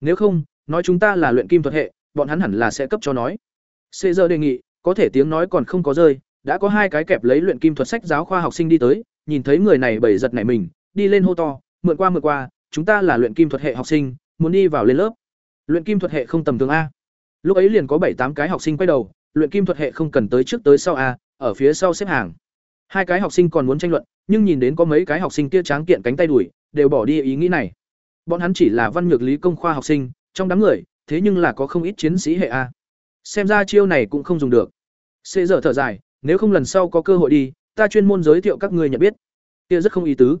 nếu không, nói chúng ta là luyện kim thuật hệ, bọn hắn hẳn là sẽ cấp cho nói. Xê giờ đề nghị, có thể tiếng nói còn không có rơi, đã có hai cái kẹp lấy luyện kim thuật sách giáo khoa học sinh đi tới, nhìn thấy người này bẩy giật nảy mình, đi lên hô to, mượn qua mượn qua, chúng ta là luyện kim thuật hệ học sinh, muốn đi vào lên lớp. Luyện kim thuật hệ không tầm thường a. Lúc ấy liền có bảy tám cái học sinh quay đầu, luyện kim thuật hệ không cần tới trước tới sau a, ở phía sau xếp hàng. Hai cái học sinh còn muốn tranh luận, nhưng nhìn đến có mấy cái học sinh kia tráng kiện cánh tay đuổi đều bỏ đi ý nghĩ này bọn hắn chỉ là văn nhược lý công khoa học sinh, trong đám người, thế nhưng là có không ít chiến sĩ hệ a. Xem ra chiêu này cũng không dùng được. Sẽ giờ thở dài, nếu không lần sau có cơ hội đi, ta chuyên môn giới thiệu các ngươi nhận biết. Kia rất không ý tứ.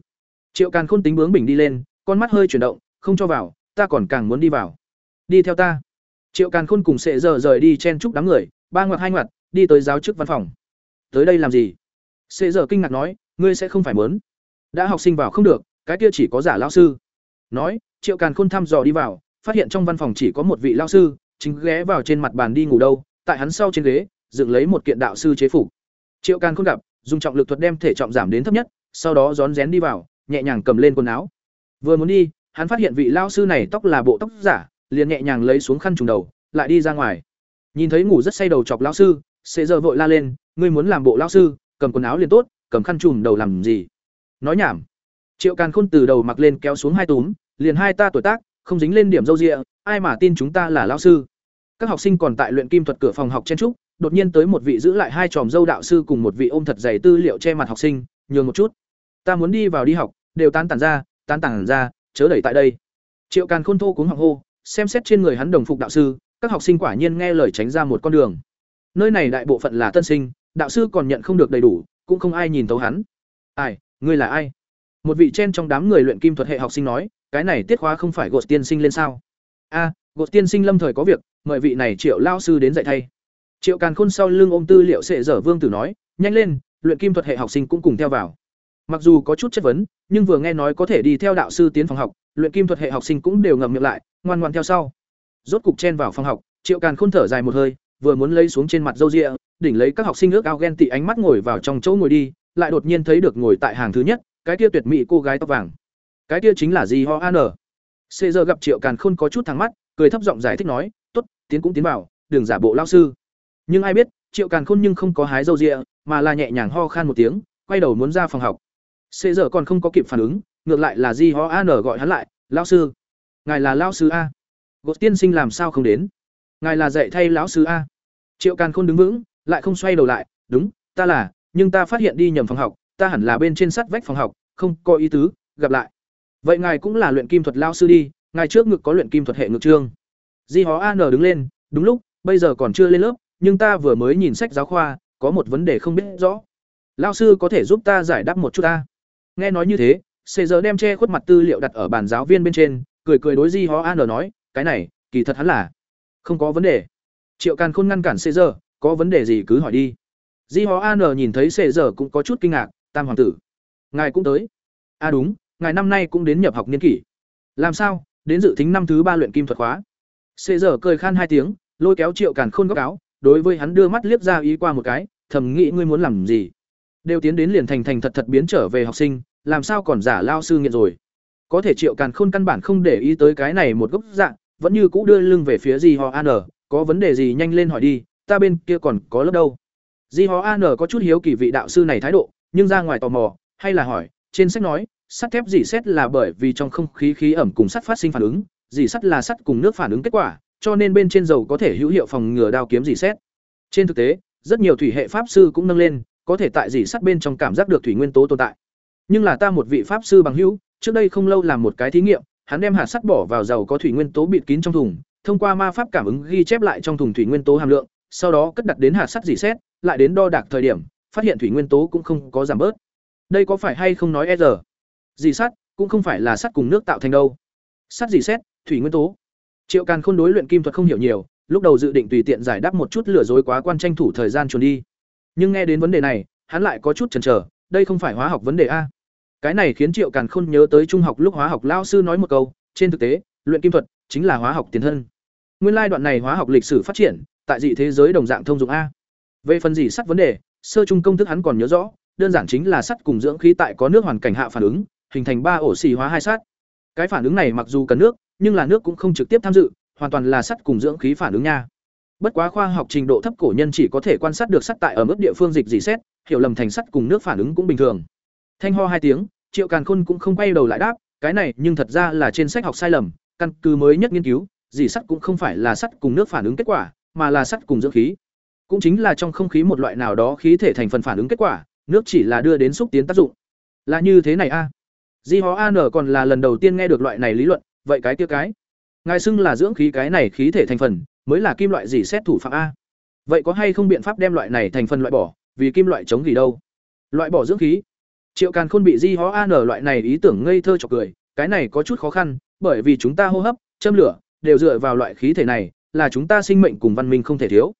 Triệu càn khôn tính bướng bình đi lên, con mắt hơi chuyển động, không cho vào, ta còn càng muốn đi vào. Đi theo ta. Triệu càn khôn cùng sệ giờ rời đi chen chúc đám người, ba ngoặt hai ngoặt đi tới giáo chức văn phòng. Tới đây làm gì? Sệ giờ kinh ngạc nói, ngươi sẽ không phải mớn đã học sinh vào không được, cái kia chỉ có giả lao sư nói, triệu càn khôn thăm dò đi vào, phát hiện trong văn phòng chỉ có một vị lao sư, chính ghé vào trên mặt bàn đi ngủ đâu, tại hắn sau trên ghế, dựng lấy một kiện đạo sư chế phục. Triệu càn khôn gặp, dùng trọng lực thuật đem thể trọng giảm đến thấp nhất, sau đó rón rén đi vào, nhẹ nhàng cầm lên quần áo. Vừa muốn đi, hắn phát hiện vị lao sư này tóc là bộ tóc giả, liền nhẹ nhàng lấy xuống khăn trùng đầu, lại đi ra ngoài. Nhìn thấy ngủ rất say đầu chọc lao sư sẽ giờ vội la lên, ngươi muốn làm bộ lao sư, cầm quần áo liền tốt, cầm khăn trùm đầu làm gì? Nói nhảm triệu càn khôn từ đầu mặc lên kéo xuống hai túm, liền hai ta tuổi tác, không dính lên điểm râu rịa ai mà tin chúng ta là lao sư. Các học sinh còn tại luyện kim thuật cửa phòng học chen trúc đột nhiên tới một vị giữ lại hai chòm dâu đạo sư cùng một vị ôm thật dày tư liệu che mặt học sinh, nhường một chút. Ta muốn đi vào đi học, đều tán tản ra, tán tản ra, chớ đẩy tại đây. Triệu càn khôn thô cuống học hô, xem xét trên người hắn đồng phục đạo sư, các học sinh quả nhiên nghe lời tránh ra một con đường. Nơi này đại bộ phận là tân sinh, đạo sư còn nhận không được đầy đủ, cũng không ai nhìn thấu hắn. Ai, ngươi là ai? Một vị trên trong đám người luyện kim thuật hệ học sinh nói cái này tiết khóa không phải gột tiên sinh lên sao? A à, gột tiên sinh lâm thời có việc mời vị này triệu lao sư đến dạy thay. Triệu càn khôn sau lưng ôm tư liệu sệ dở vương tử nói nhanh lên luyện kim thuật hệ học sinh cũng cùng theo vào. Mặc dù có chút chất vấn nhưng vừa nghe nói có thể đi theo đạo sư tiến phòng học luyện kim thuật hệ học sinh cũng đều ngậm miệng lại ngoan ngoan theo sau. Rốt cục chen vào phòng học triệu càn khôn thở dài một hơi vừa muốn lấy xuống trên mặt râu rịa đỉnh lấy các học sinh ước ao ghen tị ánh mắt ngồi vào trong chỗ ngồi đi lại đột nhiên thấy được ngồi tại hàng thứ nhất cái kia tuyệt mỹ cô gái tóc vàng. Cái kia chính là gì ho an xê giờ gặp triệu càn khôn có chút thắng mắt, cười thấp giọng giải thích nói, tốt, tiến cũng tiến vào, đừng giả bộ lao sư. Nhưng ai biết, triệu càn khôn nhưng không có hái râu rịa, mà là nhẹ nhàng ho khan một tiếng, quay đầu muốn ra phòng học. Xê giờ còn không có kịp phản ứng, ngược lại là di ho an gọi hắn lại lao sư, ngài là lao sư a. Gột tiên sinh làm sao không đến? Ngài là dạy thay lão sư a. Triệu càn khôn đứng vững, lại không xoay đầu lại, đúng, ta là, nhưng ta phát hiện đi nhầm phòng học ta hẳn là bên trên sắt vách phòng học, không có ý tứ, gặp lại. Vậy ngài cũng là luyện kim thuật lao sư đi, ngài trước ngực có luyện kim thuật hệ ngược trương. Di hó an đứng lên, đúng lúc, bây giờ còn chưa lên lớp, nhưng ta vừa mới nhìn sách giáo khoa, có một vấn đề không biết rõ. Lao sư có thể giúp ta giải đáp một chút ta? Nghe nói như thế, xê giờ đem che khuất mặt tư liệu đặt ở bàn giáo viên bên trên, cười cười đối di hó an nói, cái này, kỳ thật hắn là không có vấn đề. Triệu càn khôn ngăn cản xê giờ có vấn đề gì cứ hỏi đi. Di hó an nhìn thấy xê giờ cũng có chút kinh ngạc tam hoàng tử. Ngài cũng tới. À đúng, ngài năm nay cũng đến nhập học niên kỷ. Làm sao, đến dự tính năm thứ ba luyện kim thuật khóa. Xê giờ cười khan hai tiếng, lôi kéo triệu càn khôn góc áo, đối với hắn đưa mắt liếc ra ý qua một cái, thầm nghĩ ngươi muốn làm gì. Đều tiến đến liền thành thành thật thật biến trở về học sinh, làm sao còn giả lao sư nghiện rồi. Có thể triệu càn khôn căn bản không để ý tới cái này một gốc dạng, vẫn như cũ đưa lưng về phía gì họ an có vấn đề gì nhanh lên hỏi đi, ta bên kia còn có lớp đâu. Di họ an có chút hiếu kỳ vị đạo sư này thái độ nhưng ra ngoài tò mò, hay là hỏi, trên sách nói, sắt thép dỉ xét là bởi vì trong không khí khí ẩm cùng sắt phát sinh phản ứng, dỉ sắt là sắt cùng nước phản ứng kết quả, cho nên bên trên dầu có thể hữu hiệu phòng ngừa đao kiếm dỉ xét. Trên thực tế, rất nhiều thủy hệ pháp sư cũng nâng lên, có thể tại dỉ sắt bên trong cảm giác được thủy nguyên tố tồn tại. Nhưng là ta một vị pháp sư bằng hữu, trước đây không lâu làm một cái thí nghiệm, hắn đem hạt sắt bỏ vào dầu có thủy nguyên tố bịt kín trong thùng, thông qua ma pháp cảm ứng ghi chép lại trong thùng thủy nguyên tố hàm lượng, sau đó cất đặt đến hạt sắt dỉ xét, lại đến đo đạc thời điểm phát hiện thủy nguyên tố cũng không có giảm bớt. Đây có phải hay không nói e giờ dì sắt, cũng không phải là sắt cùng nước tạo thành đâu. Sắt dì xét, thủy nguyên tố. Triệu càn khôn đối luyện kim thuật không hiểu nhiều, lúc đầu dự định tùy tiện giải đáp một chút lừa dối quá quan tranh thủ thời gian chuồn đi. Nhưng nghe đến vấn đề này, hắn lại có chút chần chờ, đây không phải hóa học vấn đề a? Cái này khiến triệu càn khôn nhớ tới trung học lúc hóa học lao sư nói một câu, trên thực tế, luyện kim thuật chính là hóa học tiền thân. Nguyên lai đoạn này hóa học lịch sử phát triển, tại dị thế giới đồng dạng thông dụng a. Về phần gì sắt vấn đề sơ trung công thức hắn còn nhớ rõ đơn giản chính là sắt cùng dưỡng khí tại có nước hoàn cảnh hạ phản ứng hình thành ba ổ xì hóa hai sắt cái phản ứng này mặc dù cần nước nhưng là nước cũng không trực tiếp tham dự, hoàn toàn là sắt cùng dưỡng khí phản ứng nha. Bất quá khoa học trình độ thấp cổ nhân chỉ có thể quan sát được sắt tại ở mức địa phương dịch dị xét, hiểu lầm thành sắt cùng nước phản ứng cũng bình thường. Thanh ho hai tiếng, Triệu Càn Khôn cũng không quay đầu lại đáp, cái này nhưng thật ra là trên sách học sai lầm, căn cứ mới nhất nghiên cứu, dị sắt cũng không phải là sắt cùng nước phản ứng kết quả, mà là sắt cùng dưỡng khí. Cũng chính là trong không khí một loại nào đó khí thể thành phần phản ứng kết quả, nước chỉ là đưa đến xúc tiến tác dụng. Là như thế này a. À? Di Hó An còn là lần đầu tiên nghe được loại này lý luận, vậy cái kia cái, ngài xưng là dưỡng khí cái này khí thể thành phần, mới là kim loại gì xét thủ phạm a. Vậy có hay không biện pháp đem loại này thành phần loại bỏ, vì kim loại chống gì đâu? Loại bỏ dưỡng khí. Triệu Càn Khôn bị Di Hó An loại này ý tưởng ngây thơ chọc cười, cái này có chút khó khăn, bởi vì chúng ta hô hấp, châm lửa đều dựa vào loại khí thể này, là chúng ta sinh mệnh cùng văn minh không thể thiếu.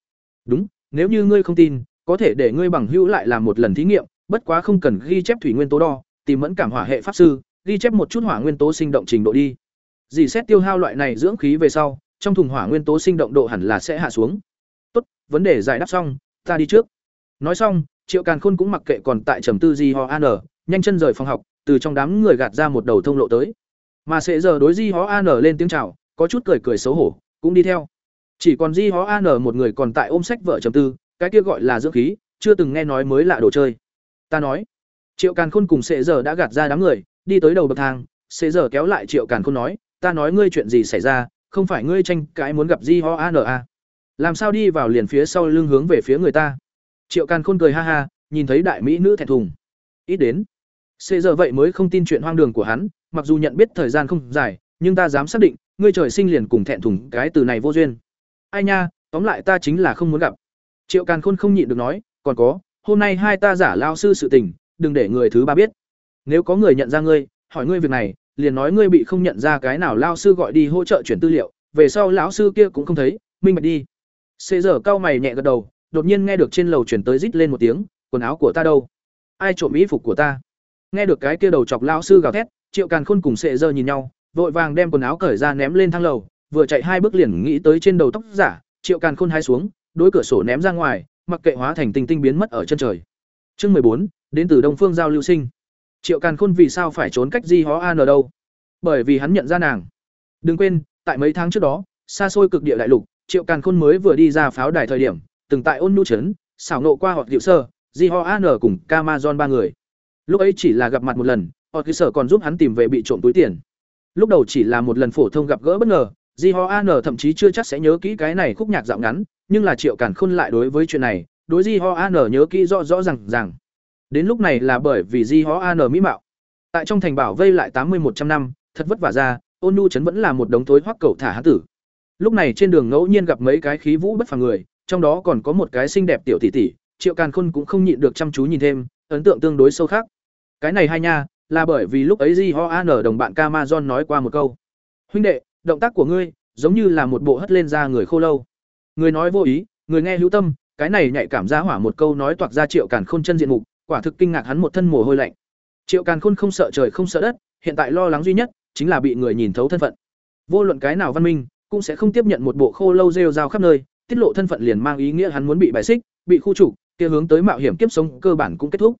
Đúng, nếu như ngươi không tin, có thể để ngươi bằng hữu lại làm một lần thí nghiệm, bất quá không cần ghi chép thủy nguyên tố đo, tìm mẫn cảm hỏa hệ pháp sư, ghi chép một chút hỏa nguyên tố sinh động trình độ đi. Dì xét tiêu hao loại này dưỡng khí về sau, trong thùng hỏa nguyên tố sinh động độ hẳn là sẽ hạ xuống. Tốt, vấn đề giải đáp xong, ta đi trước. Nói xong, Triệu Càn Khôn cũng mặc kệ còn tại trầm tư Di Ho An, nhanh chân rời phòng học, từ trong đám người gạt ra một đầu thông lộ tới. Mà sẽ giờ đối Di Ho An lên tiếng chào, có chút cười cười xấu hổ, cũng đi theo. Chỉ còn Di Hó An một người còn tại ôm sách vợ trầm tư, cái kia gọi là dưỡng khí, chưa từng nghe nói mới lạ đồ chơi. Ta nói, Triệu Càn Khôn cùng Sệ giờ đã gạt ra đám người, đi tới đầu bậc thang, Sệ giờ kéo lại Triệu Càn Khôn nói, "Ta nói ngươi chuyện gì xảy ra, không phải ngươi tranh cái muốn gặp Di Ho An a? À? Làm sao đi vào liền phía sau lưng hướng về phía người ta?" Triệu Càn Khôn cười ha ha, nhìn thấy đại mỹ nữ thẹn thùng. Ít đến. Sệ giờ vậy mới không tin chuyện hoang đường của hắn, mặc dù nhận biết thời gian không dài, nhưng ta dám xác định, ngươi trời sinh liền cùng thẹn thùng cái từ này vô duyên. Ai nha, tóm lại ta chính là không muốn gặp. Triệu Càn Khôn không nhịn được nói, còn có, hôm nay hai ta giả lao sư sự tình, đừng để người thứ ba biết. Nếu có người nhận ra ngươi, hỏi ngươi việc này, liền nói ngươi bị không nhận ra cái nào lao sư gọi đi hỗ trợ chuyển tư liệu, về sau lão sư kia cũng không thấy, minh bạch đi. Xế giờ cao mày nhẹ gật đầu, đột nhiên nghe được trên lầu chuyển tới rít lên một tiếng, quần áo của ta đâu? Ai trộm mỹ phục của ta? Nghe được cái kia đầu chọc lão sư gào thét, Triệu Càn Khôn cùng Sệ giờ nhìn nhau, vội vàng đem quần áo cởi ra ném lên thang lầu, vừa chạy hai bước liền nghĩ tới trên đầu tóc giả, Triệu Càn Khôn hai xuống, đối cửa sổ ném ra ngoài, mặc kệ hóa thành tinh tinh biến mất ở chân trời. Chương bốn đến từ Đông Phương giao lưu sinh. Triệu Càn Khôn vì sao phải trốn cách Di Hó An ở đâu? Bởi vì hắn nhận ra nàng. Đừng quên, tại mấy tháng trước đó, xa xôi cực địa đại lục, Triệu Càn Khôn mới vừa đi ra pháo đài thời điểm, từng tại Ôn Nhu trấn, xảo nộ qua hoặc Diệu Sơ, Di Ho An cùng Camazon ba người. Lúc ấy chỉ là gặp mặt một lần, hoặc Sở còn giúp hắn tìm về bị trộm túi tiền. Lúc đầu chỉ là một lần phổ thông gặp gỡ bất ngờ, Di Ho An thậm chí chưa chắc sẽ nhớ kỹ cái này khúc nhạc dạo ngắn, nhưng là Triệu Càn Khôn lại đối với chuyện này, đối Di Ho An nhớ kỹ rõ rõ ràng ràng. Đến lúc này là bởi vì Di Ho An mỹ mạo. Tại trong thành bảo vây lại tám mươi một trăm năm, thật vất vả ra, Ôn Nu trấn vẫn là một đống tối hoắc cầu thả hán tử. Lúc này trên đường ngẫu nhiên gặp mấy cái khí vũ bất phàm người, trong đó còn có một cái xinh đẹp tiểu tỷ tỷ, Triệu Càn Khôn cũng không nhịn được chăm chú nhìn thêm, ấn tượng tương đối sâu khác. Cái này hay nha, là bởi vì lúc ấy Di Ho An đồng bạn Camazon nói qua một câu. "Huynh đệ, động tác của ngươi giống như là một bộ hất lên ra người khô lâu." Người nói vô ý, người nghe hữu tâm, cái này nhạy cảm ra hỏa một câu nói toạc ra Triệu Càn Khôn chân diện mục, quả thực kinh ngạc hắn một thân mồ hôi lạnh. Triệu Càn Khôn không sợ trời không sợ đất, hiện tại lo lắng duy nhất chính là bị người nhìn thấu thân phận. Vô luận cái nào văn minh, cũng sẽ không tiếp nhận một bộ khô lâu rêu rao khắp nơi, tiết lộ thân phận liền mang ý nghĩa hắn muốn bị bài xích, bị khu trục, kia hướng tới mạo hiểm kiếp sống cơ bản cũng kết thúc.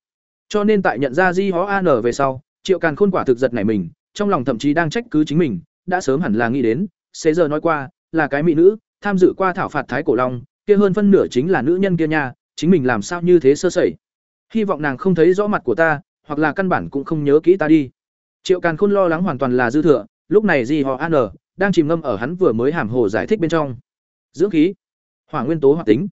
Cho nên tại nhận ra Di Hó An về sau, Triệu Càn Khôn quả thực giật nảy mình, trong lòng thậm chí đang trách cứ chính mình, đã sớm hẳn là nghĩ đến, sẽ giờ nói qua, là cái mỹ nữ, tham dự qua thảo phạt thái cổ long, kia hơn phân nửa chính là nữ nhân kia nha, chính mình làm sao như thế sơ sẩy. Hy vọng nàng không thấy rõ mặt của ta, hoặc là căn bản cũng không nhớ kỹ ta đi. Triệu Càn Khôn lo lắng hoàn toàn là dư thừa, lúc này Di Họ An đang chìm ngâm ở hắn vừa mới hàm hồ giải thích bên trong. Dưỡng khí, hỏa nguyên tố hoạt tính.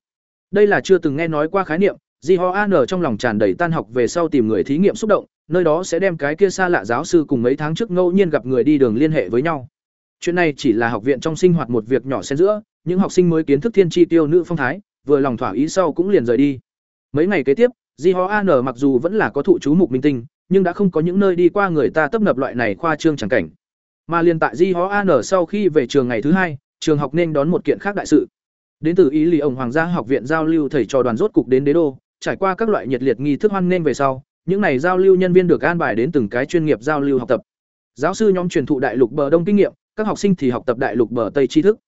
Đây là chưa từng nghe nói qua khái niệm, Di Ho An trong lòng tràn đầy tan học về sau tìm người thí nghiệm xúc động, nơi đó sẽ đem cái kia xa lạ giáo sư cùng mấy tháng trước ngẫu nhiên gặp người đi đường liên hệ với nhau. Chuyện này chỉ là học viện trong sinh hoạt một việc nhỏ xen giữa, những học sinh mới kiến thức thiên chi tiêu nữ phong thái, vừa lòng thỏa ý sau cũng liền rời đi. Mấy ngày kế tiếp, Di Ho An mặc dù vẫn là có thụ chú mục minh tinh, nhưng đã không có những nơi đi qua người ta tấp nập loại này khoa trương chẳng cảnh. Mà liên tại Di Ho An sau khi về trường ngày thứ hai, trường học nên đón một kiện khác đại sự. Đến từ ý lì ổng hoàng gia học viện giao lưu thầy trò đoàn rốt cục đến đế đô, trải qua các loại nhiệt liệt nghi thức hoan nghênh về sau, những này giao lưu nhân viên được an bài đến từng cái chuyên nghiệp giao lưu học tập. Giáo sư nhóm truyền thụ đại lục bờ đông kinh nghiệm, các học sinh thì học tập đại lục bờ tây tri thức.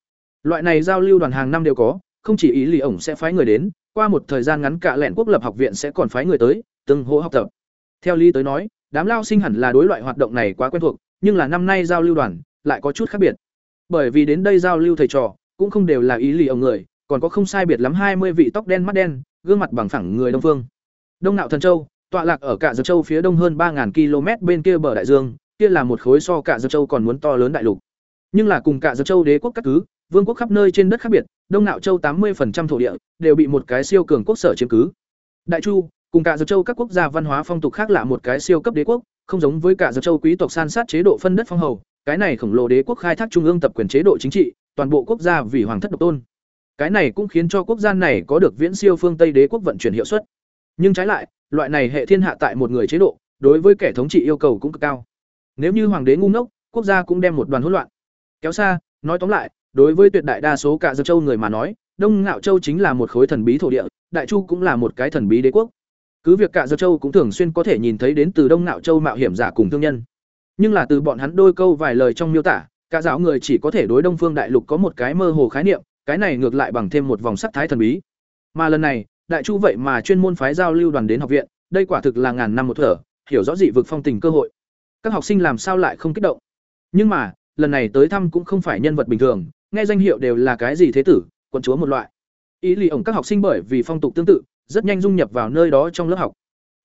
Loại này giao lưu đoàn hàng năm đều có, không chỉ ý lì ổng sẽ phái người đến, qua một thời gian ngắn cả lẹn quốc lập học viện sẽ còn phái người tới, từng hỗ học tập. Theo lý tới nói, đám lao sinh hẳn là đối loại hoạt động này quá quen thuộc, nhưng là năm nay giao lưu đoàn lại có chút khác biệt. Bởi vì đến đây giao lưu thầy trò, cũng không đều là ý lì ổng người, còn có không sai biệt lắm hai mươi vị tóc đen mắt đen, gương mặt bằng phẳng người Đông phương. Đông Nạo Thần Châu, tọa lạc ở cả Dược Châu phía đông hơn ba km bên kia bờ đại dương, kia là một khối so cả Dược Châu còn muốn to lớn đại lục. Nhưng là cùng cả Dược Châu đế quốc các cứ, vương quốc khắp nơi trên đất khác biệt, Đông Nạo Châu 80% thổ địa đều bị một cái siêu cường quốc sở chiếm cứ. Đại Chu, cùng cả Dược Châu các quốc gia văn hóa phong tục khác lạ một cái siêu cấp đế quốc, không giống với cả Dược Châu quý tộc san sát chế độ phân đất phong hầu, cái này khổng lồ đế quốc khai thác trung ương tập quyền chế độ chính trị, toàn bộ quốc gia vì hoàng thất độc tôn. Cái này cũng khiến cho quốc gia này có được viễn siêu phương Tây đế quốc vận chuyển hiệu suất. Nhưng trái lại, loại này hệ thiên hạ tại một người chế độ, đối với kẻ thống trị yêu cầu cũng cực cao. Nếu như hoàng đế ngu ngốc, quốc gia cũng đem một đoàn hỗn loạn. Kéo xa, nói tóm lại, đối với tuyệt đại đa số cả dân Châu người mà nói, Đông Ngạo Châu chính là một khối thần bí thổ địa, Đại Chu cũng là một cái thần bí đế quốc. Cứ việc cả dân Châu cũng thường xuyên có thể nhìn thấy đến từ Đông Ngạo Châu mạo hiểm giả cùng thương nhân. Nhưng là từ bọn hắn đôi câu vài lời trong miêu tả, cả giáo người chỉ có thể đối Đông Phương Đại Lục có một cái mơ hồ khái niệm, cái này ngược lại bằng thêm một vòng sắc thái thần bí. Mà lần này, Đại Chu vậy mà chuyên môn phái giao lưu đoàn đến học viện, đây quả thực là ngàn năm một thở, hiểu rõ dị vực phong tình cơ hội. Các học sinh làm sao lại không kích động? Nhưng mà, lần này tới thăm cũng không phải nhân vật bình thường, nghe danh hiệu đều là cái gì thế tử, quân chúa một loại. Ý lý ổng các học sinh bởi vì phong tục tương tự, rất nhanh dung nhập vào nơi đó trong lớp học.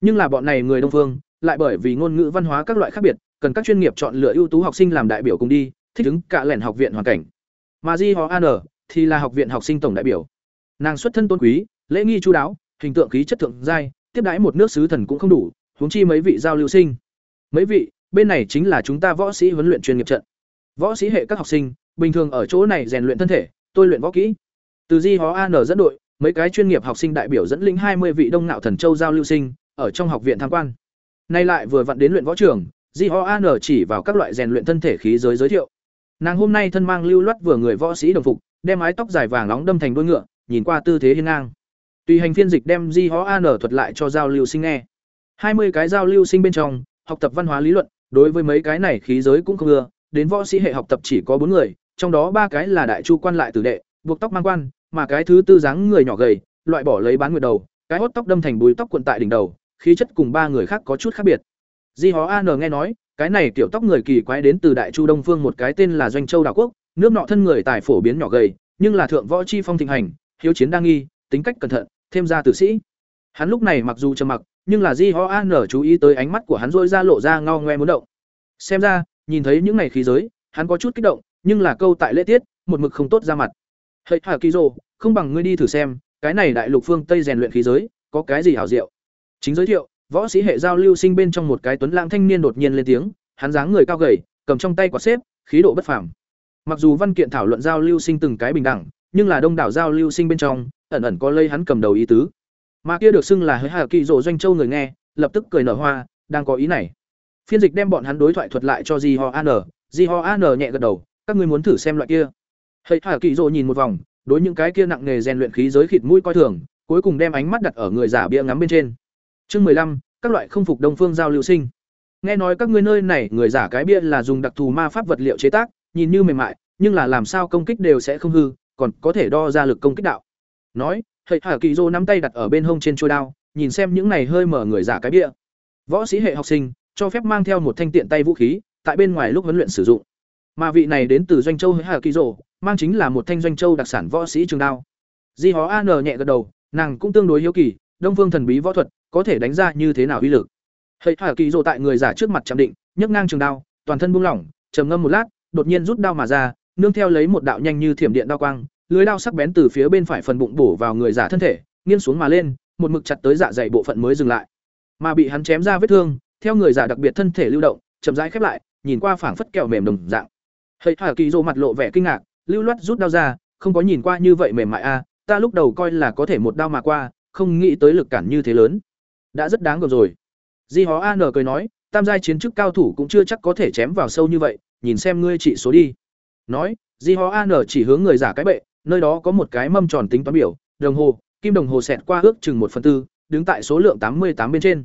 Nhưng là bọn này người Đông phương, lại bởi vì ngôn ngữ văn hóa các loại khác biệt, cần các chuyên nghiệp chọn lựa ưu tú học sinh làm đại biểu cùng đi, thích ứng cả lẻn học viện hoàn cảnh. Mà Di họ An thì là học viện học sinh tổng đại biểu. Nàng xuất thân tôn quý, lễ nghi chu đáo, hình tượng khí chất thượng giai, tiếp đãi một nước sứ thần cũng không đủ, huống chi mấy vị giao lưu sinh. Mấy vị, bên này chính là chúng ta võ sĩ huấn luyện chuyên nghiệp trận. Võ sĩ hệ các học sinh, bình thường ở chỗ này rèn luyện thân thể, tôi luyện võ kỹ. Từ Di Hó An dẫn đội, mấy cái chuyên nghiệp học sinh đại biểu dẫn linh hai mươi vị Đông Nạo Thần Châu giao lưu sinh, ở trong học viện tham quan. Nay lại vừa vặn đến luyện võ trường, Di Ho An chỉ vào các loại rèn luyện thân thể khí giới giới thiệu. Nàng hôm nay thân mang lưu loát vừa người võ sĩ đồng phục, đem mái tóc dài vàng nóng đâm thành đuôi ngựa, nhìn qua tư thế hiên ngang. Tùy hành phiên dịch đem Di Hó An thuật lại cho giao lưu sinh nghe. hai mươi cái giao lưu sinh bên trong, học tập văn hóa lý luận, đối với mấy cái này khí giới cũng không ưa, đến võ sĩ hệ học tập chỉ có bốn người, trong đó ba cái là đại chu quan lại tử đệ, buộc tóc mang quan, mà cái thứ tư dáng người nhỏ gầy, loại bỏ lấy bán nguyệt đầu, cái hốt tóc đâm thành búi tóc cuộn tại đỉnh đầu, khí chất cùng ba người khác có chút khác biệt. Di Hó An nghe nói, cái này tiểu tóc người kỳ quái đến từ Đại Chu Đông Phương một cái tên là Doanh Châu đảo quốc, nước nọ thân người tài phổ biến nhỏ gầy, nhưng là thượng võ chi phong thịnh hành, hiếu chiến đa nghi, tính cách cẩn thận, thêm ra tử sĩ. Hắn lúc này mặc dù trầm mặc, nhưng là Di Ho An chú ý tới ánh mắt của hắn rỗi ra lộ ra ngao ngoe muốn động. Xem ra, nhìn thấy những ngày khí giới, hắn có chút kích động, nhưng là câu tại lễ tiết, một mực không tốt ra mặt. Hây Hà Kỳ Dụ, không bằng ngươi đi thử xem, cái này đại lục phương Tây rèn luyện khí giới, có cái gì hảo diệu. Chính giới thiệu, võ sĩ hệ giao lưu sinh bên trong một cái tuấn lãng thanh niên đột nhiên lên tiếng, hắn dáng người cao gầy, cầm trong tay quả xếp, khí độ bất phàm. Mặc dù văn kiện thảo luận giao lưu sinh từng cái bình đẳng, nhưng là đông đảo giao lưu sinh bên trong, ẩn ẩn có lây hắn cầm đầu ý tứ. Mà kia được xưng là hơi hà kỳ rộ doanh châu người nghe, lập tức cười nở hoa, đang có ý này. Phiên dịch đem bọn hắn đối thoại thuật lại cho Di Ho An. Di Ho An nhẹ gật đầu, các ngươi muốn thử xem loại kia. Hơi hà kỳ rộ nhìn một vòng, đối những cái kia nặng nghề rèn luyện khí giới khịt mũi coi thường, cuối cùng đem ánh mắt đặt ở người giả bia ngắm bên trên. Chương mười lăm các loại không phục đông phương giao lưu sinh. Nghe nói các ngươi nơi này người giả cái bia là dùng đặc thù ma pháp vật liệu chế tác, nhìn như mềm mại, nhưng là làm sao công kích đều sẽ không hư, còn có thể đo ra lực công kích đạo. Nói, Hệ Hà Kỳ Dô nắm tay đặt ở bên hông trên chuôi đao, nhìn xem những này hơi mở người giả cái bia. Võ sĩ hệ học sinh cho phép mang theo một thanh tiện tay vũ khí, tại bên ngoài lúc huấn luyện sử dụng. Mà vị này đến từ doanh châu Hệ Hà Kỳ Dô, mang chính là một thanh doanh châu đặc sản võ sĩ trường đao. Di Hó An nhẹ gật đầu, nàng cũng tương đối hiếu kỳ, Đông Phương thần bí võ thuật có thể đánh ra như thế nào uy lực. Hệ Hà Kỳ Dô tại người giả trước mặt chạm định, nhấc ngang trường đao, toàn thân buông lỏng, trầm ngâm một lát, đột nhiên rút đao mà ra, nương theo lấy một đạo nhanh như thiểm điện đao quang, lưới đao sắc bén từ phía bên phải phần bụng bổ vào người giả thân thể, nghiêng xuống mà lên, một mực chặt tới dạ dày bộ phận mới dừng lại. Mà bị hắn chém ra vết thương, theo người giả đặc biệt thân thể lưu động, chậm rãi khép lại, nhìn qua phảng phất kẹo mềm đồng dạng. hơi thở Kỳ Dô mặt lộ vẻ kinh ngạc, lưu loát rút đao ra, không có nhìn qua như vậy mềm mại a, ta lúc đầu coi là có thể một đao mà qua, không nghĩ tới lực cản như thế lớn. Đã rất đáng gờm rồi. Di Hó An cười nói, tam giai chiến chức cao thủ cũng chưa chắc có thể chém vào sâu như vậy, nhìn xem ngươi trị số đi. Nói, Di Ho An chỉ hướng người giả cái bệ, nơi đó có một cái mâm tròn tính toán biểu, đồng hồ, kim đồng hồ xẹt qua ước chừng một phần tư, đứng tại số lượng tám mươi tám bên trên.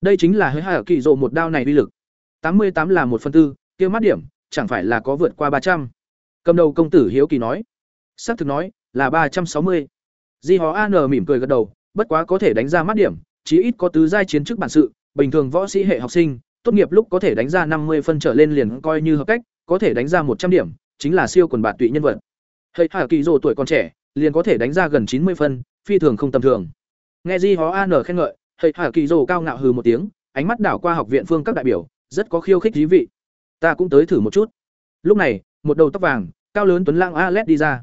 Đây chính là hơi hạ kỳ rộ một đao này uy lực. tám mươi tám là một phần tư, kia mắt điểm, chẳng phải là có vượt qua ba trăm. Cầm đầu công tử Hiếu Kỳ nói. Sắc thực nói, là ba trăm sáu mươi. Di Hó An mỉm cười gật đầu, bất quá có thể đánh ra mắt điểm, chí ít có tứ giai chiến chức bản sự, bình thường võ sĩ hệ học sinh, tốt nghiệp lúc có thể đánh ra năm mươi phân trở lên liền coi như hợp cách, có thể đánh ra một trăm điểm, chính là siêu quần bạt tụy nhân vật. Hệ Hà kỳ Dụ tuổi còn trẻ liền có thể đánh ra gần chín mươi phân phi thường không tầm thường. Nghe di hó an khen ngợi hệ Hà kỳ Dụ cao ngạo hừ một tiếng ánh mắt đảo qua học viện phương các đại biểu rất có khiêu khích thú vị. Ta cũng tới thử một chút. Lúc này một đầu tóc vàng cao lớn tuấn lãng alet đi ra.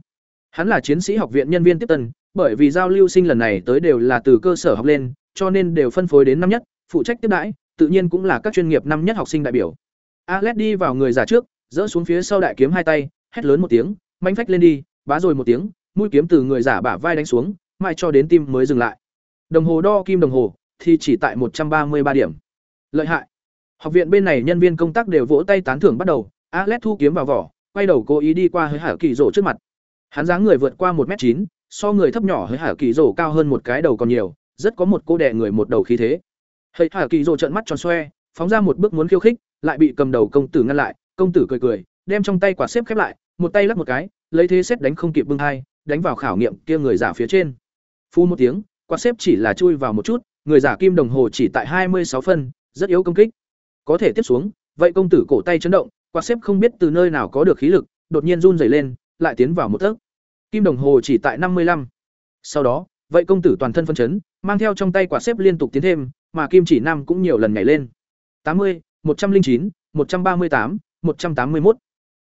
Hắn là chiến sĩ học viện nhân viên tiếp tân bởi vì giao lưu sinh lần này tới đều là từ cơ sở học lên cho nên đều phân phối đến năm nhất phụ trách tiếp đãi tự nhiên cũng là các chuyên nghiệp năm nhất học sinh đại biểu. Alet đi vào người giả trước dỡ xuống phía sau đại kiếm hai tay, hét lớn một tiếng mãnh phách lên đi, bá rồi một tiếng, mũi kiếm từ người giả bả vai đánh xuống mai cho đến tim mới dừng lại. Đồng hồ đo kim đồng hồ, thì chỉ tại một trăm ba mươi ba điểm. Lợi hại. Học viện bên này nhân viên công tác đều vỗ tay tán thưởng bắt đầu, alex thu kiếm vào vỏ, quay đầu cố ý đi qua hơi Hải kỳ rổ trước mặt. Hắn dáng người vượt qua một m chín, so người thấp nhỏ hơi Hải kỳ rổ cao hơn một cái đầu còn nhiều, rất có một cô đẻ người một đầu khí thế hơi hả kỳ Dụ trợn mắt tròn xoe, phóng ra một bước muốn khiêu khích, lại bị cầm đầu công tử ngăn lại. Công tử cười cười, đem trong tay quả xếp khép lại, một tay lắc một cái, lấy thế xét đánh không kịp bưng hai đánh vào khảo nghiệm kia người giả phía trên. Phu một tiếng quạt xếp chỉ là chui vào một chút, người giả kim đồng hồ chỉ tại hai mươi sáu phân, rất yếu công kích. Có thể tiếp xuống, vậy công tử cổ tay chấn động quạt xếp không biết từ nơi nào có được khí lực, đột nhiên run rẩy lên, lại tiến vào một tấc. Kim đồng hồ chỉ tại năm mươi lăm. Sau đó vậy công tử toàn thân phân chấn, mang theo trong tay quả xếp liên tục tiến thêm, mà kim chỉ nam cũng nhiều lần nhảy lên. Tám mươi, một trăm linh chín, một trăm ba mươi tám, một trăm tám mươi một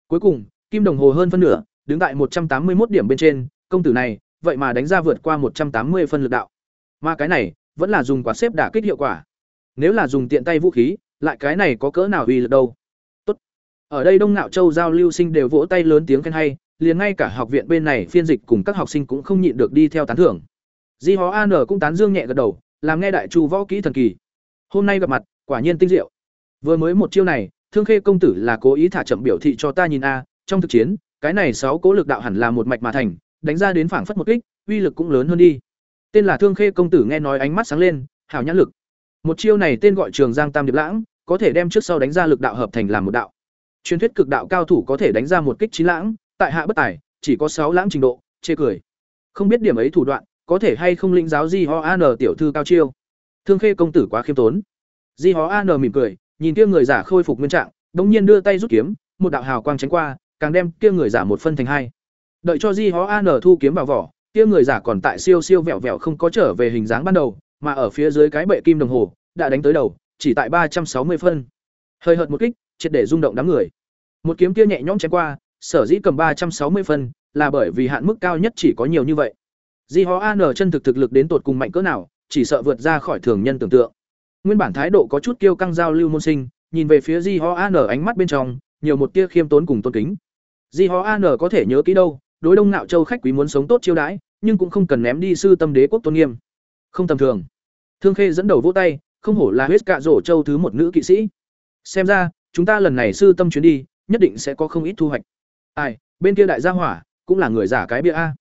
cuối cùng, kim đồng hồ hơn phân nửa, đứng tại một trăm tám mươi một điểm bên trên, công tử này, vậy mà đánh ra vượt qua một trăm tám mươi phân lực đạo. Mà cái này, vẫn là dùng quả xếp đả kích hiệu quả. Nếu là dùng tiện tay vũ khí, lại cái này có cỡ nào uy lực đâu? Tốt. Ở đây đông ngạo châu giao lưu sinh đều vỗ tay lớn tiếng khen hay, liền ngay cả học viện bên này phiên dịch cùng các học sinh cũng không nhịn được đi theo tán thưởng di hó an cũng tán dương nhẹ gật đầu, làm nghe đại chu võ kỹ thần kỳ. Hôm nay gặp mặt, quả nhiên tinh diệu. Vừa mới một chiêu này, thương khê công tử là cố ý thả chậm biểu thị cho ta nhìn a, trong thực chiến, cái này sáu cố lực đạo hẳn là một mạch mà thành, đánh ra đến phảng phất một kích, uy lực cũng lớn hơn đi. Tên là thương khê công tử nghe nói ánh mắt sáng lên hảo nhãn lực. Một chiêu này tên gọi trường giang tam điệp lãng, có thể đem trước sau đánh ra lực đạo hợp thành làm một đạo. Truyền thuyết cực đạo cao thủ có thể đánh ra một kích chín lãng, tại hạ bất tài, chỉ có sáu lãng trình độ, chê cười. Không biết điểm ấy thủ đoạn có thể hay không lĩnh giáo di ho an tiểu thư cao chiêu? Thương khê công tử quá khiêm tốn. Di ho an mỉm cười, nhìn kia người giả khôi phục nguyên trạng đ nhiên đưa tay rút kiếm, một đạo hào quang tránh qua, càng đem kia người giả một phân thành hai. Đợi cho di ho an thu kiếm vào vỏ, kia người giả còn tại siêu siêu vẹo vẹo không có trở về hình dáng ban đầu, mà ở phía dưới cái bệ kim đồng hồ, đã đánh tới đầu, chỉ tại ba trăm sáu mươi phân. Hơi hợt một kích, triệt để rung động đám người. Một kiếm kia nhẹ nhõm chém qua, sở dĩ cầm ba trăm sáu mươi phân, là bởi vì hạn mức cao nhất chỉ có nhiều như vậy di ho an chân thực thực lực đến tột cùng mạnh cỡ nào, chỉ sợ vượt ra khỏi thường nhân tưởng tượng. Nguyên bản thái độ có chút kiêu căng giao lưu môn sinh, nhìn về phía di ho an ánh mắt bên trong, nhiều một tia khiêm tốn cùng tôn kính. Di ho an có thể nhớ kỹ đâu, đối đông nạo châu khách quý muốn sống tốt chiêu đãi, nhưng cũng không cần ném đi sư tâm đế quốc tôn nghiêm. Không tầm thường. Thương khê dẫn đầu vỗ tay, không hổ là huyết cạ rổ châu thứ một nữ kỵ sĩ. Xem ra, chúng ta lần này sư tâm chuyến đi, nhất định sẽ có không ít thu hoạch. Ai, bên kia đại gia hỏa, cũng là người giả cái bia a.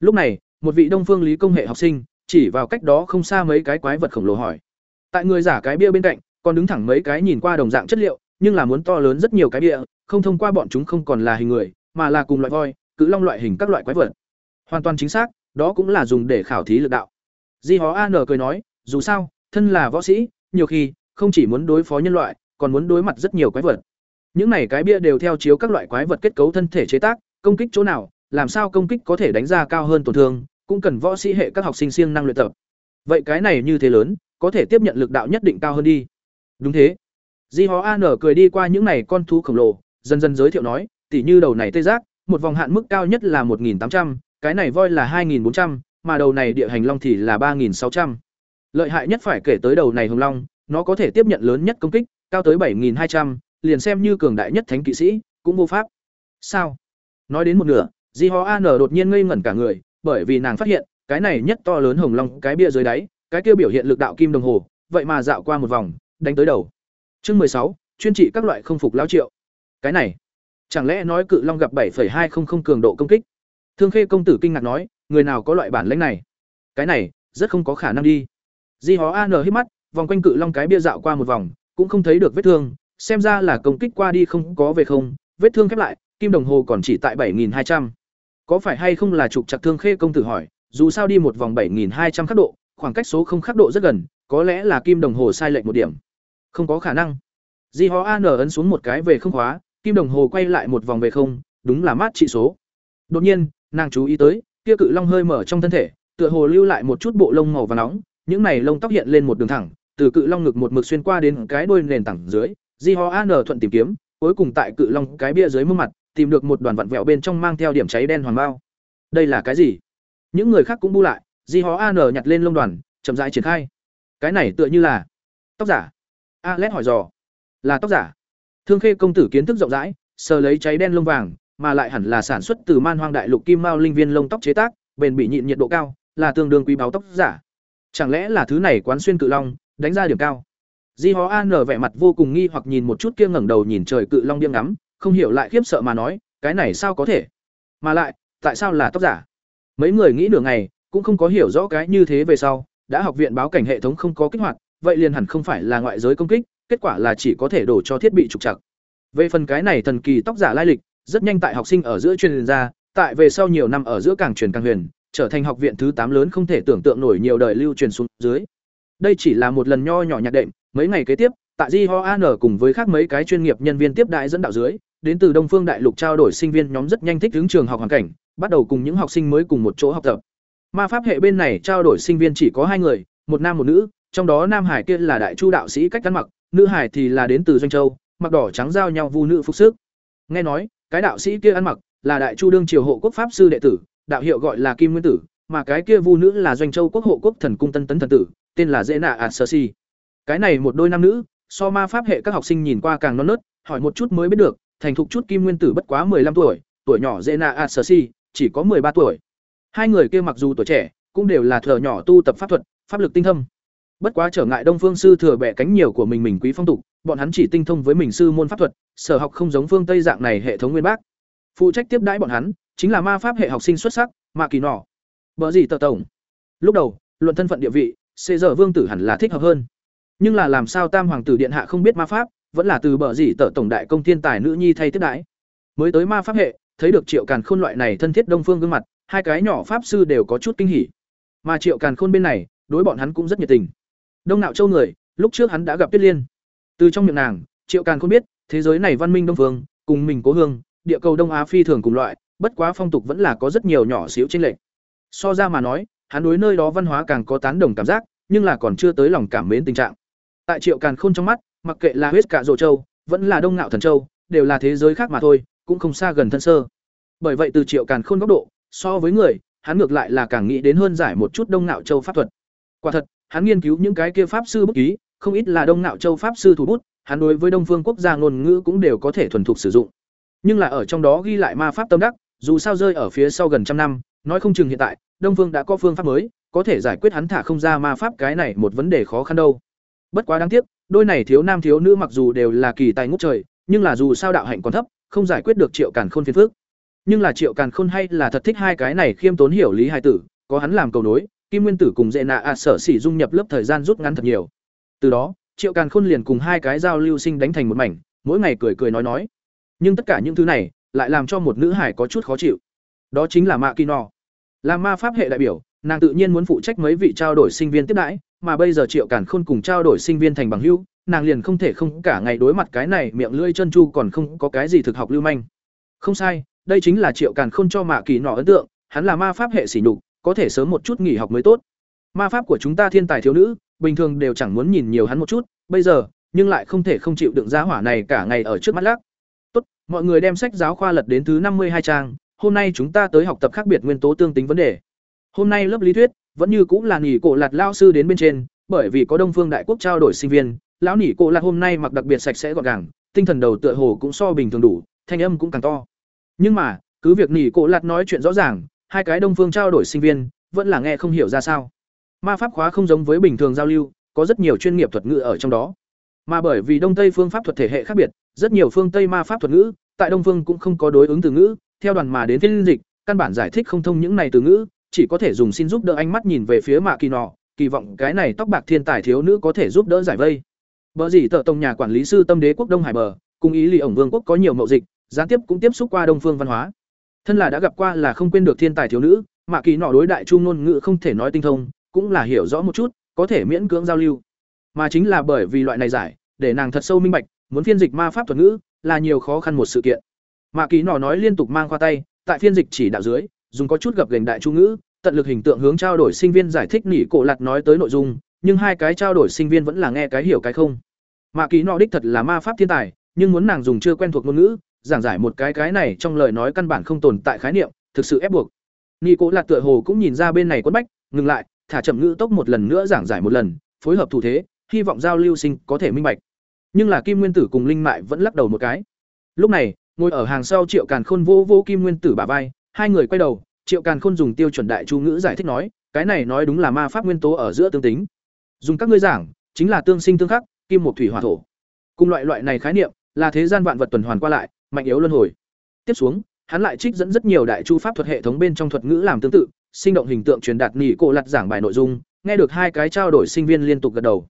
Lúc này một vị đông phương lý công hệ học sinh, chỉ vào cách đó không xa mấy cái quái vật khổng lồ hỏi. Tại người giả cái bia bên cạnh, còn đứng thẳng mấy cái nhìn qua đồng dạng chất liệu, nhưng là muốn to lớn rất nhiều cái bia, không thông qua bọn chúng không còn là hình người, mà là cùng loại voi, cự long loại hình các loại quái vật. Hoàn toàn chính xác, đó cũng là dùng để khảo thí lực đạo. Di hó an cười nói, dù sao, thân là võ sĩ, nhiều khi, không chỉ muốn đối phó nhân loại, còn muốn đối mặt rất nhiều quái vật. Những này cái bia đều theo chiếu các loại quái vật kết cấu thân thể chế tác, công kích chỗ nào, làm sao công kích có thể đánh ra cao hơn tổn thương cũng cần võ sĩ hệ các học sinh siêng năng luyện tập. Vậy cái này như thế lớn, có thể tiếp nhận lực đạo nhất định cao hơn đi. Đúng thế. Di hó an cười đi qua những này con thú khổng lồ, dần dần giới thiệu nói, tỉ như đầu này tê giác, một vòng hạn mức cao nhất là một tám trăm, cái này voi là hai bốn trăm, mà đầu này địa hành long thì là ba sáu trăm. Lợi hại nhất phải kể tới đầu này hồng long, nó có thể tiếp nhận lớn nhất công kích, cao tới bảy hai trăm, liền xem như cường đại nhất thánh kỵ sĩ, cũng vô pháp. Sao? Nói đến một nửa, di ho an đột nhiên ngây ngẩn cả người bởi vì nàng phát hiện, cái này nhất to lớn hồng long, cái bia dưới đáy, cái kia biểu hiện lực đạo kim đồng hồ, vậy mà dạo qua một vòng, đánh tới đầu. Chương mười sáu, chuyên trị các loại không phục lão triệu. Cái này, chẳng lẽ nói cự long gặp bảy hai không không cường độ công kích? Thương khê công tử kinh ngạc nói, người nào có loại bản lĩnh này? Cái này, rất không có khả năng đi. Di hó an hít mắt, vòng quanh cự long cái bia dạo qua một vòng, cũng không thấy được vết thương, xem ra là công kích qua đi không có về không, vết thương khép lại, kim đồng hồ còn chỉ tại bảy nghìn hai trăm có phải hay không là trục chặt thương khê công tử hỏi dù sao đi một vòng bảy nghìn hai trăm khắc độ khoảng cách số không khắc độ rất gần có lẽ là kim đồng hồ sai lệch một điểm không có khả năng di hó an ấn xuống một cái về không khóa kim đồng hồ quay lại một vòng về không đúng là mát trị số. Đột nhiên, nàng chú ý tới, kia cự long hơi mở trong thân thể, tựa hồ lưu lại một chút bộ lông màu vàng nóng, những này lông tóc hiện lên một đường thẳng, từ cự long ngực một mực xuyên qua đến cái đuôi nền tảng dưới, Di Ho An thuận tìm kiếm, cuối cùng tại cự long cái bia dưới mương mặt, tìm được một đoàn vặn vẹo bên trong mang theo điểm cháy đen hoàng bao. Đây là cái gì? Những người khác cũng bu lại, Di hó An nhặt lên lông đoàn, chậm rãi triển khai. Cái này tựa như là tóc giả. Alet hỏi dò. Là tóc giả. Thương Khê công tử kiến thức rộng rãi, sờ lấy cháy đen lông vàng, mà lại hẳn là sản xuất từ man hoang đại lục kim mao linh viên lông tóc chế tác, bền bị nhịn nhiệt độ cao, là tương đương quý báo tóc giả. Chẳng lẽ là thứ này quán xuyên cự long, đánh ra điểm cao? Di Hó An vẻ mặt vô cùng nghi hoặc nhìn một chút kia ngẩng đầu nhìn trời cự long điên ngắm, không hiểu lại khiếp sợ mà nói, cái này sao có thể? Mà lại, tại sao là tóc giả? Mấy người nghĩ nửa ngày, cũng không có hiểu rõ cái như thế về sau, đã học viện báo cảnh hệ thống không có kích hoạt, vậy liền hẳn không phải là ngoại giới công kích, kết quả là chỉ có thể đổ cho thiết bị trục trặc. Về phần cái này thần kỳ tóc giả lai lịch, rất nhanh tại học sinh ở giữa truyền ra, tại về sau nhiều năm ở giữa càng truyền càng huyền, trở thành học viện thứ tám lớn không thể tưởng tượng nổi nhiều đời lưu truyền xuống dưới. Đây chỉ là một lần nho nhỏ nhạc đệm, mấy ngày kế tiếp, tại Di Ho An cùng với khác mấy cái chuyên nghiệp nhân viên tiếp đại dẫn đạo dưới, đến từ Đông Phương Đại Lục trao đổi sinh viên nhóm rất nhanh thích ứng trường học hoàn cảnh, bắt đầu cùng những học sinh mới cùng một chỗ học tập. Ma pháp hệ bên này trao đổi sinh viên chỉ có hai người, một nam một nữ, trong đó nam hải kia là đại chu đạo sĩ cách ăn mặc, nữ hải thì là đến từ doanh châu, mặc đỏ trắng giao nhau vu nữ phục sức. Nghe nói, cái đạo sĩ kia ăn mặc là đại chu đương triều hộ quốc pháp sư đệ tử, đạo hiệu gọi là Kim Nguyên tử, mà cái kia vu nữ là doanh châu quốc hộ quốc thần cung tân tấn thần tử, tên là Dễ Nạ Assersi. Cái này một đôi nam nữ, so ma pháp hệ các học sinh nhìn qua càng non nớt, hỏi một chút mới biết được, thành thục chút Kim Nguyên tử bất quá 15 tuổi, tuổi nhỏ Zena Nạ à chỉ có 13 tuổi. Hai người kia mặc dù tuổi trẻ, cũng đều là thợ nhỏ tu tập pháp thuật, pháp lực tinh thâm. Bất quá trở ngại Đông Phương sư thừa bẻ cánh nhiều của mình mình quý phong tục, bọn hắn chỉ tinh thông với mình sư môn pháp thuật, sở học không giống phương Tây dạng này hệ thống nguyên bác. Phụ trách tiếp đãi bọn hắn chính là ma pháp hệ học sinh xuất sắc, Mạ Kỳ Nỏ. Bở gì tờ tổng. Lúc đầu, luận thân phận địa vị, Cế giờ vương tử hẳn là thích hợp hơn. Nhưng là làm sao Tam hoàng tử điện hạ không biết ma pháp, vẫn là từ bờ gì tở tổng đại công thiên tài nữ nhi thay tiếp đãi. Mới tới ma pháp hệ, thấy được Triệu Càn Khôn loại này thân thiết đông phương gương mặt, hai cái nhỏ pháp sư đều có chút kinh hỉ. Mà Triệu Càn Khôn bên này, đối bọn hắn cũng rất nhiệt tình. Đông Nạo Châu người, lúc trước hắn đã gặp Tuyết Liên. Từ trong miệng nàng, Triệu Càn Khôn biết, thế giới này văn minh đông phương, cùng mình cố hương, địa cầu Đông Á phi thường cùng loại, bất quá phong tục vẫn là có rất nhiều nhỏ xíu chênh lệch. So ra mà nói, hắn đối nơi đó văn hóa càng có tán đồng cảm giác, nhưng là còn chưa tới lòng cảm mến tình trạng. Tại Triệu Càn Khôn trong mắt, mặc kệ là huyết cả rồ Châu, vẫn là Đông ngạo Thần Châu, đều là thế giới khác mà thôi, cũng không xa gần thân sơ. Bởi vậy từ Triệu Càn Khôn góc độ, so với người, hắn ngược lại là càng nghĩ đến hơn giải một chút Đông ngạo Châu pháp thuật. Quả thật, hắn nghiên cứu những cái kia pháp sư bút ký, không ít là Đông ngạo Châu pháp sư thủ bút, hắn đối với Đông Phương quốc gia ngôn ngữ cũng đều có thể thuần thục sử dụng. Nhưng là ở trong đó ghi lại ma pháp tâm đắc, dù sao rơi ở phía sau gần trăm năm, nói không chừng hiện tại, Đông Phương đã có phương pháp mới, có thể giải quyết hắn thả không ra ma pháp cái này một vấn đề khó khăn đâu. Bất quá đáng tiếc, đôi này thiếu nam thiếu nữ mặc dù đều là kỳ tài ngút trời, nhưng là dù sao đạo hạnh còn thấp, không giải quyết được Triệu Càn Khôn phiền phức. Nhưng là Triệu Càn Khôn hay là thật thích hai cái này khiêm tốn hiểu lý hài tử, có hắn làm cầu nối, Kim Nguyên Tử cùng Dệ Nạ A Sở Sĩ dung nhập lớp thời gian rút ngắn thật nhiều. Từ đó, Triệu Càn Khôn liền cùng hai cái giao lưu sinh đánh thành một mảnh, mỗi ngày cười cười nói nói. Nhưng tất cả những thứ này lại làm cho một nữ hải có chút khó chịu. Đó chính là Mạ Kỳ Nọ. Là ma pháp hệ đại biểu, nàng tự nhiên muốn phụ trách mấy vị trao đổi sinh viên tiếp đãi, mà bây giờ Triệu Càn Khôn cùng trao đổi sinh viên thành bằng hữu, nàng liền không thể không cả ngày đối mặt cái này miệng lưỡi chân chu còn không có cái gì thực học lưu manh. Không sai, đây chính là Triệu Càn Khôn cho Mạ Kỳ Nọ ấn tượng, hắn là ma pháp hệ sỉ nhục, có thể sớm một chút nghỉ học mới tốt. Ma pháp của chúng ta thiên tài thiếu nữ, bình thường đều chẳng muốn nhìn nhiều hắn một chút, bây giờ, nhưng lại không thể không chịu đựng giá hỏa này cả ngày ở trước mắt lắc. Tốt, mọi người đem sách giáo khoa lật đến thứ năm mươi hai trang, hôm nay chúng ta tới học tập khác biệt nguyên tố tương tính vấn đề. Hôm nay lớp lý thuyết vẫn như cũng là nghỉ cổ lạt lao sư đến bên trên, bởi vì có Đông Phương Đại Quốc trao đổi sinh viên, lão nỉ cổ lạt hôm nay mặc đặc biệt sạch sẽ gọn gàng, tinh thần đầu tựa hồ cũng so bình thường đủ, thanh âm cũng càng to. Nhưng mà, cứ việc nỉ cổ lạt nói chuyện rõ ràng, hai cái Đông Phương trao đổi sinh viên vẫn là nghe không hiểu ra sao. Ma pháp khóa không giống với bình thường giao lưu, có rất nhiều chuyên nghiệp thuật ngữ ở trong đó. Mà bởi vì Đông Tây phương pháp thuật thể hệ khác biệt, rất nhiều phương Tây ma pháp thuật ngữ, tại Đông phương cũng không có đối ứng từ ngữ, theo đoàn mà đến phiên dịch, căn bản giải thích không thông những này từ ngữ, chỉ có thể dùng xin giúp đỡ ánh mắt nhìn về phía Mạ Kỳ nọ, kỳ vọng cái này tóc bạc thiên tài thiếu nữ có thể giúp đỡ giải vây. Bở gì tợ tông nhà quản lý sư tâm đế quốc Đông Hải bờ, cùng ý lì ổng vương quốc có nhiều mậu dịch, gián tiếp cũng tiếp xúc qua Đông phương văn hóa. Thân là đã gặp qua là không quên được thiên tài thiếu nữ, Mạ Kỳ nọ đối đại trung ngôn ngữ không thể nói tinh thông, cũng là hiểu rõ một chút, có thể miễn cưỡng giao lưu. Mà chính là bởi vì loại này giải, để nàng thật sâu minh bạch, muốn phiên dịch ma pháp thuật ngữ là nhiều khó khăn một sự kiện. mạ kỳ nọ nói liên tục mang qua tay tại phiên dịch chỉ đạo dưới dùng có chút gập gành đại chu ngữ, tận lực hình tượng hướng trao đổi sinh viên giải thích nỉ cổ lạt nói tới nội dung, nhưng hai cái trao đổi sinh viên vẫn là nghe cái hiểu cái không. Mạ kỳ nọ đích thật là ma pháp thiên tài, nhưng muốn nàng dùng chưa quen thuộc ngôn ngữ, giảng giải một cái cái này trong lời nói căn bản không tồn tại khái niệm, thực sự ép buộc. Nỉ cổ lạt tựa hồ cũng nhìn ra bên này quất bách, ngừng lại, thả chậm ngữ tốc một lần nữa giảng giải một lần, phối hợp thủ thế, hy vọng giao lưu sinh có thể minh bạch. Nhưng là kim nguyên tử cùng linh mại vẫn lắc đầu một cái. Lúc này, ngồi ở hàng sau triệu càn khôn vô vô kim nguyên tử bả vai hai người quay đầu, triệu càn khôn dùng tiêu chuẩn đại chu ngữ giải thích nói, cái này nói đúng là ma pháp nguyên tố ở giữa tương tính. Dùng các ngươi giảng, chính là tương sinh tương khắc, kim một thủy hỏa thổ. Cùng loại loại này khái niệm, là thế gian vạn vật tuần hoàn qua lại, mạnh yếu luân hồi. Tiếp xuống, hắn lại trích dẫn rất nhiều đại chu pháp thuật hệ thống bên trong thuật ngữ làm tương tự, sinh động hình tượng truyền đạt nhị cổ lặt giảng bài nội dung, nghe được hai cái trao đổi sinh viên liên tục gật đầu.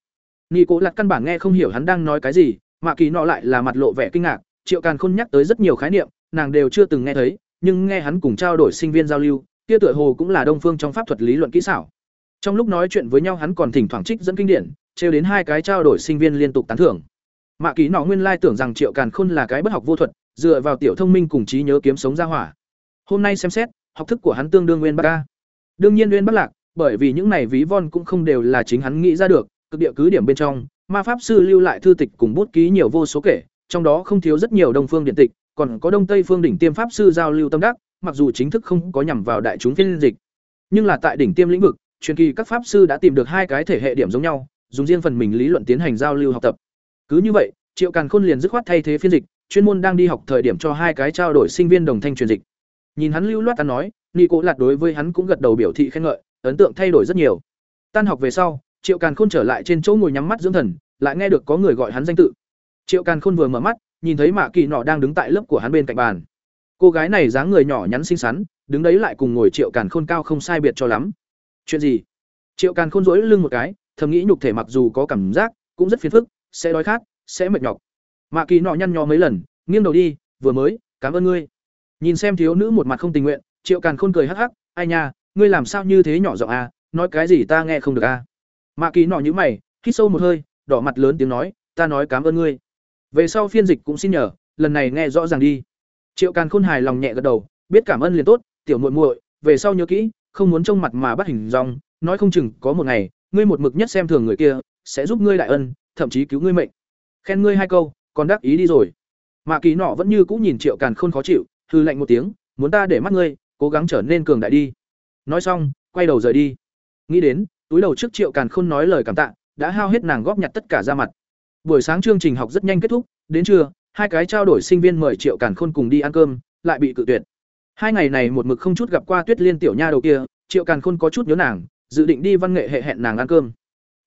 Nhị cổ lặt căn bản nghe không hiểu hắn đang nói cái gì, mà kỳ nọ lại là mặt lộ vẻ kinh ngạc, triệu càn khôn nhắc tới rất nhiều khái niệm, nàng đều chưa từng nghe thấy nhưng nghe hắn cùng trao đổi sinh viên giao lưu, kia tựa hồ cũng là đông phương trong pháp thuật lý luận kỹ xảo. Trong lúc nói chuyện với nhau hắn còn thỉnh thoảng trích dẫn kinh điển, trêu đến hai cái trao đổi sinh viên liên tục tán thưởng. Mạ ký nọ nguyên lai tưởng rằng triệu càn khôn là cái bất học vô thuật, dựa vào tiểu thông minh cùng trí nhớ kiếm sống ra hỏa. Hôm nay xem xét, học thức của hắn tương đương nguyên bắc ca đương nhiên nguyên bắc lạc, bởi vì những này ví von cũng không đều là chính hắn nghĩ ra được, cực địa cứ điểm bên trong, ma pháp sư lưu lại thư tịch cùng bút ký nhiều vô số kể, trong đó không thiếu rất nhiều đông phương điện tịch còn có đông tây phương đỉnh tiêm pháp sư giao lưu tâm đắc, mặc dù chính thức không có nhằm vào đại chúng phiên dịch, nhưng là tại đỉnh tiêm lĩnh vực, truyền kỳ các pháp sư đã tìm được hai cái thể hệ điểm giống nhau, dùng riêng phần mình lý luận tiến hành giao lưu học tập. Cứ như vậy, triệu càn khôn liền dứt khoát thay thế phiên dịch, chuyên môn đang đi học thời điểm cho hai cái trao đổi sinh viên đồng thanh truyền dịch. Nhìn hắn lưu loát ta nói, nị cố lạt đối với hắn cũng gật đầu biểu thị khen ngợi, ấn tượng thay đổi rất nhiều. Tan học về sau, triệu càn khôn trở lại trên chỗ ngồi nhắm mắt dưỡng thần, lại nghe được có người gọi hắn danh tự. Triệu càn khôn vừa mở mắt nhìn thấy mạ kỳ nọ đang đứng tại lớp của hắn bên cạnh bàn. Cô gái này dáng người nhỏ nhắn xinh xắn, đứng đấy lại cùng ngồi triệu càn khôn cao không sai biệt cho lắm. Chuyện gì? Triệu càn khôn rỗi lưng một cái, thầm nghĩ nhục thể mặc dù có cảm giác, cũng rất phiền phức, sẽ đói khát, sẽ mệt nhọc. Mạ kỳ nọ nhăn nhó mấy lần, nghiêng đầu đi, vừa mới, cảm ơn ngươi. Nhìn xem thiếu nữ một mặt không tình nguyện, triệu càn khôn cười hắc hắc, ai nha, ngươi làm sao như thế nhỏ giọng à nói cái gì ta nghe không được à? Mạ kỳ nọ nhữ mày, hít sâu một hơi, đỏ mặt lớn tiếng nói, ta nói cảm ơn ngươi về sau phiên dịch cũng xin nhờ, lần này nghe rõ ràng đi. Triệu càn khôn hài lòng nhẹ gật đầu, biết cảm ơn liền tốt, tiểu muội muội, về sau nhớ kỹ, không muốn trông mặt mà bắt hình dong, nói không chừng có một ngày, ngươi một mực nhất xem thường người kia, sẽ giúp ngươi đại ân, thậm chí cứu ngươi mệnh. Khen ngươi hai câu, còn đắc ý đi rồi. Mạ kỳ nọ vẫn như cũng nhìn triệu càn khôn khó chịu hư lạnh một tiếng, muốn ta để mắt ngươi, cố gắng trở nên cường đại đi. Nói xong, quay đầu rời đi. Nghĩ đến, túi đầu trước triệu càn khôn nói lời cảm tạ, đã hao hết nàng góp nhặt tất cả ra mặt buổi sáng chương trình học rất nhanh kết thúc, đến trưa, hai cái trao đổi sinh viên mời triệu càn khôn cùng đi ăn cơm, lại bị cự tuyệt. Hai ngày này một mực không chút gặp qua tuyết liên tiểu nha đầu kia, triệu càn khôn có chút nhớ nàng, dự định đi văn nghệ hệ hẹn nàng ăn cơm.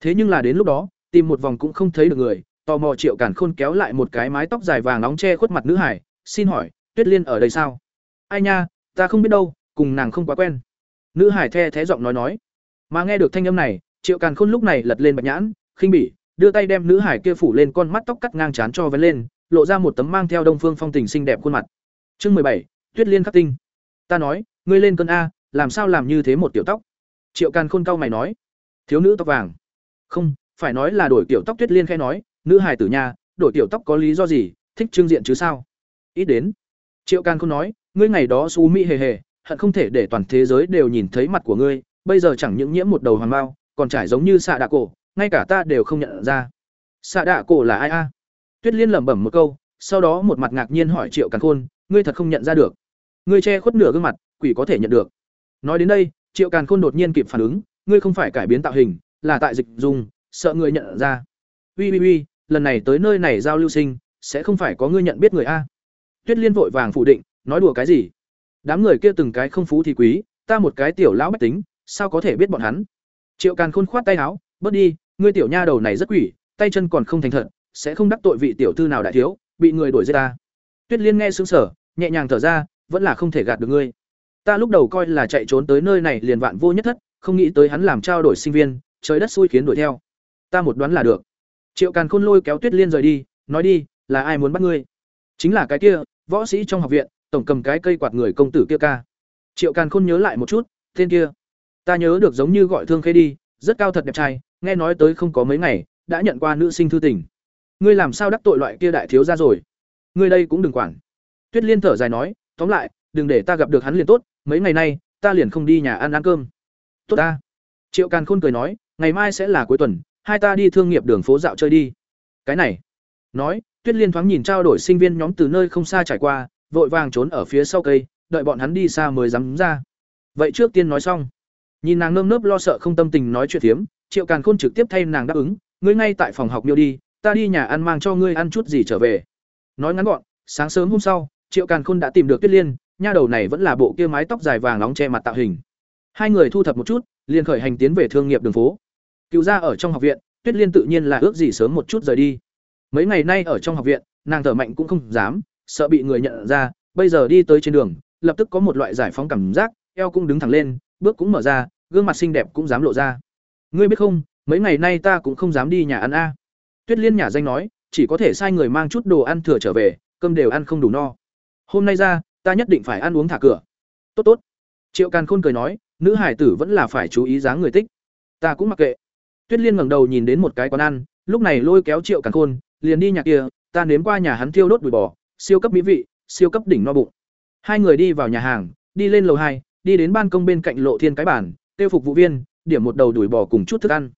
Thế nhưng là đến lúc đó, tìm một vòng cũng không thấy được người, tò mò triệu càn khôn kéo lại một cái mái tóc dài vàng nóng che khuất mặt nữ hải, xin hỏi, tuyết liên ở đây sao? Ai nha, ta không biết đâu, cùng nàng không quá quen. Nữ hải the thé giọng nói nói. Mà nghe được thanh âm này, triệu càn khôn lúc này lật lên bạch nhãn, khinh bỉ đưa tay đem nữ hải kia phủ lên con mắt tóc cắt ngang chán cho vén lên, lộ ra một tấm mang theo đông phương phong tình xinh đẹp khuôn mặt. Chương mười bảy, tuyết liên khắc tinh. Ta nói, ngươi lên cơn a, làm sao làm như thế một tiểu tóc? Triệu càn khôn cau mày nói. Thiếu nữ tóc vàng. Không, phải nói là đổi tiểu tóc tuyết liên khẽ nói, nữ hải tử nha đổi tiểu tóc có lý do gì, thích trưng diện chứ sao? Ít đến. Triệu càn khôn nói, ngươi ngày đó xú mỹ hề hề, hận không thể để toàn thế giới đều nhìn thấy mặt của ngươi, bây giờ chẳng những nhiễm một đầu hoàng bao, còn trải giống như xạ đạ cổ ngay cả ta đều không nhận ra. Xạ đạ cổ là ai a? Tuyết liên lẩm bẩm một câu, sau đó một mặt ngạc nhiên hỏi triệu càn khôn, ngươi thật không nhận ra được. Ngươi che khuất nửa gương mặt, quỷ có thể nhận được. Nói đến đây, triệu càn khôn đột nhiên kịp phản ứng, ngươi không phải cải biến tạo hình, là tại dịch dùng, sợ người nhận ra. Ui ui ui, lần này tới nơi này giao lưu sinh, sẽ không phải có ngươi nhận biết người a? Tuyết liên vội vàng phủ định, nói đùa cái gì? Đám người kia từng cái không phú thì quý, ta một cái tiểu lão bách tính, sao có thể biết bọn hắn? Triệu càn khôn khoát tay áo, bớt đi ngươi tiểu nha đầu này rất quỷ, tay chân còn không thành thật, sẽ không đắc tội vị tiểu thư nào đại thiếu, bị người đuổi giết ta. Tuyết liên nghe sững sờ, nhẹ nhàng thở ra, vẫn là không thể gạt được ngươi. Ta lúc đầu coi là chạy trốn tới nơi này liền vạn vô nhất thất, không nghĩ tới hắn làm trao đổi sinh viên, trời đất xui khiến đuổi theo. Ta một đoán là được. Triệu càn khôn lôi kéo tuyết liên rời đi, nói đi, là ai muốn bắt ngươi? Chính là cái kia, võ sĩ trong học viện, tổng cầm cái cây quạt người công tử kia ca. Triệu càn khôn nhớ lại một chút, tên kia. Ta nhớ được giống như gọi thương khê đi rất cao thật đẹp trai, nghe nói tới không có mấy ngày, đã nhận qua nữ sinh thư tình. Ngươi làm sao đắc tội loại kia đại thiếu ra rồi? Ngươi đây cũng đừng quản. Tuyết liên thở dài nói, tóm lại, đừng để ta gặp được hắn liền tốt, mấy ngày nay, ta liền không đi nhà ăn ăn cơm. Tốt ta. Triệu càn khôn cười nói, ngày mai sẽ là cuối tuần, hai ta đi thương nghiệp đường phố dạo chơi đi. Cái này. Nói, tuyết liên thoáng nhìn trao đổi sinh viên nhóm từ nơi không xa trải qua, vội vàng trốn ở phía sau cây, đợi bọn hắn đi xa mới dám ra. Vậy trước tiên nói xong nhìn nàng nơm nớp lo sợ không tâm tình nói chuyện phiếm, triệu càn khôn trực tiếp thay nàng đáp ứng, ngươi ngay tại phòng học miêu đi, ta đi nhà ăn mang cho ngươi ăn chút gì trở về. Nói ngắn gọn, sáng sớm hôm sau, triệu càn khôn đã tìm được tuyết liên, nha đầu này vẫn là bộ kia mái tóc dài vàng nóng che mặt tạo hình. Hai người thu thập một chút, liền khởi hành tiến về thương nghiệp đường phố. Cựu ra ở trong học viện, tuyết liên tự nhiên là ước gì sớm một chút rời đi. Mấy ngày nay ở trong học viện, nàng thở mạnh cũng không dám, sợ bị người nhận ra, bây giờ đi tới trên đường, lập tức có một loại giải phóng cảm giác, eo cũng đứng thẳng lên bước cũng mở ra, gương mặt xinh đẹp cũng dám lộ ra. Ngươi biết không, mấy ngày nay ta cũng không dám đi nhà ăn a. Tuyết liên nhà danh nói, chỉ có thể sai người mang chút đồ ăn thừa trở về, cơm đều ăn không đủ no. Hôm nay ra, ta nhất định phải ăn uống thả cửa. Tốt tốt. Triệu càn khôn cười nói, nữ hải tử vẫn là phải chú ý dáng người tích. Ta cũng mặc kệ. Tuyết liên ngẩng đầu nhìn đến một cái quán ăn, lúc này lôi kéo triệu càn khôn, liền đi nhà kia, ta nếm qua nhà hắn thiêu đốt đùi bò, siêu cấp mỹ vị, siêu cấp đỉnh no bụng. Hai người đi vào nhà hàng, đi lên lầu hai đi đến ban công bên cạnh lộ thiên cái bản tiêu phục vụ viên, điểm một đầu đùi bò cùng chút thức ăn.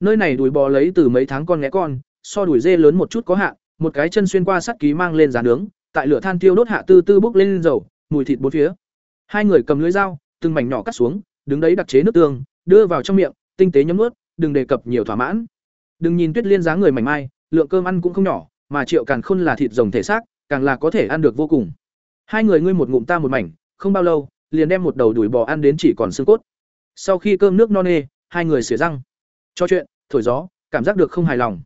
Nơi này đùi bò lấy từ mấy tháng con nghé con, so đùi dê lớn một chút có hạn, một cái chân xuyên qua sắt ký mang lên giá nướng, tại lửa than tiêu đốt hạ tư tư bốc lên dầu, mùi thịt bốn phía. Hai người cầm lưới dao, từng mảnh nhỏ cắt xuống, đứng đấy đặc chế nước tương, đưa vào trong miệng, tinh tế nhấm ướt đừng đề cập nhiều thỏa mãn. Đừng nhìn tuyết liên dáng người mảnh mai, lượng cơm ăn cũng không nhỏ, mà triệu càn khôn là thịt rồng thể xác, càng là có thể ăn được vô cùng. Hai người ngươi một ngụm ta một mảnh, không bao lâu liền đem một đầu đùi bò ăn đến chỉ còn xương cốt. Sau khi cơm nước no nê, hai người xỉa răng. Cho chuyện, thổi gió, cảm giác được không hài lòng.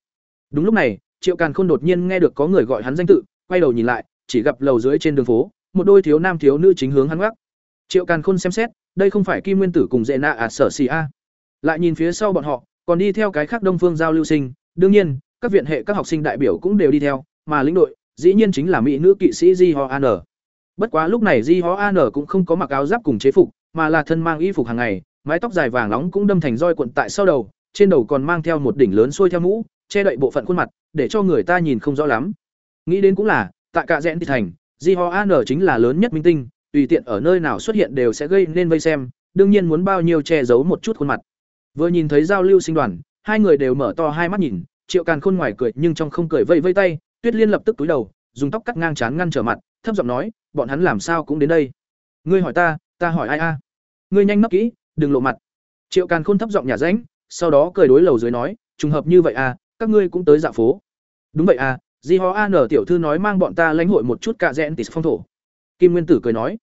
Đúng lúc này, triệu càn khôn đột nhiên nghe được có người gọi hắn danh tự, quay đầu nhìn lại, chỉ gặp lầu dưới trên đường phố, một đôi thiếu nam thiếu nữ chính hướng hắn gác. Triệu càn khôn xem xét, đây không phải kim nguyên tử cùng dệ nạ à sở xì a. Lại nhìn phía sau bọn họ, còn đi theo cái khác đông phương giao lưu sinh. Đương nhiên, các viện hệ các học sinh đại biểu cũng đều đi theo, mà lĩnh đội, dĩ nhiên chính là mỹ nữ kỵ sĩ di ho an bất quá lúc này di ho an cũng không có mặc áo giáp cùng chế phục, mà là thân mang y phục hàng ngày, mái tóc dài vàng nóng cũng đâm thành roi cuộn tại sau đầu, trên đầu còn mang theo một đỉnh lớn xuôi theo mũ, che đậy bộ phận khuôn mặt, để cho người ta nhìn không rõ lắm. Nghĩ đến cũng là, tại cả rẽn thị thành di ho an chính là lớn nhất minh tinh, tùy tiện ở nơi nào xuất hiện đều sẽ gây nên vây xem, đương nhiên muốn bao nhiêu che giấu một chút khuôn mặt. Vừa nhìn thấy giao lưu sinh đoàn, hai người đều mở to hai mắt nhìn, triệu càn khôn ngoài cười nhưng trong không cười vây vây tay, tuyết liên lập tức túi đầu, dùng tóc cắt ngang chán ngăn trở mặt thấp giọng nói, bọn hắn làm sao cũng đến đây. Ngươi hỏi ta ta hỏi ai a? Ngươi nhanh nấp kỹ, đừng lộ mặt. Triệu càn khôn thấp giọng nhà ránh, sau đó cười đối lầu dưới nói, trùng hợp như vậy à các ngươi cũng tới dạo phố. Đúng vậy à di ho an tiểu thư nói mang bọn ta lãnh hội một chút cạ rẽn tịt phong thổ. Kim nguyên tử cười nói.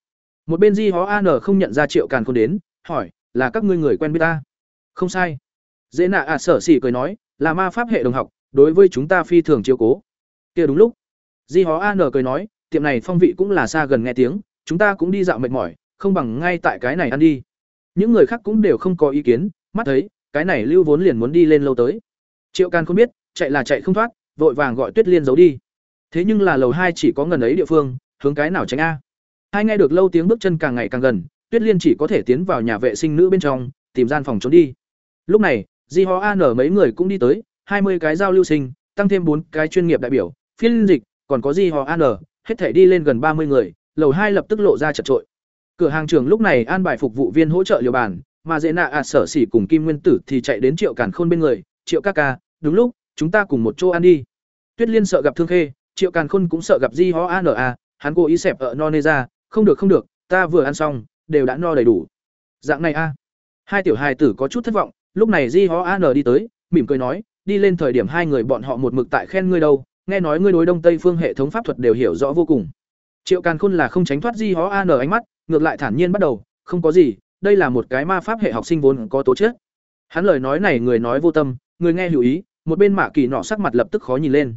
Một bên di ho an không nhận ra triệu càn khôn đến, hỏi, là các ngươi người quen biết ta? Không sai. Dễ nạ à sở xỉ cười nói, là ma pháp hệ đồng học, đối với chúng ta phi thường chiếu cố. Kia đúng lúc, di hó an cười nói tiệm này phong vị cũng là xa gần nghe tiếng, chúng ta cũng đi dạo mệt mỏi, không bằng ngay tại cái này ăn đi. Những người khác cũng đều không có ý kiến, mắt thấy, cái này lưu vốn liền muốn đi lên lâu tới. Triệu can không biết, chạy là chạy không thoát, vội vàng gọi tuyết liên giấu đi. Thế nhưng là lầu hai chỉ có ngần ấy địa phương, hướng cái nào tránh a? Hai nghe được lâu tiếng bước chân càng ngày càng gần, tuyết liên chỉ có thể tiến vào nhà vệ sinh nữ bên trong, tìm gian phòng trốn đi. Lúc này, di ho an mấy người cũng đi tới, hai mươi cái giao lưu sinh, tăng thêm bốn cái chuyên nghiệp đại biểu, phiên dịch, còn có di ho an hết thể đi lên gần ba mươi người, lầu hai lập tức lộ ra chật trội. Cửa hàng trưởng lúc này an bài phục vụ viên hỗ trợ liều bàn, mà dễ nạ ạt sở sỉ cùng kim nguyên tử thì chạy đến triệu cản khôn bên người, triệu ca ca, đúng lúc, chúng ta cùng một chỗ ăn đi. Tuyết liên sợ gặp thương khê, triệu càn khôn cũng sợ gặp di ho an a, hắn cố ý xẹp ở no nê ra, không được không được, ta vừa ăn xong, đều đã no đầy đủ. Dạng này a. Hai tiểu hài tử có chút thất vọng, lúc này di ho an đi tới, mỉm cười nói, đi lên thời điểm hai người bọn họ một mực tại khen ngươi đâu nghe nói ngươi đối đông tây phương hệ thống pháp thuật đều hiểu rõ vô cùng. Triệu càn khôn là không tránh thoát di ho an ánh mắt, ngược lại thản nhiên bắt đầu, không có gì, đây là một cái ma pháp hệ học sinh vốn có tố chất. Hắn lời nói này người nói vô tâm, người nghe hữu ý, một bên mạ kỳ nọ sắc mặt lập tức khó nhìn lên.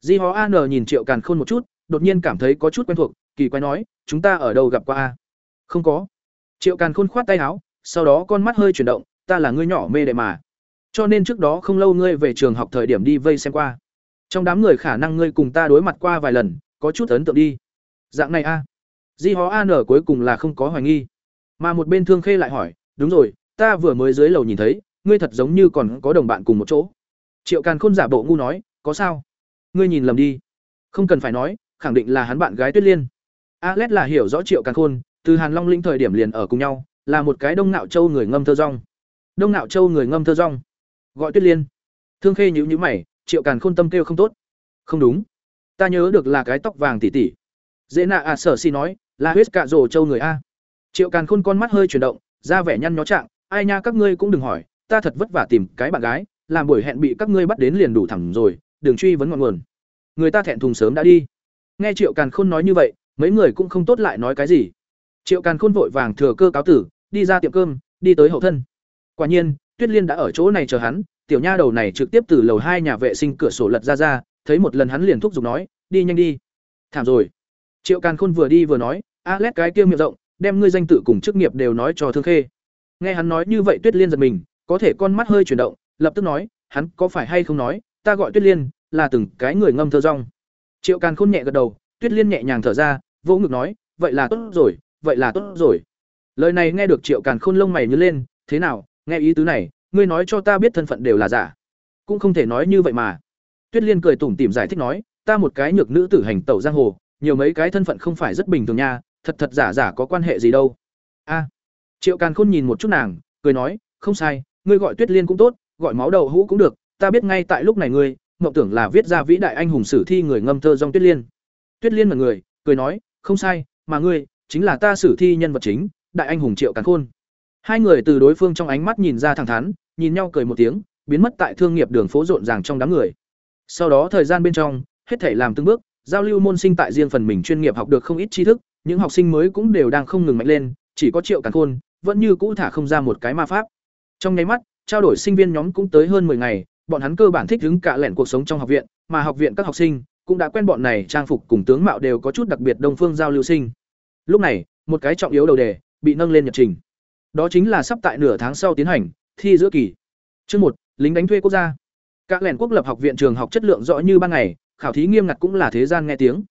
Di ho an nhìn triệu càn khôn một chút, đột nhiên cảm thấy có chút quen thuộc, kỳ quái nói, chúng ta ở đâu gặp qua a? Không có. Triệu càn khôn khoát tay áo, sau đó con mắt hơi chuyển động, ta là ngươi nhỏ mê đệ mà. Cho nên trước đó không lâu ngươi về trường học thời điểm đi vây xem qua trong đám người khả năng ngươi cùng ta đối mặt qua vài lần có chút ấn tượng đi. Dạng này a. Di hó an nở cuối cùng là không có hoài nghi. Mà một bên thương khê lại hỏi đúng rồi ta vừa mới dưới lầu nhìn thấy ngươi thật giống như còn có đồng bạn cùng một chỗ. Triệu càn khôn giả bộ ngu nói có sao? Ngươi nhìn lầm đi. Không cần phải nói khẳng định là hắn bạn gái tuyết liên. A lết là hiểu rõ Triệu Càn Khôn, từ Hàn Long linh thời điểm liền ở cùng nhau, là một cái Đông Nạo Châu người ngâm thơ rong. Đông Nạo Châu người ngâm thơ rong. Gọi Tuyết Liên. Thương Khê nhữ nhữ mày, Triệu Càn Khôn tâm kêu không tốt. Không đúng, ta nhớ được là cái tóc vàng tỉ tỉ, Dễ nạ à sở si nói, là huyết cạ rồ châu người a. Triệu Càn Khôn con mắt hơi chuyển động, ra vẻ nhăn nhó trạng, ai nha các ngươi cũng đừng hỏi, ta thật vất vả tìm cái bạn gái, làm buổi hẹn bị các ngươi bắt đến liền đủ thẳng rồi, đừng truy vấn ngọn nguồn. Người ta thẹn thùng sớm đã đi. Nghe Triệu Càn Khôn nói như vậy, mấy người cũng không tốt lại nói cái gì. Triệu Càn Khôn vội vàng thừa cơ cáo tử, đi ra tiệm cơm, đi tới hậu thân. Quả nhiên, Tuyết Liên đã ở chỗ này chờ hắn, tiểu nha đầu này trực tiếp từ lầu hai nhà vệ sinh cửa sổ lật ra ra, thấy một lần hắn liền thúc giục nói, đi nhanh đi. Thảm rồi. Triệu Càn Khôn vừa đi vừa nói, Alex cái kia miệng rộng, đem ngươi danh tự cùng chức nghiệp đều nói cho Thương Khê. Nghe hắn nói như vậy Tuyết Liên giật mình, có thể con mắt hơi chuyển động, lập tức nói, hắn có phải hay không nói, ta gọi Tuyết Liên, là từng cái người ngâm thơ rong. Triệu Càn Khôn nhẹ gật đầu, Tuyết Liên nhẹ nhàng thở ra, vỗ ngực nói, vậy là tốt rồi, vậy là tốt rồi. Lời này nghe được Triệu Càn Khôn lông mày nhướng lên, thế nào, nghe ý tứ này, ngươi nói cho ta biết thân phận đều là giả. Cũng không thể nói như vậy mà. Tuyết Liên cười tủm tỉm giải thích nói, ta một cái nhược nữ tử hành tẩu giang hồ, nhiều mấy cái thân phận không phải rất bình thường nha, thật thật giả giả có quan hệ gì đâu. A. Triệu Càn Khôn nhìn một chút nàng, cười nói, không sai, ngươi gọi Tuyết Liên cũng tốt, gọi máu đầu hũ cũng được, ta biết ngay tại lúc này ngươi, mộng tưởng là viết ra vĩ đại anh hùng sử thi người ngâm thơ dòng Tuyết Liên. Tuyết Liên là người, cười nói, không sai, mà ngươi chính là ta sử thi nhân vật chính, đại anh hùng Triệu Càn Khôn. Hai người từ đối phương trong ánh mắt nhìn ra thẳng thắn, nhìn nhau cười một tiếng, biến mất tại thương nghiệp đường phố rộn ràng trong đám người. Sau đó thời gian bên trong, hết thảy làm từng bước, giao lưu môn sinh tại riêng phần mình chuyên nghiệp học được không ít tri thức, những học sinh mới cũng đều đang không ngừng mạnh lên, chỉ có Triệu Càn Khôn vẫn như cũ thả không ra một cái ma pháp. Trong nháy mắt, trao đổi sinh viên nhóm cũng tới hơn 10 ngày, bọn hắn cơ bản thích ứng cả lẻn cuộc sống trong học viện, mà học viện các học sinh cũng đã quen bọn này trang phục cùng tướng mạo đều có chút đặc biệt đông phương giao lưu sinh. Lúc này, một cái trọng yếu đầu đề bị nâng lên nhật trình. Đó chính là sắp tại nửa tháng sau tiến hành thi giữa kỳ. Chương một lính đánh thuê quốc gia. Các lẻn quốc lập học viện trường học chất lượng rõ như ban ngày, khảo thí nghiêm ngặt cũng là thế gian nghe tiếng.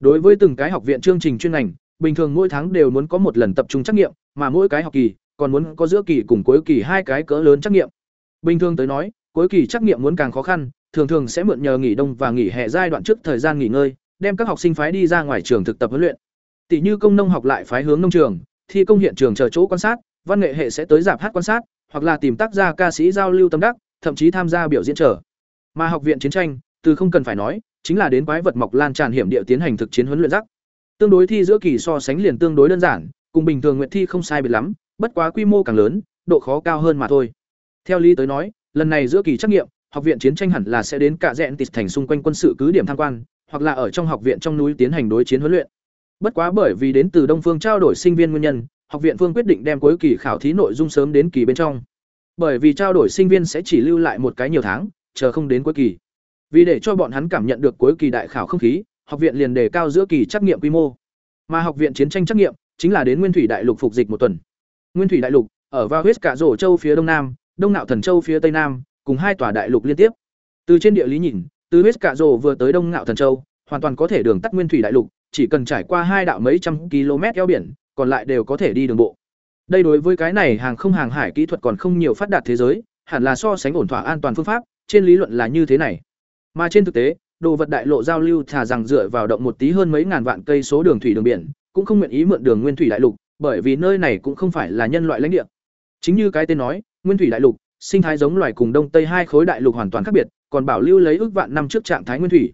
Đối với từng cái học viện chương trình chuyên ngành, bình thường mỗi tháng đều muốn có một lần tập trung trắc nghiệm, mà mỗi cái học kỳ còn muốn có giữa kỳ cùng cuối kỳ hai cái cỡ lớn trắc nghiệm. Bình thường tới nói, cuối kỳ trắc nghiệm muốn càng khó khăn, thường thường sẽ mượn nhờ nghỉ đông và nghỉ hè giai đoạn trước thời gian nghỉ ngơi, đem các học sinh phái đi ra ngoài trường thực tập huấn luyện. Tỷ như công nông học lại phái hướng nông trường, thi công hiện trường chờ chỗ quan sát, văn nghệ hệ sẽ tới giảm hát quan sát, hoặc là tìm tác gia ca sĩ giao lưu tâm đắc, thậm chí tham gia biểu diễn trở. Mà học viện chiến tranh, từ không cần phải nói, chính là đến quái vật mọc lan tràn hiểm địa tiến hành thực chiến huấn luyện rắc. Tương đối thi giữa kỳ so sánh liền tương đối đơn giản, cùng bình thường nguyện thi không sai biệt lắm, bất quá quy mô càng lớn, độ khó cao hơn mà thôi. Theo lý tới nói, lần này giữa kỳ trắc nghiệm, học viện chiến tranh hẳn là sẽ đến cả rẽn tịt thành xung quanh quân sự cứ điểm tham quan, hoặc là ở trong học viện trong núi tiến hành đối chiến huấn luyện. Bất quá bởi vì đến từ Đông Phương trao đổi sinh viên nguyên nhân, học viện Phương quyết định đem cuối kỳ khảo thí nội dung sớm đến kỳ bên trong. Bởi vì trao đổi sinh viên sẽ chỉ lưu lại một cái nhiều tháng, chờ không đến cuối kỳ. Vì để cho bọn hắn cảm nhận được cuối kỳ đại khảo không khí, học viện liền đề cao giữa kỳ trắc nghiệm quy mô. Mà học viện chiến tranh trắc nghiệm chính là đến Nguyên Thủy Đại Lục phục dịch một tuần. Nguyên Thủy Đại Lục ở vào huyết cả rổ châu phía đông nam, Đông Nạo Thần Châu phía tây nam, cùng hai tòa đại lục liên tiếp. Từ trên địa lý nhìn, từ huyết cả rổ vừa tới Đông Nạo Thần Châu, hoàn toàn có thể đường tắt Nguyên Thủy Đại Lục, chỉ cần trải qua hai đạo mấy trăm km eo biển, còn lại đều có thể đi đường bộ. Đây đối với cái này hàng không hàng hải kỹ thuật còn không nhiều phát đạt thế giới, hẳn là so sánh ổn thỏa an toàn phương pháp, trên lý luận là như thế này. Mà trên thực tế, đồ vật đại lộ giao lưu thà rằng dựa vào động một tí hơn mấy ngàn vạn cây số đường thủy đường biển, cũng không nguyện ý mượn đường nguyên thủy đại lục, bởi vì nơi này cũng không phải là nhân loại lãnh địa. Chính như cái tên nói, nguyên thủy đại lục, sinh thái giống loài cùng đông tây hai khối đại lục hoàn toàn khác biệt, còn bảo lưu lấy ước vạn năm trước trạng thái nguyên thủy.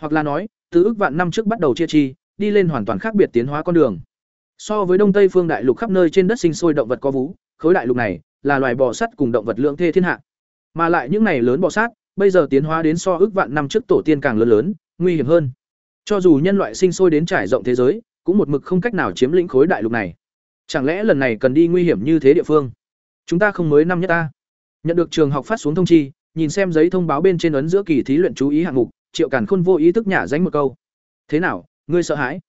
Hoặc là nói, từ ước vạn năm trước bắt đầu chia chi, đi lên hoàn toàn khác biệt tiến hóa con đường. So với đông tây phương đại lục khắp nơi trên đất sinh sôi động vật có vú, khối đại lục này là loài bò sắt cùng động vật lượng thê thiên hạ. Mà lại những này lớn bò sát, bây giờ tiến hóa đến so ước vạn năm trước tổ tiên càng lớn lớn, nguy hiểm hơn. Cho dù nhân loại sinh sôi đến trải rộng thế giới, cũng một mực không cách nào chiếm lĩnh khối đại lục này. Chẳng lẽ lần này cần đi nguy hiểm như thế địa phương? Chúng ta không mới năm nhất ta. Nhận được trường học phát xuống thông chi, nhìn xem giấy thông báo bên trên ấn giữa kỳ thí luyện chú ý hạng mục, Triệu Càn Khôn vô ý thức nhả dánh một câu. "Thế nào, ngươi sợ hãi?"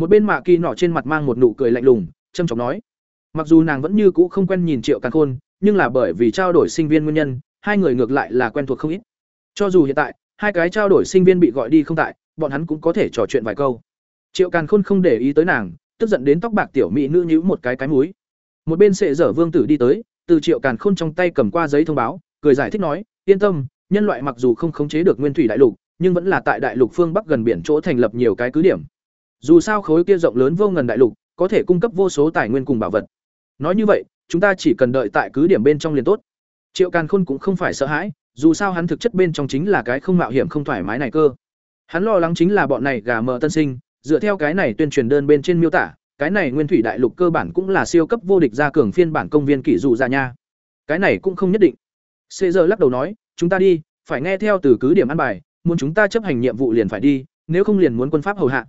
Một bên Mạ Kỳ nọ trên mặt mang một nụ cười lạnh lùng, trâm trọng nói. Mặc dù nàng vẫn như cũ không quen nhìn Triệu Càn Khôn, nhưng là bởi vì trao đổi sinh viên nguyên nhân, hai người ngược lại là quen thuộc không ít. Cho dù hiện tại, hai cái trao đổi sinh viên bị gọi đi không tại, bọn hắn cũng có thể trò chuyện vài câu. Triệu Càn Khôn không để ý tới nàng, tức giận đến tóc bạc tiểu mỹ nữ nhíu một cái cái múi Một bên sệ dở Vương tử đi tới, từ Triệu Càn Khôn trong tay cầm qua giấy thông báo, cười giải thích nói, "Yên tâm, nhân loại mặc dù không khống chế được nguyên thủy đại lục, nhưng vẫn là tại đại lục phương bắc gần biển chỗ thành lập nhiều cái cứ điểm dù sao khối kia rộng lớn vô ngần đại lục, có thể cung cấp vô số tài nguyên cùng bảo vật. Nói như vậy, chúng ta chỉ cần đợi tại cứ điểm bên trong liền tốt. Triệu Càn Khôn cũng không phải sợ hãi, dù sao hắn thực chất bên trong chính là cái không mạo hiểm không thoải mái này cơ. Hắn lo lắng chính là bọn này gà mờ tân sinh, dựa theo cái này tuyên truyền đơn bên trên miêu tả, cái này nguyên thủy đại lục cơ bản cũng là siêu cấp vô địch gia cường phiên bản công viên kỷ dụ ra nha. Cái này cũng không nhất định. xê giờ lắc đầu nói, chúng ta đi, phải nghe theo từ cứ điểm ăn bài, muốn chúng ta chấp hành nhiệm vụ liền phải đi, nếu không liền muốn quân pháp hầu hạ.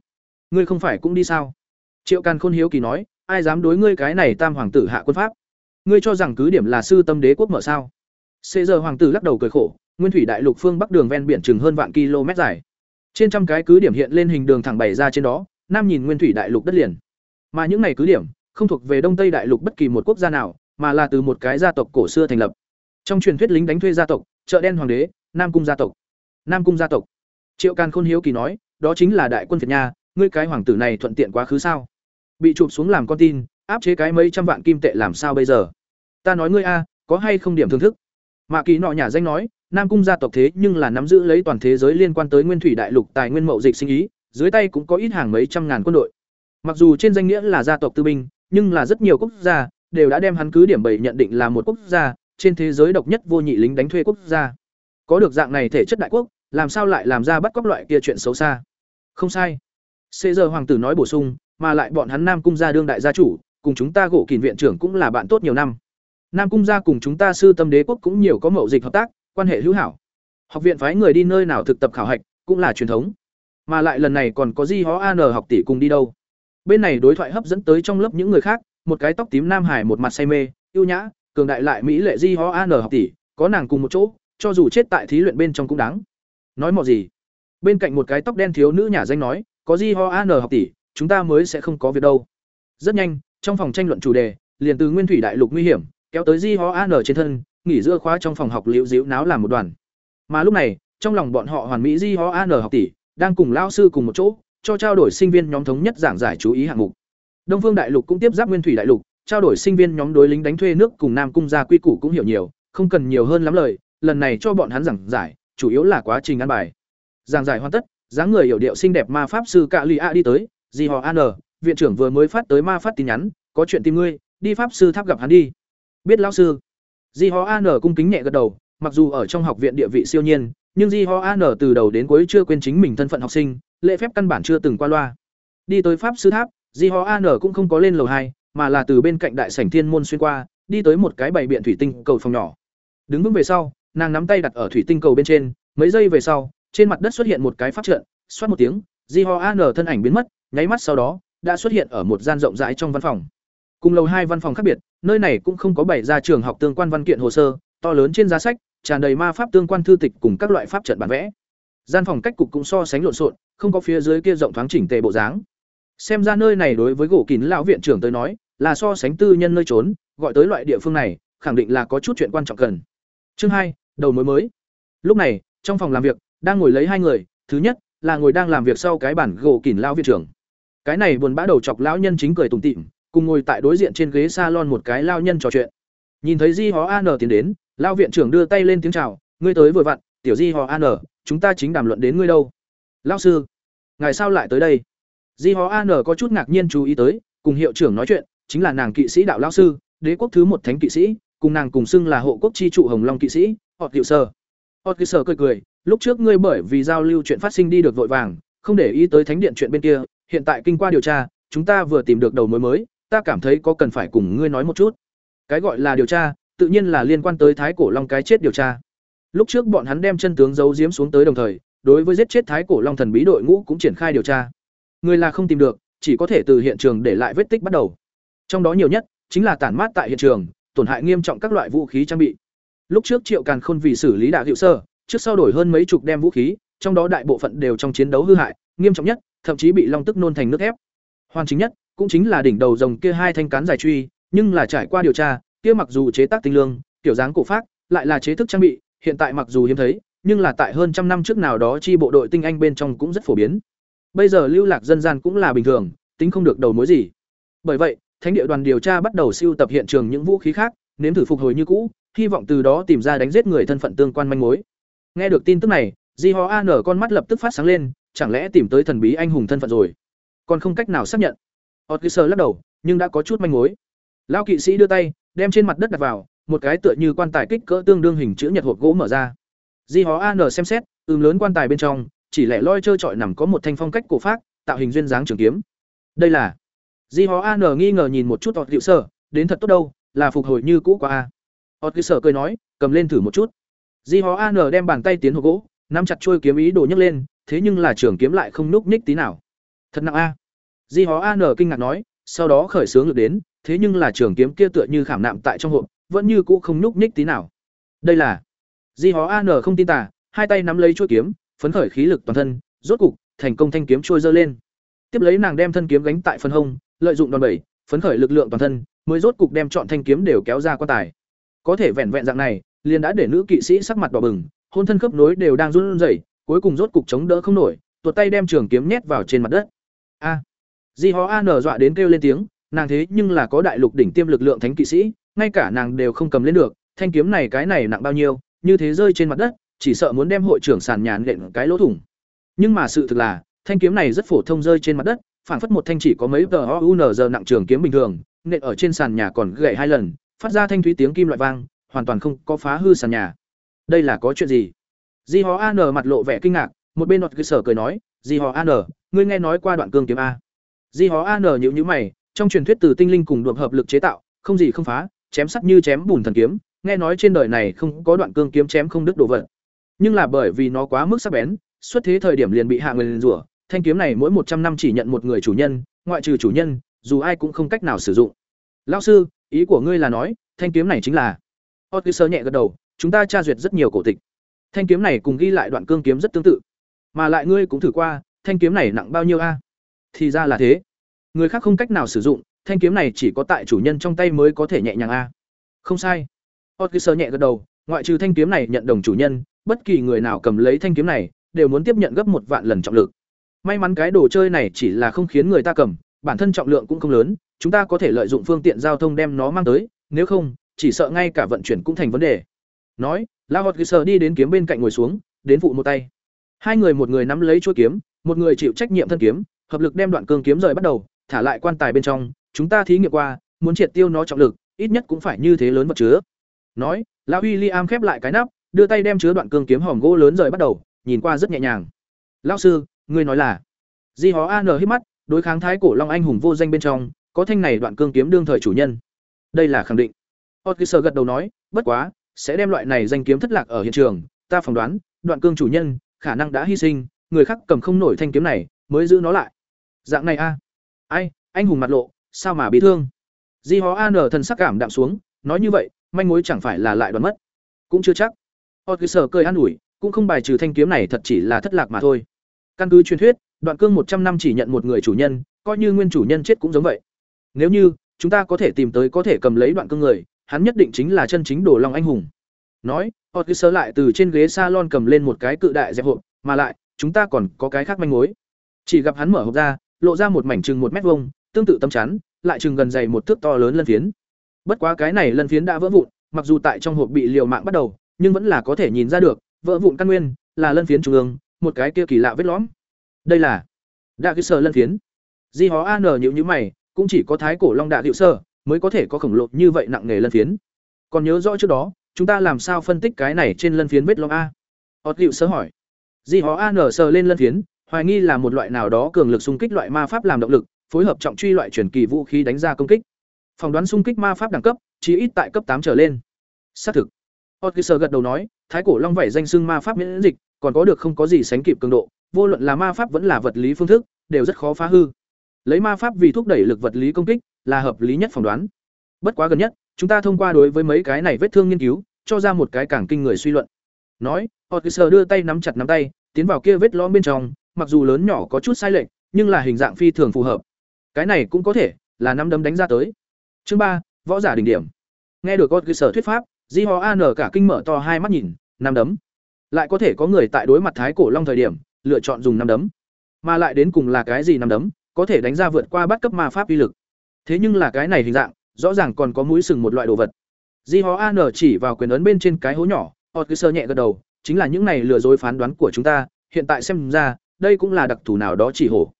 Ngươi không phải cũng đi sao? Triệu Càn Khôn hiếu kỳ nói, ai dám đối ngươi cái này tam hoàng tử hạ quân pháp? Ngươi cho rằng cứ điểm là sư tâm đế quốc mở sao? xế giờ hoàng tử lắc đầu cười khổ, nguyên thủy đại lục phương bắc đường ven biển chừng hơn vạn km dài. Trên trăm cái cứ điểm hiện lên hình đường thẳng bày ra trên đó, nam nhìn nguyên thủy đại lục đất liền. Mà những này cứ điểm không thuộc về Đông Tây đại lục bất kỳ một quốc gia nào, mà là từ một cái gia tộc cổ xưa thành lập. Trong truyền thuyết lính đánh thuê gia tộc, chợ đen hoàng đế, Nam cung gia tộc. Nam cung gia tộc. Triệu Càn Khôn hiếu kỳ nói, đó chính là đại quân Việt nha, ngươi cái hoàng tử này thuận tiện quá khứ sao? Bị chụp xuống làm con tin, áp chế cái mấy trăm vạn kim tệ làm sao bây giờ? Ta nói ngươi a, có hay không điểm thưởng thức? Mạ Kỳ nọ nhà danh nói, Nam cung gia tộc thế nhưng là nắm giữ lấy toàn thế giới liên quan tới nguyên thủy đại lục tài nguyên mậu dịch sinh ý, dưới tay cũng có ít hàng mấy trăm ngàn quân đội. Mặc dù trên danh nghĩa là gia tộc tư binh, nhưng là rất nhiều quốc gia đều đã đem hắn cứ điểm bảy nhận định là một quốc gia, trên thế giới độc nhất vô nhị lính đánh thuê quốc gia. Có được dạng này thể chất đại quốc, làm sao lại làm ra bắt cóc loại kia chuyện xấu xa? Không sai. Xế giờ hoàng tử nói bổ sung, mà lại bọn hắn Nam cung gia đương đại gia chủ, cùng chúng ta gỗ kỷ viện trưởng cũng là bạn tốt nhiều năm. Nam cung gia cùng chúng ta sư tâm đế quốc cũng nhiều có mậu dịch hợp tác, quan hệ hữu hảo. Học viện phái người đi nơi nào thực tập khảo hạch, cũng là truyền thống. Mà lại lần này còn có Di Hó An học tỷ cùng đi đâu. Bên này đối thoại hấp dẫn tới trong lớp những người khác, một cái tóc tím nam hải một mặt say mê, yêu nhã, cường đại lại mỹ lệ Di Hó An học tỷ, có nàng cùng một chỗ, cho dù chết tại thí luyện bên trong cũng đáng. Nói mọ gì? Bên cạnh một cái tóc đen thiếu nữ nhà danh nói, có Di Ho An học tỷ, chúng ta mới sẽ không có việc đâu. Rất nhanh, trong phòng tranh luận chủ đề, liền từ nguyên thủy đại lục nguy hiểm, kéo tới Di Ho An trên thân, nghỉ giữa khóa trong phòng học liễu diễu náo làm một đoàn. Mà lúc này, trong lòng bọn họ hoàn mỹ Di Ho An học tỷ, đang cùng lao sư cùng một chỗ, cho trao đổi sinh viên nhóm thống nhất giảng giải chú ý hạng mục. Đông Phương Đại Lục cũng tiếp giáp Nguyên Thủy Đại Lục, trao đổi sinh viên nhóm đối lính đánh thuê nước cùng Nam cung gia quy củ cũng hiểu nhiều, không cần nhiều hơn lắm lời, lần này cho bọn hắn giảng giải, chủ yếu là quá trình ăn bài. Giảng giải hoàn tất, dáng người hiểu điệu xinh đẹp ma pháp sư Cạ lì A đi tới, dì họ An, viện trưởng vừa mới phát tới ma phát tin nhắn, có chuyện tìm ngươi, đi pháp sư tháp gặp hắn đi." "Biết lão sư." Di Ho An cung kính nhẹ gật đầu, mặc dù ở trong học viện địa vị siêu nhiên, nhưng Di Ho An từ đầu đến cuối chưa quên chính mình thân phận học sinh, lễ phép căn bản chưa từng qua loa. Đi tới pháp sư tháp, Di Ho An cũng không có lên lầu hai, mà là từ bên cạnh đại sảnh thiên môn xuyên qua, đi tới một cái bày biện thủy tinh cầu phòng nhỏ. Đứng vững về sau, nàng nắm tay đặt ở thủy tinh cầu bên trên, mấy giây về sau, trên mặt đất xuất hiện một cái pháp trận, xoát một tiếng, Di Ho An thân ảnh biến mất, nháy mắt sau đó, đã xuất hiện ở một gian rộng rãi trong văn phòng. Cùng lầu hai văn phòng khác biệt, nơi này cũng không có bày ra trường học tương quan văn kiện hồ sơ, to lớn trên giá sách, tràn đầy ma pháp tương quan thư tịch cùng các loại pháp trận bản vẽ. Gian phòng cách cục cũng so sánh lộn xộn, không có phía dưới kia rộng thoáng chỉnh tề bộ dáng. Xem ra nơi này đối với gỗ kín lão viện trưởng tới nói, là so sánh tư nhân nơi trốn, gọi tới loại địa phương này, khẳng định là có chút chuyện quan trọng cần. Chương hai, đầu mối mới. Lúc này, trong phòng làm việc, đang ngồi lấy hai người, thứ nhất là ngồi đang làm việc sau cái bản gỗ kỉnh lao viện trưởng. Cái này buồn bã đầu chọc lão nhân chính cười tủm tỉm, cùng ngồi tại đối diện trên ghế salon một cái lao nhân trò chuyện. Nhìn thấy Di họ An tiến đến, lao viện trưởng đưa tay lên tiếng chào, "Ngươi tới vừa vặn, tiểu Di họ An, chúng ta chính đàm luận đến ngươi đâu?" lao sư, ngài sao lại tới đây?" Di họ An có chút ngạc nhiên chú ý tới, cùng hiệu trưởng nói chuyện, chính là nàng kỵ sĩ đạo lao sư, đế quốc thứ một thánh kỵ sĩ, cùng nàng cùng xưng là hộ quốc chi trụ Hồng Long kỵ sĩ, họ Diệu Sơ. họ Diệu Sơ cười cười, lúc trước ngươi bởi vì giao lưu chuyện phát sinh đi được vội vàng, không để ý tới thánh điện chuyện bên kia, hiện tại kinh qua điều tra, chúng ta vừa tìm được đầu mối mới, ta cảm thấy có cần phải cùng ngươi nói một chút. Cái gọi là điều tra, tự nhiên là liên quan tới Thái Cổ Long cái chết điều tra. Lúc trước bọn hắn đem chân tướng giấu giếm xuống tới đồng thời, đối với giết chết Thái Cổ Long thần bí đội ngũ cũng triển khai điều tra. Người là không tìm được, chỉ có thể từ hiện trường để lại vết tích bắt đầu. Trong đó nhiều nhất chính là tản mát tại hiện trường, tổn hại nghiêm trọng các loại vũ khí trang bị. Lúc trước Triệu Càn Khôn vì xử lý đạo hiệu sơ, trước sau đổi hơn mấy chục đem vũ khí, trong đó đại bộ phận đều trong chiến đấu hư hại, nghiêm trọng nhất, thậm chí bị long tức nôn thành nước ép. Hoàn chính nhất, cũng chính là đỉnh đầu rồng kia hai thanh cán dài truy, nhưng là trải qua điều tra, kia mặc dù chế tác tinh lương, kiểu dáng cổ phác, lại là chế thức trang bị, hiện tại mặc dù hiếm thấy, nhưng là tại hơn trăm năm trước nào đó chi bộ đội tinh anh bên trong cũng rất phổ biến. Bây giờ lưu lạc dân gian cũng là bình thường, tính không được đầu mối gì. Bởi vậy, Thánh địa đoàn điều tra bắt đầu siêu tập hiện trường những vũ khí khác, nếm thử phục hồi như cũ, hy vọng từ đó tìm ra đánh giết người thân phận tương quan manh mối. Nghe được tin tức này, Di Ho An con mắt lập tức phát sáng lên, chẳng lẽ tìm tới thần bí anh hùng thân phận rồi. còn không cách nào xác nhận. Otkiser lắc đầu nhưng đã có chút manh mối. Lão kỵ sĩ đưa tay đem trên mặt đất đặt vào một cái tựa như quan tài kích cỡ tương đương hình chữ nhật hộp gỗ mở ra. Di hó an xem xét ừm lớn quan tài bên trong chỉ lẻ loi trơ trọi nằm có một thanh phong cách cổ phác, tạo hình duyên dáng trường kiếm. Đây là di hó an nghi ngờ nhìn một chút ọt đến thật tốt đâu là phục hồi như cũ qua a. Ọt cười nói cầm lên thử một chút di hó an đem bàn tay tiến hộp gỗ, nắm chặt trôi kiếm ý đồ nhấc lên, thế nhưng là trường kiếm lại không núc ních tí nào. Thật nặng a. Di hó an kinh ngạc nói, sau đó khởi sướng lực đến, thế nhưng là trường kiếm kia tựa như khảm nạm tại trong hộp, vẫn như cũ không núc ních tí nào. Đây là, di hó an không tin tả hai tay nắm lấy chuôi kiếm, phấn khởi khí lực toàn thân, rốt cục, thành công thanh kiếm trôi dơ lên. Tiếp lấy nàng đem thân kiếm gánh tại phần hông, lợi dụng đòn bẩy, phấn khởi lực lượng toàn thân, mới rốt cục đem chọn thanh kiếm đều kéo ra quan tài. Có thể vẹn vẹn dạng này liền đã để nữ kỵ sĩ sắc mặt đỏ bừng, hôn thân khớp nối đều đang run rẩy, cuối cùng rốt cục chống đỡ không nổi, tuột tay đem trường kiếm nhét vào trên mặt đất. A. Di hó an dọa đến kêu lên tiếng, nàng thế nhưng là có đại lục đỉnh tiêm lực lượng thánh kỵ sĩ, ngay cả nàng đều không cầm lên được, thanh kiếm này cái này nặng bao nhiêu, như thế rơi trên mặt đất, chỉ sợ muốn đem hội trưởng sàn nhà nện cái lỗ thủng. Nhưng mà sự thực là, thanh kiếm này rất phổ thông rơi trên mặt đất phản phất một thanh chỉ có mấy tờ giờ nặng trường kiếm bình thường, nện ở trên sàn nhà còn gãy hai lần, phát ra thanh thúy tiếng kim loại vang hoàn toàn không có phá hư sàn nhà. Đây là có chuyện gì? Di hó an mặt lộ vẻ kinh ngạc, một bên nọt cơ sở cười nói, di hó an, ngươi nghe nói qua đoạn cương kiếm a. Di hó an nhữ nhữ mày, trong truyền thuyết từ tinh linh cùng đột hợp lực chế tạo, không gì không phá, chém sắt như chém bùn thần kiếm, nghe nói trên đời này không có đoạn cương kiếm chém không đứt đồ vật. Nhưng là bởi vì nó quá mức sắc bén, xuất thế thời điểm liền bị hạ người rủa, thanh kiếm này mỗi một trăm năm chỉ nhận một người chủ nhân, ngoại trừ chủ nhân, dù ai cũng không cách nào sử dụng. Lao sư, ý của ngươi là nói, thanh kiếm này chính là Otkiser nhẹ gật đầu, chúng ta tra duyệt rất nhiều cổ tịch. Thanh kiếm này cùng ghi lại đoạn cương kiếm rất tương tự. Mà lại ngươi cũng thử qua, thanh kiếm này nặng bao nhiêu a? Thì ra là thế. Người khác không cách nào sử dụng, thanh kiếm này chỉ có tại chủ nhân trong tay mới có thể nhẹ nhàng a. Không sai. Otkiser nhẹ gật đầu, ngoại trừ thanh kiếm này nhận đồng chủ nhân, bất kỳ người nào cầm lấy thanh kiếm này, đều muốn tiếp nhận gấp một vạn lần trọng lực. May mắn cái đồ chơi này chỉ là không khiến người ta cầm, bản thân trọng lượng cũng không lớn, chúng ta có thể lợi dụng phương tiện giao thông đem nó mang tới, nếu không chỉ sợ ngay cả vận chuyển cũng thành vấn đề. Nói la hot sờ đi đến kiếm bên cạnh ngồi xuống, đến phụ một tay. Hai người một người nắm lấy chuôi kiếm, một người chịu trách nhiệm thân kiếm, hợp lực đem đoạn cương kiếm rời bắt đầu, thả lại quan tài bên trong. Chúng ta thí nghiệm qua, muốn triệt tiêu nó trọng lực, ít nhất cũng phải như thế lớn vật chứa. Nói, lão William khép lại cái nắp, đưa tay đem chứa đoạn cương kiếm hòm gỗ lớn rời bắt đầu, nhìn qua rất nhẹ nhàng. Lão sư, ngươi nói là. Di hó an hít mắt, đối kháng thái cổ long anh hùng vô danh bên trong, có thanh này đoạn cương kiếm đương thời chủ nhân. Đây là khẳng định. Otkiser gật đầu nói, bất quá, sẽ đem loại này danh kiếm thất lạc ở hiện trường, ta phỏng đoán, đoạn cương chủ nhân khả năng đã hy sinh, người khác cầm không nổi thanh kiếm này, mới giữ nó lại. Dạng này a. Ai, anh hùng mặt lộ, sao mà bị thương? Di hó an thần sắc cảm đạm xuống, nói như vậy, manh mối chẳng phải là lại đoán mất. Cũng chưa chắc. Otkiser cười an ủi, cũng không bài trừ thanh kiếm này thật chỉ là thất lạc mà thôi. Căn cứ truyền thuyết, đoạn cương một trăm năm chỉ nhận một người chủ nhân, coi như nguyên chủ nhân chết cũng giống vậy. Nếu như, chúng ta có thể tìm tới có thể cầm lấy đoạn cương người hắn nhất định chính là chân chính đồ long anh hùng. Nói họ cứ lại từ trên ghế salon cầm lên một cái cự đại dẹp hộp, mà lại, chúng ta còn có cái khác manh mối. Chỉ gặp hắn mở hộp ra, lộ ra một mảnh chừng một mét vuông, tương tự tấm chắn, lại chừng gần dày một thước to lớn lân phiến. Bất quá cái này lân phiến đã vỡ vụn, mặc dù tại trong hộp bị liều mạng bắt đầu, nhưng vẫn là có thể nhìn ra được, vỡ vụn căn nguyên, là lân phiến trung ương, một cái kia kỳ lạ vết lõm. Đây là đạ cơ sở lân phiến. Di hó an nhữ nhữ mày, cũng chỉ có thái cổ long đạ hiệu sơ mới có thể có khổng lồ như vậy nặng nghề lân phiến. Còn nhớ rõ trước đó chúng ta làm sao phân tích cái này trên lân phiến vết lõm a? Ọt liệu sơ hỏi. Di hó an sờ lên lân phiến hoài nghi là một loại nào đó cường lực xung kích loại ma pháp làm động lực phối hợp trọng truy loại truyền kỳ vũ khí đánh ra công kích. Phỏng đoán xung kích ma pháp đẳng cấp chỉ ít tại cấp tám trở lên. Xác thực. Otkiser gật đầu nói, Thái cổ long vảy danh xưng ma pháp miễn dịch, còn có được không có gì sánh kịp cường độ, vô luận là ma pháp vẫn là vật lý phương thức, đều rất khó phá hư. Lấy ma pháp vì thúc đẩy lực vật lý công kích, là hợp lý nhất phỏng đoán. Bất quá gần nhất, chúng ta thông qua đối với mấy cái này vết thương nghiên cứu, cho ra một cái càng kinh người suy luận. Nói, Otkiser đưa tay nắm chặt nắm tay, tiến vào kia vết lõm bên trong, mặc dù lớn nhỏ có chút sai lệch, nhưng là hình dạng phi thường phù hợp. Cái này cũng có thể là năm đấm đánh ra tới. Chương ba, võ giả đỉnh điểm. Nghe được Otkiser thuyết pháp, di ho an cả kinh mở to hai mắt nhìn năm đấm lại có thể có người tại đối mặt thái cổ long thời điểm lựa chọn dùng năm đấm mà lại đến cùng là cái gì năm đấm có thể đánh ra vượt qua bắt cấp ma pháp uy lực thế nhưng là cái này hình dạng, rõ ràng còn có mũi sừng một loại đồ vật. Di hó an chỉ vào quyền ấn bên trên cái hố nhỏ, họ cứ sơ nhẹ gật đầu, chính là những này lừa dối phán đoán của chúng ta, hiện tại xem ra, đây cũng là đặc thù nào đó chỉ hổ.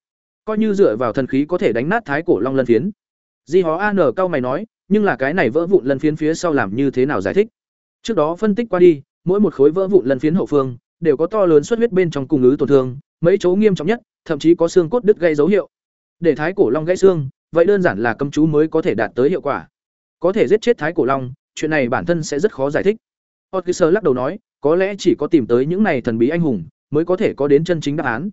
Coi như dựa vào thần khí có thể đánh nát thái cổ long lân phiến. Di hó an cao mày nói, nhưng là cái này vỡ vụn lân phiến phía sau làm như thế nào giải thích? Trước đó phân tích qua đi, mỗi một khối vỡ vụn lân phiến hậu phương, đều có to lớn xuất huyết bên trong cùng ứ tổn thương, mấy chỗ nghiêm trọng nhất, thậm chí có xương cốt đứt gây dấu hiệu. Để thái cổ long gãy xương vậy đơn giản là cấm chú mới có thể đạt tới hiệu quả. Có thể giết chết thái cổ long, chuyện này bản thân sẽ rất khó giải thích. Otkiser lắc đầu nói, có lẽ chỉ có tìm tới những này thần bí anh hùng mới có thể có đến chân chính đáp án.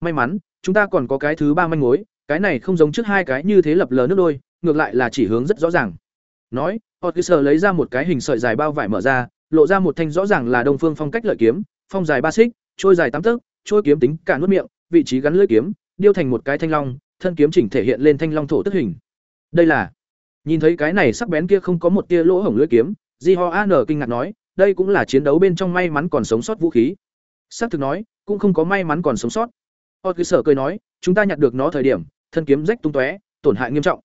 May mắn, chúng ta còn có cái thứ ba manh mối, cái này không giống trước hai cái như thế lập lờ nước đôi, ngược lại là chỉ hướng rất rõ ràng. Nói Otkiser lấy ra một cái hình sợi dài bao vải mở ra, lộ ra một thanh rõ ràng là đông phương phong cách lợi kiếm, phong dài ba xích, trôi dài tám tấc, trôi kiếm tính cả nuốt miệng, vị trí gắn lưỡi kiếm, điêu thành một cái thanh long thân kiếm chỉnh thể hiện lên thanh long thổ tức hình. Đây là, nhìn thấy cái này sắc bén kia không có một tia lỗ hổng lưỡi kiếm, di ho an kinh ngạc nói, đây cũng là chiến đấu bên trong may mắn còn sống sót vũ khí. Sắc thực nói, cũng không có may mắn còn sống sót. Hot cứ sở cười nói, chúng ta nhặt được nó thời điểm, thân kiếm rách tung tóe, tổn hại nghiêm trọng.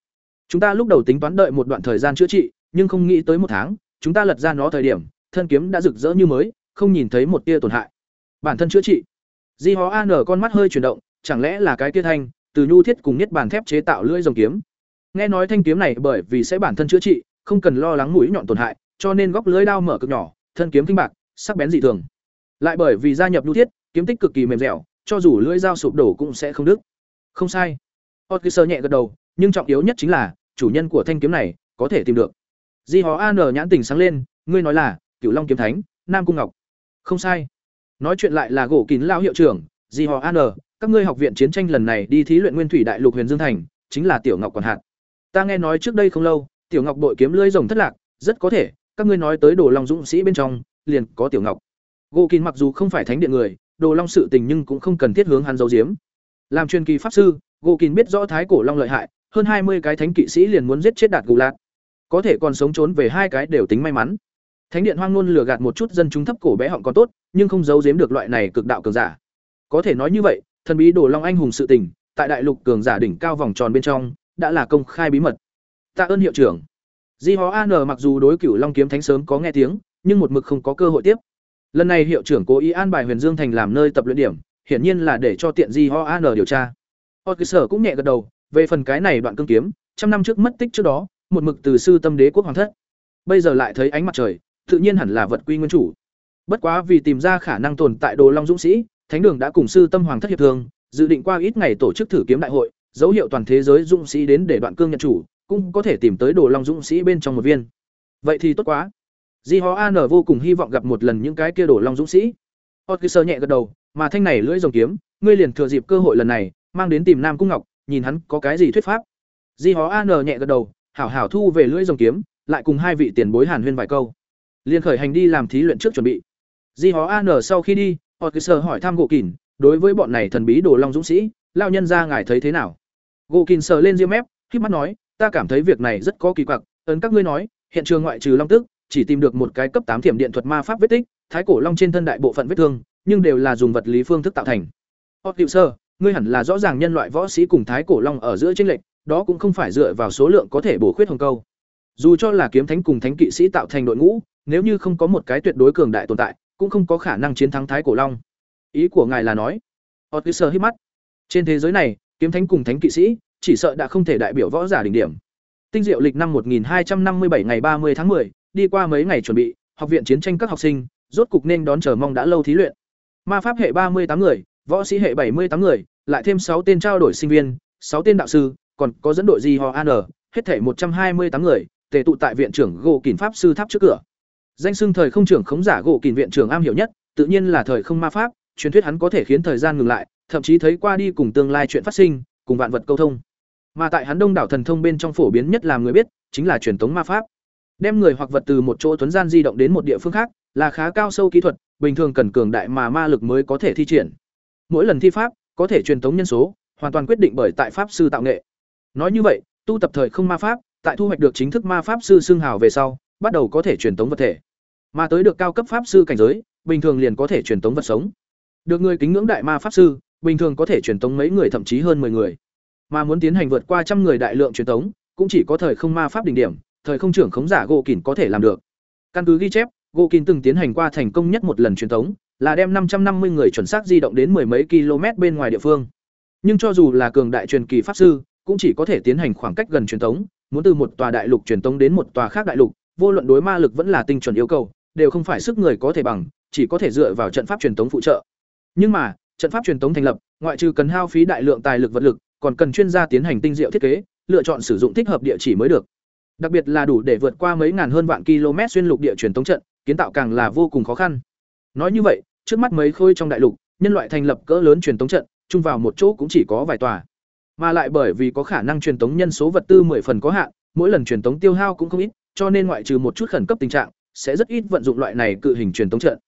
Chúng ta lúc đầu tính toán đợi một đoạn thời gian chữa trị, nhưng không nghĩ tới một tháng, chúng ta lật ra nó thời điểm, thân kiếm đã rực rỡ như mới, không nhìn thấy một tia tổn hại. Bản thân chữa trị. Di Ho an con mắt hơi chuyển động, chẳng lẽ là cái tia thanh từ nhu thiết cùng Niết bàn thép chế tạo lưỡi rồng kiếm. Nghe nói thanh kiếm này bởi vì sẽ bản thân chữa trị, không cần lo lắng mũi nhọn tổn hại, cho nên góc lưỡi đao mở cực nhỏ, thân kiếm kinh bạc, sắc bén dị thường. Lại bởi vì gia nhập nhu thiết, kiếm tích cực kỳ mềm dẻo, cho dù lưỡi dao sụp đổ cũng sẽ không đứt. Không sai. Otkiser nhẹ gật đầu, nhưng trọng yếu nhất chính là, chủ nhân của thanh kiếm này có thể tìm được. Di hó an nhãn tình sáng lên, ngươi nói là, cửu long kiếm thánh, nam cung ngọc. Không sai. Nói chuyện lại là gỗ kín lao hiệu trưởng, di Hó an các ngươi học viện chiến tranh lần này đi thí luyện nguyên thủy đại lục huyền dương thành chính là tiểu ngọc còn hạt. Ta nghe nói trước đây không lâu tiểu ngọc bội kiếm lưỡi rồng thất lạc rất có thể các ngươi nói tới đồ long dũng sĩ bên trong liền có tiểu ngọc. Gỗ kín mặc dù không phải thánh điện người đồ long sự tình nhưng cũng không cần thiết hướng hắn giấu giếm. Làm truyền kỳ pháp sư gỗ kín biết rõ thái cổ long lợi hại hơn hai mươi cái thánh kỵ sĩ liền muốn giết chết đạt gù lạc có thể còn sống trốn về hai cái đều tính may mắn. Thánh điện hoang ngôn lừa gạt một chút dân chúng thấp cổ bé họng còn tốt, nhưng không giấu giếm được loại này cực đạo cường giả. Có thể nói như vậy, thần bí đồ long anh hùng sự tình, tại đại lục cường giả đỉnh cao vòng tròn bên trong, đã là công khai bí mật. Tạ ơn hiệu trưởng. Di Hó An mặc dù đối cửu long kiếm thánh sớm có nghe tiếng, nhưng một mực không có cơ hội tiếp. Lần này hiệu trưởng cố ý an bài Huyền Dương thành làm nơi tập luyện điểm, hiển nhiên là để cho tiện Di Ho An điều tra. Sở cũng nhẹ gật đầu, về phần cái này đoạn cương kiếm, trăm năm trước mất tích trước đó, một mực từ sư tâm đế quốc hoàng thất. Bây giờ lại thấy ánh mặt trời, tự nhiên hẳn là vật quy nguyên chủ. Bất quá vì tìm ra khả năng tồn tại Đồ Long Dũng sĩ, Thánh đường đã cùng sư Tâm Hoàng thất hiệp thương, dự định qua ít ngày tổ chức thử kiếm đại hội, dấu hiệu toàn thế giới dũng sĩ đến để đoạn cương nhận chủ, cũng có thể tìm tới Đồ Long Dũng sĩ bên trong một viên. Vậy thì tốt quá. Di Ho An vô cùng hy vọng gặp một lần những cái kia Đồ Long Dũng sĩ. Otkiser nhẹ gật đầu, mà thanh này lưỡi rồng kiếm, ngươi liền thừa dịp cơ hội lần này, mang đến tìm Nam Cung Ngọc, nhìn hắn có cái gì thuyết pháp. Di Ho An nhẹ gật đầu, hảo hảo thu về lưỡi rồng kiếm, lại cùng hai vị tiền bối Hàn Huyên vài câu liền khởi hành đi làm thí luyện trước chuẩn bị di hó an sau khi đi họ cứ sờ hỏi thăm gỗ kỳn đối với bọn này thần bí đồ long dũng sĩ lao nhân ra ngài thấy thế nào? Gỗ kỳn sờ lên riêng mép, khi mắt nói, ta cảm thấy việc này rất có kỳ quặc, ấn các ngươi nói, hiện trường ngoại trừ long tức, chỉ tìm được một cái cấp tám thiểm điện thuật ma pháp vết tích, thái cổ long trên thân đại bộ phận vết thương, nhưng đều là dùng vật lý phương thức tạo thành. Họ hiệu sơ, ngươi hẳn là rõ ràng nhân loại võ sĩ cùng thái cổ long ở giữa tranh lệch, đó cũng không phải dựa vào số lượng có thể bổ khuyết hồng câu. Dù cho là kiếm thánh cùng thánh kỵ sĩ tạo thành đội ngũ, nếu như không có một cái tuyệt đối cường đại tồn tại cũng không có khả năng chiến thắng thái cổ long. Ý của ngài là nói Otkiser hít mắt. Trên thế giới này kiếm thánh cùng thánh kỵ sĩ chỉ sợ đã không thể đại biểu võ giả đỉnh điểm. Tinh diệu lịch năm 1257 ngày 30 tháng 10, đi qua mấy ngày chuẩn bị học viện chiến tranh các học sinh rốt cục nên đón chờ mong đã lâu thí luyện. Ma pháp hệ ba mươi tám người võ sĩ hệ bảy mươi tám người lại thêm sáu tên trao đổi sinh viên sáu tên đạo sư còn có dẫn đội gì họ an hết thể một trăm hai mươi tám người tề tụ tại viện trưởng gỗ kỳn pháp sư tháp trước cửa danh xưng thời không trưởng khống giả gỗ kỳn viện trưởng am hiểu nhất, tự nhiên là thời không ma pháp, truyền thuyết hắn có thể khiến thời gian ngừng lại, thậm chí thấy qua đi cùng tương lai chuyện phát sinh, cùng vạn vật câu thông. Mà tại hắn đông đảo thần thông bên trong phổ biến nhất làm người biết, chính là truyền thống ma pháp. Đem người hoặc vật từ một chỗ tuấn gian di động đến một địa phương khác, là khá cao sâu kỹ thuật, bình thường cần cường đại mà ma lực mới có thể thi triển. Mỗi lần thi pháp, có thể truyền thống nhân số, hoàn toàn quyết định bởi tại pháp sư tạo nghệ. Nói như vậy, tu tập thời không ma pháp, tại thu hoạch được chính thức ma pháp sư xương hào về sau, bắt đầu có thể truyền tống vật thể mà tới được cao cấp pháp sư cảnh giới bình thường liền có thể truyền tống vật sống. Được người kính ngưỡng đại ma pháp sư bình thường có thể truyền tống mấy người thậm chí hơn 10 người. Mà muốn tiến hành vượt qua trăm người đại lượng truyền tống cũng chỉ có thời không ma pháp đỉnh điểm thời không trưởng khống giả gỗ kỳn có thể làm được. Căn cứ ghi chép gỗ kín từng tiến hành qua thành công nhất một lần truyền tống là đem 550 người chuẩn xác di động đến mười mấy km bên ngoài địa phương. Nhưng cho dù là cường đại truyền kỳ pháp sư, cũng chỉ có thể tiến hành khoảng cách gần truyền tống, muốn từ một tòa đại lục truyền tống đến một tòa khác đại lục, vô luận đối ma lực vẫn là tinh chuẩn yêu cầu, đều không phải sức người có thể bằng, chỉ có thể dựa vào trận pháp truyền tống phụ trợ. Nhưng mà, trận pháp truyền tống thành lập, ngoại trừ cần hao phí đại lượng tài lực vật lực, còn cần chuyên gia tiến hành tinh diệu thiết kế, lựa chọn sử dụng thích hợp địa chỉ mới được. Đặc biệt là đủ để vượt qua mấy ngàn hơn vạn km xuyên lục địa truyền tống trận, kiến tạo càng là vô cùng khó khăn. Nói như vậy, trước mắt mấy khôi trong đại lục, nhân loại thành lập cỡ lớn truyền tống trận, chung vào một chỗ cũng chỉ có vài tòa. Mà lại bởi vì có khả năng truyền tống nhân số vật tư 10 phần có hạn, mỗi lần truyền tống tiêu hao cũng không ít, cho nên ngoại trừ một chút khẩn cấp tình trạng, sẽ rất ít vận dụng loại này cự hình truyền tống trận.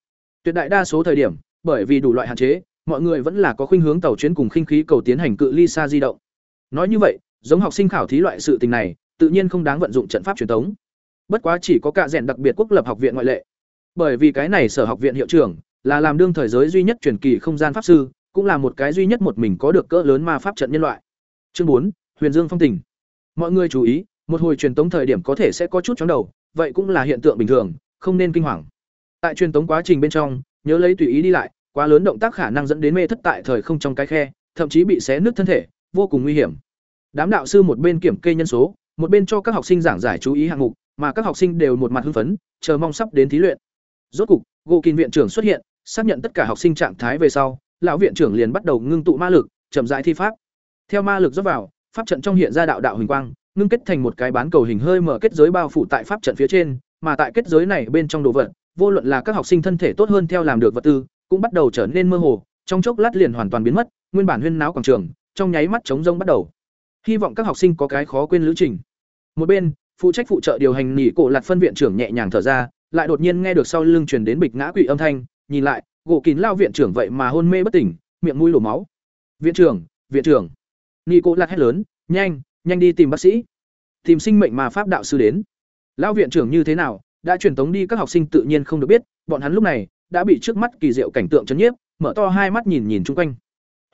Tuyệt đại đa số thời điểm, bởi vì đủ loại hạn chế, mọi người vẫn là có khuynh hướng tàu chuyến cùng khinh khí cầu tiến hành cự ly xa di động. Nói như vậy, giống học sinh khảo thí loại sự tình này, tự nhiên không đáng vận dụng trận pháp truyền tống. Bất quá chỉ có cả rèn đặc biệt quốc lập học viện ngoại lệ. Bởi vì cái này sở học viện hiệu trưởng là làm đương thời giới duy nhất truyền kỳ không gian pháp sư, cũng là một cái duy nhất một mình có được cỡ lớn ma pháp trận nhân loại. Chương bốn Huyền Dương phong tình. Mọi người chú ý, một hồi truyền tống thời điểm có thể sẽ có chút chóng đầu, vậy cũng là hiện tượng bình thường, không nên kinh hoàng. Tại truyền tống quá trình bên trong, nhớ lấy tùy ý đi lại, quá lớn động tác khả năng dẫn đến mê thất tại thời không trong cái khe, thậm chí bị xé nứt thân thể, vô cùng nguy hiểm. Đám đạo sư một bên kiểm kê nhân số, một bên cho các học sinh giảng giải chú ý hạng mục, mà các học sinh đều một mặt hưng phấn, chờ mong sắp đến thí luyện. Rốt cục, Gỗ Kim viện trưởng xuất hiện, xác nhận tất cả học sinh trạng thái về sau, lão viện trưởng liền bắt đầu ngưng tụ ma lực, chậm rãi thi pháp. Theo ma lực rót vào, pháp trận trong hiện ra đạo đạo huỳnh quang, ngưng kết thành một cái bán cầu hình hơi mở kết giới bao phủ tại pháp trận phía trên, mà tại kết giới này bên trong đồ vật, vô luận là các học sinh thân thể tốt hơn theo làm được vật tư, cũng bắt đầu trở nên mơ hồ, trong chốc lát liền hoàn toàn biến mất, nguyên bản huyên náo quảng trường, trong nháy mắt trống rông bắt đầu. Hy vọng các học sinh có cái khó quên lữ trình. Một bên, phụ trách phụ trợ điều hành nhị cổ lạt phân viện trưởng nhẹ nhàng thở ra, lại đột nhiên nghe được sau lưng truyền đến bịch ngã quỵ âm thanh, nhìn lại, gỗ kín lao viện trưởng vậy mà hôn mê bất tỉnh, miệng mũi đổ máu. Viện trưởng, viện trưởng. Nhị cổ lạt hét lớn, nhanh, nhanh đi tìm bác sĩ. Tìm sinh mệnh mà pháp đạo sư đến. Lão viện trưởng như thế nào, đã truyền tống đi các học sinh tự nhiên không được biết, bọn hắn lúc này đã bị trước mắt kỳ diệu cảnh tượng chấn nhiếp, mở to hai mắt nhìn nhìn chung quanh.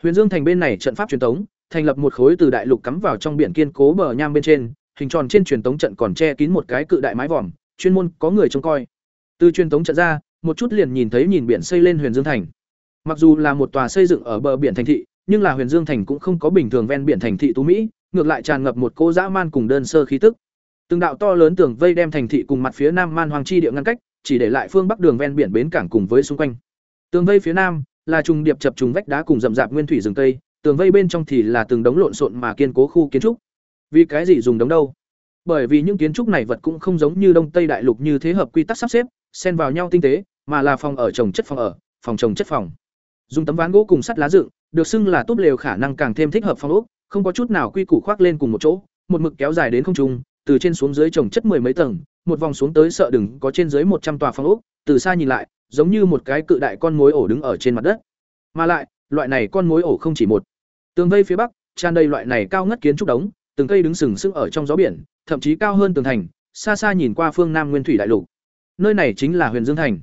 Huyền Dương thành bên này trận pháp truyền tống, thành lập một khối từ đại lục cắm vào trong biển kiên cố bờ nham bên trên, hình tròn trên truyền tống trận còn che kín một cái cự đại mái vòm, chuyên môn có người trông coi. Từ truyền tống trận ra, một chút liền nhìn thấy nhìn biển xây lên Huyền Dương thành. Mặc dù là một tòa xây dựng ở bờ biển thành thị, nhưng là Huyền Dương thành cũng không có bình thường ven biển thành thị tú mỹ, ngược lại tràn ngập một cô dã man cùng đơn sơ khí tức. Từng đạo to lớn tường vây đem thành thị cùng mặt phía nam man hoàng chi địa ngăn cách, chỉ để lại phương bắc đường ven biển bến cảng cùng với xung quanh. Tường vây phía nam là trùng điệp chập trùng vách đá cùng rậm rạp nguyên thủy rừng tây, tường vây bên trong thì là từng đống lộn xộn mà kiên cố khu kiến trúc. Vì cái gì dùng đống đâu? Bởi vì những kiến trúc này vật cũng không giống như Đông Tây đại lục như thế hợp quy tắc sắp xếp, xen vào nhau tinh tế, mà là phòng ở trồng chất phòng ở, phòng trồng chất phòng. Dùng tấm ván gỗ cùng sắt lá dựng, được xưng là tốt lều khả năng càng thêm thích hợp phòng ốc, không có chút nào quy củ khoác lên cùng một chỗ, một mực kéo dài đến không trung, từ trên xuống dưới trồng chất mười mấy tầng, một vòng xuống tới sợ đừng có trên dưới một trăm tòa phòng ốc, từ xa nhìn lại, giống như một cái cự đại con mối ổ đứng ở trên mặt đất. Mà lại, loại này con mối ổ không chỉ một. Tường vây phía bắc, tràn đầy loại này cao ngất kiến trúc đống, từng cây đứng sừng sững ở trong gió biển, thậm chí cao hơn tường thành, xa xa nhìn qua phương Nam Nguyên thủy đại lục. Nơi này chính là Huyền Dương thành.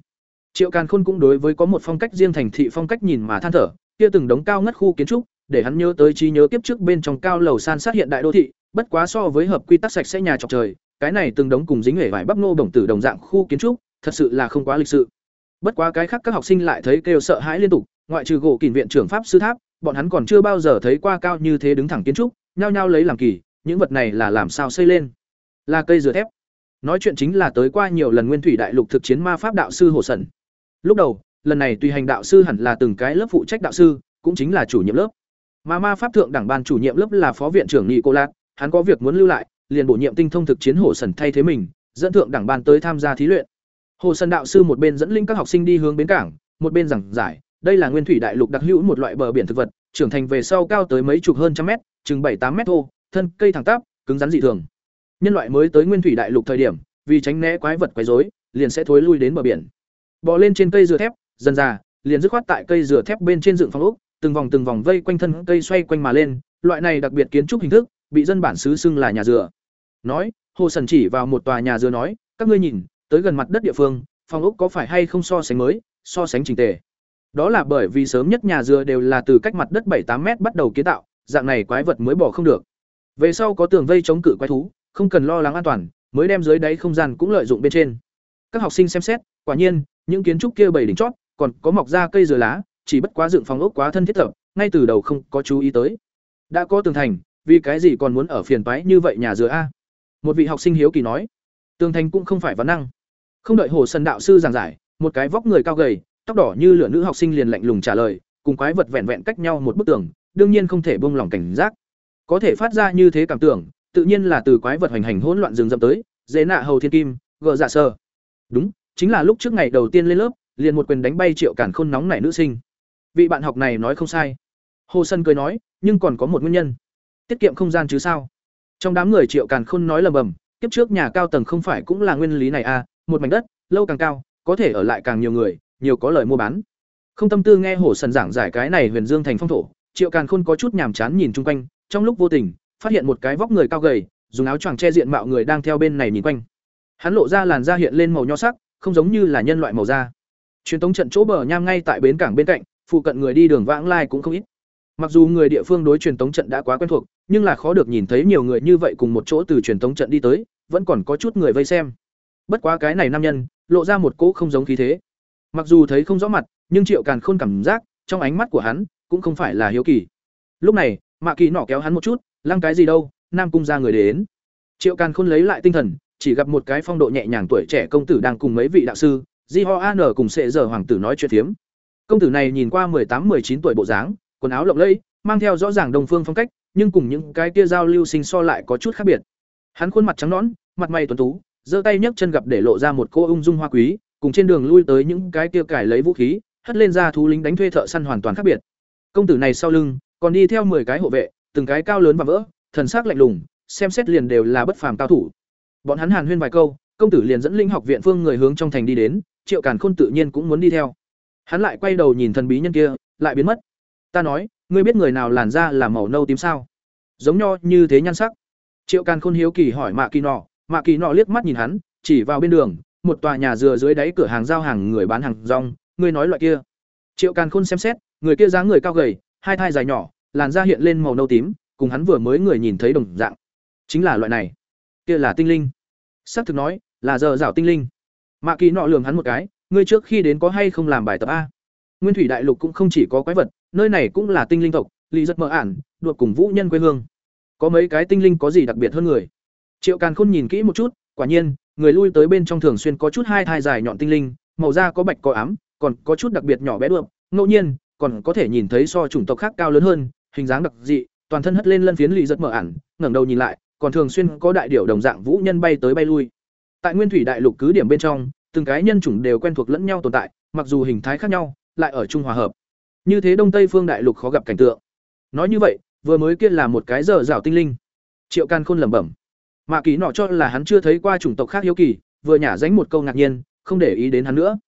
Triệu Càn Khôn cũng đối với có một phong cách riêng thành thị phong cách nhìn mà than thở, kia từng đống cao ngất khu kiến trúc, để hắn nhớ tới trí nhớ kiếp trước bên trong cao lầu san sát hiện đại đô thị, bất quá so với hợp quy tắc sạch sẽ nhà trọc trời, cái này từng đống cùng dính hề vải bắp nô đồng tử đồng dạng khu kiến trúc, thật sự là không quá lịch sự. Bất quá cái khác các học sinh lại thấy kêu sợ hãi liên tục, ngoại trừ gỗ kỷ viện trưởng pháp sư tháp, bọn hắn còn chưa bao giờ thấy qua cao như thế đứng thẳng kiến trúc, nhao nhao lấy làm kỳ, những vật này là làm sao xây lên? Là cây dừa thép. Nói chuyện chính là tới qua nhiều lần nguyên thủy đại lục thực chiến ma pháp đạo sư Hồ Sẩn. Lúc đầu, lần này tùy hành đạo sư hẳn là từng cái lớp phụ trách đạo sư, cũng chính là chủ nhiệm lớp. Mà ma pháp thượng đẳng ban chủ nhiệm lớp là phó viện trưởng Nghị Cô Lạc, hắn có việc muốn lưu lại, liền bổ nhiệm tinh thông thực chiến Hồ sần thay thế mình, dẫn thượng đẳng ban tới tham gia thí luyện. Hồ Sẩn đạo sư một bên dẫn linh các học sinh đi hướng bến cảng, một bên giảng giải, đây là nguyên thủy đại lục đặc hữu một loại bờ biển thực vật, trưởng thành về sau cao tới mấy chục hơn trăm mét, chừng bảy tám mét thô, thân cây thẳng tắp, cứng rắn dị thường. Nhân loại mới tới nguyên thủy đại lục thời điểm, vì tránh né quái vật quấy rối, liền sẽ thối lui đến bờ biển. Bò lên trên cây dừa thép, dần già, liền dứt khoát tại cây dừa thép bên trên dựng phòng ốc, từng vòng từng vòng vây quanh thân cây xoay quanh mà lên, loại này đặc biệt kiến trúc hình thức, bị dân bản xứ xưng là nhà dừa. Nói, Hồ Sần chỉ vào một tòa nhà dừa nói, các ngươi nhìn, tới gần mặt đất địa phương, phòng ốc có phải hay không so sánh mới, so sánh chỉnh tề. Đó là bởi vì sớm nhất nhà dừa đều là từ cách mặt đất bảy tám mét bắt đầu kiến tạo, dạng này quái vật mới bỏ không được. Về sau có tường vây chống cự quái thú, không cần lo lắng an toàn, mới đem dưới đáy không gian cũng lợi dụng bên trên. Các học sinh xem xét, quả nhiên, những kiến trúc kia bảy đỉnh chót, còn có mọc ra cây dừa lá, chỉ bất quá dựng phòng ốc quá thân thiết tập, ngay từ đầu không có chú ý tới. Đã có tường thành, vì cái gì còn muốn ở phiền toái như vậy nhà dừa a? Một vị học sinh hiếu kỳ nói. Tường thành cũng không phải vấn năng. Không đợi Hồ Sân đạo sư giảng giải, một cái vóc người cao gầy, tóc đỏ như lửa nữ học sinh liền lạnh lùng trả lời, cùng quái vật vẹn vẹn cách nhau một bức tường, đương nhiên không thể buông lỏng cảnh giác. Có thể phát ra như thế cảm tưởng, tự nhiên là từ quái vật hành hành hỗn loạn rừng rậm tới, dễ nạ hầu thiên kim, gờ dạ sơ. Đúng, chính là lúc trước ngày đầu tiên lên lớp, liền một quyền đánh bay Triệu Cản Khôn nóng nảy nữ sinh. Vị bạn học này nói không sai. Hồ Sân cười nói, nhưng còn có một nguyên nhân. Tiết kiệm không gian chứ sao? Trong đám người Triệu Càn Khôn nói lầm bầm, kiếp trước nhà cao tầng không phải cũng là nguyên lý này à, một mảnh đất, lâu càng cao, có thể ở lại càng nhiều người, nhiều có lời mua bán. Không tâm tư nghe Hồ Sân giảng giải cái này Huyền Dương thành phong thổ, Triệu Càn Khôn có chút nhàm chán nhìn chung quanh, trong lúc vô tình, phát hiện một cái vóc người cao gầy, dùng áo choàng che diện mạo người đang theo bên này nhìn quanh. Hắn lộ ra làn da hiện lên màu nho sắc, không giống như là nhân loại màu da. Truyền tống trận chỗ bờ nham ngay tại bến cảng bên cạnh, phụ cận người đi đường vãng lai cũng không ít. Mặc dù người địa phương đối truyền tống trận đã quá quen thuộc, nhưng là khó được nhìn thấy nhiều người như vậy cùng một chỗ từ truyền tống trận đi tới, vẫn còn có chút người vây xem. Bất quá cái này nam nhân, lộ ra một cỗ không giống khí thế. Mặc dù thấy không rõ mặt, nhưng Triệu Càn Khôn cảm giác, trong ánh mắt của hắn cũng không phải là hiếu kỳ. Lúc này, Mạ Kỳ nọ kéo hắn một chút, lăng cái gì đâu, Nam cung ra người đến. Triệu Càn Khôn lấy lại tinh thần, chỉ gặp một cái phong độ nhẹ nhàng tuổi trẻ công tử đang cùng mấy vị đạo sư, Di Ho An cùng Sệ Giờ hoàng tử nói chuyện phiếm. Công tử này nhìn qua tám 19 tuổi bộ dáng, quần áo lộng lẫy, mang theo rõ ràng đồng phương phong cách, nhưng cùng những cái kia giao lưu sinh so lại có chút khác biệt. Hắn khuôn mặt trắng nõn, mặt mày tuấn tú, giơ tay nhấc chân gặp để lộ ra một cô ung dung hoa quý, cùng trên đường lui tới những cái kia cải lấy vũ khí, hất lên ra thú lính đánh thuê thợ săn hoàn toàn khác biệt. Công tử này sau lưng, còn đi theo 10 cái hộ vệ, từng cái cao lớn và vỡ, thần sắc lạnh lùng, xem xét liền đều là bất phàm cao thủ. Bọn hắn hàn huyên vài câu, công tử liền dẫn linh học viện phương người hướng trong thành đi đến, Triệu Càn Khôn tự nhiên cũng muốn đi theo. Hắn lại quay đầu nhìn thần bí nhân kia, lại biến mất. Ta nói, ngươi biết người nào làn da là màu nâu tím sao? Giống nho như thế nhan sắc. Triệu Càn Khôn hiếu kỳ hỏi Mạ Kỳ Nọ, Mạ Kỳ Nọ liếc mắt nhìn hắn, chỉ vào bên đường, một tòa nhà dừa dưới đáy cửa hàng giao hàng người bán hàng rong, ngươi nói loại kia. Triệu Càn Khôn xem xét, người kia dáng người cao gầy, hai thai dài nhỏ, làn da hiện lên màu nâu tím, cùng hắn vừa mới người nhìn thấy đồng dạng. Chính là loại này. Kia là tinh linh. Sắc thực nói, là giờ rảo tinh linh. Mạ Kỳ Nọ lườm hắn một cái, ngươi trước khi đến có hay không làm bài tập a? Nguyên thủy đại lục cũng không chỉ có quái vật, nơi này cũng là tinh linh tộc, lý rất mơ ản, đuột cùng vũ nhân quê hương. Có mấy cái tinh linh có gì đặc biệt hơn người? Triệu Càn Khôn nhìn kỹ một chút, quả nhiên, người lui tới bên trong thường xuyên có chút hai thai dài nhọn tinh linh, màu da có bạch có ám, còn có chút đặc biệt nhỏ bé đượm. ngẫu nhiên, còn có thể nhìn thấy so chủng tộc khác cao lớn hơn, hình dáng đặc dị, toàn thân hất lên lân phiến lì rất mở ản, ngẩng đầu nhìn lại, còn thường xuyên có đại điểu đồng dạng vũ nhân bay tới bay lui. Tại Nguyên Thủy Đại Lục cứ điểm bên trong, từng cái nhân chủng đều quen thuộc lẫn nhau tồn tại, mặc dù hình thái khác nhau, lại ở chung hòa hợp. Như thế Đông Tây phương đại lục khó gặp cảnh tượng. Nói như vậy, vừa mới kia là một cái dở rảo tinh linh. Triệu Can Khôn lẩm bẩm. Mạ Kỳ nọ cho là hắn chưa thấy qua chủng tộc khác hiếu kỳ, vừa nhả dánh một câu ngạc nhiên, không để ý đến hắn nữa.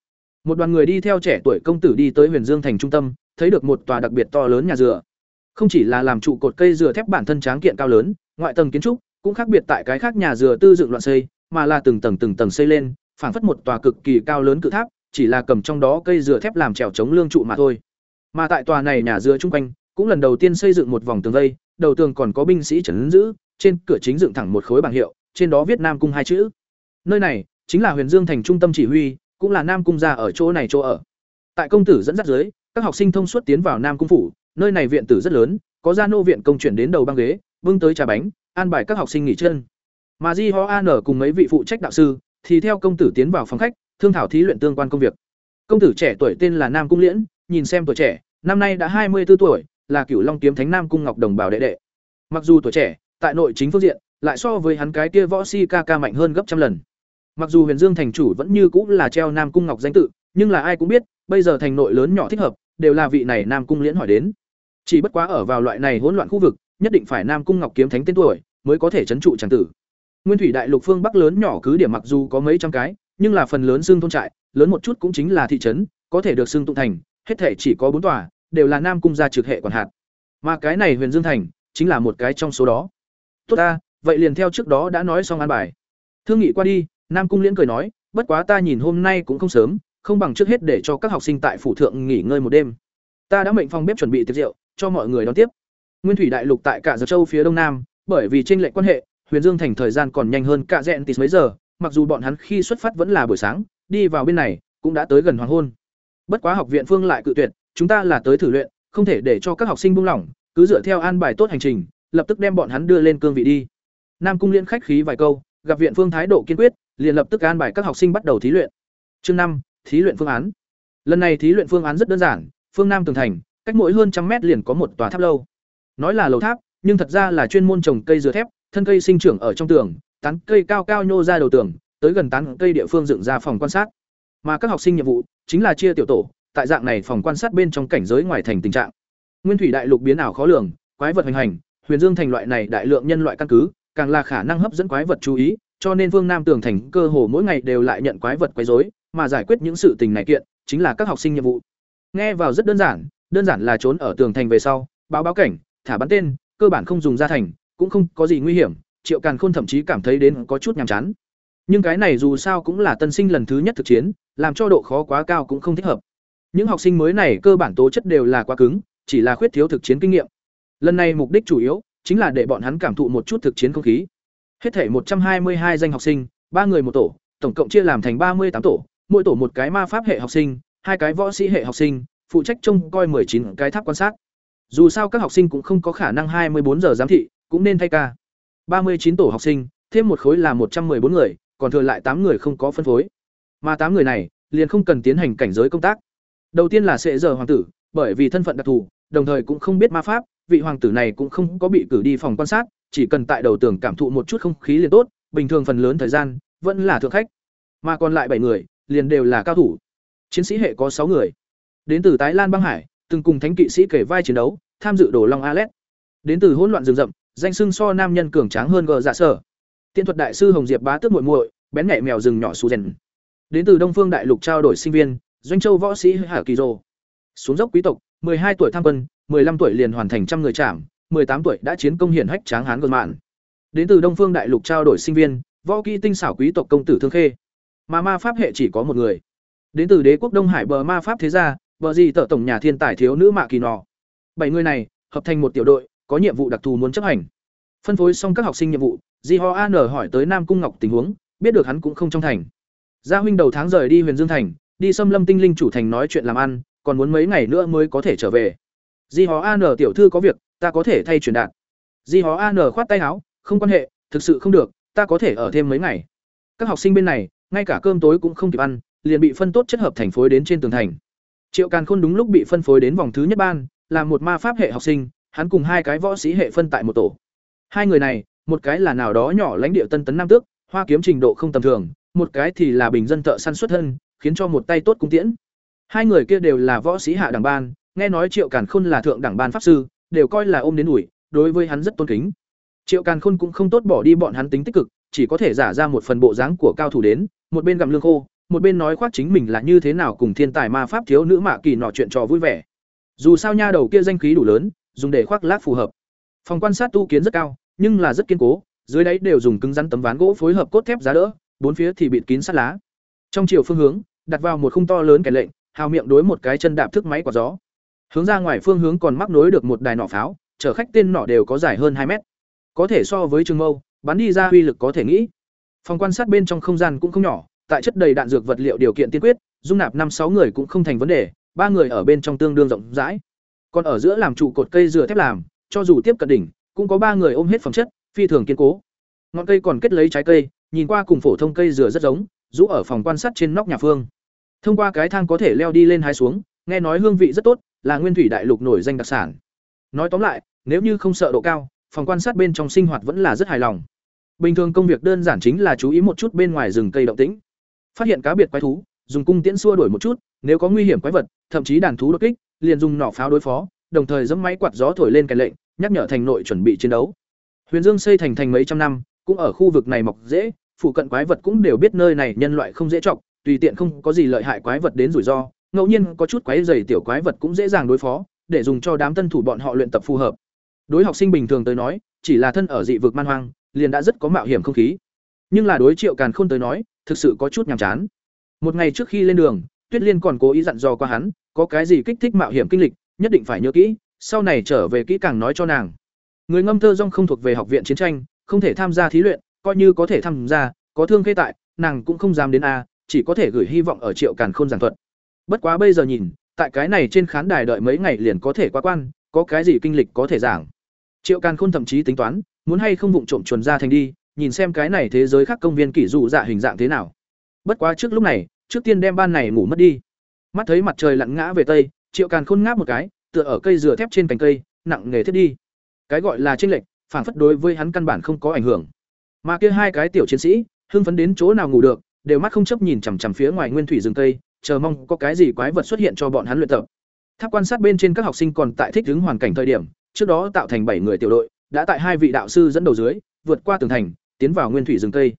Một đoàn người đi theo trẻ tuổi công tử đi tới Huyền Dương thành trung tâm, thấy được một tòa đặc biệt to lớn nhà dừa. Không chỉ là làm trụ cột cây dừa thép bản thân tráng kiện cao lớn, ngoại tầng kiến trúc cũng khác biệt tại cái khác nhà dừa tư dựng loạn xây, mà là từng tầng từng tầng xây lên, phảng phất một tòa cực kỳ cao lớn cự tháp, chỉ là cầm trong đó cây dừa thép làm trèo chống lương trụ mà thôi. Mà tại tòa này nhà dừa trung quanh, cũng lần đầu tiên xây dựng một vòng tường vây, đầu tường còn có binh sĩ trấn giữ, trên cửa chính dựng thẳng một khối bảng hiệu, trên đó viết Nam cung hai chữ. Nơi này chính là Huyền Dương thành trung tâm chỉ huy, cũng là Nam cung gia ở chỗ này chỗ ở. Tại công tử dẫn dắt dưới, các học sinh thông suốt tiến vào Nam cung phủ, nơi này viện tử rất lớn, có gia nô viện công chuyển đến đầu băng ghế, vương tới trà bánh, an bài các học sinh nghỉ chân. Mà Di Ho An ở cùng mấy vị phụ trách đạo sư, thì theo công tử tiến vào phòng khách, thương thảo thí luyện tương quan công việc. Công tử trẻ tuổi tên là Nam Cung Liễn, nhìn xem tuổi trẻ, năm nay đã hai mươi 24 tuổi, là Cửu Long kiếm thánh Nam Cung Ngọc Đồng bảo đệ đệ. Mặc dù tuổi trẻ, tại nội chính phương diện, lại so với hắn cái kia võ si ca ca mạnh hơn gấp trăm lần. Mặc dù Huyền Dương thành chủ vẫn như cũ là treo Nam Cung Ngọc danh tự, nhưng là ai cũng biết, bây giờ thành nội lớn nhỏ thích hợp, đều là vị này Nam Cung Liễn hỏi đến. Chỉ bất quá ở vào loại này hỗn loạn khu vực, nhất định phải Nam Cung Ngọc kiếm thánh tên tuổi, mới có thể trấn trụ chẳng tử. Nguyên thủy đại lục phương Bắc lớn nhỏ cứ điểm mặc dù có mấy trăm cái, nhưng là phần lớn xương thôn trại, lớn một chút cũng chính là thị trấn, có thể được xương tụng thành, hết thể chỉ có bốn tòa, đều là Nam cung gia trực hệ quản hạt. Mà cái này Huyền Dương thành, chính là một cái trong số đó. Tốt ta, vậy liền theo trước đó đã nói xong an bài. Thương nghị qua đi, Nam cung Liễn cười nói, bất quá ta nhìn hôm nay cũng không sớm, không bằng trước hết để cho các học sinh tại phủ thượng nghỉ ngơi một đêm. Ta đã mệnh phòng bếp chuẩn bị tiệc rượu, cho mọi người đón tiếp. Nguyên thủy đại lục tại cả Giật Châu phía đông nam, bởi vì chênh lệch quan hệ, Huyền Dương thành thời gian còn nhanh hơn cả rèn tịt mấy giờ, mặc dù bọn hắn khi xuất phát vẫn là buổi sáng, đi vào bên này cũng đã tới gần hoàng hôn. Bất quá học viện Phương lại cự tuyệt, chúng ta là tới thử luyện, không thể để cho các học sinh buông lỏng, cứ dựa theo an bài tốt hành trình, lập tức đem bọn hắn đưa lên cương vị đi. Nam Cung Liên khách khí vài câu, gặp viện phương thái độ kiên quyết, liền lập tức an bài các học sinh bắt đầu thí luyện. Chương năm, thí luyện phương án. Lần này thí luyện phương án rất đơn giản, phương Nam tường thành, cách mỗi hơn trăm mét liền có một tòa tháp lâu. Nói là lầu tháp, nhưng thật ra là chuyên môn trồng cây dừa thép, thân cây sinh trưởng ở trong tường, tán cây cao cao nhô ra đầu tường, tới gần tán cây địa phương dựng ra phòng quan sát. Mà các học sinh nhiệm vụ chính là chia tiểu tổ, tại dạng này phòng quan sát bên trong cảnh giới ngoài thành tình trạng. Nguyên thủy đại lục biến ảo khó lường, quái vật hành hành, Huyền Dương thành loại này đại lượng nhân loại căn cứ, càng là khả năng hấp dẫn quái vật chú ý, cho nên Vương Nam tường thành cơ hồ mỗi ngày đều lại nhận quái vật quấy rối, mà giải quyết những sự tình này kiện, chính là các học sinh nhiệm vụ. Nghe vào rất đơn giản, đơn giản là trốn ở tường thành về sau, báo báo cảnh, thả bắn tên, cơ bản không dùng ra thành, cũng không có gì nguy hiểm, Triệu Càn Khôn thậm chí cảm thấy đến có chút nhàm chán. Nhưng cái này dù sao cũng là tân sinh lần thứ nhất thực chiến, làm cho độ khó quá cao cũng không thích hợp. Những học sinh mới này cơ bản tố chất đều là quá cứng, chỉ là khuyết thiếu thực chiến kinh nghiệm. Lần này mục đích chủ yếu chính là để bọn hắn cảm thụ một chút thực chiến không khí. Hết thể một trăm hai mươi hai danh học sinh, ba người một tổ, tổng cộng chia làm thành ba mươi tám tổ, mỗi tổ một cái ma pháp hệ học sinh, hai cái võ sĩ hệ học sinh, phụ trách trông coi chín cái tháp quan sát. Dù sao các học sinh cũng không có khả năng hai mươi bốn giờ giám thị, cũng nên thay ca. ba mươi chín tổ học sinh, thêm một khối là một trăm bốn người, còn thừa lại 8 người không có phân phối. Mà 8 người này, liền không cần tiến hành cảnh giới công tác. Đầu tiên là sẽ giờ hoàng tử, bởi vì thân phận đặc thù, đồng thời cũng không biết ma pháp, vị hoàng tử này cũng không có bị cử đi phòng quan sát, chỉ cần tại đầu tường cảm thụ một chút không khí liền tốt, bình thường phần lớn thời gian vẫn là thượng khách. Mà còn lại 7 người, liền đều là cao thủ. Chiến sĩ hệ có 6 người. Đến từ Tái Lan băng hải, từng cùng thánh kỵ sĩ kể vai chiến đấu, tham dự đổ long Alet. Đến từ hỗn loạn rừng rậm, danh xưng so nam nhân cường tráng hơn gờ dạ sở. Tiên thuật đại sư Hồng Diệp bá tước muội muội, bén nhẹ mèo rừng nhỏ su rèn. Đến từ Đông Phương đại lục trao đổi sinh viên, doanh châu võ sĩ Hà Kỳ rồ Xuống dốc quý tộc, hai tuổi tham quân, 15 tuổi liền hoàn thành trăm người trảm, 18 tuổi đã chiến công hiển hách tráng hán gần mạn. Đến từ Đông Phương đại lục trao đổi sinh viên, võ kỹ tinh xảo quý tộc công tử Thương Khê. Mà ma pháp hệ chỉ có một người. Đến từ đế quốc Đông Hải bờ ma pháp thế gia, bờ gì tợ tổng nhà thiên tài thiếu nữ Mạ Kỳ Nọ. Bảy người này hợp thành một tiểu đội, có nhiệm vụ đặc thù muốn chấp hành. Phân phối xong các học sinh nhiệm vụ, Di Ho An hỏi tới Nam Cung Ngọc tình huống, biết được hắn cũng không trong thành. Gia huynh đầu tháng rời đi Huyền Dương thành, đi xâm lâm tinh linh chủ thành nói chuyện làm ăn, còn muốn mấy ngày nữa mới có thể trở về. Di Hó An tiểu thư có việc, ta có thể thay truyền đạt. Di Hó An khoát tay áo, không quan hệ, thực sự không được, ta có thể ở thêm mấy ngày. Các học sinh bên này, ngay cả cơm tối cũng không kịp ăn, liền bị phân tốt chất hợp thành phối đến trên tường thành. Triệu Càn Khôn đúng lúc bị phân phối đến vòng thứ nhất ban, là một ma pháp hệ học sinh, hắn cùng hai cái võ sĩ hệ phân tại một tổ. Hai người này, một cái là nào đó nhỏ lãnh địa Tân Tấn Nam Tước, hoa kiếm trình độ không tầm thường, một cái thì là bình dân thợ săn xuất thân, khiến cho một tay tốt cung tiễn. Hai người kia đều là võ sĩ hạ đẳng ban, nghe nói Triệu Càn Khôn là thượng đẳng ban pháp sư, đều coi là ôm đến ủi, đối với hắn rất tôn kính. Triệu Càn Khôn cũng không tốt bỏ đi bọn hắn tính tích cực, chỉ có thể giả ra một phần bộ dáng của cao thủ đến, một bên gặm lương khô, một bên nói khoác chính mình là như thế nào cùng thiên tài ma pháp thiếu nữ mạ kỳ nọ chuyện trò vui vẻ. Dù sao nha đầu kia danh khí đủ lớn, dùng để khoác lác phù hợp. Phòng quan sát tu kiến rất cao, nhưng là rất kiên cố, dưới đáy đều dùng cứng rắn tấm ván gỗ phối hợp cốt thép giá đỡ, bốn phía thì bịt kín sắt lá. Trong chiều phương hướng, đặt vào một khung to lớn kẻ lệnh, hào miệng đối một cái chân đạp thức máy quả gió. Hướng ra ngoài phương hướng còn mắc nối được một đài nỏ pháo, chở khách tên nỏ đều có dài hơn hai mét. Có thể so với trường mâu, bắn đi ra uy lực có thể nghĩ. Phòng quan sát bên trong không gian cũng không nhỏ, tại chất đầy đạn dược vật liệu điều kiện tiên quyết, dung nạp năm sáu người cũng không thành vấn đề, ba người ở bên trong tương đương rộng rãi. Còn ở giữa làm trụ cột cây dừa thép làm, cho dù tiếp cận đỉnh, cũng có ba người ôm hết phẩm chất, phi thường kiên cố. Ngọn cây còn kết lấy trái cây, nhìn qua cùng phổ thông cây dừa rất giống, rũ ở phòng quan sát trên nóc nhà phương. Thông qua cái thang có thể leo đi lên hai xuống, nghe nói hương vị rất tốt, là nguyên thủy đại lục nổi danh đặc sản. Nói tóm lại, nếu như không sợ độ cao, phòng quan sát bên trong sinh hoạt vẫn là rất hài lòng. Bình thường công việc đơn giản chính là chú ý một chút bên ngoài rừng cây động tĩnh. Phát hiện cá biệt quái thú, dùng cung tiễn xua đuổi một chút, nếu có nguy hiểm quái vật, thậm chí đàn thú đột kích, liền dùng nỏ pháo đối phó, đồng thời giẫm máy quạt gió thổi lên cái lệnh, nhắc nhở thành nội chuẩn bị chiến đấu. Huyền Dương xây thành thành mấy trăm năm, cũng ở khu vực này mọc dễ, phụ cận quái vật cũng đều biết nơi này nhân loại không dễ trọng, tùy tiện không có gì lợi hại quái vật đến rủi ro, ngẫu nhiên có chút quái dày tiểu quái vật cũng dễ dàng đối phó, để dùng cho đám tân thủ bọn họ luyện tập phù hợp. Đối học sinh bình thường tới nói, chỉ là thân ở dị vực man hoang, liền đã rất có mạo hiểm không khí. Nhưng là đối Triệu Càn Khôn tới nói, thực sự có chút nhàm chán. Một ngày trước khi lên đường, Tuyết Liên còn cố ý dặn dò qua hắn, có cái gì kích thích mạo hiểm kinh lịch, nhất định phải nhớ kỹ, sau này trở về kỹ càng nói cho nàng. Người ngâm thơ rong không thuộc về học viện chiến tranh, không thể tham gia thí luyện, coi như có thể tham gia, có thương khê tại, nàng cũng không dám đến a, chỉ có thể gửi hy vọng ở Triệu Càn Khôn giảng thuật. Bất quá bây giờ nhìn, tại cái này trên khán đài đợi mấy ngày liền có thể qua quan, có cái gì kinh lịch có thể giảng. Triệu Càn Khôn thậm chí tính toán, muốn hay không vụng trộm chuẩn ra thành đi, nhìn xem cái này thế giới khác công viên kỷ dụ dạ hình dạng thế nào. Bất quá trước lúc này, trước tiên đem ban này ngủ mất đi. Mắt thấy mặt trời lặn ngã về tây, Triệu Càn Khôn ngáp một cái, tựa ở cây dừa thép trên cành cây, nặng nghề thiết đi. Cái gọi là chênh lệch, phản phất đối với hắn căn bản không có ảnh hưởng. Mà kia hai cái tiểu chiến sĩ, hưng phấn đến chỗ nào ngủ được, đều mắt không chấp nhìn chằm chằm phía ngoài nguyên thủy rừng cây, chờ mong có cái gì quái vật xuất hiện cho bọn hắn luyện tập. Tháp quan sát bên trên các học sinh còn tại thích ứng hoàn cảnh thời điểm, trước đó tạo thành bảy người tiểu đội, đã tại hai vị đạo sư dẫn đầu dưới, vượt qua tường thành, tiến vào nguyên thủy rừng cây.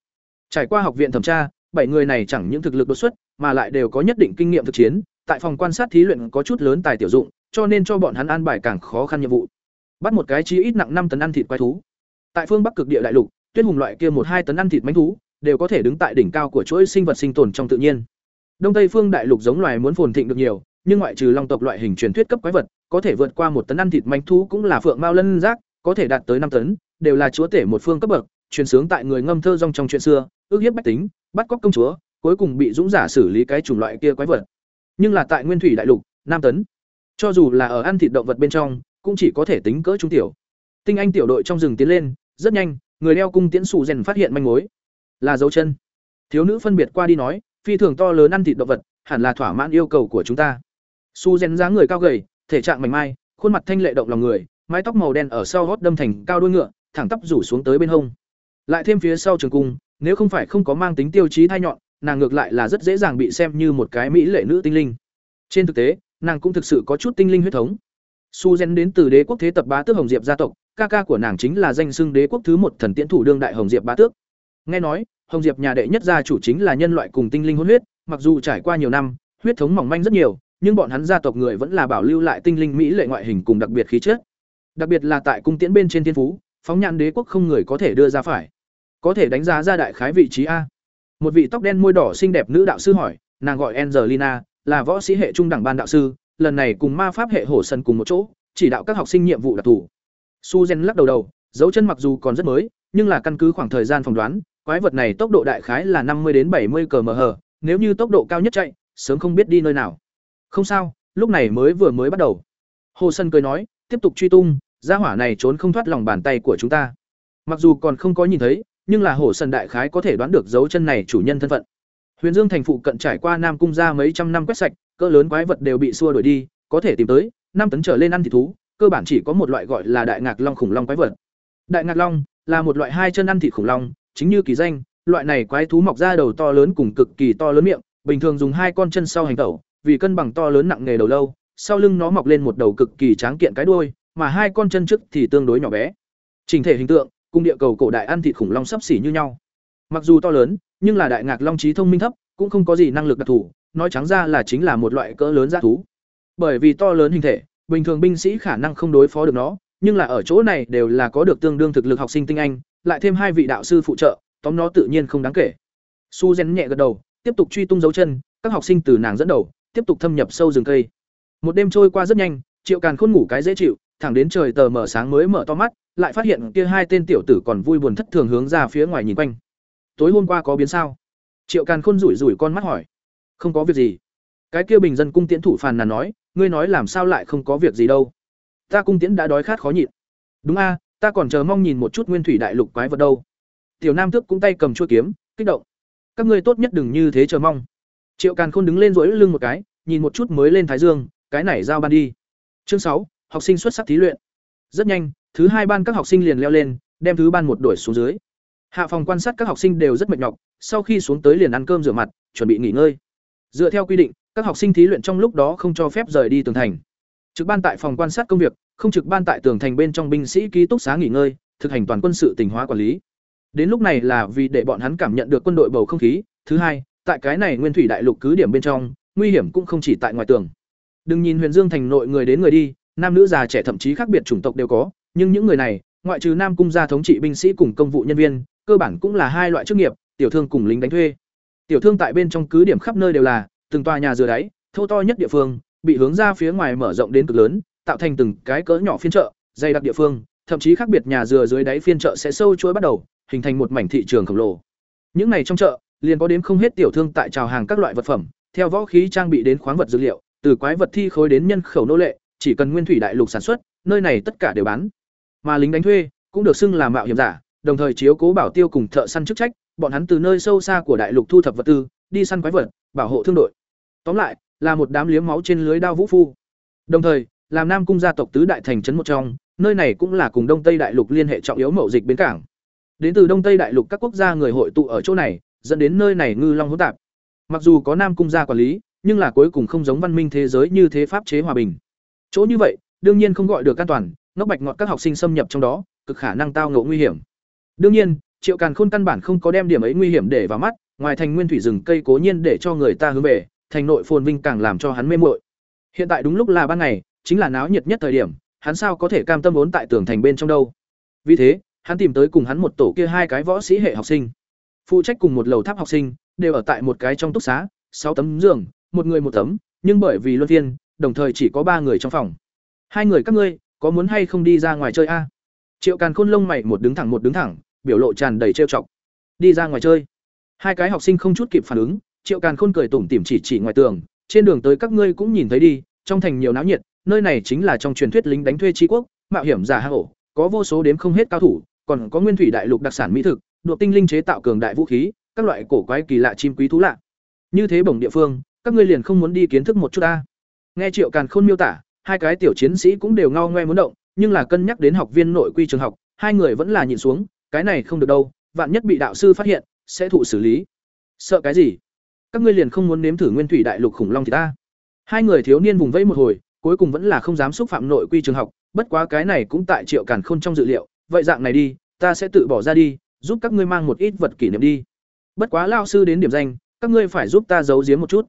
Trải qua học viện thẩm tra, bảy người này chẳng những thực lực đột xuất, mà lại đều có nhất định kinh nghiệm thực chiến, tại phòng quan sát thí luyện có chút lớn tài tiểu dụng, cho nên cho bọn hắn an bài càng khó khăn nhiệm vụ. Bắt một cái chí ít nặng năm tấn ăn thịt quái thú. Tại phương Bắc cực địa đại lục, tuyết hùng loại kia một hai tấn ăn thịt mãnh thú, đều có thể đứng tại đỉnh cao của chuỗi sinh vật sinh tồn trong tự nhiên. Đông Tây phương đại lục giống loài muốn phồn thịnh được nhiều, nhưng ngoại trừ long tộc loại hình truyền thuyết cấp quái vật, có thể vượt qua một tấn ăn thịt manh thú cũng là phượng mao lân giác, có thể đạt tới năm tấn, đều là chúa tể một phương cấp bậc, truyền sướng tại người ngâm thơ rong trong chuyện xưa, ước hiếp bách tính, bắt cóc công chúa, cuối cùng bị dũng giả xử lý cái chủng loại kia quái vật. Nhưng là tại nguyên thủy đại lục, nam tấn. Cho dù là ở ăn thịt động vật bên trong, cũng chỉ có thể tính cỡ trung tiểu. Tinh anh tiểu đội trong rừng tiến lên, rất nhanh, người đeo cung tiễn sủ rèn phát hiện manh mối, là dấu chân. Thiếu nữ phân biệt qua đi nói, phi thường to lớn ăn thịt động vật, hẳn là thỏa mãn yêu cầu của chúng ta. Su rèn dáng người cao gầy, thể trạng mảnh mai, khuôn mặt thanh lệ động lòng người, mái tóc màu đen ở sau gót đâm thành cao đuôi ngựa, thẳng tắp rủ xuống tới bên hông. Lại thêm phía sau trường cung, nếu không phải không có mang tính tiêu chí thai nhọn, nàng ngược lại là rất dễ dàng bị xem như một cái mỹ lệ nữ tinh linh. Trên thực tế, nàng cũng thực sự có chút tinh linh huyết thống. Su Gen đến từ đế quốc thế tập bá tước Hồng Diệp gia tộc, ca ca của nàng chính là danh xưng đế quốc thứ một thần tiễn thủ đương đại Hồng Diệp bá tước. Nghe nói, Hồng Diệp nhà đệ nhất gia chủ chính là nhân loại cùng tinh linh hôn huyết, mặc dù trải qua nhiều năm, huyết thống mỏng manh rất nhiều, nhưng bọn hắn gia tộc người vẫn là bảo lưu lại tinh linh mỹ lệ ngoại hình cùng đặc biệt khí chất. Đặc biệt là tại cung tiễn bên trên thiên phú, phóng nhãn đế quốc không người có thể đưa ra phải. Có thể đánh giá ra đại khái vị trí a. Một vị tóc đen môi đỏ xinh đẹp nữ đạo sư hỏi, nàng gọi Angelina, là võ sĩ hệ trung đẳng ban đạo sư, lần này cùng ma pháp hệ hổ sân cùng một chỗ, chỉ đạo các học sinh nhiệm vụ đặc thù. Suzen lắc đầu đầu, dấu chân mặc dù còn rất mới, nhưng là căn cứ khoảng thời gian phỏng đoán, quái vật này tốc độ đại khái là năm mươi đến bảy mươi km/h, nếu như tốc độ cao nhất chạy, sớm không biết đi nơi nào. Không sao, lúc này mới vừa mới bắt đầu. Hồ Sân cười nói, tiếp tục truy tung, gia hỏa này trốn không thoát lòng bàn tay của chúng ta. Mặc dù còn không có nhìn thấy, nhưng là Hồ sần đại khái có thể đoán được dấu chân này chủ nhân thân phận. Huyền Dương thành phụ cận trải qua Nam cung ra mấy trăm năm quét sạch, cỡ lớn quái vật đều bị xua đuổi đi, có thể tìm tới, năm tấn trở lên ăn thịt thú, cơ bản chỉ có một loại gọi là đại ngạc long khủng long quái vật. Đại ngạc long là một loại hai chân ăn thịt khủng long, chính như kỳ danh, loại này quái thú mọc ra đầu to lớn cùng cực kỳ to lớn miệng, bình thường dùng hai con chân sau hành tẩu, vì cân bằng to lớn nặng nghề đầu lâu, sau lưng nó mọc lên một đầu cực kỳ tráng kiện cái đuôi, mà hai con chân trước thì tương đối nhỏ bé. chỉnh thể hình tượng, cùng địa cầu cổ đại ăn thịt khủng long sắp xỉ như nhau. Mặc dù to lớn, nhưng là đại ngạc long trí thông minh thấp, cũng không có gì năng lực đặc thù, nói trắng ra là chính là một loại cỡ lớn dã thú. Bởi vì to lớn hình thể, bình thường binh sĩ khả năng không đối phó được nó, nhưng là ở chỗ này đều là có được tương đương thực lực học sinh tinh anh, lại thêm hai vị đạo sư phụ trợ, tóm nó tự nhiên không đáng kể. Su Gen nhẹ gật đầu, tiếp tục truy tung dấu chân, các học sinh từ nàng dẫn đầu, tiếp tục thâm nhập sâu rừng cây. Một đêm trôi qua rất nhanh, Triệu Càn Khôn ngủ cái dễ chịu, thẳng đến trời tờ mở sáng mới mở to mắt, lại phát hiện kia hai tên tiểu tử còn vui buồn thất thường hướng ra phía ngoài nhìn quanh. Tối hôm qua có biến sao? Triệu Càn Khôn rủi rủi con mắt hỏi. Không có việc gì. Cái kia bình dân cung tiễn thủ phàn nàn nói, ngươi nói làm sao lại không có việc gì đâu? Ta cung tiễn đã đói khát khó nhịn. Đúng a, ta còn chờ mong nhìn một chút nguyên thủy đại lục quái vật đâu. Tiểu Nam Tước cũng tay cầm chuôi kiếm, kích động. Các ngươi tốt nhất đừng như thế chờ mong. Triệu Càn Khôn đứng lên duỗi lưng một cái, nhìn một chút mới lên thái dương, cái này giao ban đi. Chương sáu, học sinh xuất sắc thí luyện. Rất nhanh, thứ hai ban các học sinh liền leo lên, đem thứ ban một đuổi xuống dưới. Hạ phòng quan sát các học sinh đều rất mệt nhọc, sau khi xuống tới liền ăn cơm rửa mặt, chuẩn bị nghỉ ngơi. Dựa theo quy định, các học sinh thí luyện trong lúc đó không cho phép rời đi tường thành. Trực ban tại phòng quan sát công việc, không trực ban tại tường thành bên trong binh sĩ ký túc xá nghỉ ngơi, thực hành toàn quân sự tình hóa quản lý. Đến lúc này là vì để bọn hắn cảm nhận được quân đội bầu không khí, thứ hai, tại cái này nguyên thủy đại lục cứ điểm bên trong, nguy hiểm cũng không chỉ tại ngoài tường. Đừng nhìn Huyền Dương thành nội người đến người đi, nam nữ già trẻ thậm chí khác biệt chủng tộc đều có, nhưng những người này, ngoại trừ Nam cung gia thống trị binh sĩ cùng công vụ nhân viên, cơ bản cũng là hai loại chức nghiệp, tiểu thương cùng lính đánh thuê. Tiểu thương tại bên trong cứ điểm khắp nơi đều là, từng tòa nhà dừa đáy, thô to nhất địa phương, bị hướng ra phía ngoài mở rộng đến cực lớn, tạo thành từng cái cỡ nhỏ phiên chợ, dày đặc địa phương, thậm chí khác biệt nhà dừa dưới đáy phiên chợ sẽ sâu chuỗi bắt đầu, hình thành một mảnh thị trường khổng lồ. Những này trong chợ, liền có đến không hết tiểu thương tại chào hàng các loại vật phẩm, theo võ khí trang bị đến khoáng vật dữ liệu, từ quái vật thi khối đến nhân khẩu nô lệ, chỉ cần nguyên thủy đại lục sản xuất, nơi này tất cả đều bán. Mà lính đánh thuê cũng được xưng là mạo hiểm giả, đồng thời chiếu cố bảo tiêu cùng thợ săn chức trách, bọn hắn từ nơi sâu xa của đại lục thu thập vật tư, đi săn quái vật, bảo hộ thương đội. Tóm lại, là một đám liếm máu trên lưới đao vũ phu. Đồng thời, làm Nam cung gia tộc tứ đại thành trấn một trong, nơi này cũng là cùng Đông Tây đại lục liên hệ trọng yếu mậu dịch bến cảng. Đến từ Đông Tây đại lục các quốc gia người hội tụ ở chỗ này, dẫn đến nơi này ngư long hỗn tạp. Mặc dù có Nam cung gia quản lý, nhưng là cuối cùng không giống văn minh thế giới như thế pháp chế hòa bình. Chỗ như vậy, đương nhiên không gọi được an toàn, ngốc bạch ngọt các học sinh xâm nhập trong đó, cực khả năng tao ngộ nguy hiểm. Đương nhiên, Triệu Càn Khôn căn bản không có đem điểm ấy nguy hiểm để vào mắt, ngoài thành nguyên thủy rừng cây cố nhiên để cho người ta hướng về, thành nội phồn vinh càng làm cho hắn mê muội. Hiện tại đúng lúc là ban ngày, chính là náo nhiệt nhất thời điểm, hắn sao có thể cam tâm vốn tại tường thành bên trong đâu. Vì thế, hắn tìm tới cùng hắn một tổ kia hai cái võ sĩ hệ học sinh. Phụ trách cùng một lầu tháp học sinh, đều ở tại một cái trong túc xá, sáu tấm giường, một người một tấm, nhưng bởi vì luân phiên, đồng thời chỉ có ba người trong phòng. Hai người các ngươi, có muốn hay không đi ra ngoài chơi a? Triệu Càn Khôn lông mày một đứng thẳng một đứng thẳng, biểu lộ tràn đầy trêu chọc. Đi ra ngoài chơi. Hai cái học sinh không chút kịp phản ứng, Triệu Càn Khôn cười tủm tỉm chỉ chỉ ngoài tường, trên đường tới các ngươi cũng nhìn thấy đi, trong thành nhiều náo nhiệt, nơi này chính là trong truyền thuyết lính đánh thuê tri quốc, mạo hiểm giả hang ổ, có vô số đếm không hết cao thủ, còn có nguyên thủy đại lục đặc sản mỹ thực, độ tinh linh chế tạo cường đại vũ khí, các loại cổ quái kỳ lạ chim quý thú lạ. Như thế bổng địa phương, các ngươi liền không muốn đi kiến thức một chút a? Nghe Triệu Càn Khôn miêu tả, hai cái tiểu chiến sĩ cũng đều ngao ngoe muốn động, nhưng là cân nhắc đến học viên nội quy trường học, hai người vẫn là nhìn xuống, cái này không được đâu, vạn nhất bị đạo sư phát hiện, sẽ thụ xử lý. Sợ cái gì? Các ngươi liền không muốn nếm thử nguyên thủy đại lục khủng long thì ta? Hai người thiếu niên vùng vẫy một hồi, cuối cùng vẫn là không dám xúc phạm nội quy trường học, bất quá cái này cũng tại Triệu Càn Khôn trong dự liệu, vậy dạng này đi, ta sẽ tự bỏ ra đi, giúp các ngươi mang một ít vật kỷ niệm đi. Bất quá lao sư đến điểm danh, các ngươi phải giúp ta giấu giếm một chút.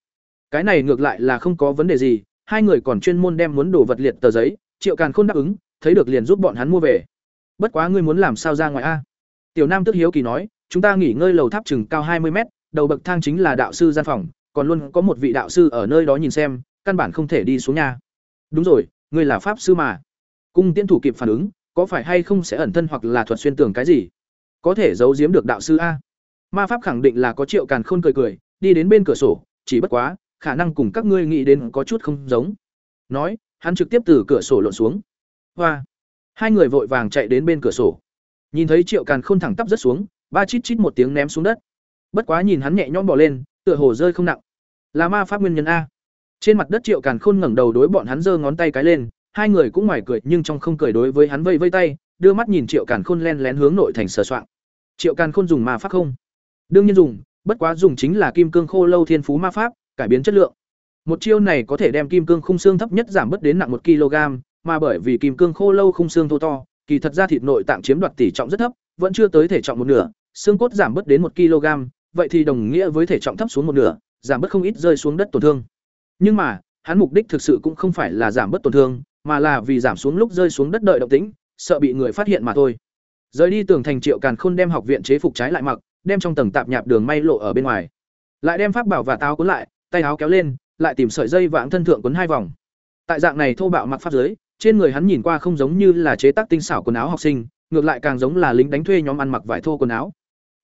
Cái này ngược lại là không có vấn đề gì, hai người còn chuyên môn đem muốn đổ vật liệt tờ giấy, Triệu Càn Khôn đáp ứng, thấy được liền giúp bọn hắn mua về. Bất quá ngươi muốn làm sao ra ngoài a? Tiểu Nam tức hiếu kỳ nói, chúng ta nghỉ ngơi lầu tháp chừng cao hai mươi mét, đầu bậc thang chính là đạo sư gian phòng, còn luôn có một vị đạo sư ở nơi đó nhìn xem, căn bản không thể đi xuống nhà. Đúng rồi, ngươi là pháp sư mà. Cung Tiễn thủ kịp phản ứng, có phải hay không sẽ ẩn thân hoặc là thuật xuyên tưởng cái gì? Có thể giấu giếm được đạo sư a? Ma pháp khẳng định là có Triệu Càn Khôn cười cười, đi đến bên cửa sổ, chỉ bất quá, khả năng cùng các ngươi nghĩ đến có chút không giống. Nói, hắn trực tiếp từ cửa sổ lộn xuống. Hoa. Hai người vội vàng chạy đến bên cửa sổ. Nhìn thấy Triệu Càn Khôn thẳng tắp rất xuống, ba chít chít một tiếng ném xuống đất. Bất quá nhìn hắn nhẹ nhõm bỏ lên, tựa hồ rơi không nặng. Là ma pháp nguyên nhân a. Trên mặt đất Triệu Càn Khôn ngẩng đầu đối bọn hắn giơ ngón tay cái lên, hai người cũng ngoài cười nhưng trong không cười đối với hắn vây vây tay, đưa mắt nhìn Triệu Càn Khôn len lén hướng nội thành sờ soạng. Triệu Càn Khôn dùng ma pháp không? Đương nhiên dùng, bất quá dùng chính là kim cương khô lâu thiên phú ma pháp, cải biến chất lượng. Một chiêu này có thể đem kim cương khung xương thấp nhất giảm bớt đến nặng một kg, mà bởi vì kim cương khô lâu khung xương thô to, kỳ thật ra thịt nội tạng chiếm đoạt tỷ trọng rất thấp, vẫn chưa tới thể trọng một nửa, xương cốt giảm bớt đến một kg, vậy thì đồng nghĩa với thể trọng thấp xuống một nửa, giảm bớt không ít rơi xuống đất tổn thương. Nhưng mà, hắn mục đích thực sự cũng không phải là giảm bớt tổn thương, mà là vì giảm xuống lúc rơi xuống đất đợi động tĩnh, sợ bị người phát hiện mà thôi. Rời đi tường thành Triệu Càn Khôn đem học viện chế phục trái lại mặc, đem trong tầng tạp nhạp đường may lộ ở bên ngoài. Lại đem pháp bảo và táo cuốn lại, tay áo kéo lên, lại tìm sợi dây vãng thân thượng quấn hai vòng. Tại dạng này thô bạo mặc pháp dưới, trên người hắn nhìn qua không giống như là chế tác tinh xảo quần áo học sinh, ngược lại càng giống là lính đánh thuê nhóm ăn mặc vải thô quần áo.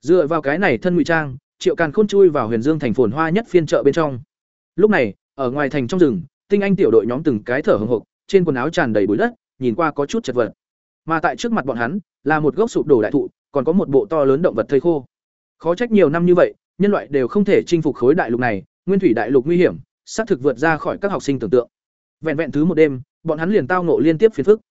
Dựa vào cái này thân ngụy trang, Triệu Càn Khôn chui vào Huyền Dương thành phồn hoa nhất phiên chợ bên trong. Lúc này, ở ngoài thành trong rừng, tinh anh tiểu đội nhóm từng cái thở hổn hộc, trên quần áo tràn đầy bụi đất, nhìn qua có chút chật vật. Mà tại trước mặt bọn hắn, là một gốc sụp đổ đại thụ, còn có một bộ to lớn động vật thây khô. Khó trách nhiều năm như vậy, nhân loại đều không thể chinh phục khối đại lục này, nguyên thủy đại lục nguy hiểm, xác thực vượt ra khỏi các học sinh tưởng tượng. Vẹn vẹn thứ một đêm, bọn hắn liền tao nộ liên tiếp phiền phức.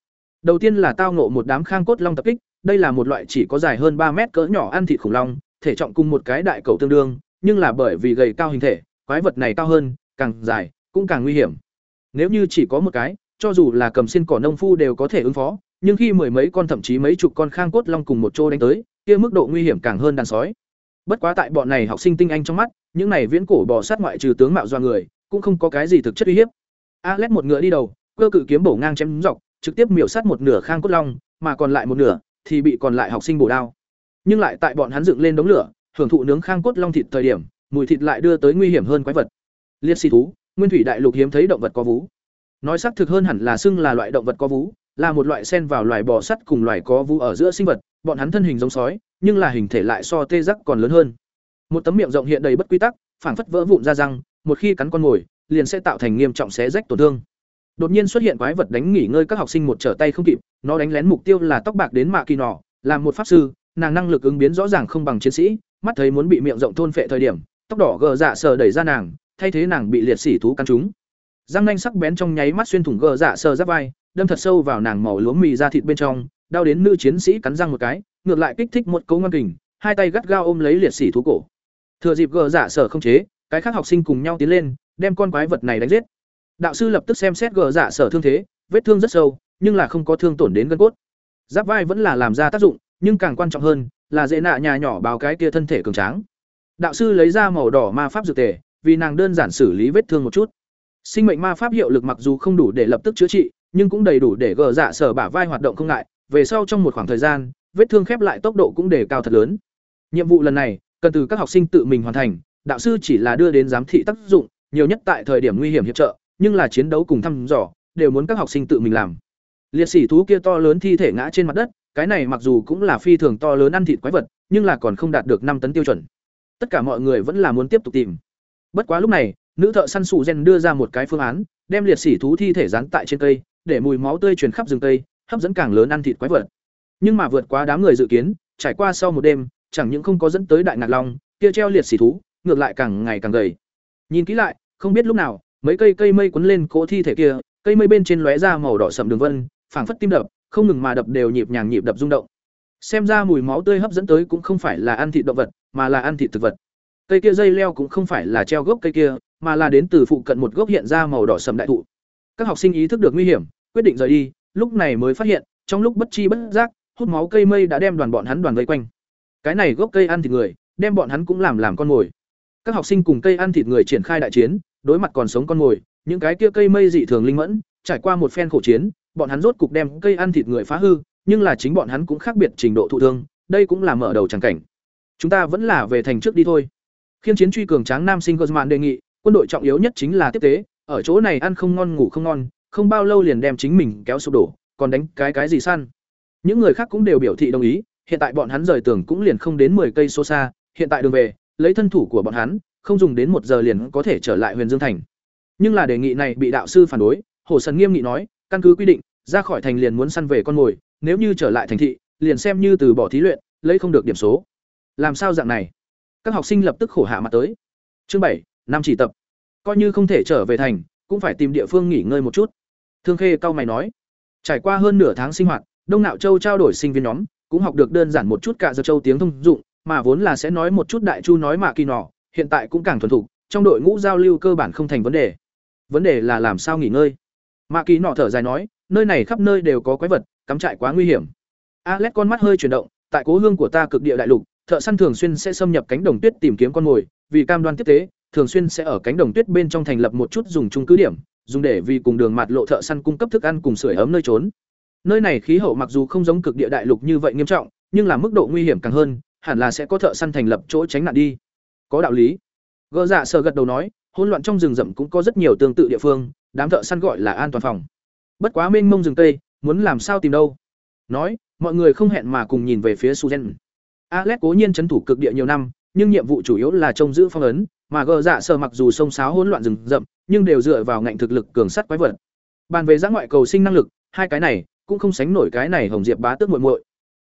Đầu tiên là tao nộ một đám khang cốt long tập kích, đây là một loại chỉ có dài hơn ba mét cỡ nhỏ ăn thịt khủng long, thể trọng cùng một cái đại cầu tương đương, nhưng là bởi vì gầy cao hình thể, quái vật này cao hơn, càng dài, cũng càng nguy hiểm. Nếu như chỉ có một cái, cho dù là cầm xin cỏ nông phu đều có thể ứng phó, nhưng khi mười mấy con thậm chí mấy chục con khang cốt long cùng một chỗ đánh tới, kia mức độ nguy hiểm càng hơn đàn sói. Bất quá tại bọn này học sinh tinh anh trong mắt, những này viễn cổ bò sát ngoại trừ tướng mạo do người, cũng không có cái gì thực chất uy hiếp. Alex một ngựa đi đầu, cơ cự kiếm bổ ngang chém dọc, trực tiếp miểu sát một nửa khang cốt long, mà còn lại một nửa thì bị còn lại học sinh bổ đao. Nhưng lại tại bọn hắn dựng lên đống lửa, hưởng thụ nướng khang cốt long thịt thời điểm, mùi thịt lại đưa tới nguy hiểm hơn quái vật. Liệt sĩ thú, nguyên thủy đại lục hiếm thấy động vật có vú. Nói xác thực hơn hẳn là xưng là loại động vật có vú, là một loại xen vào loài bò sắt cùng loài có vú ở giữa sinh vật, bọn hắn thân hình giống sói, nhưng là hình thể lại so tê giác còn lớn hơn. Một tấm miệng rộng hiện đầy bất quy tắc, phảng phất vỡ vụn ra răng, một khi cắn con mồi, liền sẽ tạo thành nghiêm trọng xé rách tổn thương. Đột nhiên xuất hiện quái vật đánh nghỉ ngơi các học sinh một trở tay không kịp, nó đánh lén mục tiêu là tóc bạc đến mạ kỳ nọ, làm một pháp sư, nàng năng lực ứng biến rõ ràng không bằng chiến sĩ, mắt thấy muốn bị miệng rộng thôn phệ thời điểm, tóc đỏ gờ dạ sờ đẩy ra nàng, thay thế nàng bị liệt sĩ thú cắn trúng. Răng nanh sắc bén trong nháy mắt xuyên thủng gờ dạ sờ giáp vai, đâm thật sâu vào nàng màu lúa mì ra thịt bên trong, đau đến nữ chiến sĩ cắn răng một cái, ngược lại kích thích một cấu ngoan kình, hai tay gắt gao ôm lấy liệt sĩ thú cổ. Thừa dịp gờ giả sở không chế, cái khác học sinh cùng nhau tiến lên, đem con quái vật này đánh giết. Đạo sư lập tức xem xét gờ giả sở thương thế, vết thương rất sâu, nhưng là không có thương tổn đến gân cốt. Giáp vai vẫn là làm ra tác dụng, nhưng càng quan trọng hơn là dễ nạ nhà nhỏ báo cái kia thân thể cường tráng. Đạo sư lấy ra màu đỏ ma pháp dược tề, vì nàng đơn giản xử lý vết thương một chút. Sinh mệnh ma pháp hiệu lực mặc dù không đủ để lập tức chữa trị, nhưng cũng đầy đủ để gờ dạ sở bả vai hoạt động không ngại, về sau trong một khoảng thời gian, vết thương khép lại tốc độ cũng đề cao thật lớn. Nhiệm vụ lần này, cần từ các học sinh tự mình hoàn thành, đạo sư chỉ là đưa đến giám thị tác dụng, nhiều nhất tại thời điểm nguy hiểm hiệp trợ, nhưng là chiến đấu cùng thăm dò, đều muốn các học sinh tự mình làm. Liệt sĩ thú kia to lớn thi thể ngã trên mặt đất, cái này mặc dù cũng là phi thường to lớn ăn thịt quái vật, nhưng là còn không đạt được năm tấn tiêu chuẩn. Tất cả mọi người vẫn là muốn tiếp tục tìm. Bất quá lúc này, nữ thợ săn sụ gen đưa ra một cái phương án, đem liệt sĩ thú thi thể dán tại trên cây, để mùi máu tươi truyền khắp rừng cây, hấp dẫn càng lớn ăn thịt quái vật. Nhưng mà vượt quá đám người dự kiến, trải qua sau một đêm, chẳng những không có dẫn tới đại ngạc long, kia treo liệt sĩ thú, ngược lại càng ngày càng gầy. Nhìn kỹ lại, không biết lúc nào, mấy cây cây mây quấn lên cỗ thi thể kia, cây mây bên trên lóe ra màu đỏ sậm đường vân, phảng phất tim đập, không ngừng mà đập đều nhịp nhàng nhịp đập rung động. Xem ra mùi máu tươi hấp dẫn tới cũng không phải là ăn thịt động vật, mà là ăn thịt thực vật. Cây kia dây leo cũng không phải là treo gốc cây kia, mà là đến từ phụ cận một gốc hiện ra màu đỏ sậm đại thụ. Các học sinh ý thức được nguy hiểm, quyết định rời đi, lúc này mới phát hiện, trong lúc bất chi bất giác, hút máu cây mây đã đem đoàn bọn hắn đoàn vây quanh. Cái này gốc cây ăn thịt người, đem bọn hắn cũng làm làm con mồi. Các học sinh cùng cây ăn thịt người triển khai đại chiến, đối mặt còn sống con mồi, những cái kia cây mây dị thường linh mẫn, trải qua một phen khổ chiến, bọn hắn rốt cục đem cây ăn thịt người phá hư, nhưng là chính bọn hắn cũng khác biệt trình độ thụ thương, đây cũng là mở đầu chẳng cảnh. Chúng ta vẫn là về thành trước đi thôi. Khiên chiến truy cường tráng nam sinh Guzman đề nghị, quân đội trọng yếu nhất chính là tiếp tế, ở chỗ này ăn không ngon ngủ không ngon, không bao lâu liền đem chính mình kéo sụp đổ, còn đánh cái cái gì săn. Những người khác cũng đều biểu thị đồng ý, hiện tại bọn hắn rời tường cũng liền không đến 10 cây số xa, hiện tại đường về, lấy thân thủ của bọn hắn, không dùng đến một giờ liền có thể trở lại Huyền Dương thành. Nhưng là đề nghị này bị đạo sư phản đối, Hồ 神 nghiêm nghị nói, căn cứ quy định, ra khỏi thành liền muốn săn về con mồi, nếu như trở lại thành thị, liền xem như từ bỏ thí luyện, lấy không được điểm số. Làm sao dạng này? Các học sinh lập tức khổ hạ mặt tới. Chương bảy, năm chỉ tập. Coi như không thể trở về thành, cũng phải tìm địa phương nghỉ ngơi một chút. Thương Khê cao mày nói, trải qua hơn nửa tháng sinh hoạt, Đông Nạo Châu trao đổi sinh viên nhóm, cũng học được đơn giản một chút cả giờ châu tiếng thông dụng, mà vốn là sẽ nói một chút đại chu nói mạ kỳ nọ, hiện tại cũng càng thuần thục, trong đội ngũ giao lưu cơ bản không thành vấn đề. Vấn đề là làm sao nghỉ ngơi. Mạ kỳ nọ thở dài nói, nơi này khắp nơi đều có quái vật, cắm trại quá nguy hiểm. Alex con mắt hơi chuyển động, tại cố hương của ta cực địa đại lục, thợ săn thường xuyên sẽ xâm nhập cánh đồng tuyết tìm kiếm con mồi, vì cam đoan tiếp tế, thường xuyên sẽ ở cánh đồng tuyết bên trong thành lập một chút dùng chung cứ điểm, dùng để vì cùng đường mặt lộ thợ săn cung cấp thức ăn cùng sưởi ấm nơi trốn. Nơi này khí hậu mặc dù không giống cực địa đại lục như vậy nghiêm trọng, nhưng là mức độ nguy hiểm càng hơn, hẳn là sẽ có thợ săn thành lập chỗ tránh nạn đi. Có đạo lý. Gơ Dạ sờ gật đầu nói, hỗn loạn trong rừng rậm cũng có rất nhiều tương tự địa phương, đám thợ săn gọi là an toàn phòng. Bất quá mênh mông rừng tây, muốn làm sao tìm đâu? Nói, mọi người không hẹn mà cùng nhìn về phía Suzen. Alex cố nhiên trấn thủ cực địa nhiều năm, nhưng nhiệm vụ chủ yếu là trông giữ phong ấn, mà gờ dạ sờ mặc dù sông sáo hỗn loạn rừng rậm, nhưng đều dựa vào ngạnh thực lực cường sắt quái vật. Bàn về giã ngoại cầu sinh năng lực, hai cái này cũng không sánh nổi cái này Hồng Diệp bá tước muội muội.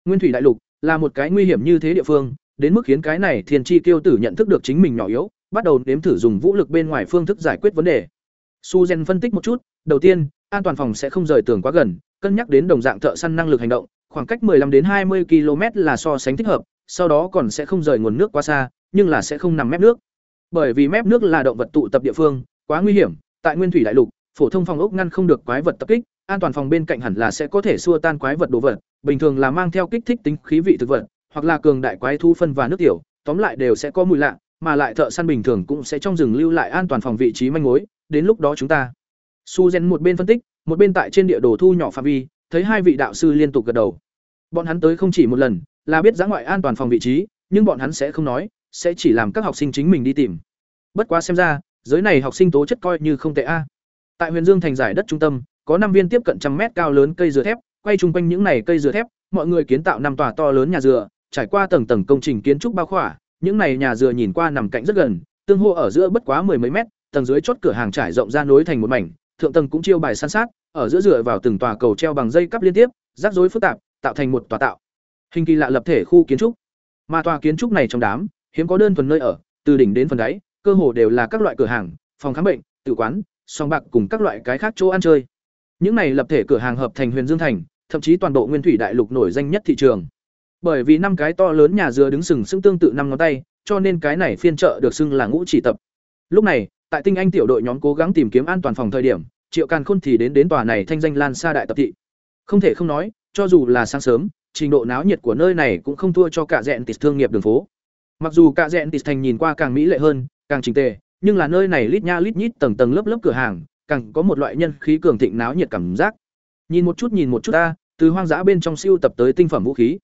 Nguyên thủy đại lục là một cái nguy hiểm như thế địa phương, đến mức khiến cái này Thiên Chi Tiêu tử nhận thức được chính mình nhỏ yếu, bắt đầu nếm thử dùng vũ lực bên ngoài phương thức giải quyết vấn đề. Suzen phân tích một chút, đầu tiên, an toàn phòng sẽ không rời tường quá gần, cân nhắc đến đồng dạng thợ săn năng lực hành động, khoảng cách 15 đến 20 km là so sánh thích hợp, sau đó còn sẽ không rời nguồn nước quá xa, nhưng là sẽ không nằm mép nước. Bởi vì mép nước là động vật tụ tập địa phương, quá nguy hiểm, tại nguyên thủy đại lục, phổ thông phòng ốc ngăn không được quái vật tập kích, an toàn phòng bên cạnh hẳn là sẽ có thể xua tan quái vật đồ vật, bình thường là mang theo kích thích tính khí vị thực vật, hoặc là cường đại quái thu phân và nước tiểu, tóm lại đều sẽ có mùi lạ, mà lại thợ săn bình thường cũng sẽ trong rừng lưu lại an toàn phòng vị trí manh mối, đến lúc đó chúng ta. Suzen một bên phân tích, một bên tại trên địa đồ thu nhỏ phạm vi, thấy hai vị đạo sư liên tục gật đầu. Bọn hắn tới không chỉ một lần, là biết giã ngoại an toàn phòng vị trí, nhưng bọn hắn sẽ không nói, sẽ chỉ làm các học sinh chính mình đi tìm. Bất quá xem ra, giới này học sinh tố chất coi như không tệ a. Tại Huyền Dương thành giải đất trung tâm, có năm viên tiếp cận trăm mét cao lớn cây dừa thép, quay chung quanh những này cây dừa thép, mọi người kiến tạo năm tòa to lớn nhà dừa, trải qua tầng tầng công trình kiến trúc bao khỏa, những này nhà dừa nhìn qua nằm cạnh rất gần, tương hô ở giữa bất quá mười mấy mét, tầng dưới chốt cửa hàng trải rộng ra nối thành một mảnh, thượng tầng cũng chiêu bài san sát, ở giữa dựa vào từng tòa cầu treo bằng dây cắp liên tiếp, rắc rối phức tạp, tạo thành một tòa tạo. Hình kỳ lạ lập thể khu kiến trúc. Mà tòa kiến trúc này trong đám, hiếm có đơn thuần nơi ở, từ đỉnh đến phần đáy, cơ hồ đều là các loại cửa hàng, phòng khám bệnh, tử quán, song bạc cùng các loại cái khác chỗ ăn chơi. Những này lập thể cửa hàng hợp thành Huyền Dương thành, thậm chí toàn bộ Nguyên Thủy đại lục nổi danh nhất thị trường. Bởi vì năm cái to lớn nhà dừa đứng sừng sững tương tự năm ngón tay, cho nên cái này phiên chợ được xưng là ngũ chỉ tập. Lúc này, tại Tinh Anh tiểu đội nhóm cố gắng tìm kiếm an toàn phòng thời điểm, Triệu Càn Khôn thì đến đến tòa này thanh danh lan xa đại tập thị. Không thể không nói, cho dù là sáng sớm, trình độ náo nhiệt của nơi này cũng không thua cho cả dẹn tịt thương nghiệp đường phố. Mặc dù cả dẹn tịt thành nhìn qua càng mỹ lệ hơn, càng chỉnh tề, nhưng là nơi này lít nha lít nhít tầng tầng lớp lớp cửa hàng, càng có một loại nhân khí cường thịnh náo nhiệt cảm giác. Nhìn một chút nhìn một chút ta, từ hoang dã bên trong siêu tập tới tinh phẩm vũ khí.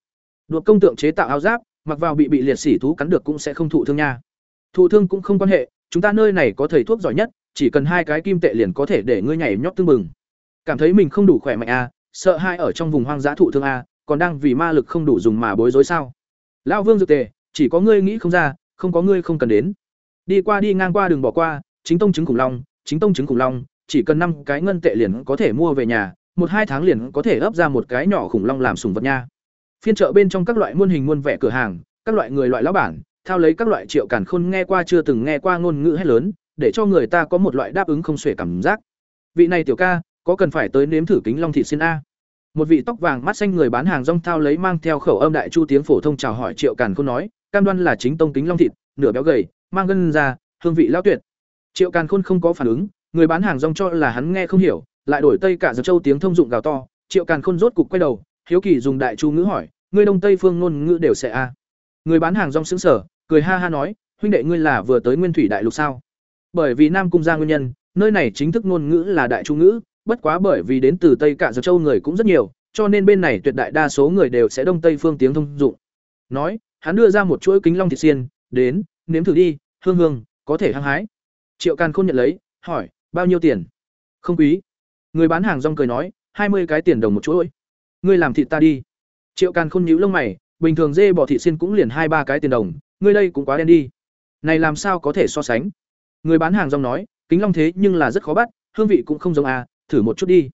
Đột công tượng chế tạo áo giáp, mặc vào bị bị liệt sĩ thú cắn được cũng sẽ không thụ thương nha. Thụ thương cũng không quan hệ, chúng ta nơi này có thầy thuốc giỏi nhất, chỉ cần hai cái kim tệ liền có thể để ngươi nhảy nhót tương mừng. Cảm thấy mình không đủ khỏe mạnh a, sợ hai ở trong vùng hoang dã thụ thương a, còn đang vì ma lực không đủ dùng mà bối rối sao? Lão Vương dược tề, chỉ có ngươi nghĩ không ra, không có ngươi không cần đến. Đi qua đi ngang qua đừng bỏ qua, chính tông chứng khủng long, chính tông chứng khủng long, chỉ cần năm cái ngân tệ liền có thể mua về nhà, một hai tháng liền có thể ấp ra một cái nhỏ khủng long làm sùng vật nha. Phiên chợ bên trong các loại muôn hình muôn vẻ cửa hàng, các loại người loại lão bản, thao lấy các loại triệu cản khôn nghe qua chưa từng nghe qua ngôn ngữ hết lớn, để cho người ta có một loại đáp ứng không xuể cảm giác. Vị này tiểu ca, có cần phải tới nếm thử kính long thị xin a? Một vị tóc vàng mắt xanh người bán hàng rong thao lấy mang theo khẩu âm đại chu tiếng phổ thông chào hỏi Triệu Càn Khôn nói, cam đoan là chính tông kính long thịt, nửa béo gầy, mang gân ra, hương vị lão tuyệt. Triệu Càn Khôn không có phản ứng, người bán hàng rong cho là hắn nghe không hiểu, lại đổi tây cả giật châu tiếng thông dụng gào to, Triệu Càn Khôn rốt cục quay đầu, hiếu kỳ dùng đại chu ngữ hỏi, người đông tây phương ngôn ngữ đều sẽ a. Người bán hàng rong sững sờ, cười ha ha nói, huynh đệ ngươi là vừa tới Nguyên Thủy Đại Lục sao? Bởi vì Nam cung gia nguyên nhân, nơi này chính thức ngôn ngữ là đại chu ngữ, bất quá bởi vì đến từ Tây Cả Giật Châu người cũng rất nhiều, cho nên bên này tuyệt đại đa số người đều sẽ đông tây phương tiếng thông dụng. Nói, hắn đưa ra một chuỗi kính long thịt xiên, đến, nếm thử đi, hương hương, có thể hăng hái. Triệu Càn Khôn nhận lấy, hỏi, bao nhiêu tiền? Không quý. Người bán hàng rong cười nói, hai mươi cái tiền đồng một chuỗi. Ngươi làm thịt ta đi. Triệu Càn Khôn nhíu lông mày, bình thường dê bò thịt xiên cũng liền hai ba cái tiền đồng, ngươi đây cũng quá đen đi. Này làm sao có thể so sánh? Người bán hàng rong nói, kính long thế nhưng là rất khó bắt, hương vị cũng không giống à, thử một chút đi.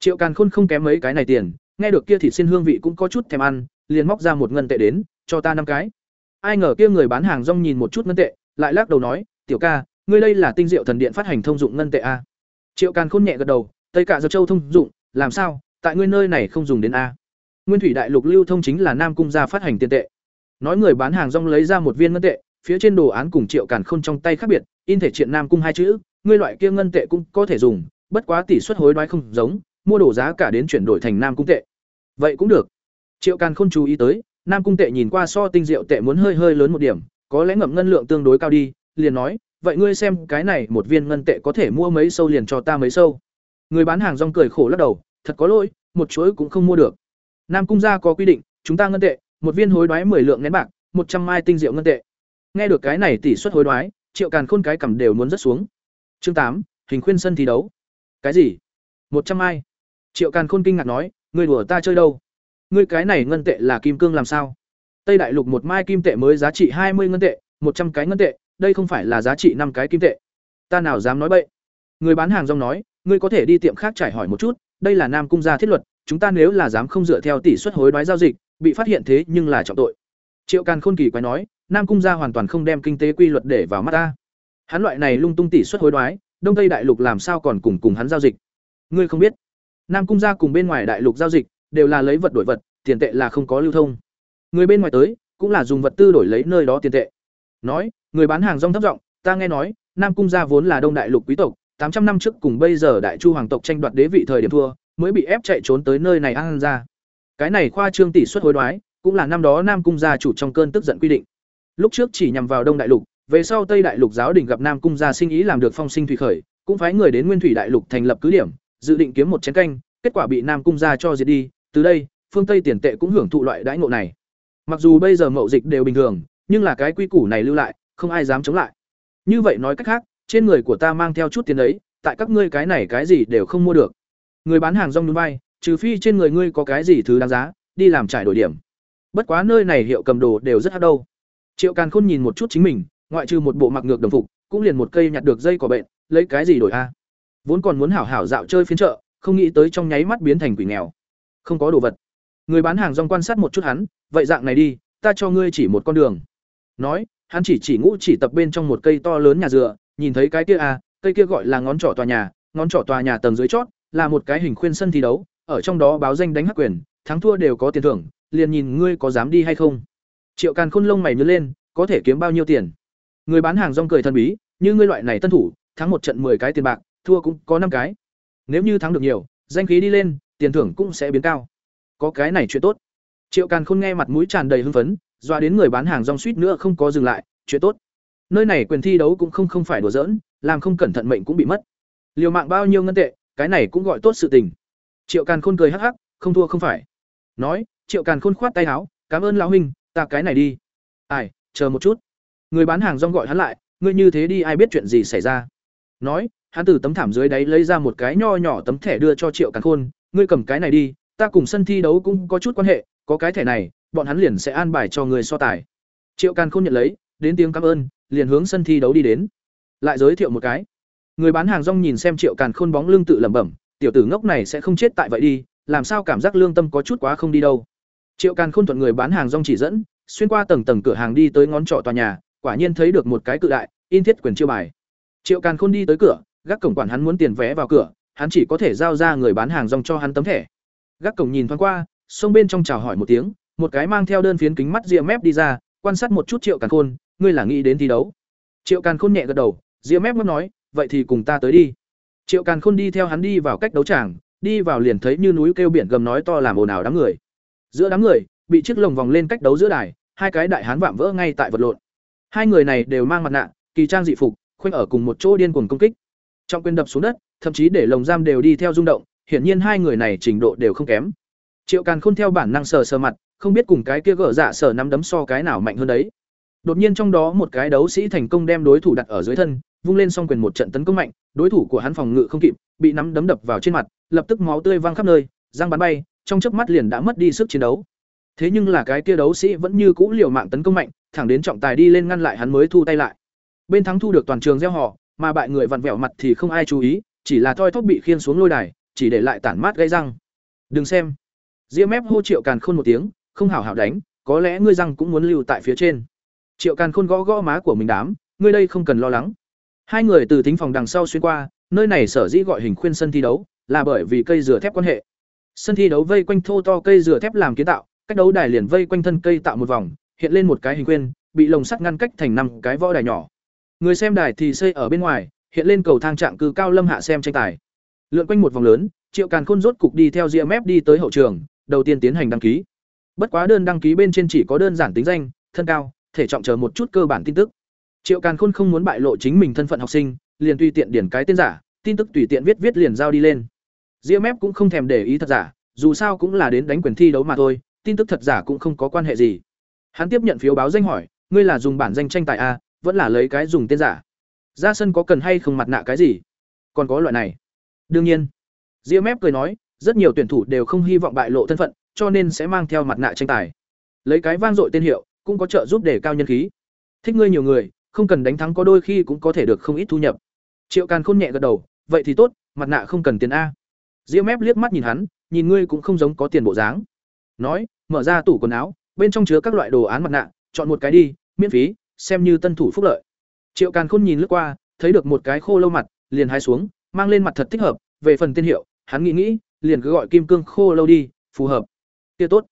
Triệu Càn Khôn không kém mấy cái này tiền, nghe được kia thịt xin hương vị cũng có chút thèm ăn, liền móc ra một ngân tệ đến, cho ta năm cái. Ai ngờ kia người bán hàng rong nhìn một chút ngân tệ, lại lắc đầu nói, "Tiểu ca, ngươi đây là tinh diệu thần điện phát hành thông dụng ngân tệ a?" Triệu Càn Khôn nhẹ gật đầu, "Tây cả Giật Châu thông dụng, làm sao? Tại ngươi nơi này không dùng đến a?" Nguyên thủy đại lục lưu thông chính là Nam cung gia phát hành tiền tệ. Nói người bán hàng rong lấy ra một viên ngân tệ, phía trên đồ án cùng Triệu Càn Khôn trong tay khác biệt, in thể triện Nam cung hai chữ, ngươi loại kia ngân tệ cũng có thể dùng, bất quá tỷ suất hối đoái không giống, mua đồ giá cả đến chuyển đổi thành nam cung tệ vậy cũng được triệu càn khôn chú ý tới nam cung tệ nhìn qua so tinh diệu tệ muốn hơi hơi lớn một điểm có lẽ ngậm ngân lượng tương đối cao đi liền nói vậy ngươi xem cái này một viên ngân tệ có thể mua mấy sâu liền cho ta mấy sâu. Người bán hàng rong cười khổ lắc đầu, thật có lỗi, một chuỗi cũng không mua được. Nam cung gia có quy định, chúng ta ngân tệ, một viên hối đoái mười lượng nén bạc, một trăm mai tinh diệu ngân tệ. Nghe được cái này tỷ suất hối đoái, triệu càn khôn cái cầm đều muốn rất xuống. Chương tám, hình khuyên sân thi đấu. Cái gì? Một trăm mai. Triệu càn khôn kinh ngạc nói, ngươi đùa ta chơi đâu? Ngươi cái này ngân tệ là kim cương làm sao? Tây đại lục một mai kim tệ mới giá trị hai mươi ngân tệ, một trăm cái ngân tệ đây không phải là giá trị năm cái kim tệ. Ta nào dám nói bậy? Người bán hàng rong nói ngươi có thể đi tiệm khác trải hỏi một chút đây là nam cung gia thiết luật chúng ta nếu là dám không dựa theo tỷ suất hối đoái giao dịch bị phát hiện thế nhưng là trọng tội. Triệu càn khôn kỳ quái nói nam cung gia hoàn toàn không đem kinh tế quy luật để vào mắt ta. Hắn loại này lung tung tỷ suất hối đoái đông tây đại lục làm sao còn cùng cùng hắn giao dịch? Ngươi không biết Nam cung gia cùng bên ngoài đại lục giao dịch đều là lấy vật đổi vật, tiền tệ là không có lưu thông. Người bên ngoài tới cũng là dùng vật tư đổi lấy nơi đó tiền tệ. Nói, người bán hàng rong thấp giọng, ta nghe nói, Nam cung gia vốn là đông đại lục quý tộc, tám trăm năm trước cùng bây giờ đại chu hoàng tộc tranh đoạt đế vị thời điểm thua, mới bị ép chạy trốn tới nơi này ăn ra. Cái này khoa trương tỷ suất hối đoái, cũng là năm đó Nam cung gia chủ trong cơn tức giận quy định. Lúc trước chỉ nhằm vào đông đại lục, về sau Tây đại lục giáo đình gặp Nam cung gia sinh ý làm được phong sinh thủy khởi, cũng phái người đến Nguyên Thủy đại lục thành lập cứ điểm, dự định kiếm một chén canh, kết quả bị Nam cung gia cho diệt đi, từ đây, phương Tây tiền tệ cũng hưởng thụ loại đãi ngộ này. Mặc dù bây giờ mậu dịch đều bình thường, nhưng là cái quy củ này lưu lại, không ai dám chống lại. Như vậy nói cách khác, trên người của ta mang theo chút tiền ấy, tại các ngươi cái này cái gì đều không mua được. Người bán hàng rong núi bay, trừ phi trên người ngươi có cái gì thứ đáng giá, đi làm trải đổi điểm. Bất quá nơi này hiệu cầm đồ đều rất hắc đâu. Triệu Càn Khôn nhìn một chút chính mình, ngoại trừ một bộ mặc ngược đồng phục, cũng liền một cây nhặt được dây cỏ bệnh, lấy cái gì đổi a vốn còn muốn hảo hảo dạo chơi phiên chợ không nghĩ tới trong nháy mắt biến thành quỷ nghèo không có đồ vật người bán hàng rong quan sát một chút hắn vậy dạng này đi ta cho ngươi chỉ một con đường nói, hắn chỉ chỉ ngũ chỉ tập bên trong một cây to lớn nhà dựa, nhìn thấy cái kia à cây kia gọi là ngón trỏ tòa nhà, ngón trỏ tòa nhà tầng dưới chót, là một cái hình khuyên sân thi đấu, ở trong đó báo danh đánh hắc quyền, thắng thua đều có tiền thưởng, liền nhìn ngươi có dám đi hay không. Triệu càn khôn lông mày nhớ lên, có thể kiếm bao nhiêu tiền? Người bán hàng rong cười thần bí, như ngươi loại này tân thủ, thắng một trận 10 cái tiền bạc, thua cũng có năm cái. Nếu như thắng được nhiều, danh khí đi lên, tiền thưởng cũng sẽ biến cao. Có cái này chuyện tốt. Triệu càn khôn nghe mặt mũi tràn đầy hưng phấn Dọa đến người bán hàng rong suýt nữa không có dừng lại, chuyện tốt. Nơi này quyền thi đấu cũng không không phải đùa giỡn, làm không cẩn thận mệnh cũng bị mất. Liều mạng bao nhiêu ngân tệ, cái này cũng gọi tốt sự tình. Triệu càn khôn cười hắc hắc, không thua không phải. Nói, triệu càn khôn khoát tay áo, cảm ơn lão huynh, ta cái này đi. Ai, chờ một chút. Người bán hàng rong gọi hắn lại, ngươi như thế đi, ai biết chuyện gì xảy ra. Nói, hắn từ tấm thảm dưới đáy lấy ra một cái nho nhỏ tấm thẻ đưa cho triệu càn khôn, ngươi cầm cái này đi, ta cùng sân thi đấu cũng có chút quan hệ, có cái thẻ này bọn hắn liền sẽ an bài cho người so tài. Triệu càn khôn nhận lấy, đến tiếng cảm ơn, liền hướng sân thi đấu đi đến. Lại giới thiệu một cái. Người bán hàng rong nhìn xem triệu càn khôn bóng lưng tự lẩm bẩm, tiểu tử ngốc này sẽ không chết tại vậy đi, làm sao cảm giác lương tâm có chút quá không đi đâu. Triệu càn khôn thuận người bán hàng rong chỉ dẫn, xuyên qua tầng tầng cửa hàng đi tới ngón trọ tòa nhà, quả nhiên thấy được một cái cự đại, in thiết quyền chiêu bài. Triệu càn khôn đi tới cửa, gác cổng quản hắn muốn tiền vé vào cửa, hắn chỉ có thể giao ra người bán hàng rong cho hắn tấm thẻ. Gác cổng nhìn thoáng qua xông bên trong chào hỏi một tiếng một cái mang theo đơn phiến kính mắt ria mép đi ra, quan sát một chút triệu càn khôn, ngươi là nghĩ đến thi đấu. Triệu càn khôn nhẹ gật đầu ria mép mất nói, vậy thì cùng ta tới đi. Triệu càn khôn đi theo hắn đi vào cách đấu tràng, đi vào liền thấy như núi kêu biển gầm nói to làm ồn ào đám người. Giữa đám người, bị chiếc lồng vòng lên cách đấu giữa đài, hai cái đại hán vạm vỡ ngay tại vật lộn. Hai người này đều mang mặt nạ, kỳ trang dị phục, khoanh ở cùng một chỗ điên cuồng công kích. Trong quyền đập xuống đất, thậm chí để lồng giam đều đi theo rung động, hiển nhiên hai người này trình độ đều không kém triệu càn khôn theo bản năng sờ sờ mặt, không biết cùng cái kia gỡ dạ sở nắm đấm so cái nào mạnh hơn đấy. Đột nhiên trong đó một cái đấu sĩ thành công đem đối thủ đặt ở dưới thân, vung lên xong quyền một trận tấn công mạnh, đối thủ của hắn phòng ngự không kịp, bị nắm đấm đập vào trên mặt, lập tức máu tươi văng khắp nơi, răng bắn bay, trong chớp mắt liền đã mất đi sức chiến đấu. Thế nhưng là cái kia đấu sĩ vẫn như cũ liều mạng tấn công mạnh, thẳng đến trọng tài đi lên ngăn lại hắn mới thu tay lại. Bên thắng thu được toàn trường gieo họ, mà bại người vặn vẹo mặt thì không ai chú ý, chỉ là thoi thóp bị khiên xuống lôi đài, chỉ để lại tản mát gây răng. Đừng xem ria mép hô triệu càn khôn một tiếng, không hảo hảo đánh, có lẽ ngươi răng cũng muốn lưu tại phía trên. Triệu càn khôn gõ gõ má của mình đám, ngươi đây không cần lo lắng. Hai người từ thính phòng đằng sau xuyên qua, nơi này sở dĩ gọi hình khuyên sân thi đấu, là bởi vì cây dừa thép quan hệ. Sân thi đấu vây quanh thô to cây dừa thép làm kiến tạo, cách đấu đài liền vây quanh thân cây tạo một vòng, hiện lên một cái hình khuyên, bị lồng sắt ngăn cách thành năm cái võ đài nhỏ. Người xem đài thì xây ở bên ngoài, hiện lên cầu thang trạng cư cao lâm hạ xem tranh tài. Lượn quanh một vòng lớn, triệu càn khôn rốt cục đi theo gmf đi tới hậu trường đầu tiên tiến hành đăng ký. Bất quá đơn đăng ký bên trên chỉ có đơn giản tính danh, thân cao, thể trọng chờ một chút cơ bản tin tức. Triệu càn khôn không muốn bại lộ chính mình thân phận học sinh, liền tùy tiện điển cái tên giả, tin tức tùy tiện viết viết liền giao đi lên. Gmf cũng không thèm để ý thật giả, dù sao cũng là đến đánh quyền thi đấu mà thôi, tin tức thật giả cũng không có quan hệ gì. Hắn tiếp nhận phiếu báo danh hỏi, ngươi là dùng bản danh tranh tài a, vẫn là lấy cái dùng tên giả? Ra sân có cần hay không mặt nạ cái gì? Còn có loại này. Đương nhiên. Diễm mép cười nói rất nhiều tuyển thủ đều không hy vọng bại lộ thân phận, cho nên sẽ mang theo mặt nạ tranh tài. Lấy cái vang dội tên hiệu, cũng có trợ giúp để cao nhân khí. Thích ngươi nhiều người, không cần đánh thắng có đôi khi cũng có thể được không ít thu nhập. Triệu càn khôn nhẹ gật đầu, vậy thì tốt, mặt nạ không cần tiền a. Diễm mép liếc mắt nhìn hắn, nhìn ngươi cũng không giống có tiền bộ dáng. Nói, mở ra tủ quần áo, bên trong chứa các loại đồ án mặt nạ, chọn một cái đi, miễn phí, xem như tân thủ phúc lợi. Triệu càn khôn nhìn lướt qua, thấy được một cái khô lâu mặt, liền hái xuống, mang lên mặt thật thích hợp, về phần tên hiệu, hắn nghĩ nghĩ liền cứ gọi kim cương khô lâu đi, phù hợp. Kia tốt.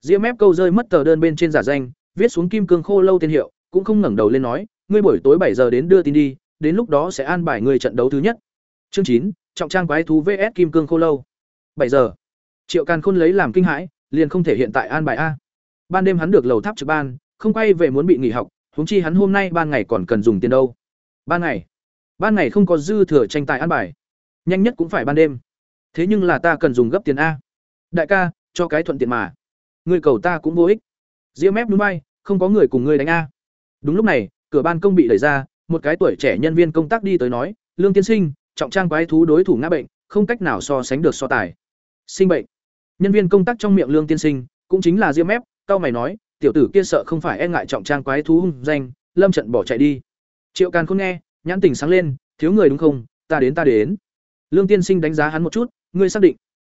Diễm mép câu rơi mất tờ đơn bên trên giả danh, viết xuống kim cương khô lâu tên hiệu, cũng không ngẩng đầu lên nói, ngươi buổi tối bảy giờ đến đưa tin đi, đến lúc đó sẽ an bài người trận đấu thứ nhất. Chương chín, trọng trang quái thú vs kim cương khô lâu. Bảy giờ. Triệu càn khôn lấy làm kinh hãi, liền không thể hiện tại an bài a. Ban đêm hắn được lầu tháp trực ban, không quay về muốn bị nghỉ học, huống chi hắn hôm nay ban ngày còn cần dùng tiền đâu. Ban ngày. Ban ngày không có dư thừa tranh tài an bài. Nhanh nhất cũng phải ban đêm thế nhưng là ta cần dùng gấp tiền a. Đại ca, cho cái thuận tiện mà. Người cầu ta cũng vô ích. Diễm mép núi bay, không có người cùng ngươi đánh a. Đúng lúc này, cửa ban công bị đẩy ra, một cái tuổi trẻ nhân viên công tác đi tới nói, lương tiên sinh, trọng trang quái thú đối thủ ngã bệnh, không cách nào so sánh được so tài. Sinh bệnh. Nhân viên công tác trong miệng lương tiên sinh, cũng chính là diễm mép cao mày nói, tiểu tử kia sợ không phải e ngại trọng trang quái thú hung danh, lâm trận bỏ chạy đi. Triệu càn không nghe, nhãn tình sáng lên, thiếu người đúng không? Ta đến ta đến. Lương tiên sinh đánh giá hắn một chút ngươi xác định.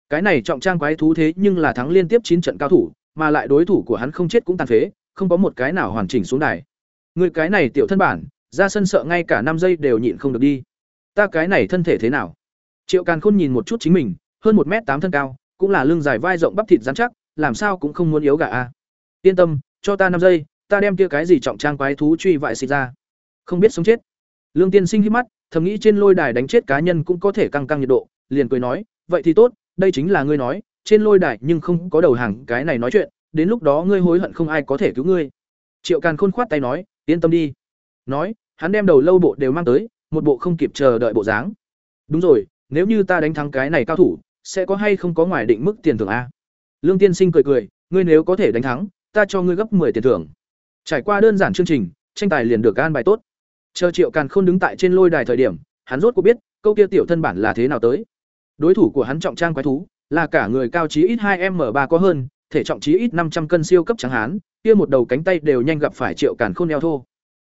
Cái này trọng trang quái thú thế nhưng là thắng liên tiếp chín trận cao thủ, mà lại đối thủ của hắn không chết cũng tàn phế, không có một cái nào hoàn chỉnh xuống đài. Ngươi cái này tiểu thân bản, ra sân sợ ngay cả năm giây đều nhịn không được đi. Ta cái này thân thể thế nào? Triệu càn khôn nhìn một chút chính mình, hơn một m tám thân cao, cũng là lưng dài vai rộng bắp thịt dán chắc, làm sao cũng không muốn yếu gà a. Yên tâm, cho ta năm giây, ta đem kia cái gì trọng trang quái thú truy vại xịt ra. Không biết sống chết. Lương tiên sinh hít mắt, thầm nghĩ trên lôi đài đánh chết cá nhân cũng có thể căng căng nhiệt độ, liền cười nói vậy thì tốt, đây chính là ngươi nói, trên lôi đài nhưng không có đầu hàng cái này nói chuyện, đến lúc đó ngươi hối hận không ai có thể cứu ngươi. Triệu càn khôn khoát tay nói, yên tâm đi. Nói, hắn đem đầu lâu bộ đều mang tới, một bộ không kịp chờ đợi bộ dáng. Đúng rồi, nếu như ta đánh thắng cái này cao thủ, sẽ có hay không có ngoài định mức tiền thưởng a? Lương tiên sinh cười cười, ngươi nếu có thể đánh thắng, ta cho ngươi gấp 10 tiền thưởng. Trải qua đơn giản chương trình, tranh tài liền được an bài tốt. Chờ triệu càn khôn đứng tại trên lôi đài thời điểm, hắn rốt cuộc biết, câu kia tiểu thân bản là thế nào tới đối thủ của hắn trọng trang quái thú, là cả người cao chí ít hai m ba có hơn, thể trọng chí ít năm trăm cân siêu cấp trắng hán, kia một đầu cánh tay đều nhanh gặp phải triệu càn khôn eo thô.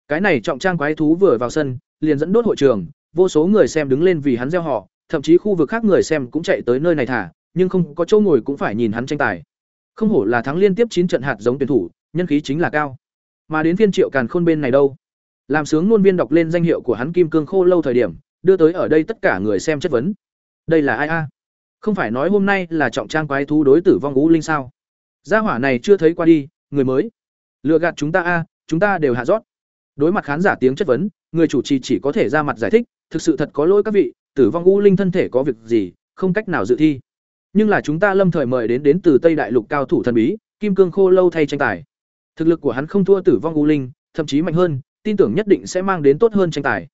Cái này trọng trang quái thú vừa vào sân, liền dẫn đốt hội trường, vô số người xem đứng lên vì hắn gieo họ, thậm chí khu vực khác người xem cũng chạy tới nơi này thả, nhưng không có chỗ ngồi cũng phải nhìn hắn tranh tài. Không hổ là thắng liên tiếp chín trận hạt giống tuyển thủ, nhân khí chính là cao. Mà đến phiên triệu càn khôn bên này đâu? Làm sướng ngôn viên đọc lên danh hiệu của hắn kim cương khô lâu thời điểm, đưa tới ở đây tất cả người xem chất vấn đây là ai a? Không phải nói hôm nay là trọng trang quái thú đối tử vong ngũ linh sao? Gia hỏa này chưa thấy qua đi, người mới. Lựa gạt chúng ta a, chúng ta đều hạ rót. Đối mặt khán giả tiếng chất vấn, người chủ trì chỉ có thể ra mặt giải thích, thực sự thật có lỗi các vị, tử vong ngũ linh thân thể có việc gì, không cách nào dự thi. Nhưng là chúng ta lâm thời mời đến đến từ tây đại lục cao thủ thần bí, kim cương khô lâu thay tranh tài. Thực lực của hắn không thua tử vong ngũ linh, thậm chí mạnh hơn, tin tưởng nhất định sẽ mang đến tốt hơn tranh tài.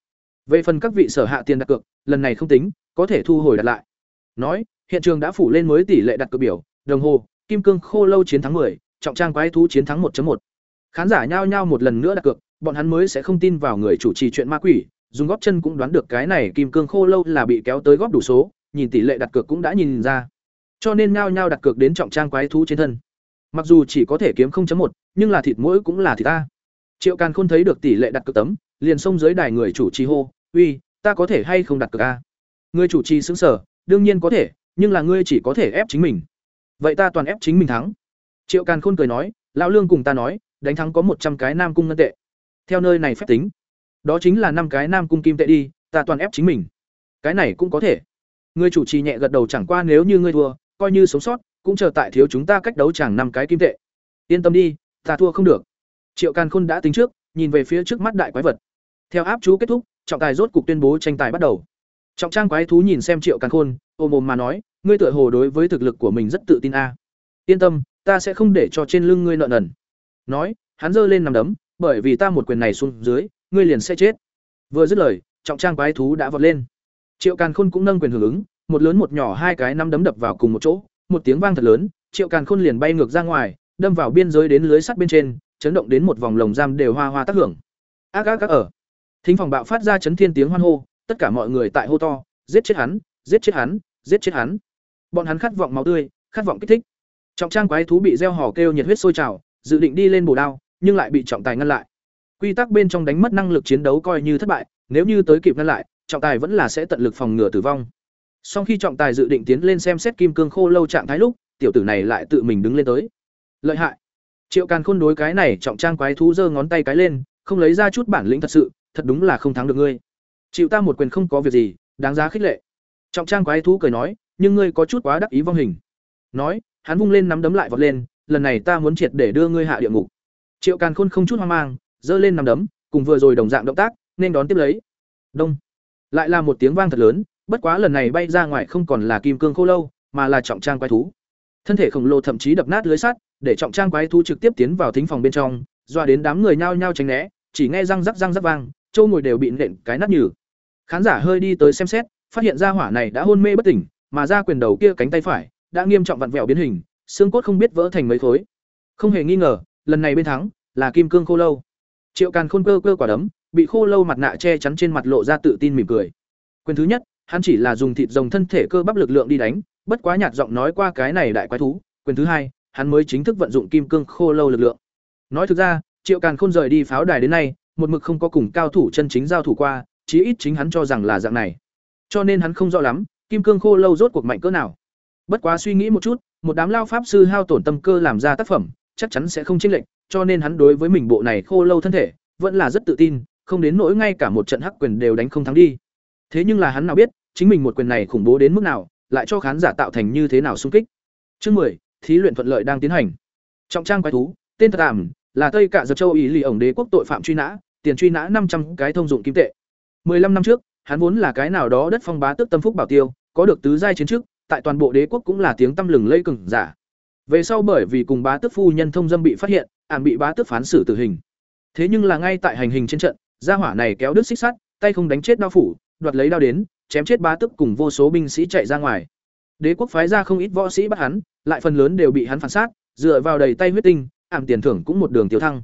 Về phần các vị sở hạ tiền đặt cược, lần này không tính có thể thu hồi đặt lại. Nói hiện trường đã phủ lên mới tỷ lệ đặt cược biểu đồng hồ kim cương khô lâu chiến thắng 10, trọng trang quái thú chiến thắng 1.1. khán giả nhao nhao một lần nữa đặt cược bọn hắn mới sẽ không tin vào người chủ trì chuyện ma quỷ dùng góp chân cũng đoán được cái này kim cương khô lâu là bị kéo tới góp đủ số nhìn tỷ lệ đặt cược cũng đã nhìn ra. Cho nên nhao nhao đặt cược đến trọng trang quái thú trên thân. Mặc dù chỉ có thể kiếm 0.1, nhưng là thịt mỗi cũng là thịt ta. Triệu càn khôn thấy được tỷ lệ đặt cược tấm liền xông dưới đài người chủ trì hô uy ta có thể hay không đặt cược a? Ngươi chủ trì xứng sở, đương nhiên có thể, nhưng là ngươi chỉ có thể ép chính mình. Vậy ta toàn ép chính mình thắng. Triệu càn khôn cười nói, lão lương cùng ta nói, đánh thắng có một trăm cái nam cung ngân tệ. Theo nơi này phép tính, đó chính là năm cái nam cung kim tệ đi, ta toàn ép chính mình. Cái này cũng có thể. Ngươi chủ trì nhẹ gật đầu chẳng qua nếu như ngươi thua, coi như sống sót, cũng chờ tại thiếu chúng ta cách đấu chẳng năm cái kim tệ. Yên tâm đi, ta thua không được. Triệu càn khôn đã tính trước, nhìn về phía trước mắt đại quái vật. Theo áp chú kết thúc, trọng tài rốt cục tuyên bố tranh tài bắt đầu trọng trang quái thú nhìn xem triệu càn khôn ôm ôm mà nói, ngươi tựa hồ đối với thực lực của mình rất tự tin a. Yên tâm, ta sẽ không để cho trên lưng ngươi nợ nần. Nói, hắn giơ lên nằm đấm, bởi vì ta một quyền này xuống dưới, ngươi liền sẽ chết. Vừa dứt lời, trọng trang quái thú đã vọt lên. Triệu càn khôn cũng nâng quyền hưởng ứng, một lớn một nhỏ hai cái năm đấm đập vào cùng một chỗ, một tiếng vang thật lớn, triệu càn khôn liền bay ngược ra ngoài, đâm vào biên giới đến lưới sắt bên trên, chấn động đến một vòng lồng giam đều hoa hoa tác hưởng. Ác ác ác ở. Thính phòng bạo phát ra chấn thiên tiếng hoan hô tất cả mọi người tại hô to, giết chết hắn, giết chết hắn, giết chết hắn. Bọn hắn khát vọng máu tươi, khát vọng kích thích. Trọng trang quái thú bị gieo hò kêu nhiệt huyết sôi trào, dự định đi lên bổ đao, nhưng lại bị trọng tài ngăn lại. Quy tắc bên trong đánh mất năng lực chiến đấu coi như thất bại, nếu như tới kịp ngăn lại, trọng tài vẫn là sẽ tận lực phòng ngừa tử vong. Sau khi trọng tài dự định tiến lên xem xét kim cương khô lâu trạng thái lúc, tiểu tử này lại tự mình đứng lên tới. Lợi hại. Triệu càn khôn đối cái này trọng trang quái thú giơ ngón tay cái lên, không lấy ra chút bản lĩnh thật sự, thật đúng là không thắng được ngươi chịu ta một quyền không có việc gì, đáng giá khích lệ. Trọng trang quái thú cười nói, nhưng ngươi có chút quá đắc ý vong hình. Nói, hắn vung lên nắm đấm lại vọt lên, lần này ta muốn triệt để đưa ngươi hạ địa ngục. Triệu càn khôn không chút hoang mang, giơ lên nắm đấm, cùng vừa rồi đồng dạng động tác, nên đón tiếp lấy. Đông. Lại là một tiếng vang thật lớn, bất quá lần này bay ra ngoài không còn là kim cương khô lâu, mà là trọng trang quái thú. Thân thể khổng lồ thậm chí đập nát lưới sắt, để trọng trang quái thú trực tiếp tiến vào thính phòng bên trong, doa đến đám người nhao nhao tránh né, chỉ nghe răng rắc răng rắc vang châu ngồi đều bị nện cái nát nhừ. Khán giả hơi đi tới xem xét, phát hiện ra hỏa này đã hôn mê bất tỉnh, mà ra quyền đầu kia cánh tay phải đã nghiêm trọng vặn vẹo biến hình, xương cốt không biết vỡ thành mấy khối. Không hề nghi ngờ, lần này bên thắng là kim cương khô lâu. Triệu càn khôn cơ cơ quả đấm, bị khô lâu mặt nạ che chắn trên mặt lộ ra tự tin mỉm cười. Quyền thứ nhất, hắn chỉ là dùng thịt rồng thân thể cơ bắp lực lượng đi đánh, bất quá nhạt giọng nói qua cái này đại quái thú. Quyền thứ hai, hắn mới chính thức vận dụng kim cương khô lâu lực lượng. Nói thực ra, triệu càn khôn rời đi pháo đài đến nay một mực không có cùng cao thủ chân chính giao thủ qua chí ít chính hắn cho rằng là dạng này. Cho nên hắn không rõ lắm, kim cương khô lâu rốt cuộc mạnh cỡ nào. Bất quá suy nghĩ một chút, một đám lao pháp sư hao tổn tâm cơ làm ra tác phẩm, chắc chắn sẽ không chênh lệch, cho nên hắn đối với mình bộ này khô lâu thân thể, vẫn là rất tự tin, không đến nỗi ngay cả một trận hắc quyền đều đánh không thắng đi. Thế nhưng là hắn nào biết, chính mình một quyền này khủng bố đến mức nào, lại cho khán giả tạo thành như thế nào xung kích. Chương 10, thí luyện thuận lợi đang tiến hành. Trọng trang quái thú, tên thật ảm, là Tây Cả Giật Châu Ý Lì ổng đế quốc tội phạm truy nã, tiền truy nã năm trăm cái thông dụng kim tệ. 15 năm trước, hắn vốn là cái nào đó đất phong bá tước tâm phúc bảo tiêu, có được tứ giai chiến chức, tại toàn bộ đế quốc cũng là tiếng tăm lừng lây cường giả. Về sau bởi vì cùng bá tước phu nhân thông dâm bị phát hiện, ảm bị bá tước phán xử tử hình. Thế nhưng là ngay tại hành hình trên trận, gia hỏa này kéo đứt xích sắt, tay không đánh chết đao phủ, đoạt lấy đao đến, chém chết bá tước cùng vô số binh sĩ chạy ra ngoài. Đế quốc phái ra không ít võ sĩ bắt hắn, lại phần lớn đều bị hắn phản sát, dựa vào đầy tay huyết tinh, ảm tiền thưởng cũng một đường tiêu thăng.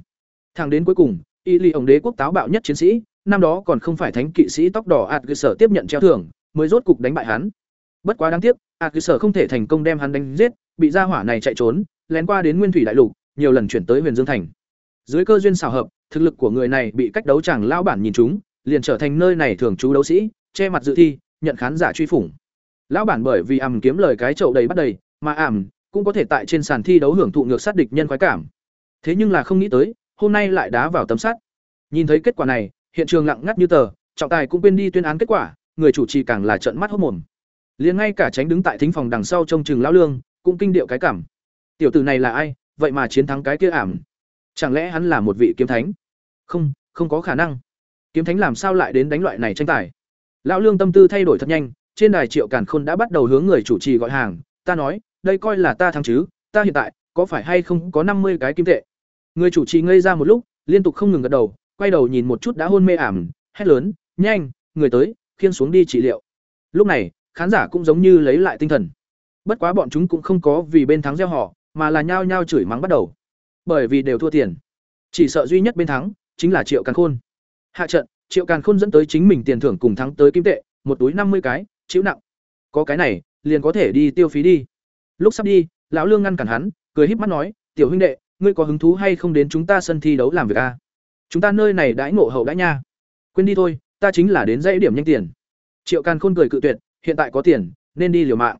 Thẳng đến cuối cùng, Y Ly ổng đế quốc táo bạo nhất chiến sĩ, năm đó còn không phải thánh kỵ sĩ tóc đỏ ạt cơ sở tiếp nhận treo thưởng, mới rốt cục đánh bại hắn. Bất quá đáng tiếc, ạt cơ sở không thể thành công đem hắn đánh giết, bị gia hỏa này chạy trốn, lén qua đến Nguyên Thủy đại lục, nhiều lần chuyển tới Huyền Dương thành. Dưới cơ duyên xảo hợp, thực lực của người này bị cách đấu chẳng lão bản nhìn chúng, liền trở thành nơi này thường trú đấu sĩ, che mặt dự thi, nhận khán giả truy phủng. Lão bản bởi vì ảm kiếm lời cái chậu đầy bắt đầy, mà ảm cũng có thể tại trên sàn thi đấu hưởng thụ ngược sát địch nhân khoái cảm. Thế nhưng là không nghĩ tới, hôm nay lại đá vào tấm sắt. Nhìn thấy kết quả này, hiện trường lặng ngắt như tờ, trọng tài cũng quên đi tuyên án kết quả, người chủ trì càng là trợn mắt hốt mồm. Liền ngay cả tránh đứng tại thính phòng đằng sau trông chừng lão lương, cũng kinh điệu cái cảm. Tiểu tử này là ai, vậy mà chiến thắng cái kia ảm? Chẳng lẽ hắn là một vị kiếm thánh? Không, không có khả năng. Kiếm thánh làm sao lại đến đánh loại này tranh tài? Lão lương tâm tư thay đổi thật nhanh, trên đài Triệu Càn Khôn đã bắt đầu hướng người chủ trì gọi hàng, ta nói, đây coi là ta thắng chứ, ta hiện tại có phải hay không có năm mươi cái kim tệ. Người chủ trì ngây ra một lúc, liên tục không ngừng gật đầu, quay đầu nhìn một chút đã hôn mê ảm, hét lớn, "Nhanh, người tới, khiêng xuống đi trị liệu." Lúc này, khán giả cũng giống như lấy lại tinh thần. Bất quá bọn chúng cũng không có vì bên thắng gieo họ, mà là nhao nhao chửi mắng bắt đầu. Bởi vì đều thua tiền. Chỉ sợ duy nhất bên thắng chính là Triệu Càn Khôn. Hạ trận, Triệu Càn Khôn dẫn tới chính mình tiền thưởng cùng thắng tới kim tệ, một túi năm mươi cái, chịu nặng. Có cái này, liền có thể đi tiêu phí đi. Lúc sắp đi, lão Lương ngăn cản hắn, cười híp mắt nói, "Tiểu huynh đệ, ngươi có hứng thú hay không đến chúng ta sân thi đấu làm việc a? Chúng ta nơi này đãi ngộ hậu đãi nha. Quên đi thôi, ta chính là đến dãy điểm nhanh tiền." Triệu Càn Khôn cười cự tuyệt, "Hiện tại có tiền, nên đi liều mạng."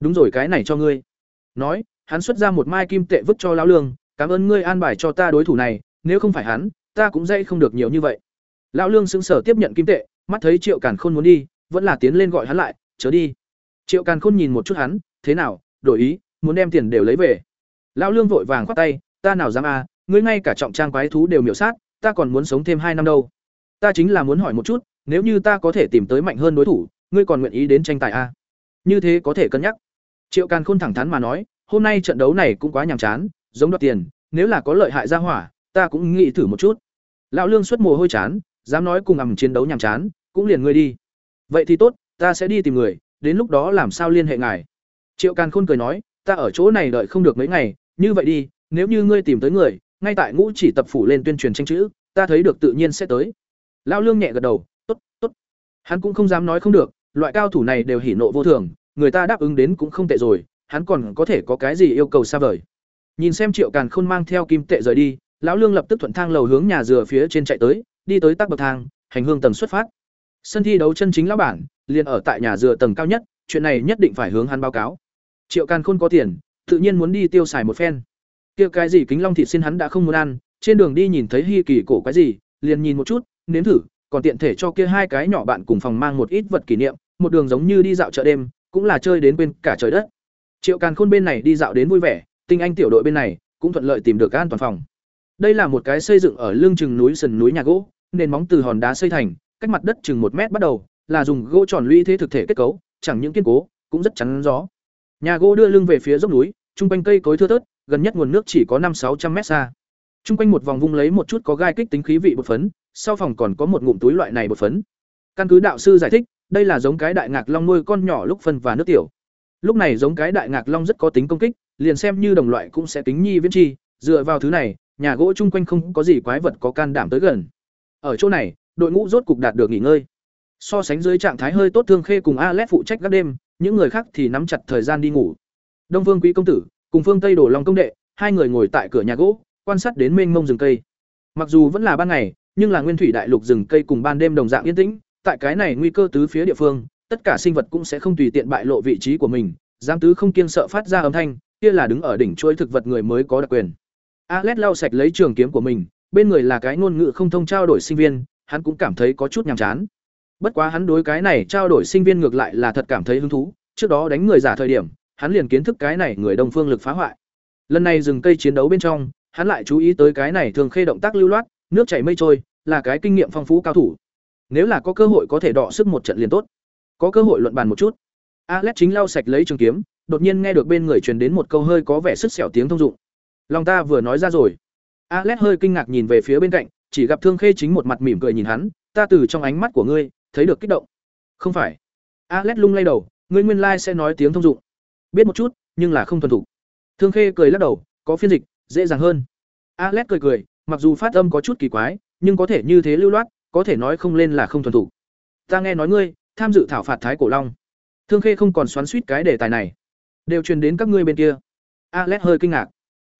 "Đúng rồi, cái này cho ngươi." Nói, hắn xuất ra một mai kim tệ vứt cho lão Lương, "Cảm ơn ngươi an bài cho ta đối thủ này, nếu không phải hắn, ta cũng dãy không được nhiều như vậy." Lão Lương sững sờ tiếp nhận kim tệ, mắt thấy Triệu Càn Khôn muốn đi, vẫn là tiến lên gọi hắn lại, "Chớ đi." Triệu Càn Khôn nhìn một chút hắn, "Thế nào, đổi ý, muốn đem tiền đều lấy về?" Lão Lương vội vàng khoát tay, "Ta nào dám a, ngươi ngay cả trọng trang quái thú đều miểu sát, ta còn muốn sống thêm hai năm đâu. Ta chính là muốn hỏi một chút, nếu như ta có thể tìm tới mạnh hơn đối thủ, ngươi còn nguyện ý đến tranh tài a?" Như thế có thể cân nhắc. Triệu Càn Khôn thẳng thắn mà nói, "Hôm nay trận đấu này cũng quá nhàm chán, giống đoạt tiền, nếu là có lợi hại ra hỏa, ta cũng nghĩ thử một chút." Lão Lương xuất mồ hôi chán, dám nói cùng ầm chiến đấu nhàm chán, cũng liền ngươi đi. Vậy thì tốt, ta sẽ đi tìm người, đến lúc đó làm sao liên hệ ngài triệu càn khôn cười nói ta ở chỗ này đợi không được mấy ngày như vậy đi nếu như ngươi tìm tới người ngay tại ngũ chỉ tập phủ lên tuyên truyền tranh chữ ta thấy được tự nhiên sẽ tới lao lương nhẹ gật đầu tốt tốt hắn cũng không dám nói không được loại cao thủ này đều hỉ nộ vô thường người ta đáp ứng đến cũng không tệ rồi hắn còn có thể có cái gì yêu cầu xa vời nhìn xem triệu càn khôn mang theo kim tệ rời đi lão lương lập tức thuận thang lầu hướng nhà dừa phía trên chạy tới đi tới tắc bậc thang hành hương tầng xuất phát sân thi đấu chân chính lão bản liền ở tại nhà dừa tầng cao nhất, chuyện này nhất định phải hướng hắn báo cáo. Triệu Càn Khôn có tiền, tự nhiên muốn đi tiêu xài một phen. Kia cái gì kính long thịt xin hắn đã không muốn ăn, trên đường đi nhìn thấy hi kỳ cổ cái gì, liền nhìn một chút, nếm thử, còn tiện thể cho kia hai cái nhỏ bạn cùng phòng mang một ít vật kỷ niệm, một đường giống như đi dạo chợ đêm, cũng là chơi đến quên cả trời đất. Triệu Càn Khôn bên này đi dạo đến vui vẻ, tinh anh tiểu đội bên này cũng thuận lợi tìm được an toàn phòng. Đây là một cái xây dựng ở lưng chừng núi sườn núi nhà gỗ, nền móng từ hòn đá xây thành, cách mặt đất chừng một mét bắt đầu, là dùng gỗ tròn lũy thế thực thể kết cấu, chẳng những kiên cố, cũng rất chắn gió. Nhà gỗ đưa lưng về phía dốc núi, trung quanh cây cối thưa thớt, gần nhất nguồn nước chỉ có năm sáu trăm mét xa. Trung quanh một vòng vung lấy một chút có gai kích tính khí vị bột phấn, sau phòng còn có một ngụm túi loại này bột phấn. Căn cứ đạo sư giải thích, đây là giống cái đại ngạc long nuôi con nhỏ lúc phân và nước tiểu. Lúc này giống cái đại ngạc long rất có tính công kích, liền xem như đồng loại cũng sẽ tính nhi viễn chi, dựa vào thứ này, nhà gỗ chung quanh không có gì quái vật có can đảm tới gần. Ở chỗ này, đội ngũ rốt cục đạt được nghỉ ngơi. So sánh dưới trạng thái hơi tốt thương khê cùng Alet phụ trách các đêm, những người khác thì nắm chặt thời gian đi ngủ. Đông Vương Quý công tử cùng Phương Tây Đổ Long công đệ, hai người ngồi tại cửa nhà gỗ, quan sát đến mênh mông rừng cây. Mặc dù vẫn là ban ngày, nhưng là nguyên thủy đại lục rừng cây cùng ban đêm đồng dạng yên tĩnh, tại cái này nguy cơ tứ phía địa phương, tất cả sinh vật cũng sẽ không tùy tiện bại lộ vị trí của mình, giám tứ không kiên sợ phát ra âm thanh, kia là đứng ở đỉnh chuỗi thực vật người mới có đặc quyền. Alet lau sạch lấy trường kiếm của mình, bên người là cái ngôn ngữ không thông trao đổi sinh viên, hắn cũng cảm thấy có chút nhàm chán. Bất quá hắn đối cái này trao đổi sinh viên ngược lại là thật cảm thấy hứng thú, trước đó đánh người giả thời điểm, hắn liền kiến thức cái này người đông phương lực phá hoại. Lần này dừng cây chiến đấu bên trong, hắn lại chú ý tới cái này thường khê động tác lưu loát, nước chảy mây trôi, là cái kinh nghiệm phong phú cao thủ. Nếu là có cơ hội có thể đọ sức một trận liền tốt. Có cơ hội luận bàn một chút. Alex chính lau sạch lấy trường kiếm, đột nhiên nghe được bên người truyền đến một câu hơi có vẻ sức sẹo tiếng thông dụng. Lòng ta vừa nói ra rồi. Alex hơi kinh ngạc nhìn về phía bên cạnh, chỉ gặp Thương Khê chính một mặt mỉm cười nhìn hắn, ta từ trong ánh mắt của ngươi thấy được kích động. Không phải. Alex lung lay đầu, ngươi nguyên lai sẽ nói tiếng thông dụng. Biết một chút, nhưng là không thuần thục. Thương Khê cười lắc đầu, có phiên dịch, dễ dàng hơn. Alex cười cười, mặc dù phát âm có chút kỳ quái, nhưng có thể như thế lưu loát, có thể nói không lên là không thuần thục. Ta nghe nói ngươi tham dự thảo phạt Thái Cổ Long. Thương Khê không còn xoắn xuýt cái đề tài này, đều truyền đến các ngươi bên kia. Alex hơi kinh ngạc.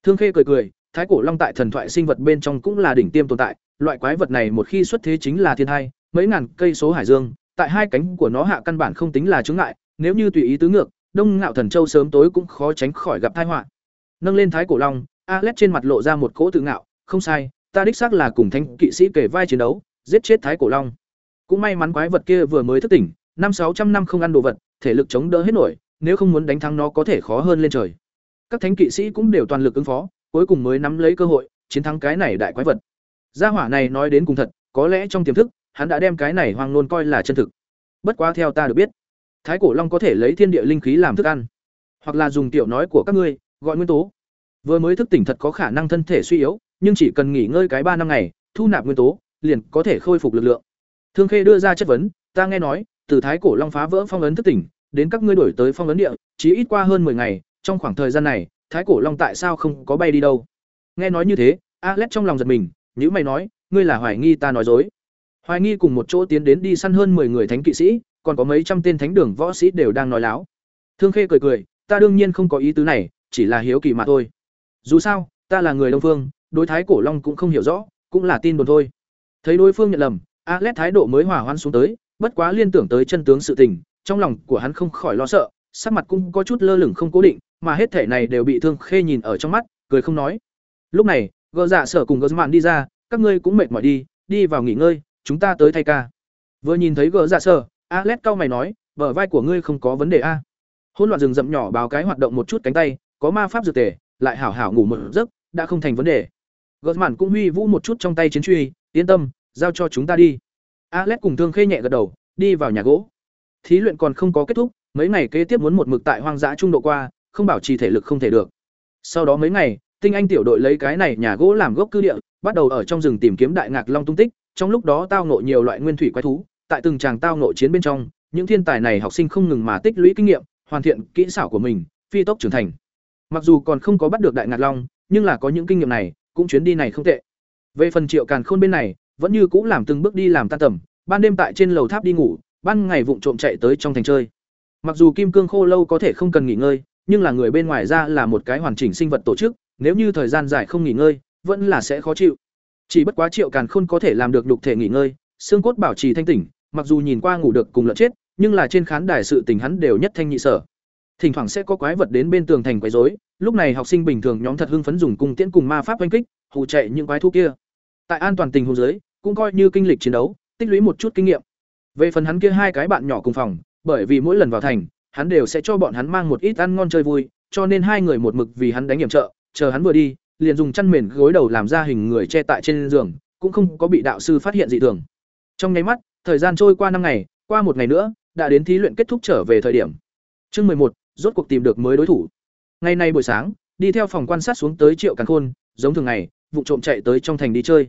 Thương Khê cười cười, Thái Cổ Long tại thần thoại sinh vật bên trong cũng là đỉnh tiêm tồn tại, loại quái vật này một khi xuất thế chính là thiên hai, mấy ngàn cây số hải dương, tại hai cánh của nó hạ căn bản không tính là chướng ngại, nếu như tùy ý tứ ngược, Đông Ngạo Thần Châu sớm tối cũng khó tránh khỏi gặp tai họa. Nâng lên Thái Cổ Long, Alex trên mặt lộ ra một cỗ tự ngạo, không sai, ta đích xác là cùng thánh kỵ sĩ kể vai chiến đấu, giết chết Thái Cổ Long. Cũng may mắn quái vật kia vừa mới thức tỉnh, năm sáu trăm năm không ăn đồ vật, thể lực chống đỡ hết nổi, nếu không muốn đánh thắng nó có thể khó hơn lên trời. Các thánh kỵ sĩ cũng đều toàn lực ứng phó, cuối cùng mới nắm lấy cơ hội, chiến thắng cái này đại quái vật. Gia hỏa này nói đến cùng thật, có lẽ trong tiềm thức, hắn đã đem cái này hoang nôn coi là chân thực. Bất quá theo ta được biết, Thái cổ long có thể lấy thiên địa linh khí làm thức ăn, hoặc là dùng tiểu nói của các ngươi, gọi nguyên tố. Vừa mới thức tỉnh thật có khả năng thân thể suy yếu, nhưng chỉ cần nghỉ ngơi cái ba năm ngày, thu nạp nguyên tố, liền có thể khôi phục lực lượng. Thương Khê đưa ra chất vấn, ta nghe nói, từ Thái cổ long phá vỡ phong ấn thức tỉnh, đến các ngươi đổi tới phong ấn địa, chỉ ít qua hơn 10 ngày, trong khoảng thời gian này, Thái cổ long tại sao không có bay đi đâu? Nghe nói như thế, Alex trong lòng giật mình, nếu mày nói, ngươi là hoài nghi ta nói dối. Hoài nghi cùng một chỗ tiến đến đi săn hơn 10 người thánh kỵ sĩ, còn có mấy trăm tên thánh đường võ sĩ đều đang nói láo. Thương Khê cười cười, ta đương nhiên không có ý tứ này, chỉ là hiếu kỳ mà thôi. Dù sao, ta là người Đông phương, đối thái cổ long cũng không hiểu rõ, cũng là tin đồn thôi. Thấy đối phương nhận lầm, Alex thái độ mới hòa hoãn xuống tới, bất quá liên tưởng tới chân tướng sự tình, trong lòng của hắn không khỏi lo sợ, sắc mặt cũng có chút lơ lửng không cố định, mà hết thể này đều bị Thương Khê nhìn ở trong mắt, cười không nói. Lúc này, gỡ dạ sở cùng gỡ dạ mạn đi ra, các ngươi cũng mệt mỏi đi, đi vào nghỉ ngơi, chúng ta tới thay ca. Vừa nhìn thấy gỡ dạ sở, Alex cau mày nói, bờ vai của ngươi không có vấn đề a? Hỗn loạn rừng rậm nhỏ báo cái hoạt động một chút cánh tay, có ma pháp dược tề, lại hảo hảo ngủ một giấc, đã không thành vấn đề. Gỡ cũng huy vũ một chút trong tay chiến truy, yên tâm, giao cho chúng ta đi. Alex cùng Thương Khê nhẹ gật đầu, đi vào nhà gỗ. Thí luyện còn không có kết thúc, mấy ngày kế tiếp muốn một mực tại hoang dã trung độ qua, không bảo trì thể lực không thể được. Sau đó mấy ngày, tinh anh tiểu đội lấy cái này nhà gỗ làm gốc cư địa, bắt đầu ở trong rừng tìm kiếm đại ngạc long tung tích, trong lúc đó tao ngộ nhiều loại nguyên thủy quái thú, tại từng tràng tao nội chiến bên trong, những thiên tài này học sinh không ngừng mà tích lũy kinh nghiệm, hoàn thiện kỹ xảo của mình, phi tốc trưởng thành. Mặc dù còn không có bắt được đại ngạt long, nhưng là có những kinh nghiệm này, cũng chuyến đi này không tệ. Về phần Triệu Càn Khôn bên này, vẫn như cũ làm từng bước đi làm tan tầm, ban đêm tại trên lầu tháp đi ngủ, ban ngày vụng trộm chạy tới trong thành chơi. Mặc dù kim cương khô lâu có thể không cần nghỉ ngơi, nhưng là người bên ngoài ra là một cái hoàn chỉnh sinh vật tổ chức, nếu như thời gian dài không nghỉ ngơi, vẫn là sẽ khó chịu. Chỉ bất quá Triệu Càn Khôn có thể làm được đục thể nghỉ ngơi, xương cốt bảo trì thanh tỉnh, mặc dù nhìn qua ngủ được cùng lợn chết, nhưng là trên khán đài sự tình hắn đều nhất thanh nhị sở. Thỉnh thoảng sẽ có quái vật đến bên tường thành quấy rối, lúc này học sinh bình thường nhóm thật hưng phấn dùng cung tiễn cùng ma pháp oanh kích, hù chạy những quái thú kia. Tại an toàn tình hồ dưới, cũng coi như kinh lịch chiến đấu, tích lũy một chút kinh nghiệm. Về phần hắn kia hai cái bạn nhỏ cùng phòng, bởi vì mỗi lần vào thành, hắn đều sẽ cho bọn hắn mang một ít ăn ngon chơi vui, cho nên hai người một mực vì hắn đánh hiểm trợ, chờ hắn vừa đi, liền dùng chăn mền gối đầu làm ra hình người che tại trên giường, cũng không có bị đạo sư phát hiện dị thường. Trong nháy mắt, thời gian trôi qua năm ngày, qua một ngày nữa, đã đến thí luyện kết thúc trở về thời điểm. Chương một, rốt cuộc tìm được mới đối thủ. Ngày nay buổi sáng, đi theo phòng quan sát xuống tới Triệu Càn Khôn, giống thường ngày, vụ trộm chạy tới trong thành đi chơi.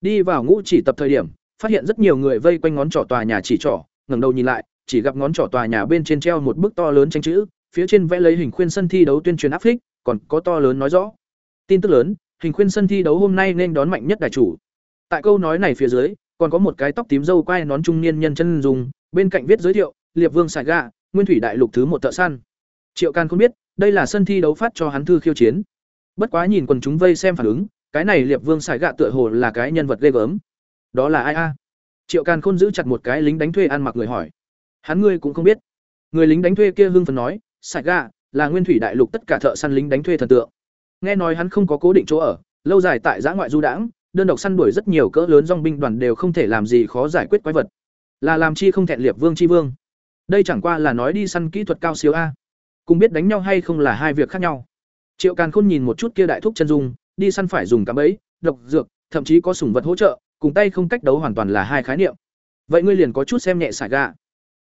Đi vào ngũ chỉ tập thời điểm, phát hiện rất nhiều người vây quanh ngón trỏ tòa nhà chỉ trỏ, ngẩng đầu nhìn lại, chỉ gặp ngón trỏ tòa nhà bên trên treo một bức to lớn tranh chữ, phía trên vẽ lấy hình khuyên sân thi đấu tuyên truyền áp phích, còn có to lớn nói rõ. Tin tức lớn, hình khuyên sân thi đấu hôm nay nên đón mạnh nhất đại chủ. Tại câu nói này phía dưới, còn có một cái tóc tím dâu quai nón trung niên nhân chân dùng, bên cạnh viết giới thiệu, Liệp Vương Sải Gạ, Nguyên Thủy Đại Lục thứ một thợ săn. Triệu Can không biết, đây là sân thi đấu phát cho hắn thư khiêu chiến. Bất quá nhìn quần chúng vây xem phản ứng, cái này Liệp Vương Sải Gạ tựa hồ là cái nhân vật ghê gớm. Đó là ai a? triệu càn khôn giữ chặt một cái lính đánh thuê ăn mặc người hỏi hắn ngươi cũng không biết người lính đánh thuê kia hưng phấn nói sải gà là nguyên thủy đại lục tất cả thợ săn lính đánh thuê thần tượng nghe nói hắn không có cố định chỗ ở lâu dài tại giã ngoại du đãng đơn độc săn đuổi rất nhiều cỡ lớn dòng binh đoàn đều không thể làm gì khó giải quyết quái vật. Là làm chi không thẹn liệp vương chi vương. Đây chẳng qua là nói đi săn kỹ thuật cao siêu a. Cùng biết đánh nhau hay không là hai việc khác nhau. Triệu càn khôn nhìn một chút kia đại thúc chân dung, đi săn phải dùng cắm bẫy, độc, dược, thậm chí có sủng vật hỗ trợ, cùng tay không cách đấu hoàn toàn là hai khái niệm. Vậy ngươi liền có chút xem nhẹ sải gà.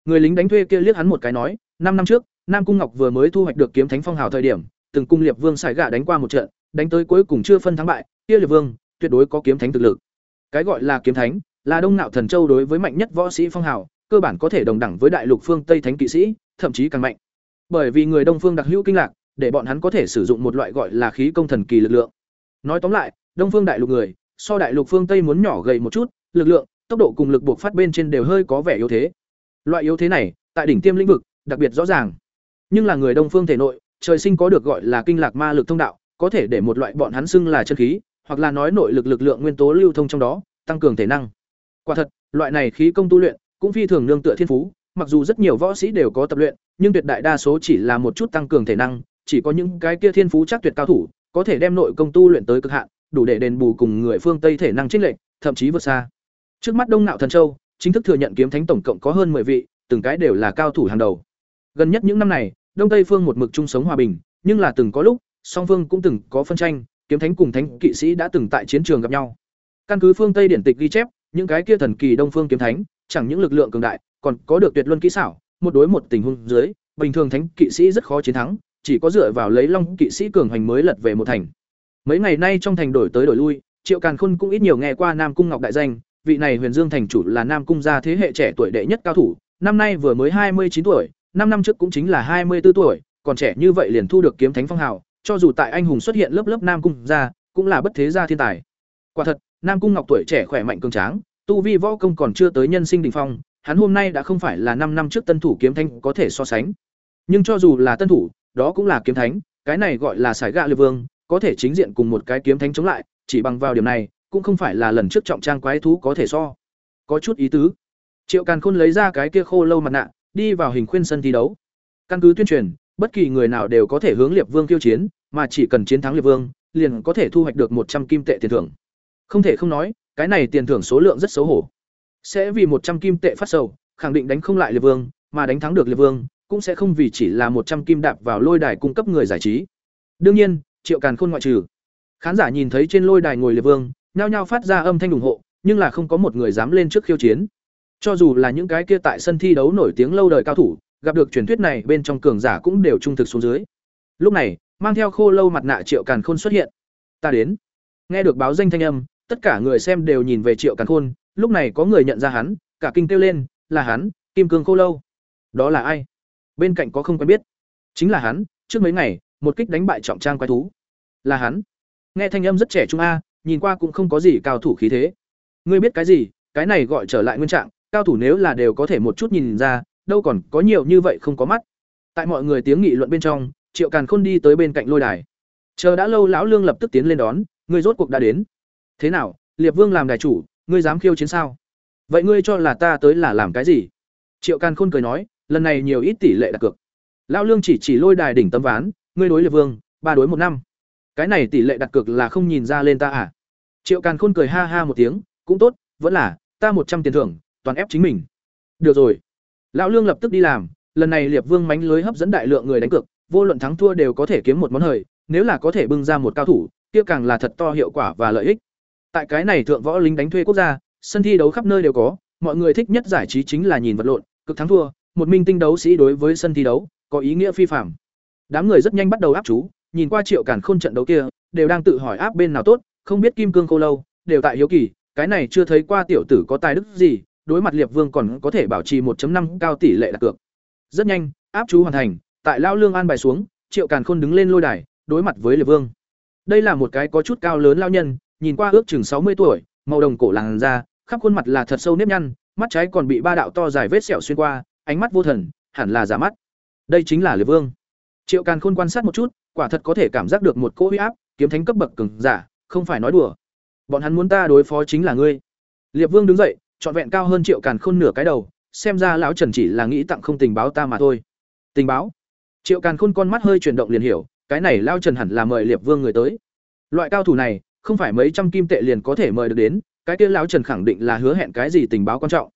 Người lính đánh thuê kia liếc hắn một cái nói, năm năm trước, nam cung ngọc vừa mới thu hoạch được kiếm thánh phong hào thời điểm, từng cung liệp vương sải gà đánh qua một trận, đánh tới cuối cùng chưa phân thắng bại, kia liệp vương tuyệt đối có kiếm thánh thực lực. Cái gọi là kiếm thánh là đông nạo thần châu đối với mạnh nhất võ sĩ phong hào, cơ bản có thể đồng đẳng với đại lục phương tây thánh kỵ sĩ, thậm chí càng mạnh. Bởi vì người đông phương đặc hữu kinh lạc, để bọn hắn có thể sử dụng một loại gọi là khí công thần kỳ lực lượng. Nói tóm lại, đông phương đại lục người, so đại lục phương tây muốn nhỏ gầy một chút, lực lượng, tốc độ cùng lực buộc phát bên trên đều hơi có vẻ yếu thế. Loại yếu thế này, tại đỉnh tiêm lĩnh vực, đặc biệt rõ ràng. Nhưng là người đông phương thể nội, trời sinh có được gọi là kinh lạc ma lực thông đạo, có thể để một loại bọn hắn xưng là chân khí hoặc là nói nội lực lực lượng nguyên tố lưu thông trong đó, tăng cường thể năng. Quả thật, loại này khí công tu luyện cũng phi thường nương tựa thiên phú, mặc dù rất nhiều võ sĩ đều có tập luyện, nhưng tuyệt đại đa số chỉ là một chút tăng cường thể năng, chỉ có những cái kia thiên phú chắc tuyệt cao thủ có thể đem nội công tu luyện tới cực hạn, đủ để đền bù cùng người phương tây thể năng trích lệnh thậm chí vượt xa. Trước mắt đông nạo thần châu, chính thức thừa nhận kiếm thánh tổng cộng có hơn 10 vị, từng cái đều là cao thủ hàng đầu. Gần nhất những năm này, đông tây phương một mực chung sống hòa bình, nhưng là từng có lúc, song phương cũng từng có phân tranh kiếm thánh cùng thánh kỵ sĩ đã từng tại chiến trường gặp nhau. Căn cứ phương tây điển tịch ghi chép, những cái kia thần kỳ đông phương kiếm thánh, chẳng những lực lượng cường đại, còn có được tuyệt luân kỹ xảo, một đối một tình huống dưới, bình thường thánh kỵ sĩ rất khó chiến thắng, chỉ có dựa vào lấy long kỵ sĩ cường hành mới lật về một thành. Mấy ngày nay trong thành đổi tới đổi lui, triệu càn khôn cũng ít nhiều nghe qua nam cung ngọc đại danh, vị này huyền dương thành chủ là nam cung gia thế hệ trẻ tuổi đệ nhất cao thủ, năm nay vừa mới hai mươi chín tuổi, năm năm trước cũng chính là hai mươi 24 tuổi, còn trẻ như vậy liền thu được kiếm thánh phong hào cho dù tại anh hùng xuất hiện lớp lớp nam cung gia cũng là bất thế gia thiên tài. Quả thật, nam cung ngọc tuổi trẻ khỏe mạnh cường tráng, tu vi võ công còn chưa tới nhân sinh đỉnh phong, hắn hôm nay đã không phải là năm năm trước tân thủ kiếm thánh có thể so sánh. Nhưng cho dù là tân thủ, đó cũng là kiếm thánh, cái này gọi là sải gạ liệt vương, có thể chính diện cùng một cái kiếm thánh chống lại, chỉ bằng vào điểm này, cũng không phải là lần trước trọng trang quái thú có thể so. Có chút ý tứ. Triệu càn khôn lấy ra cái kia khô lâu mặt nạ, đi vào hình khuyên sân thi đấu. Căn cứ tuyên truyền bất kỳ người nào đều có thể hướng liệp vương khiêu chiến, mà chỉ cần chiến thắng liệp vương, liền có thể thu hoạch được một trăm kim tệ tiền thưởng. Không thể không nói, cái này tiền thưởng số lượng rất xấu hổ. Sẽ vì một trăm kim tệ phát sầu, khẳng định đánh không lại liệp vương, mà đánh thắng được liệp vương, cũng sẽ không vì chỉ là một trăm kim đạp vào lôi đài cung cấp người giải trí. Đương nhiên, triệu càn khôn ngoại trừ. Khán giả nhìn thấy trên lôi đài ngồi liệp vương, nhao nhao phát ra âm thanh ủng hộ, nhưng là không có một người dám lên trước khiêu chiến. Cho dù là những cái kia tại sân thi đấu nổi tiếng lâu đời cao thủ gặp được truyền thuyết này bên trong cường giả cũng đều trung thực xuống dưới. Lúc này, mang theo khô lâu mặt nạ triệu càn khôn xuất hiện. Ta đến. Nghe được báo danh thanh âm, tất cả người xem đều nhìn về triệu càn khôn, lúc này có người nhận ra hắn, cả kinh kêu lên, là hắn, kim cương khô lâu. Đó là ai? Bên cạnh có không quen biết. Chính là hắn, trước mấy ngày, một kích đánh bại trọng trang quái thú. Là hắn. Nghe thanh âm rất trẻ trung a, nhìn qua cũng không có gì cao thủ khí thế. Ngươi biết cái gì? Cái này gọi trở lại nguyên trạng, cao thủ nếu là đều có thể một chút nhìn ra đâu còn có nhiều như vậy không có mắt. Tại mọi người tiếng nghị luận bên trong, triệu càn khôn đi tới bên cạnh lôi đài. Chờ đã lâu lão lương lập tức tiến lên đón ngươi rốt cuộc đã đến. Thế nào, liệp vương làm đài chủ, ngươi dám khiêu chiến sao? Vậy ngươi cho là ta tới là làm cái gì? Triệu càn khôn cười nói, lần này nhiều ít tỷ lệ đặt cược. Lão lương chỉ chỉ lôi đài đỉnh tấm ván, ngươi đối liệp vương, ba đối một năm. Cái này tỷ lệ đặt cược là không nhìn ra lên ta à? Triệu càn khôn cười ha ha một tiếng, cũng tốt, vẫn là, ta một trăm tiền thưởng, toàn ép chính mình. Được rồi lão lương lập tức đi làm, lần này liệp vương mánh lưới hấp dẫn đại lượng người đánh cược, vô luận thắng thua đều có thể kiếm một món hời, nếu là có thể bưng ra một cao thủ, kia càng là thật to hiệu quả và lợi ích. Tại cái này thượng võ lính đánh thuê quốc gia, sân thi đấu khắp nơi đều có, mọi người thích nhất giải trí chính là nhìn vật lộn, cực thắng thua, một minh tinh đấu sĩ đối với sân thi đấu, có ý nghĩa phi phạm đám người rất nhanh bắt đầu áp chú, nhìn qua triệu cản khôn trận đấu kia, đều đang tự hỏi áp bên nào tốt, không biết kim cương cô lâu, đều tại hiếu kỳ, cái này chưa thấy qua tiểu tử có tài đức gì đối mặt liệp vương còn có thể bảo trì 1.5 cao tỷ lệ đặt cược. Rất nhanh, áp chú hoàn thành, tại lao lương an bài xuống, triệu càn khôn đứng lên lôi đài, đối mặt với liệp vương. Đây là một cái có chút cao lớn lao nhân, nhìn qua ước chừng sáu mươi tuổi, màu đồng cổ làn da, khắp khuôn mặt là thật sâu nếp nhăn, mắt trái còn bị ba đạo to dài vết sẹo xuyên qua, ánh mắt vô thần, hẳn là giả mắt. Đây chính là liệp vương. Triệu càn khôn quan sát một chút, quả thật có thể cảm giác được một cỗ uy áp, kiếm thánh cấp bậc cường giả, không phải nói đùa. Bọn hắn muốn ta đối phó chính là ngươi. Liệp vương đứng dậy trọn vẹn cao hơn triệu càn khôn nửa cái đầu, xem ra lão trần chỉ là nghĩ tặng không tình báo ta mà thôi. Tình báo? Triệu càn khôn con mắt hơi chuyển động liền hiểu, cái này lao trần hẳn là mời liệp vương người tới. Loại cao thủ này, không phải mấy trăm kim tệ liền có thể mời được đến, cái kia lão trần khẳng định là hứa hẹn cái gì tình báo quan trọng.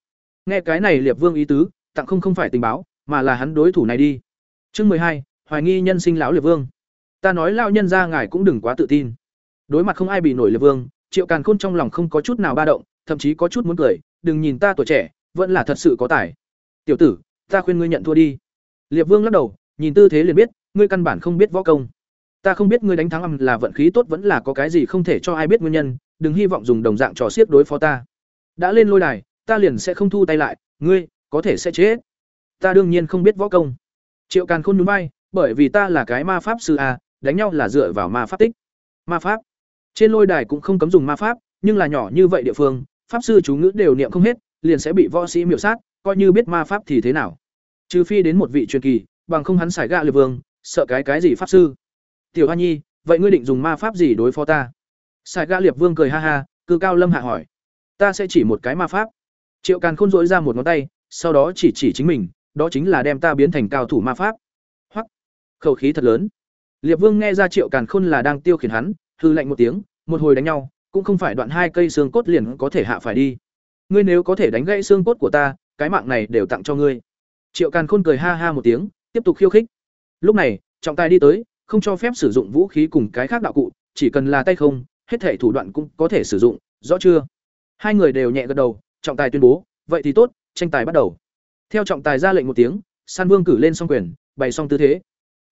Nghe cái này liệp vương ý tứ, tặng không không phải tình báo, mà là hắn đối thủ này đi. Chương mười hai, hoài nghi nhân sinh lão liệp vương. Ta nói lao nhân ra ngài cũng đừng quá tự tin. Đối mặt không ai bị nổi liệp vương, triệu càn khôn trong lòng không có chút nào ba động, thậm chí có chút muốn cười đừng nhìn ta tuổi trẻ, vẫn là thật sự có tài. Tiểu tử, ta khuyên ngươi nhận thua đi. Liệp vương lắc đầu, nhìn tư thế liền biết, ngươi căn bản không biết võ công. Ta không biết ngươi đánh thắng âm là vận khí tốt vẫn là có cái gì không thể cho ai biết nguyên nhân, đừng hy vọng dùng đồng dạng trò xiếc đối phó ta. Đã lên lôi đài, ta liền sẽ không thu tay lại, ngươi có thể sẽ chết. Ta đương nhiên không biết võ công. Triệu càn khôn nhún bay bởi vì ta là cái ma pháp sư a, đánh nhau là dựa vào ma pháp tích. Ma pháp. Trên lôi đài cũng không cấm dùng ma pháp, nhưng là nhỏ như vậy địa phương pháp sư chú ngữ đều niệm không hết, liền sẽ bị võ sĩ miệu sát, coi như biết ma pháp thì thế nào. Trừ phi đến một vị truyền kỳ, bằng không hắn xài gạ liệt vương, sợ cái cái gì pháp sư? Tiểu hoa nhi, vậy ngươi định dùng ma pháp gì đối phó ta? Xài gạ liệt vương cười ha ha, cư cao lâm hạ hỏi. Ta sẽ chỉ một cái ma pháp. Triệu càn khôn dỗi ra một ngón tay, sau đó chỉ chỉ chính mình, đó chính là đem ta biến thành cao thủ ma pháp. Hoặc khẩu khí thật lớn. Liệt vương nghe ra triệu càn khôn là đang tiêu khiển hắn hư lạnh một tiếng, một hồi đánh nhau cũng không phải đoạn hai cây xương cốt liền có thể hạ phải đi. Ngươi nếu có thể đánh gãy xương cốt của ta, cái mạng này đều tặng cho ngươi. Triệu càn khôn cười ha ha một tiếng, tiếp tục khiêu khích. Lúc này, trọng tài đi tới, không cho phép sử dụng vũ khí cùng cái khác đạo cụ, chỉ cần là tay không, hết thể thủ đoạn cũng có thể sử dụng, rõ chưa? Hai người đều nhẹ gật đầu, trọng tài tuyên bố, vậy thì tốt, tranh tài bắt đầu. Theo trọng tài ra lệnh một tiếng, san vương cử lên s quyền, bày xong tư thế.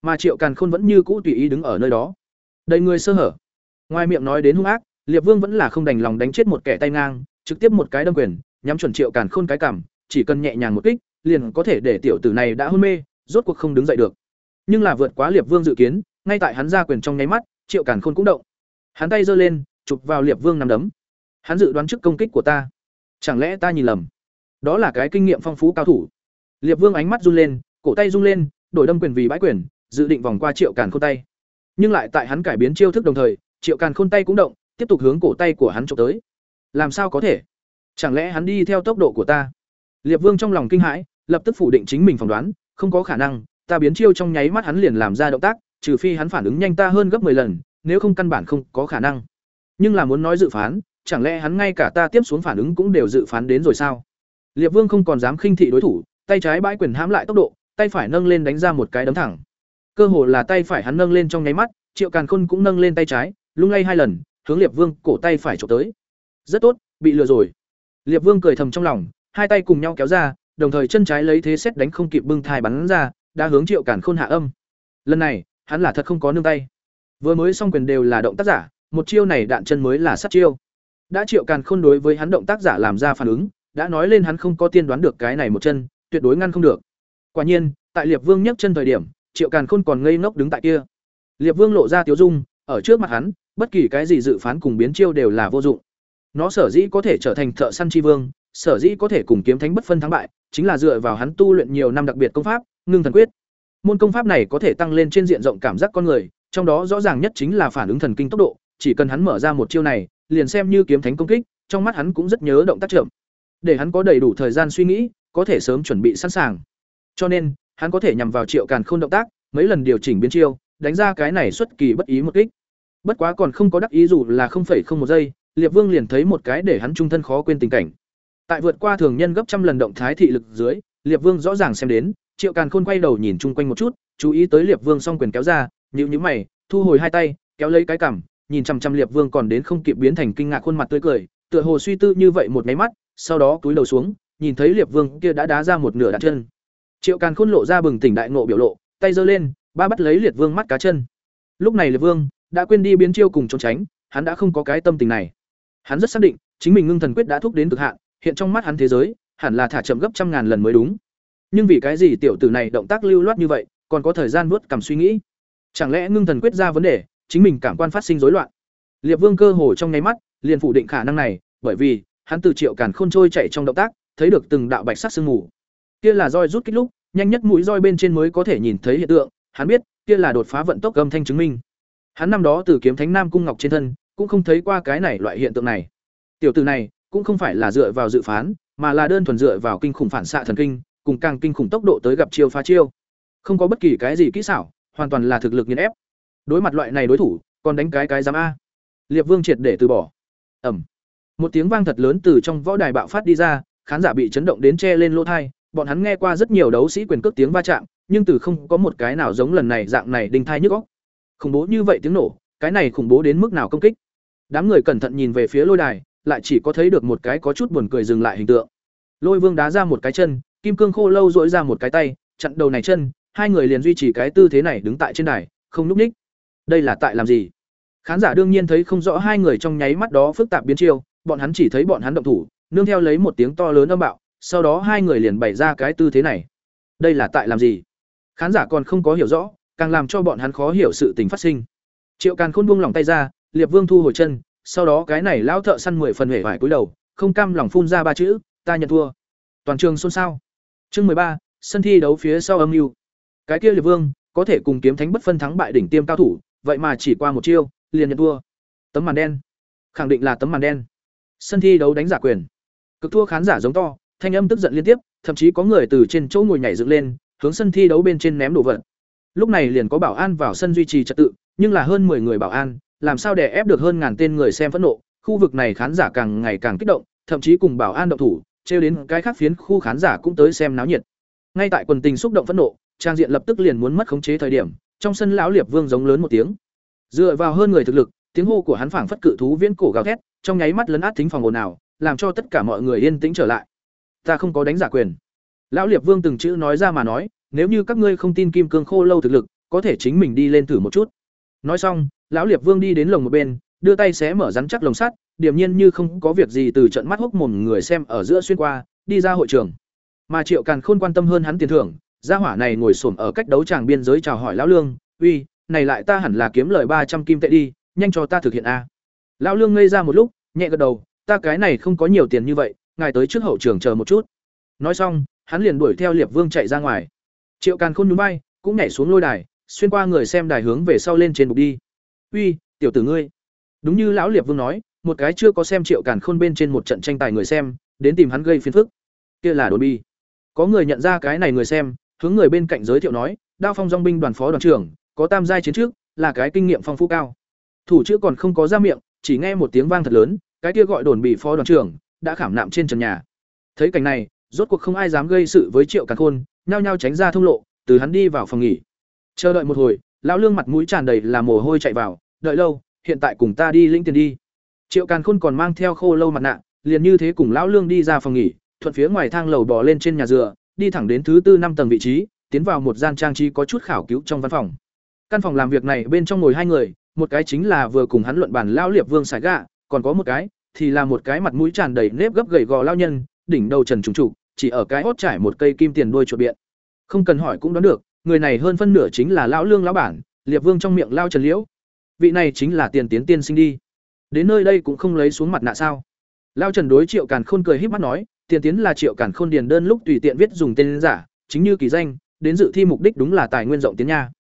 Mà triệu càn khôn vẫn như cũ tùy ý đứng ở nơi đó. Đầy người sơ hở. Ngoài miệng nói đến hung ác liệp vương vẫn là không đành lòng đánh chết một kẻ tay ngang, trực tiếp một cái đâm quyền, nhắm chuẩn triệu càn khôn cái cảm chỉ cần nhẹ nhàng một kích, liền có thể để tiểu tử này đã hôn mê, rốt cuộc không đứng dậy được. Nhưng là vượt quá liệp vương dự kiến, ngay tại hắn ra quyền trong nháy mắt, triệu càn khôn cũng động. Hắn tay giơ lên, chụp vào liệp vương nằm đấm. Hắn dự đoán trước công kích của ta. Chẳng lẽ ta nhìn lầm? Đó là cái kinh nghiệm phong phú cao thủ. Liệp vương ánh mắt run lên, cổ tay rung lên, đổi đâm quyền vì bãi quyền, dự định vòng qua triệu càn khôn tay. Nhưng lại tại hắn cải biến chiêu thức đồng thời, triệu càn khôn tay cũng động tiếp tục hướng cổ tay của hắn trộm tới. Làm sao có thể? Chẳng lẽ hắn đi theo tốc độ của ta? Liệp vương trong lòng kinh hãi, lập tức phủ định chính mình phỏng đoán, không có khả năng, ta biến chiêu trong nháy mắt hắn liền làm ra động tác, trừ phi hắn phản ứng nhanh ta hơn gấp 10 lần, nếu không căn bản không có khả năng. Nhưng là muốn nói dự phán, chẳng lẽ hắn ngay cả ta tiếp xuống phản ứng cũng đều dự phán đến rồi sao? Liệp vương không còn dám khinh thị đối thủ, tay trái bãi quyền hãm lại tốc độ, tay phải nâng lên đánh ra một cái đấm thẳng. Cơ hồ là tay phải hắn nâng lên trong nháy mắt, triệu càn khôn cũng nâng lên tay trái, lung lay hai lần hướng liệp vương cổ tay phải trộm tới. Rất tốt, bị lừa rồi. Liệp vương cười thầm trong lòng, hai tay cùng nhau kéo ra, đồng thời chân trái lấy thế xét đánh không kịp bưng thai bắn ra, đã hướng triệu càn khôn hạ âm. Lần này, hắn là thật không có nương tay. Vừa mới xong quyền đều là động tác giả, một chiêu này đạn chân mới là sát chiêu. Đã triệu càn khôn đối với hắn động tác giả làm ra phản ứng, đã nói lên hắn không có tiên đoán được cái này một chân, tuyệt đối ngăn không được. Quả nhiên, tại liệp vương nhấc chân thời điểm, triệu càn khôn còn ngây ngốc đứng tại kia. Liệp vương lộ ra tiếu dung, ở trước mặt hắn bất kỳ cái gì dự phán cùng biến chiêu đều là vô dụng. Nó sở dĩ có thể trở thành thợ săn tri vương, sở dĩ có thể cùng kiếm thánh bất phân thắng bại, chính là dựa vào hắn tu luyện nhiều năm đặc biệt công pháp, ngưng thần quyết. Môn công pháp này có thể tăng lên trên diện rộng cảm giác con người, trong đó rõ ràng nhất chính là phản ứng thần kinh tốc độ, chỉ cần hắn mở ra một chiêu này, liền xem như kiếm thánh công kích, trong mắt hắn cũng rất nhớ động tác chậm. Để hắn có đầy đủ thời gian suy nghĩ, có thể sớm chuẩn bị sẵn sàng. Cho nên, hắn có thể nhằm vào triệu càn khôn động tác, mấy lần điều chỉnh biến chiêu, đánh ra cái này xuất kỳ bất ý một kích bất quá còn không có đắc ý dù là không phẩy không một giây, liệp vương liền thấy một cái để hắn trung thân khó quên tình cảnh. Tại vượt qua thường nhân gấp trăm lần động thái thị lực dưới, liệp vương rõ ràng xem đến, triệu càn khôn quay đầu nhìn chung quanh một chút, chú ý tới liệp vương song quyền kéo ra, nhíu nhíu mày, thu hồi hai tay, kéo lấy cái cằm, nhìn chằm chằm liệp vương còn đến không kịp biến thành kinh ngạc khuôn mặt tươi cười, tựa hồ suy tư như vậy một máy mắt, sau đó cúi đầu xuống, nhìn thấy liệp vương kia đã đá ra một nửa đạn chân. Triệu càn khôn lộ ra bừng tỉnh đại ngộ biểu lộ, tay giơ lên, ba bắt lấy liệt vương mắt cá chân. Lúc này liệt vương đã quên đi biến chiêu cùng trốn tránh, hắn đã không có cái tâm tình này. Hắn rất xác định, chính mình ngưng thần quyết đã thúc đến cực hạn, hiện trong mắt hắn thế giới, hẳn là thả chậm gấp trăm ngàn lần mới đúng. Nhưng vì cái gì tiểu tử này động tác lưu loát như vậy, còn có thời gian nuốt cảm suy nghĩ? Chẳng lẽ ngưng thần quyết ra vấn đề, chính mình cảm quan phát sinh rối loạn? Liệt vương cơ hồ trong nháy mắt, liền phủ định khả năng này, bởi vì, hắn từ triệu càn khôn trôi chạy trong động tác, thấy được từng đạo bạch sắc sương mù. Kia là roi rút kích lúc, nhanh nhất mũi roi bên trên mới có thể nhìn thấy hiện tượng, hắn biết, kia là đột phá vận tốc âm thanh chứng minh hắn năm đó từ kiếm thánh nam cung ngọc trên thân cũng không thấy qua cái này loại hiện tượng này tiểu tử này cũng không phải là dựa vào dự phán, mà là đơn thuần dựa vào kinh khủng phản xạ thần kinh, cùng càng kinh khủng tốc độ tới gặp chiêu phá chiêu. Không có bất kỳ cái gì kỹ xảo, hoàn toàn là thực lực nghiền ép. Đối mặt loại này đối thủ, còn đánh cái cái giám a. Liệp Vương triệt để từ bỏ. Ầm. Một tiếng vang thật lớn từ trong võ đài bạo phát đi ra, khán giả bị chấn động đến che lên lỗ tai, bọn hắn nghe qua rất nhiều đấu sĩ quyền cước tiếng va chạm, nhưng từ không có một cái nào giống lần này dạng này đinh thai nhức óc. Khủng bố như vậy tiếng nổ, cái này khủng bố đến mức nào công kích. Đám người cẩn thận nhìn về phía lôi đài, lại chỉ có thấy được một cái có chút buồn cười dừng lại hình tượng. Lôi Vương đá ra một cái chân, Kim Cương Khô Lâu dỗi ra một cái tay, chặn đầu này chân, hai người liền duy trì cái tư thế này đứng tại trên đài, không lúc ních. Đây là tại làm gì? Khán giả đương nhiên thấy không rõ hai người trong nháy mắt đó phức tạp biến chiêu, bọn hắn chỉ thấy bọn hắn động thủ, nương theo lấy một tiếng to lớn âm bạo, sau đó hai người liền bày ra cái tư thế này. Đây là tại làm gì? Khán giả còn không có hiểu rõ, càng làm cho bọn hắn khó hiểu sự tình phát sinh. Triệu Càn Khôn buông lòng tay ra, Liệp Vương thu hồi chân, sau đó cái này lão thợ săn mười phần hể vải cúi đầu, không cam lòng phun ra ba chữ, ta nhận thua. Toàn trường xôn xao. Chương mười ba, sân thi đấu phía sau âm mưu. Cái kia Liệp Vương, có thể cùng kiếm thánh bất phân thắng bại đỉnh tiêm cao thủ, vậy mà chỉ qua một chiêu, liền nhận thua. Tấm màn đen. Khẳng định là tấm màn đen. Sân thi đấu đánh giả quyền. Cực thua khán giả giống to, thanh âm tức giận liên tiếp, thậm chí có người từ trên chỗ ngồi nhảy dựng lên, hướng sân thi đấu bên trên ném đồ vật. Lúc này liền có bảo an vào sân duy trì trật tự, nhưng là hơn 10 người bảo an, làm sao để ép được hơn ngàn tên người xem phẫn nộ, khu vực này khán giả càng ngày càng kích động, thậm chí cùng bảo an động thủ, trêu đến cái khác phiến khu khán giả cũng tới xem náo nhiệt. Ngay tại quần tình xúc động phẫn nộ, trang diện lập tức liền muốn mất khống chế thời điểm, trong sân lão liệp vương giống lớn một tiếng. Dựa vào hơn người thực lực, tiếng hô của hắn phảng phất cự thú viễn cổ gào thét, trong nháy mắt lấn át thính phòng ồn ào, làm cho tất cả mọi người yên tĩnh trở lại. Ta không có đánh giả quyền. Lão Liệp Vương từng chữ nói ra mà nói, nếu như các ngươi không tin Kim Cương Khô lâu thực lực, có thể chính mình đi lên thử một chút. Nói xong, lão Liệp Vương đi đến lồng một bên, đưa tay xé mở rắn chắc lồng sắt, điềm nhiên như không có việc gì từ trận mắt hốc mồm người xem ở giữa xuyên qua, đi ra hội trường. Mà Triệu Càn Khôn quan tâm hơn hắn tiền thưởng, gia hỏa này ngồi xổm ở cách đấu tràng biên giới chào hỏi lão lương, "Uy, này lại ta hẳn là kiếm lời ba trăm kim tệ đi, nhanh cho ta thực hiện a." Lão lương ngây ra một lúc, nhẹ gật đầu, "Ta cái này không có nhiều tiền như vậy, ngài tới trước hậu trường chờ một chút." Nói xong, hắn liền đuổi theo Liệp Vương chạy ra ngoài. Triệu Càn Khôn núi bay, cũng nhảy xuống lôi đài, xuyên qua người xem đài hướng về sau lên trên bục đi. "Uy, tiểu tử ngươi." Đúng như lão Liệp Vương nói, một cái chưa có xem Triệu Càn Khôn bên trên một trận tranh tài người xem, đến tìm hắn gây phiền phức. Kia là Đồn Bi. Có người nhận ra cái này người xem, hướng người bên cạnh giới thiệu nói, Đao Phong dong binh đoàn phó đoàn trưởng, có tam giai chiến trước, là cái kinh nghiệm phong phú cao. Thủ chữ còn không có ra miệng, chỉ nghe một tiếng vang thật lớn, cái kia gọi Đồn Bị phó đoàn trưởng, đã khảm nạm trên trần nhà. Thấy cảnh này, rốt cuộc không ai dám gây sự với Triệu Càn Khôn, nhao nhao tránh ra thông lộ, từ hắn đi vào phòng nghỉ. Chờ đợi một hồi, lão lương mặt mũi tràn đầy là mồ hôi chạy vào, đợi lâu, hiện tại cùng ta đi lĩnh tiền đi. Triệu Càn Khôn còn mang theo khô lâu mặt nạ, liền như thế cùng lão lương đi ra phòng nghỉ, thuận phía ngoài thang lầu bò lên trên nhà dựa, đi thẳng đến thứ tư năm tầng vị trí, tiến vào một gian trang trí có chút khảo cứu trong văn phòng. Căn phòng làm việc này bên trong ngồi hai người, một cái chính là vừa cùng hắn luận bàn lão liệp vương sải gạ, còn có một cái thì là một cái mặt mũi tràn đầy nếp gấp gầy gò lao nhân, đỉnh đầu trần trùng trụ, chỉ ở cái hốt trải một cây kim tiền đuôi chuột biện. Không cần hỏi cũng đoán được, người này hơn phân nửa chính là lão lương lão bản, liệp vương trong miệng lao trần liễu. Vị này chính là tiền tiến tiên sinh đi. Đến nơi đây cũng không lấy xuống mặt nạ sao? Lao Trần đối Triệu Càn Khôn cười híp mắt nói, tiền tiến là Triệu Càn Khôn điền đơn lúc tùy tiện viết dùng tên giả, chính như kỳ danh, đến dự thi mục đích đúng là tài nguyên rộng tiến nha.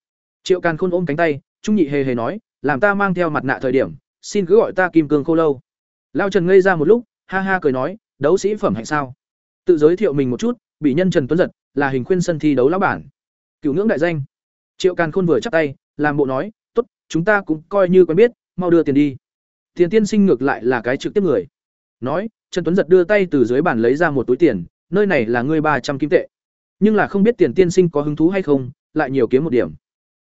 Triệu Càn Khôn ôm cánh tay, trung nhị hề hề nói, làm ta mang theo mặt nạ thời điểm, xin cứ gọi ta Kim Cương Khô Lâu. Lao Trần ngây ra một lúc, ha ha cười nói, đấu sĩ phẩm hạnh sao? Tự giới thiệu mình một chút, bị nhân Trần Tuấn Giật, là hình khuyên sân thi đấu lão bản. Cửu ngưỡng đại danh. Triệu Càn Khôn vừa chắp tay, làm bộ nói, "Tốt, chúng ta cũng coi như quen biết, mau đưa tiền đi." Tiền tiên sinh ngược lại là cái trực tiếp người. Nói, Trần Tuấn giật đưa tay từ dưới bàn lấy ra một túi tiền, nơi này là ngươi ba trăm kim tệ. Nhưng là không biết tiền tiên sinh có hứng thú hay không, lại nhiều kiếm một điểm.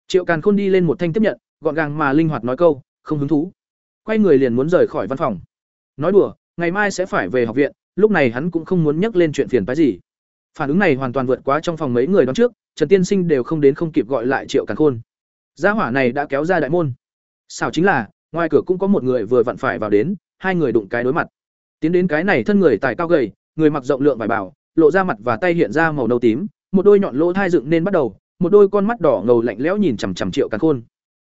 Triệu Càn Khôn đi lên một thanh tiếp nhận, gọn gàng mà linh hoạt nói câu, không hứng thú. Quay người liền muốn rời khỏi văn phòng. Nói đùa, ngày mai sẽ phải về học viện, lúc này hắn cũng không muốn nhắc lên chuyện phiền phức gì. Phản ứng này hoàn toàn vượt quá trong phòng mấy người đón trước, Trần Tiên Sinh đều không đến không kịp gọi lại Triệu Càn Khôn. Gia hỏa này đã kéo ra đại môn. Xảo chính là, ngoài cửa cũng có một người vừa vặn phải vào đến, hai người đụng cái đối mặt. Tiến đến cái này thân người tài cao gầy, người mặc rộng lượng vải bảo, lộ ra mặt và tay hiện ra màu nâu tím, một đôi nhọn lỗ thai dựng nên bắt đầu, một đôi con mắt đỏ ngầu lạnh lẽo nhìn chằm chằm Triệu Càn Khôn.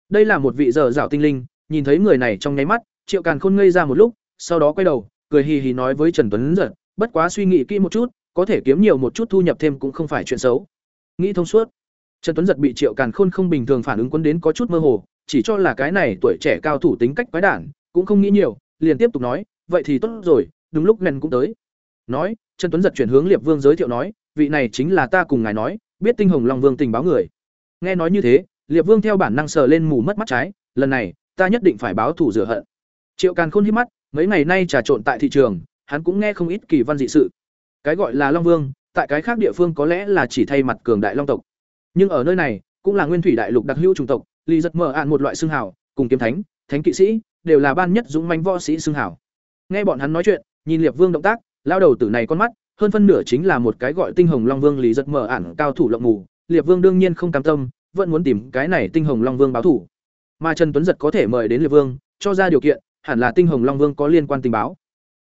Đây là một vị dở dạo tinh linh, nhìn thấy người này trong nháy mắt, Triệu Càn Khôn ngây ra một lúc, sau đó quay đầu, cười hì hì nói với Trần Tuấn giật, bất quá suy nghĩ kỹ một chút, có thể kiếm nhiều một chút thu nhập thêm cũng không phải chuyện xấu. Nghĩ thông suốt. Trần Tuấn giật bị Triệu Càn Khôn không bình thường phản ứng quân đến có chút mơ hồ, chỉ cho là cái này tuổi trẻ cao thủ tính cách quái đản, cũng không nghĩ nhiều, liền tiếp tục nói, vậy thì tốt rồi, đúng lúc ngần cũng tới nói trần tuấn giật chuyển hướng liệp vương giới thiệu nói vị này chính là ta cùng ngài nói biết tinh hồng long vương tình báo người nghe nói như thế liệp vương theo bản năng sờ lên mù mất mắt trái lần này ta nhất định phải báo thủ rửa hận triệu càn khôn hít mắt mấy ngày nay trà trộn tại thị trường, hắn cũng nghe không ít kỳ văn dị sự. Cái gọi là long vương, tại cái khác địa phương có lẽ là chỉ thay mặt cường đại long tộc. Nhưng ở nơi này, cũng là nguyên thủy đại lục đặc hữu chủng tộc lì giật mở ạn một loại xương hảo cùng kiếm thánh thánh kỵ sĩ, đều là ban nhất dũng manh võ sĩ xương hảo nghe bọn hắn nói chuyện, nhìn liệp vương động tác lao đầu tử này con mắt, hơn phân nửa chính là một cái gọi tinh hồng long vương lý giật mở ạn cao thủ lộng mù. Liệp vương đương nhiên không cam tâm, vẫn muốn tìm cái này tinh hồng long vương báo thủ. Mà trần tuấn giật có thể mời đến liệp vương, cho ra điều kiện hẳn là tinh hồng long vương có liên quan tình báo.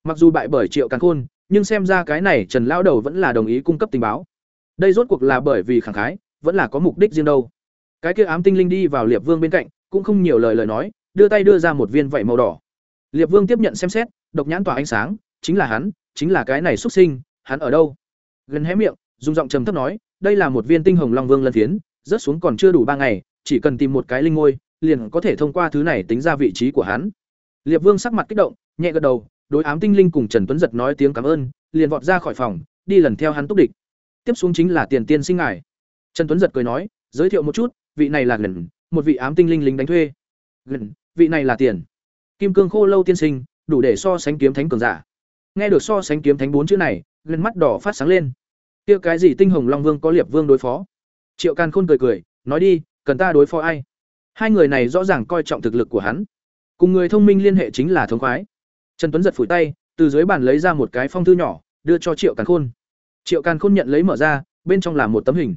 Mặc dù bại bởi triệu càn khôn, nhưng xem ra cái này trần lão đầu vẫn là đồng ý cung cấp tình báo. Đây rốt cuộc là bởi vì khẳng khái, vẫn là có mục đích riêng đâu. Cái kia ám tinh linh đi vào liệp vương bên cạnh, cũng không nhiều lời lời nói, đưa tay đưa ra một viên vảy màu đỏ. Liệp vương tiếp nhận xem xét, độc nhãn tỏa ánh sáng, chính là hắn, chính là cái này xuất sinh, hắn ở đâu? Gần hé miệng, dùng giọng trầm thấp nói, đây là một viên tinh hồng long vương lân phiến, rớt xuống còn chưa đủ ba ngày, chỉ cần tìm một cái linh ngôi, liền có thể thông qua thứ này tính ra vị trí của hắn liệp vương sắc mặt kích động, nhẹ gật đầu, đối ám tinh linh cùng trần tuấn giật nói tiếng cảm ơn, liền vọt ra khỏi phòng, đi lần theo hắn túc địch. Tiếp xuống chính là tiền tiên sinh ngài. Trần tuấn giật cười nói, giới thiệu một chút, vị này là gần một vị ám tinh linh lính đánh thuê. Gần vị này là tiền. Kim cương khô lâu tiên sinh, đủ để so sánh kiếm thánh cường giả. Nghe được so sánh kiếm thánh bốn chữ này gần mắt đỏ phát sáng lên. Kia cái gì tinh hồng long vương có liệp vương đối phó? Triệu càn khôn cười cười, nói đi, cần ta đối phó ai? Hai người này rõ ràng coi trọng thực lực của hắn cùng người thông minh liên hệ chính là thống khoái. Trần tuấn giật phủi tay, từ dưới bàn lấy ra một cái phong thư nhỏ, đưa cho triệu càn khôn. Triệu càn khôn nhận lấy mở ra, bên trong là một tấm hình.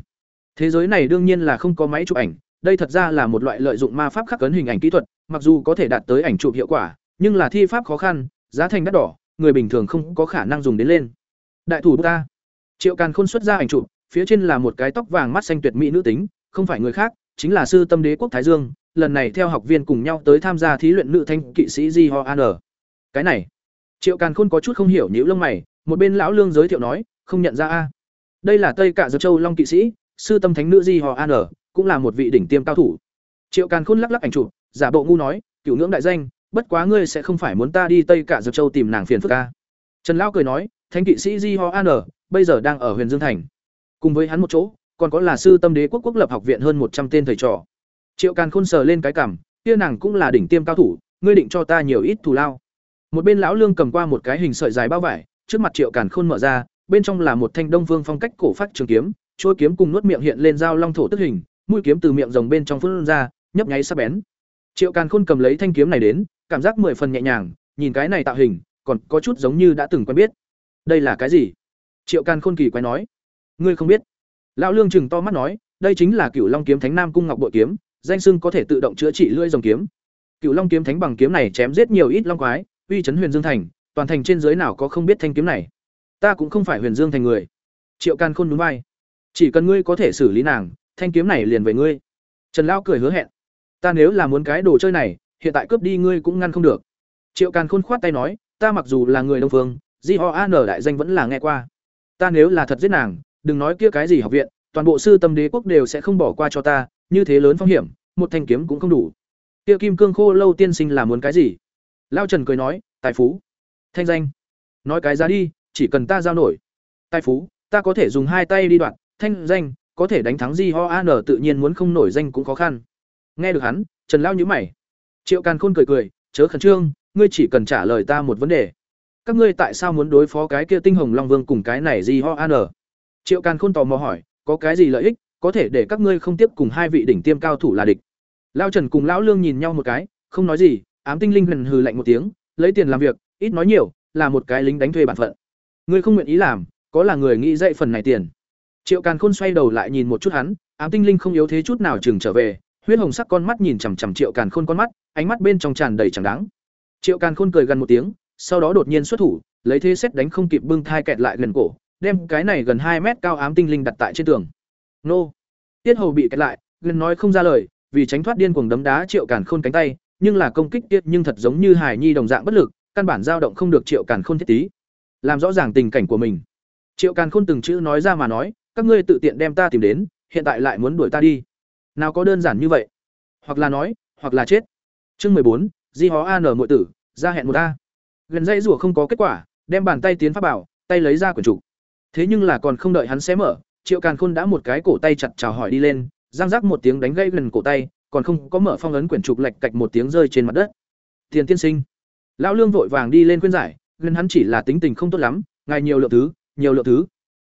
Thế giới này đương nhiên là không có máy chụp ảnh, đây thật ra là một loại lợi dụng ma pháp khắc cấn hình ảnh kỹ thuật, mặc dù có thể đạt tới ảnh chụp hiệu quả, nhưng là thi pháp khó khăn, giá thành đắt đỏ, người bình thường không có khả năng dùng đến lên. Đại thủ ta. Triệu càn khôn xuất ra ảnh chụp, phía trên là một cái tóc vàng mắt xanh tuyệt mỹ nữ tính, không phải người khác, chính là sư tâm đế quốc thái dương lần này theo học viên cùng nhau tới tham gia thí luyện nữ thanh kỵ sĩ di ho an cái này, triệu càn khôn có chút không hiểu nhữ lông mày, một bên lão lương giới thiệu nói, không nhận ra a. Đây là tây Cả dược châu long kỵ sĩ, sư tâm thánh nữ di ho an cũng là một vị đỉnh tiêm cao thủ. Triệu càn khôn lắc lắc ảnh chụp, giả bộ ngu nói, cửu ngưỡng đại danh, bất quá ngươi sẽ không phải muốn ta đi tây Cả dược châu tìm nàng phiền phức a. Trần lão cười nói, thánh kỵ sĩ di ho an bây giờ đang ở huyền dương thành. Cùng với hắn một chỗ, còn có là sư tâm đế quốc quốc lập học viện hơn một trăm tên thầy trò triệu càn khôn sờ lên cái cảm kia nàng cũng là đỉnh tiêm cao thủ, ngươi định cho ta nhiều ít thù lao. Một bên lão lương cầm qua một cái hình sợi dài bao vải, trước mặt triệu càn khôn mở ra, bên trong là một thanh đông vương phong cách cổ phát trường kiếm trôi kiếm cùng nuốt miệng hiện lên dao long thổ tức hình, mũi kiếm từ miệng rồng bên trong phun ra, nhấp nháy sắc bén. Triệu càn khôn cầm lấy thanh kiếm này đến, cảm giác mười phần nhẹ nhàng, nhìn cái này tạo hình, còn có chút giống như đã từng quen biết. Đây là cái gì? Triệu càn khôn kỳ quái nói. Ngươi không biết. Lão lương chừng to mắt nói, đây chính là cửu long kiếm thánh nam cung ngọc bội kiếm danh sưng có thể tự động chữa trị lưỡi rồng kiếm. Cửu long kiếm thánh bằng kiếm này chém giết nhiều ít long quái, uy chấn huyền dương thành, toàn thành trên dưới nào có không biết thanh kiếm này. Ta cũng không phải huyền dương thành người. Triệu can khôn nhún vai. Chỉ cần ngươi có thể xử lý nàng, thanh kiếm này liền về ngươi. Trần lão cười hứa hẹn. Ta nếu là muốn cái đồ chơi này, hiện tại cướp đi ngươi cũng ngăn không được. Triệu Can khôn khoát tay nói, ta mặc dù là người đông phương di ho an đại danh vẫn là nghe qua. Ta nếu là thật giết nàng, đừng nói kia cái gì học viện, toàn bộ sư tâm đế quốc đều sẽ không bỏ qua cho ta như thế lớn phong hiểm, một thanh kiếm cũng không đủ. Kia kim cương khô lâu tiên sinh là muốn cái gì? Lao trần cười nói, tài phú. Thanh danh. Nói cái giá đi, chỉ cần ta giao nổi. Tài phú, ta có thể dùng hai tay đi đoạn thanh danh, có thể đánh thắng di ho an tự nhiên muốn không nổi danh cũng khó khăn. Nghe được hắn, trần lao nhữ mày. Triệu càn khôn cười cười, chớ khẩn trương, ngươi chỉ cần trả lời ta một vấn đề. Các ngươi tại sao muốn đối phó cái kia tinh hồng long vương cùng cái này di ho an triệu càn khôn tò mò hỏi, có cái gì lợi ích? Có thể để các ngươi không tiếp cùng hai vị đỉnh tiêm cao thủ là địch. Lao trần cùng lão lương nhìn nhau một cái, không nói gì, ám tinh linh huyền hừ lạnh một tiếng, lấy tiền làm việc, ít nói nhiều, là một cái lính đánh thuê bản phận. Ngươi không nguyện ý làm, có là người nghĩ dạy phần này tiền. Triệu càn khôn xoay đầu lại nhìn một chút hắn, ám tinh linh không yếu thế chút nào chừng trở về, huyết hồng sắc con mắt nhìn chằm chằm triệu càn khôn con mắt, ánh mắt bên trong tràn đầy chẳng đáng. Triệu càn khôn cười gần một tiếng, sau đó đột nhiên xuất thủ, lấy thế xét đánh không kịp bưng thai kẹt lại gần cổ, đem cái này gần hai mét cao ám tinh linh đặt tại trên tường nô. Tiết hầu bị kẹt lại gần nói không ra lời vì tránh thoát điên cuồng đấm đá triệu càn khôn cánh tay nhưng là công kích tiết nhưng thật giống như hải nhi đồng dạng bất lực căn bản dao động không được triệu càn khôn thiết tí. Làm rõ ràng tình cảnh của mình. Triệu càn khôn từng chữ nói ra mà nói các ngươi tự tiện đem ta tìm đến hiện tại lại muốn đuổi ta đi. Nào có đơn giản như vậy? Hoặc là nói hoặc là chết. Chương mười bốn di hó an muội tử ra hẹn một a. Gần dây rủa không có kết quả đem bàn tay tiến pháp bảo, tay lấy ra quyển trục. Thế nhưng là còn không đợi hắn xé mở, Triệu Càn Khôn đã một cái cổ tay chặt chào hỏi đi lên, giang giác một tiếng đánh gây gần cổ tay, còn không có mở phong ấn quyển trục lệch cạch một tiếng rơi trên mặt đất. Tiền tiên sinh. Lão Lương vội vàng đi lên khuyên giải, gần hắn chỉ là tính tình không tốt lắm, ngài nhiều lượng thứ, nhiều lượng thứ.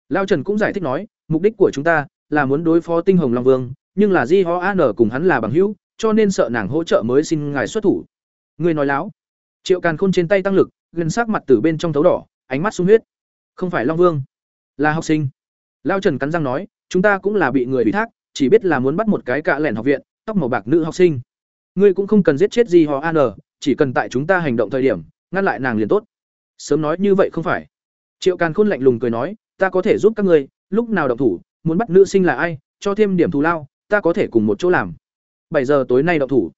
Lão Trần cũng giải thích nói, mục đích của chúng ta là muốn đối phó Tinh Hồng Long Vương, nhưng là Di Ho An cùng hắn là bằng hữu, cho nên sợ nàng hỗ trợ mới xin ngài xuất thủ. Người nói láo. Triệu Càn Khôn trên tay tăng lực, gần sát mặt từ bên trong thấu đỏ, ánh mắt sung huyết. Không phải Long Vương, là học sinh. Lão Trần cắn răng nói, chúng ta cũng là bị người ủy thác, chỉ biết là muốn bắt một cái cạ lẻn học viện, tóc màu bạc nữ học sinh. Ngươi cũng không cần giết chết Di họ An, chỉ cần tại chúng ta hành động thời điểm, ngăn lại nàng liền tốt. Sớm nói như vậy không phải. Triệu Càn Khôn lạnh lùng cười nói, ta có thể giúp các ngươi, lúc nào động thủ, muốn bắt nữ sinh là ai, cho thêm điểm thù lao, ta có thể cùng một chỗ làm. Bảy giờ tối nay động thủ.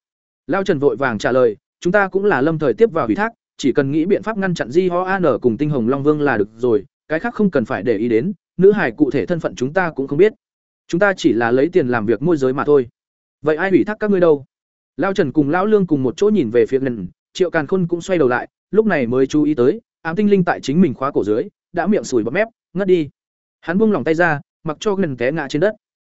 Lao Trần vội vàng trả lời, chúng ta cũng là lâm thời tiếp vào ủy thác, chỉ cần nghĩ biện pháp ngăn chặn Di Ho An cùng Tinh Hồng Long Vương là được rồi, cái khác không cần phải để ý đến, nữ hải cụ thể thân phận chúng ta cũng không biết. Chúng ta chỉ là lấy tiền làm việc môi giới mà thôi. Vậy ai ủy thác các ngươi đâu? Lao Trần cùng lão Lương cùng một chỗ nhìn về phía ngần Triệu Càn Khôn cũng xoay đầu lại, lúc này mới chú ý tới, ám tinh linh tại chính mình khóa cổ dưới, đã miệng sùi bọt mép, ngất đi. Hắn buông lỏng tay ra, mặc cho ngần té ngã trên đất.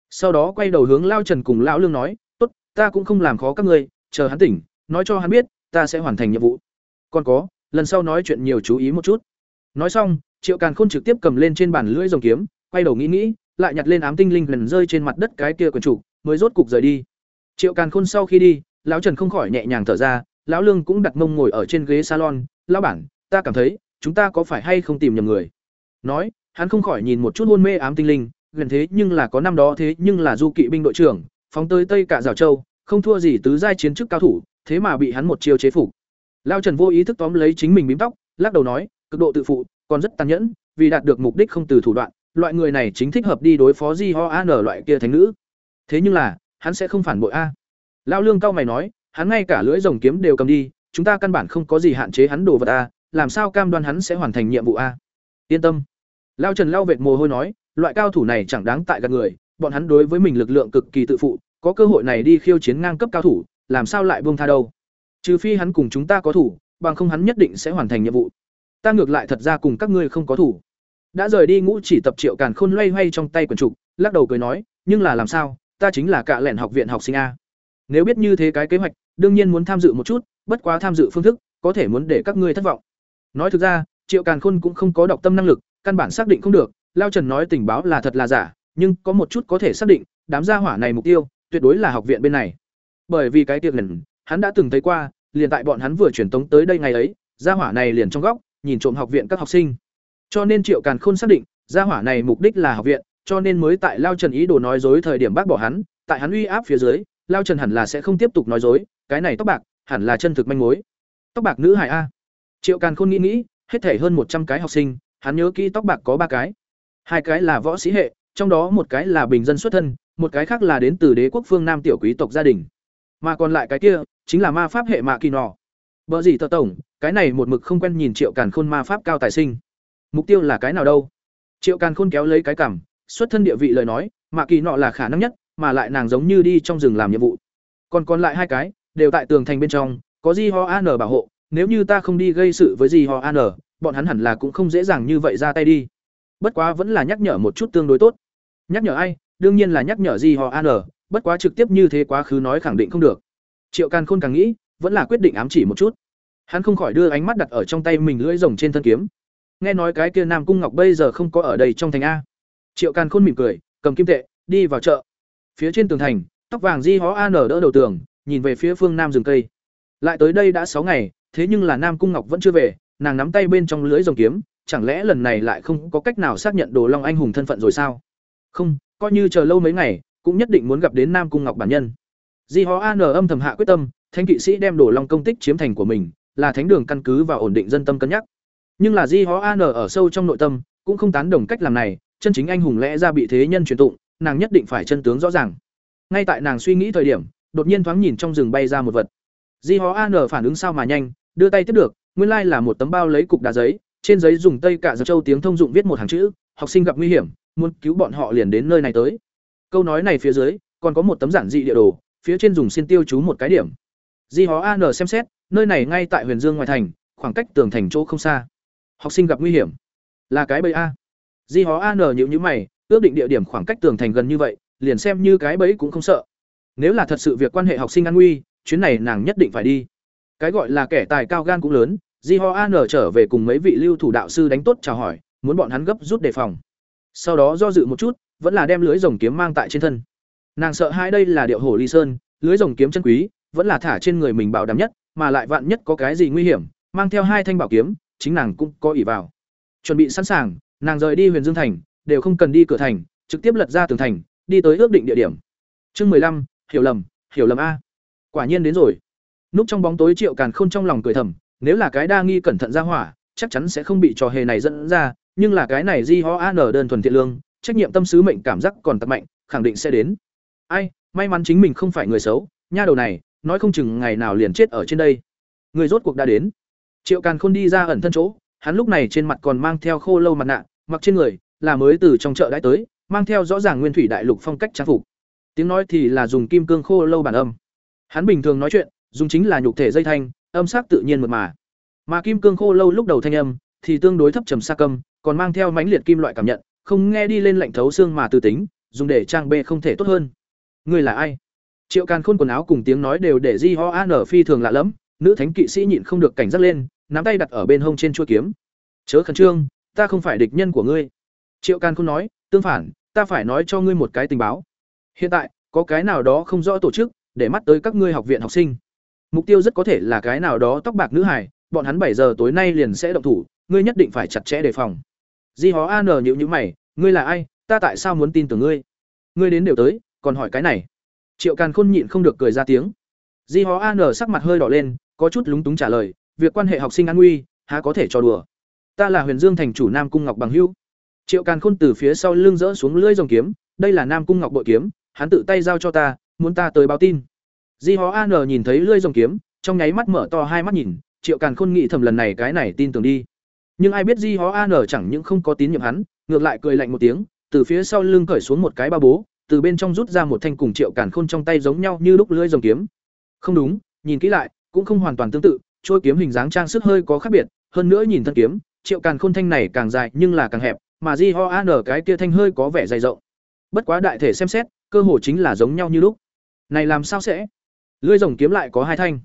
Sau đó quay đầu hướng Lao Trần cùng lão Lương nói, "Tốt, ta cũng không làm khó các ngươi, chờ hắn tỉnh, nói cho hắn biết, ta sẽ hoàn thành nhiệm vụ. Còn có, lần sau nói chuyện nhiều chú ý một chút." Nói xong, Triệu Càn Khôn trực tiếp cầm lên trên bàn lưỡi rồng kiếm, quay đầu nghĩ nghĩ, lại nhặt lên ám tinh linh lần rơi trên mặt đất cái kia quần chủ, mới rốt cục rời đi. Triệu Càn Khôn sau khi đi, lão Trần không khỏi nhẹ nhàng thở ra, lão Lương cũng đặt mông ngồi ở trên ghế salon, "Lão bản, ta cảm thấy, chúng ta có phải hay không tìm nhầm người?" Nói, hắn không khỏi nhìn một chút hôn mê ám tinh linh, gần thế nhưng là có năm đó thế nhưng là du kỵ binh đội trưởng, phóng tới Tây cả rào Châu, không thua gì tứ giai chiến chức cao thủ, thế mà bị hắn một chiêu chế phục. Lão Trần vô ý thức tóm lấy chính mình bím tóc, lắc đầu nói, cực độ tự phụ, còn rất tàn nhẫn, vì đạt được mục đích không từ thủ đoạn, loại người này chính thích hợp đi đối phó Di Ho An loại kia thánh nữ. Thế nhưng là, hắn sẽ không phản bội a. Lão Lương cao mày nói, hắn ngay cả lưỡi rồng kiếm đều cầm đi, chúng ta căn bản không có gì hạn chế hắn đồ vật a, làm sao cam đoan hắn sẽ hoàn thành nhiệm vụ a? Yên tâm. Lão Trần lao vệt mồ hôi nói, loại cao thủ này chẳng đáng tại gạt người, bọn hắn đối với mình lực lượng cực kỳ tự phụ, có cơ hội này đi khiêu chiến ngang cấp cao thủ, làm sao lại buông tha đâu? Trừ phi hắn cùng chúng ta có thủ, bằng không hắn nhất định sẽ hoàn thành nhiệm vụ. Ta ngược lại thật ra cùng các ngươi không có thủ. Đã rời đi ngũ chỉ tập triệu càn khôn loay hoay trong tay quần trục, lắc đầu cười nói, nhưng là làm sao, ta chính là cạ lẻn học viện học sinh a. Nếu biết như thế cái kế hoạch, đương nhiên muốn tham dự một chút, bất quá tham dự phương thức, có thể muốn để các ngươi thất vọng. Nói thực ra, triệu càn khôn cũng không có đọc tâm năng lực, căn bản xác định không được, lao trần nói tình báo là thật là giả, nhưng có một chút có thể xác định, đám gia hỏa này mục tiêu, tuyệt đối là học viện bên này. Bởi vì cái tiệc lần, hắn đã từng thấy qua, liền tại bọn hắn vừa truyền tống tới đây ngày ấy, gia hỏa này liền trong góc nhìn trộm học viện các học sinh cho nên Triệu Càn Khôn xác định, gia hỏa này mục đích là học viện, cho nên mới tại Lao Trần ý đồ nói dối thời điểm bác bỏ hắn, tại hắn uy áp phía dưới, Lao Trần hẳn là sẽ không tiếp tục nói dối, cái này tóc bạc, hẳn là chân thực manh mối. Tóc bạc nữ hải a. Triệu Càn Khôn nghĩ nghĩ, hết thể hơn một trăm cái học sinh, hắn nhớ kỹ tóc bạc có ba cái. Hai cái là võ sĩ hệ, trong đó một cái là bình dân xuất thân, một cái khác là đến từ đế quốc phương Nam tiểu quý tộc gia đình. Mà còn lại cái kia, chính là ma pháp hệ mạ kỳ nọ. Bở gì tờ tổng, cái này một mực không quen nhìn Triệu Càn Khôn ma pháp cao tài sinh. Mục tiêu là cái nào đâu? Triệu càn khôn kéo lấy cái cảm xuất thân địa vị lời nói, mạ kỳ nọ là khả năng nhất, mà lại nàng giống như đi trong rừng làm nhiệm vụ. Còn còn lại hai cái, đều tại tường thành bên trong, có di ho an bảo hộ, nếu như ta không đi gây sự với di ho an bọn hắn hẳn là cũng không dễ dàng như vậy ra tay đi. Bất quá vẫn là nhắc nhở một chút tương đối tốt. Nhắc nhở ai? Đương nhiên là nhắc nhở di ho an bất quá trực tiếp như thế quá khứ nói khẳng định không được. Triệu càn khôn càng nghĩ, vẫn là quyết định ám chỉ một chút hắn không khỏi đưa ánh mắt đặt ở trong tay mình lưỡi rồng trên thân kiếm. Nghe nói cái kia nam cung ngọc bây giờ không có ở đây trong thành a. Triệu càn khôn mỉm cười, cầm kim tệ, đi vào chợ. Phía trên tường thành, tóc vàng di hó an đỡ đầu tường, nhìn về phía phương nam rừng cây. Lại tới đây đã sáu ngày, thế nhưng là nam cung ngọc vẫn chưa về, nàng nắm tay bên trong lưới rồng kiếm, chẳng lẽ lần này lại không có cách nào xác nhận đồ long anh hùng thân phận rồi sao? Không, coi như chờ lâu mấy ngày, cũng nhất định muốn gặp đến nam cung ngọc bản nhân. Di hó an âm thầm hạ quyết tâm thanh kỵ sĩ đem đồ long công tích chiếm thành của mình là thánh đường căn cứ và ổn định dân tâm cân nhắc. Nhưng là di hó an ở sâu trong nội tâm, cũng không tán đồng cách làm này, chân chính anh hùng lẽ ra bị thế nhân truyền tụng, nàng nhất định phải chân tướng rõ ràng. Ngay tại nàng suy nghĩ thời điểm, đột nhiên thoáng nhìn trong rừng bay ra một vật. Di hó an phản ứng sao mà nhanh, đưa tay tiếp được, nguyên lai là một tấm bao lấy cục đá giấy, trên giấy dùng tây cả dập châu tiếng thông dụng viết một hàng chữ, học sinh gặp nguy hiểm, muốn cứu bọn họ liền đến nơi này tới. Câu nói này phía dưới, còn có một tấm giản dị địa đồ, phía trên dùng xin tiêu chú một cái điểm. Di hó an xem xét nơi này ngay tại huyền dương ngoài thành, khoảng cách tường thành chỗ không xa. Học sinh gặp nguy hiểm. Là cái bẫy a. Di hó an nhịu nhữ mày, ước định địa điểm khoảng cách tường thành gần như vậy, liền xem như cái bẫy cũng không sợ. Nếu là thật sự việc quan hệ học sinh an nguy, chuyến này nàng nhất định phải đi. Cái gọi là kẻ tài cao gan cũng lớn, di ho an trở về cùng mấy vị lưu thủ đạo sư đánh tốt chào hỏi, muốn bọn hắn gấp rút đề phòng. Sau đó do dự một chút, vẫn là đem lưới rồng kiếm mang tại trên thân. Nàng sợ hai đây là điệu hồ ly sơn, lưới rồng kiếm chân quý, vẫn là thả trên người mình bảo đảm nhất mà lại vạn nhất có cái gì nguy hiểm, mang theo hai thanh bảo kiếm, chính nàng cũng có ỷ vào. Chuẩn bị sẵn sàng, nàng rời đi huyền dương thành, đều không cần đi cửa thành, trực tiếp lật ra tường thành, đi tới ước định địa điểm. Chương mười lăm, hiểu lầm hiểu lầm a. Quả nhiên đến rồi. Núp trong bóng tối triệu càn khôn trong lòng cười thầm, nếu là cái đa nghi cẩn thận ra hỏa, chắc chắn sẽ không bị trò hề này dẫn ra, nhưng là cái này di ho an đơn thuần thiện lương, trách nhiệm tâm sứ mệnh cảm giác còn tập mạnh, khẳng định sẽ đến. Ai, may mắn chính mình không phải người xấu, nha đầu này nói không chừng ngày nào liền chết ở trên đây. Người rốt cuộc đã đến. Triệu càn khôn đi ra ẩn thân chỗ, hắn lúc này trên mặt còn mang theo khô lâu mặt nạ, mặc trên người là mới từ trong chợ đãi tới, mang theo rõ ràng nguyên thủy đại lục phong cách trang phục. Tiếng nói thì là dùng kim cương khô lâu bản âm. Hắn bình thường nói chuyện, dùng chính là nhục thể dây thanh, âm sắc tự nhiên mượt mà. Mà kim cương khô lâu lúc đầu thanh âm thì tương đối thấp trầm xa câm, còn mang theo mãnh liệt kim loại cảm nhận, không nghe đi lên lạnh thấu xương mà từ tính, dùng để trang bê không thể tốt hơn. Người là ai? Triệu càn khôn quần áo cùng tiếng nói đều để di ho an phi thường lạ lẫm, nữ thánh kỵ sĩ nhịn không được cảnh giác lên, nắm tay đặt ở bên hông trên chuôi kiếm. Chớ khẩn trương, ta không phải địch nhân của ngươi. Triệu càn khôn nói, tương phản, ta phải nói cho ngươi một cái tình báo. Hiện tại, có cái nào đó không rõ tổ chức, để mắt tới các ngươi học viện học sinh. Mục tiêu rất có thể là cái nào đó tóc bạc nữ hải bọn hắn bảy giờ tối nay liền sẽ động thủ, ngươi nhất định phải chặt chẽ đề phòng. Di hó an nhịu nhữ mày, ngươi là ai? Ta tại sao muốn tin tưởng ngươi? Ngươi đến đều tới, còn hỏi cái này triệu càn khôn nhịn không được cười ra tiếng. Di hó an sắc mặt hơi đỏ lên, có chút lúng túng trả lời, việc quan hệ học sinh an nguy, há có thể cho đùa. Ta là huyền dương thành chủ nam cung ngọc bằng hưu triệu càn khôn từ phía sau lưng rỡ xuống lưỡi rồng kiếm, đây là nam cung ngọc bội kiếm, hắn tự tay giao cho ta, muốn ta tới báo tin. Di hó an nhìn thấy lưỡi rồng kiếm, trong nháy mắt mở to hai mắt nhìn, triệu càn khôn nghĩ thầm lần này cái này tin tưởng đi. Nhưng ai biết di hó an chẳng những không có tín nhiệm hắn, ngược lại cười lạnh một tiếng, từ phía sau lưng cởi xuống một cái ba bố từ bên trong rút ra một thanh cùng triệu càn khôn trong tay giống nhau như lúc lưỡi rồng kiếm. Không đúng, nhìn kỹ lại, cũng không hoàn toàn tương tự trôi kiếm hình dáng trang sức hơi có khác biệt, hơn nữa nhìn thân kiếm, triệu càn khôn thanh này càng dài nhưng là càng hẹp, mà di ho an cái kia thanh hơi có vẻ dày rộng. Bất quá đại thể xem xét, cơ hồ chính là giống nhau như lúc. Này làm sao sẽ? Lưỡi rồng kiếm lại có hai thanh.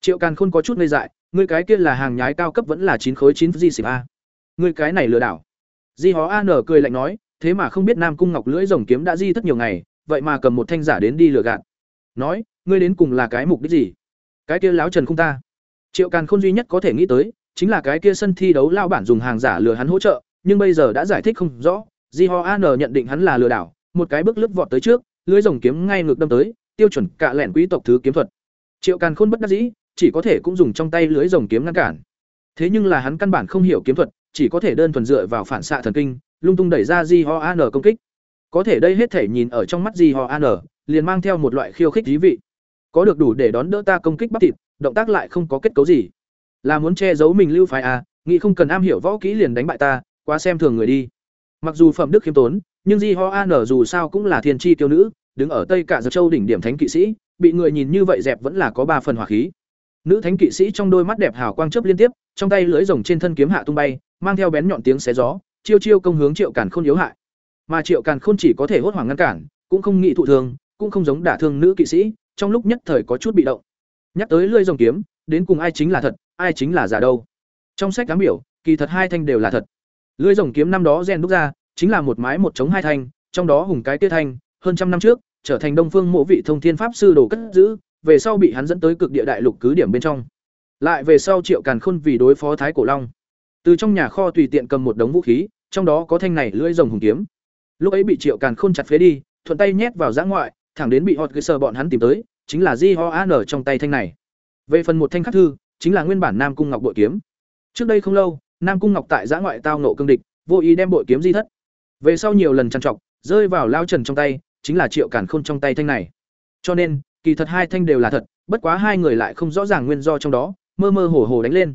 Triệu càn khôn có chút ngây dại, ngươi cái kia là hàng nhái cao cấp vẫn là chín khối chín di xịp a. Ngươi cái này lừa đảo. Di hó an cười lạnh nói thế mà không biết nam cung ngọc lưỡi rồng kiếm đã di thất nhiều ngày, vậy mà cầm một thanh giả đến đi lừa gạt. Nói, ngươi đến cùng là cái mục đích gì? Cái kia láo trần không ta. Triệu càn khôn duy nhất có thể nghĩ tới, chính là cái kia sân thi đấu lao bản dùng hàng giả lừa hắn hỗ trợ, nhưng bây giờ đã giải thích không rõ. Di ho an nhận định hắn là lừa đảo, một cái bước lướt vọt tới trước, lưỡi rồng kiếm ngay ngược đâm tới, tiêu chuẩn cạ lẹn quý tộc thứ kiếm thuật. Triệu càn khôn bất đắc dĩ, chỉ có thể cũng dùng trong tay lưới rồng kiếm ngăn cản. Thế nhưng là hắn căn bản không hiểu kiếm thuật, chỉ có thể đơn thuần dựa vào phản xạ thần kinh lung tung đẩy ra di ho an công kích. Có thể đây hết thể nhìn ở trong mắt di ho an liền mang theo một loại khiêu khích thú vị. Có được đủ để đón đỡ ta công kích bắp thịt, động tác lại không có kết cấu gì. Là muốn che giấu mình lưu phái à nghĩ không cần am hiểu võ kỹ liền đánh bại ta, quá xem thường người đi. Mặc dù phẩm đức khiêm tốn, nhưng di ho an dù sao cũng là thiên chi tiêu nữ, đứng ở tây cả giật châu đỉnh điểm thánh kỵ sĩ, bị người nhìn như vậy dẹp vẫn là có ba phần hỏa khí. Nữ thánh kỵ sĩ trong đôi mắt đẹp hào quang chớp liên tiếp, trong tay lưỡi rồng trên thân kiếm hạ tung bay, mang theo bén nhọn tiếng xé gió chiêu chiêu công hướng triệu càn khôn yếu hại. Mà triệu càn khôn chỉ có thể hốt hoảng ngăn cản, cũng không nghĩ thụ thương, cũng không giống đả thương nữ kỵ sĩ, trong lúc nhất thời có chút bị động. Nhắc tới lưỡi rồng kiếm, đến cùng ai chính là thật, ai chính là giả đâu. Trong sách cám biểu, kỳ thật hai thanh đều là thật. Lưỡi rồng kiếm năm đó gen đúc ra, chính là một mái một chống hai thanh, trong đó hùng cái tiết thanh, hơn trăm năm trước, trở thành đông phương mộ vị thông thiên pháp sư đồ cất giữ, về sau bị hắn dẫn tới cực địa đại lục cứ điểm bên trong. Lại về sau triệu càn khôn vì đối phó thái cổ long từ trong nhà kho tùy tiện cầm một đống vũ khí, trong đó có thanh này lưỡi rồng hùng kiếm. Lúc ấy bị triệu càn khôn chặt phế đi, thuận tay nhét vào giã ngoại, thẳng đến bị hot cứ sờ bọn hắn tìm tới, chính là di ho an trong tay thanh này. Về phần một thanh khắc thư, chính là nguyên bản nam cung ngọc bội kiếm. Trước đây không lâu, nam cung ngọc tại giã ngoại tao nộ cương địch, vô ý đem bội kiếm di thất. Về sau nhiều lần trằn trọc, rơi vào lao trần trong tay, chính là triệu càn khôn trong tay thanh này. Cho nên, kỳ thật hai thanh đều là thật, bất quá hai người lại không rõ ràng nguyên do trong đó, mơ mơ hồ hồ đánh lên.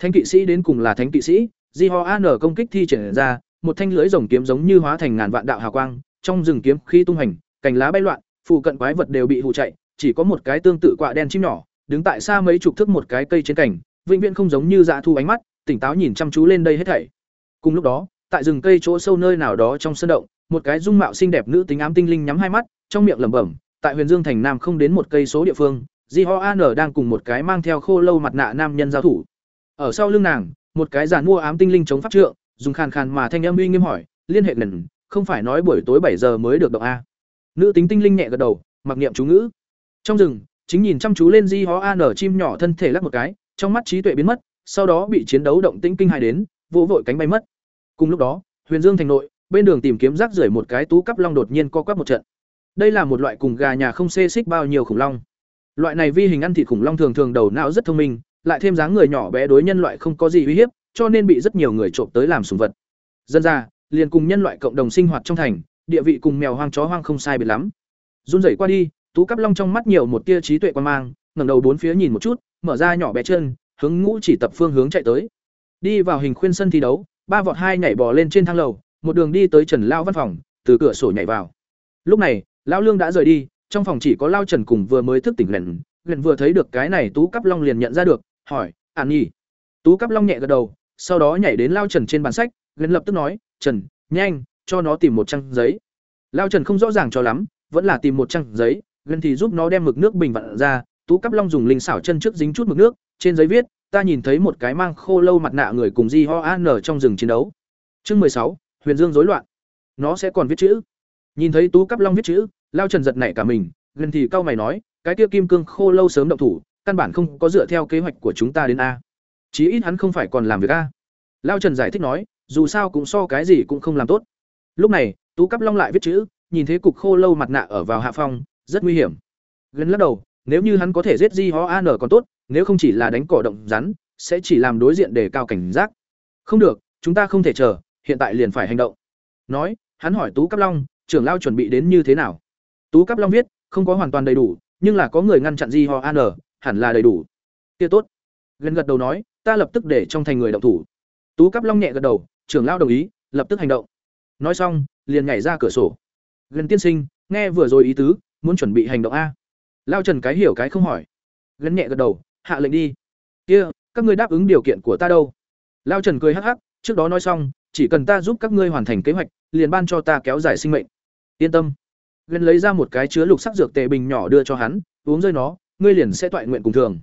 Thánh kỵ sĩ đến cùng là thánh kỵ sĩ di ho an công kích thi triển ra một thanh lưới rồng kiếm giống như hóa thành ngàn vạn đạo hào quang trong rừng kiếm khi tung hành cành lá bay loạn phụ cận quái vật đều bị hù chạy chỉ có một cái tương tự quạ đen chim nhỏ đứng tại xa mấy chục thước một cái cây trên cảnh vĩnh viễn không giống như dạ thu ánh mắt tỉnh táo nhìn chăm chú lên đây hết thảy. Cùng lúc đó, tại rừng cây chỗ sâu nơi nào đó trong sân động, một cái dung mạo xinh đẹp nữ tính ám tinh linh nhắm hai mắt, trong miệng lẩm bẩm, tại Huyền Dương thành Nam không đến một cây số địa phương, Di Ho An đang cùng một cái mang theo khô lâu mặt nạ nam nhân giao thủ. Ở sau lưng nàng, một cái giàn mua ám tinh linh chống pháp trượng, dùng khàn khàn mà thanh âm uy nghiêm hỏi, liên hệ lần, không phải nói buổi tối bảy giờ mới được động a. Nữ tính tinh linh nhẹ gật đầu, mặc niệm chú ngữ. Trong rừng, chính nhìn chăm chú lên Di họa nở chim nhỏ thân thể lắc một cái, trong mắt trí tuệ biến mất, sau đó bị chiến đấu động tĩnh kinh hài đến, vỗ vội cánh bay mất. Cùng lúc đó, Huyền Dương thành nội, bên đường tìm kiếm rác rưởi một cái tú cắp long đột nhiên co quắp một trận. Đây là một loại cùng gà nhà không xê xích bao nhiêu khủng long. Loại này vi hình ăn thịt khủng long thường thường đầu não rất thông minh, lại thêm dáng người nhỏ bé đối nhân loại không có gì uy hiếp, cho nên bị rất nhiều người trộm tới làm sủng vật. Dân ra, liền cùng nhân loại cộng đồng sinh hoạt trong thành, địa vị cùng mèo hoang chó hoang không sai biệt lắm. Run rẩy qua đi, tú Cáp long trong mắt nhiều một tia trí tuệ quan mang, ngẩng đầu bốn phía nhìn một chút, mở ra nhỏ bé chân, hướng ngũ chỉ tập phương hướng chạy tới. Đi vào hình khuyên sân thi đấu, ba vọt hai nhảy bò lên trên thang lầu, một đường đi tới Trần Lao văn phòng, từ cửa sổ nhảy vào. Lúc này, lão Lương đã rời đi, trong phòng chỉ có Lao Trần cùng vừa mới thức tỉnh lần, gần vừa thấy được cái này Tú Cắp Long liền nhận ra được, hỏi, "Ản Nhi?" Tú Cắp Long nhẹ gật đầu, sau đó nhảy đến Lao Trần trên bàn sách, gần lập tức nói, "Trần, nhanh, cho nó tìm một trang giấy." Lao Trần không rõ ràng cho lắm, vẫn là tìm một trang giấy, gần thì giúp nó đem mực nước bình vặn ra, Tú Cắp Long dùng linh xảo chân trước dính chút mực nước, trên giấy viết, ta nhìn thấy một cái mang khô lâu mặt nạ người cùng Di Ho An trong rừng chiến đấu. Chương mười sáu Huyền Dương rối loạn. Nó sẽ còn viết chữ. Nhìn thấy Tú Cắp Long viết chữ, Lao Trần giật nảy cả mình, gần thì cao mày nói, cái kia kim cương khô lâu sớm động thủ, căn bản không có dựa theo kế hoạch của chúng ta đến a. Chí ít hắn không phải còn làm việc a. Lao Trần giải thích nói, dù sao cũng so cái gì cũng không làm tốt. Lúc này, Tú Cắp Long lại viết chữ, nhìn thấy cục khô lâu mặt nạ ở vào hạ phong, rất nguy hiểm. Gần lắc đầu, nếu như hắn có thể giết Di Ho An còn tốt, nếu không chỉ là đánh cỏ động rắn, sẽ chỉ làm đối diện để cao cảnh giác. Không được, chúng ta không thể chờ, hiện tại liền phải hành động. Nói, hắn hỏi Tú cắp Long, trưởng lao chuẩn bị đến như thế nào? Tú cắp Long viết, không có hoàn toàn đầy đủ, nhưng là có người ngăn chặn Di Ho An, hẳn là đầy đủ. Kia tốt. Gần gật đầu nói, ta lập tức để trong thành người động thủ. Tú Cáp Long nhẹ gật đầu, trưởng lao đồng ý, lập tức hành động. Nói xong, liền nhảy ra cửa sổ. Gần tiên sinh, nghe vừa rồi ý tứ, muốn chuẩn bị hành động a. Lao Trần cái hiểu cái không hỏi. Gần nhẹ gật đầu, hạ lệnh đi. Kia, các ngươi đáp ứng điều kiện của ta đâu? Lao Trần cười hắc hắc, trước đó nói xong, chỉ cần ta giúp các ngươi hoàn thành kế hoạch, liền ban cho ta kéo dài sinh mệnh. Yên tâm. gần lấy ra một cái chứa lục sắc dược tệ bình nhỏ đưa cho hắn, uống rơi nó, ngươi liền sẽ toại nguyện cùng thường.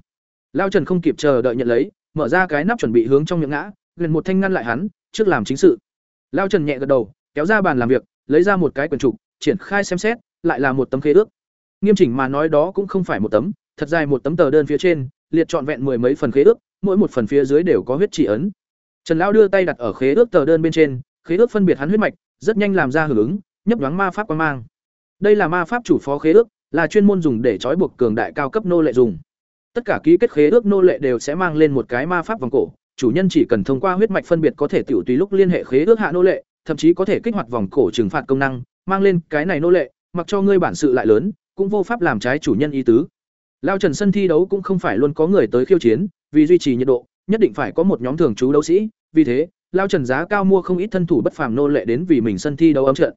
Lao Trần không kịp chờ đợi nhận lấy, mở ra cái nắp chuẩn bị hướng trong miệng ngã, liền một thanh ngăn lại hắn, trước làm chính sự. Lao Trần nhẹ gật đầu, kéo ra bàn làm việc, lấy ra một cái quyển trục, triển khai xem xét, lại là một tấm khế ước. Nghiêm chỉnh mà nói đó cũng không phải một tấm, thật dài một tấm tờ đơn phía trên, liệt trọn vẹn mười mấy phần khế ước, mỗi một phần phía dưới đều có huyết chỉ ấn. Trần lão đưa tay đặt ở khế ước tờ đơn bên trên, khế ước phân biệt hắn huyết mạch, rất nhanh làm ra hưởng ứng, nhấp nhoáng ma pháp quan mang. Đây là ma pháp chủ phó khế ước, là chuyên môn dùng để trói buộc cường đại cao cấp nô lệ dùng. Tất cả ký kết khế ước nô lệ đều sẽ mang lên một cái ma pháp vòng cổ, chủ nhân chỉ cần thông qua huyết mạch phân biệt có thể tiểu tùy lúc liên hệ khế ước hạ nô lệ, thậm chí có thể kích hoạt vòng cổ trừng phạt công năng, mang lên cái này nô lệ, mặc cho ngươi bản sự lại lớn, cũng vô pháp làm trái chủ nhân ý tứ. Lao Trần sân thi đấu cũng không phải luôn có người tới khiêu chiến, vì duy trì nhiệt độ, nhất định phải có một nhóm thường trú đấu sĩ, vì thế, Lao Trần giá cao mua không ít thân thủ bất phàm nô lệ đến vì mình sân thi đấu ấm trận.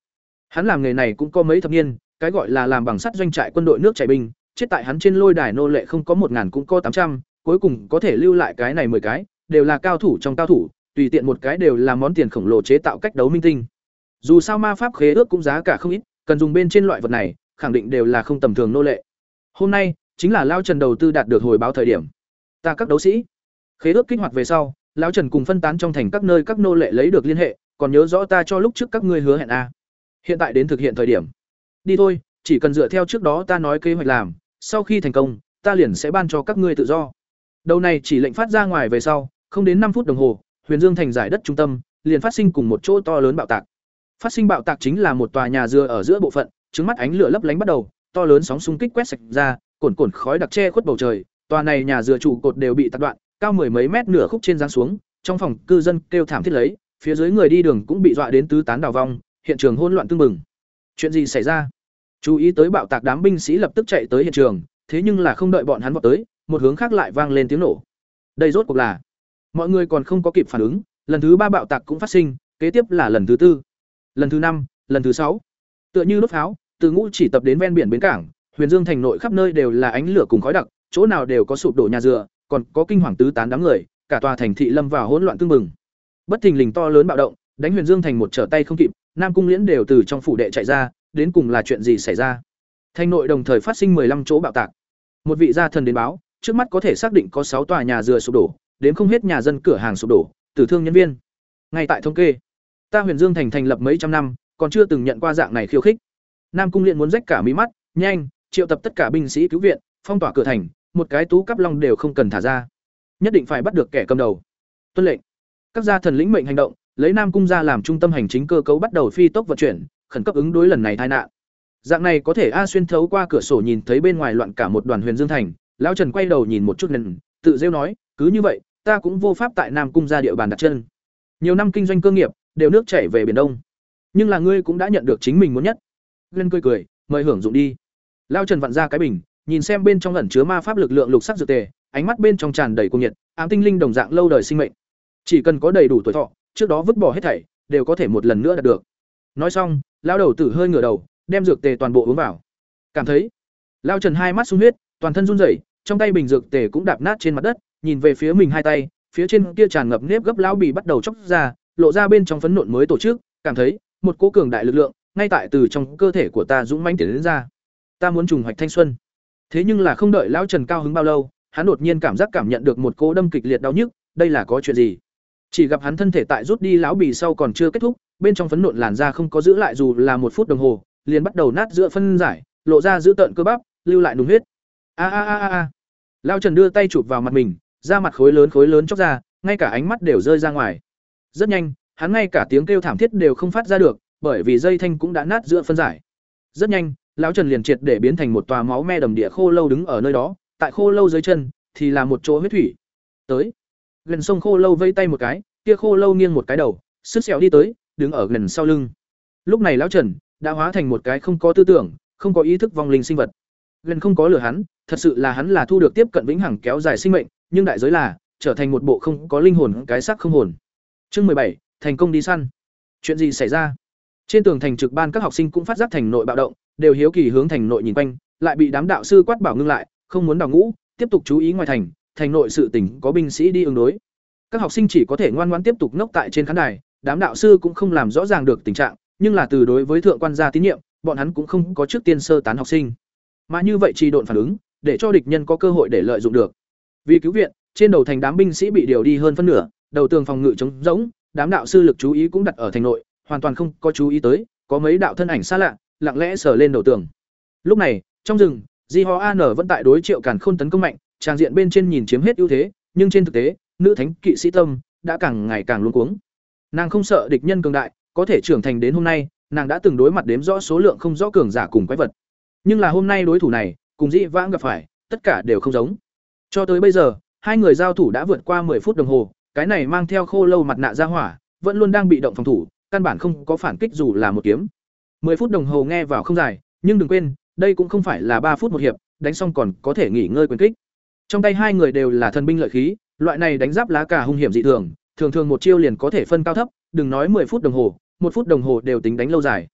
Hắn làm nghề này cũng có mấy thập niên, cái gọi là làm bằng sắt doanh trại quân đội nước chảy binh, chết tại hắn trên lôi đài nô lệ không có một ngàn cũng có tám trăm, cuối cùng có thể lưu lại cái này mười cái, đều là cao thủ trong cao thủ, tùy tiện một cái đều là món tiền khổng lồ chế tạo cách đấu minh tinh. Dù sao ma pháp khế ước cũng giá cả không ít, cần dùng bên trên loại vật này, khẳng định đều là không tầm thường nô lệ. Hôm nay, chính là lao trần đầu tư đạt được hồi báo thời điểm ta các đấu sĩ khế ước kích hoạt về sau lão trần cùng phân tán trong thành các nơi các nô lệ lấy được liên hệ còn nhớ rõ ta cho lúc trước các ngươi hứa hẹn a à. hiện tại đến thực hiện thời điểm đi thôi chỉ cần dựa theo trước đó ta nói kế hoạch làm sau khi thành công ta liền sẽ ban cho các ngươi tự do đầu này chỉ lệnh phát ra ngoài về sau không đến năm phút đồng hồ huyền dương thành giải đất trung tâm liền phát sinh cùng một chỗ to lớn bạo tạc phát sinh bạo tạc chính là một tòa nhà dừa ở giữa bộ phận trứng mắt ánh lửa lấp lánh bắt đầu to lớn sóng xung kích quét sạch ra cồn cồn khói đặc che khuất bầu trời, tòa này nhà dừa trụ cột đều bị tạc đoạn, cao mười mấy mét nửa khúc trên giáng xuống, trong phòng cư dân kêu thảm thiết lấy, phía dưới người đi đường cũng bị dọa đến tứ tán đảo vong, hiện trường hỗn loạn tương mừng. Chuyện gì xảy ra? Chú ý tới bạo tạc đám binh sĩ lập tức chạy tới hiện trường, thế nhưng là không đợi bọn hắn vào tới, một hướng khác lại vang lên tiếng nổ. Đây rốt cuộc là? Mọi người còn không có kịp phản ứng, lần thứ ba bạo tạc cũng phát sinh, kế tiếp là lần thứ tư, lần thứ năm, lần thứ sáu. Tựa như đốt pháo, từ ngũ chỉ tập đến ven biển bến cảng, Huyền Dương thành nội khắp nơi đều là ánh lửa cùng khói đặc, chỗ nào đều có sụp đổ nhà dừa, còn có kinh hoàng tứ tán đám người, cả tòa thành thị lâm vào hỗn loạn tương mừng. Bất thình lình to lớn bạo động, đánh Huyền Dương thành một trở tay không kịp, Nam cung Liễn đều từ trong phủ đệ chạy ra, đến cùng là chuyện gì xảy ra? Thành nội đồng thời phát sinh 15 chỗ bạo tạc. Một vị gia thần đến báo, trước mắt có thể xác định có sáu tòa nhà dừa sụp đổ, đến không hết nhà dân cửa hàng sụp đổ, tử thương nhân viên. Ngay tại thống kê, ta Huyền Dương thành thành lập mấy trăm năm, còn chưa từng nhận qua dạng này khiêu khích. Nam cung Liễn muốn rách cả mí mắt, nhanh, triệu tập tất cả binh sĩ cứu viện, phong tỏa cửa thành, một cái tú cắp long đều không cần thả ra. Nhất định phải bắt được kẻ cầm đầu. Tuân lệnh. Các gia thần lĩnh mệnh hành động, lấy Nam cung gia làm trung tâm hành chính cơ cấu bắt đầu phi tốc vận chuyển, khẩn cấp ứng đối lần này tai nạn. Dạng này có thể a xuyên thấu qua cửa sổ nhìn thấy bên ngoài loạn cả một đoàn Huyền Dương thành, lão Trần quay đầu nhìn một chút nên, tự rêu nói, cứ như vậy, ta cũng vô pháp tại Nam cung gia địa bàn đặt chân. Nhiều năm kinh doanh cơ nghiệp, đều nước chảy về biển Đông. Nhưng là ngươi cũng đã nhận được chính mình muốn nhất. Glenn cười cười, mời hưởng dụng đi. Lão Trần vặn ra cái bình, nhìn xem bên trong ẩn chứa ma pháp lực lượng lục sắc dược tề, ánh mắt bên trong tràn đầy cuồng nhiệt, ám tinh linh đồng dạng lâu đời sinh mệnh. Chỉ cần có đầy đủ tuổi thọ, trước đó vứt bỏ hết thảy, đều có thể một lần nữa đạt được. Nói xong, lao đầu tử hơi ngửa đầu, đem dược tề toàn bộ uống vào. Cảm thấy, lao Trần hai mắt sung huyết, toàn thân run rẩy, trong tay bình dược tề cũng đạp nát trên mặt đất, nhìn về phía mình hai tay, phía trên kia tràn ngập nếp gấp lão bị bắt đầu chốc ra, lộ ra bên trong phấn nộn mới tổ chức, cảm thấy một cỗ cường đại lực lượng ngay tại từ trong cơ thể của ta dũng mãnh tiến đến ra. Ta muốn trùng hoạch thanh xuân. Thế nhưng là không đợi lão Trần cao hứng bao lâu, hắn đột nhiên cảm giác cảm nhận được một cỗ đâm kịch liệt đau nhức, đây là có chuyện gì? Chỉ gặp hắn thân thể tại rút đi lão bì sau còn chưa kết thúc, bên trong phấn nộn làn da không có giữ lại dù là một phút đồng hồ, liền bắt đầu nát giữa phân giải, lộ ra giữ tợn cơ bắp, lưu lại nùng huyết. A a a a a. Lão Trần đưa tay chụp vào mặt mình, da mặt khối lớn khối lớn chóc ra, ngay cả ánh mắt đều rơi ra ngoài. Rất nhanh, hắn ngay cả tiếng kêu thảm thiết đều không phát ra được, bởi vì dây thanh cũng đã nát giữa phân giải. Rất nhanh, lão Trần liền triệt để biến thành một tòa máu me đầm địa khô lâu đứng ở nơi đó, tại khô lâu dưới chân thì là một chỗ huyết thủy. Tới, gần sông khô lâu vây tay một cái, kia khô lâu nghiêng một cái đầu, sức sẹo đi tới, đứng ở gần sau lưng. Lúc này lão Trần đã hóa thành một cái không có tư tưởng, không có ý thức vong linh sinh vật. Gần không có lửa hắn, thật sự là hắn là thu được tiếp cận vĩnh hằng kéo dài sinh mệnh, nhưng đại giới là trở thành một bộ không có linh hồn cái xác không hồn. Chương mười bảy thành công đi săn. Chuyện gì xảy ra? Trên tường thành trực ban các học sinh cũng phát giác thành nội bạo động, đều hiếu kỳ hướng thành nội nhìn quanh, lại bị đám đạo sư quát bảo ngưng lại, không muốn đào ngũ, tiếp tục chú ý ngoài thành, thành nội sự tình có binh sĩ đi ứng đối. Các học sinh chỉ có thể ngoan ngoãn tiếp tục ngốc tại trên khán đài, đám đạo sư cũng không làm rõ ràng được tình trạng, nhưng là từ đối với thượng quan gia tín nhiệm, bọn hắn cũng không có trước tiên sơ tán học sinh. Mà như vậy chỉ độn phản ứng, để cho địch nhân có cơ hội để lợi dụng được. Vì cứu viện, trên đầu thành đám binh sĩ bị điều đi hơn phân nửa, đầu tường phòng ngự trống rỗng, đám đạo sư lực chú ý cũng đặt ở thành nội, hoàn toàn không có chú ý tới, có mấy đạo thân ảnh xa lạ, lặng lẽ sờ lên đầu tường. Lúc này, trong rừng, Di Ho An vẫn tại đối Triệu Càn Khôn tấn công mạnh, trang diện bên trên nhìn chiếm hết ưu thế, nhưng trên thực tế, nữ thánh kỵ sĩ tâm đã càng ngày càng luống cuống. Nàng không sợ địch nhân cường đại, có thể trưởng thành đến hôm nay, nàng đã từng đối mặt đếm rõ số lượng không rõ cường giả cùng quái vật. Nhưng là hôm nay đối thủ này, cùng Dĩ Vãng gặp phải, tất cả đều không giống. Cho tới bây giờ, hai người giao thủ đã vượt qua 10 phút đồng hồ, cái này mang theo khô lâu mặt nạ ra hỏa, vẫn luôn đang bị động phòng thủ, căn bản không có phản kích dù là một kiếm. 10 phút đồng hồ nghe vào không dài, nhưng đừng quên, đây cũng không phải là ba phút một hiệp, đánh xong còn có thể nghỉ ngơi quyền kích. Trong tay hai người đều là thần binh lợi khí, loại này đánh giáp lá cà hung hiểm dị thường, thường thường một chiêu liền có thể phân cao thấp, đừng nói 10 phút đồng hồ, một phút đồng hồ đều tính đánh lâu dài.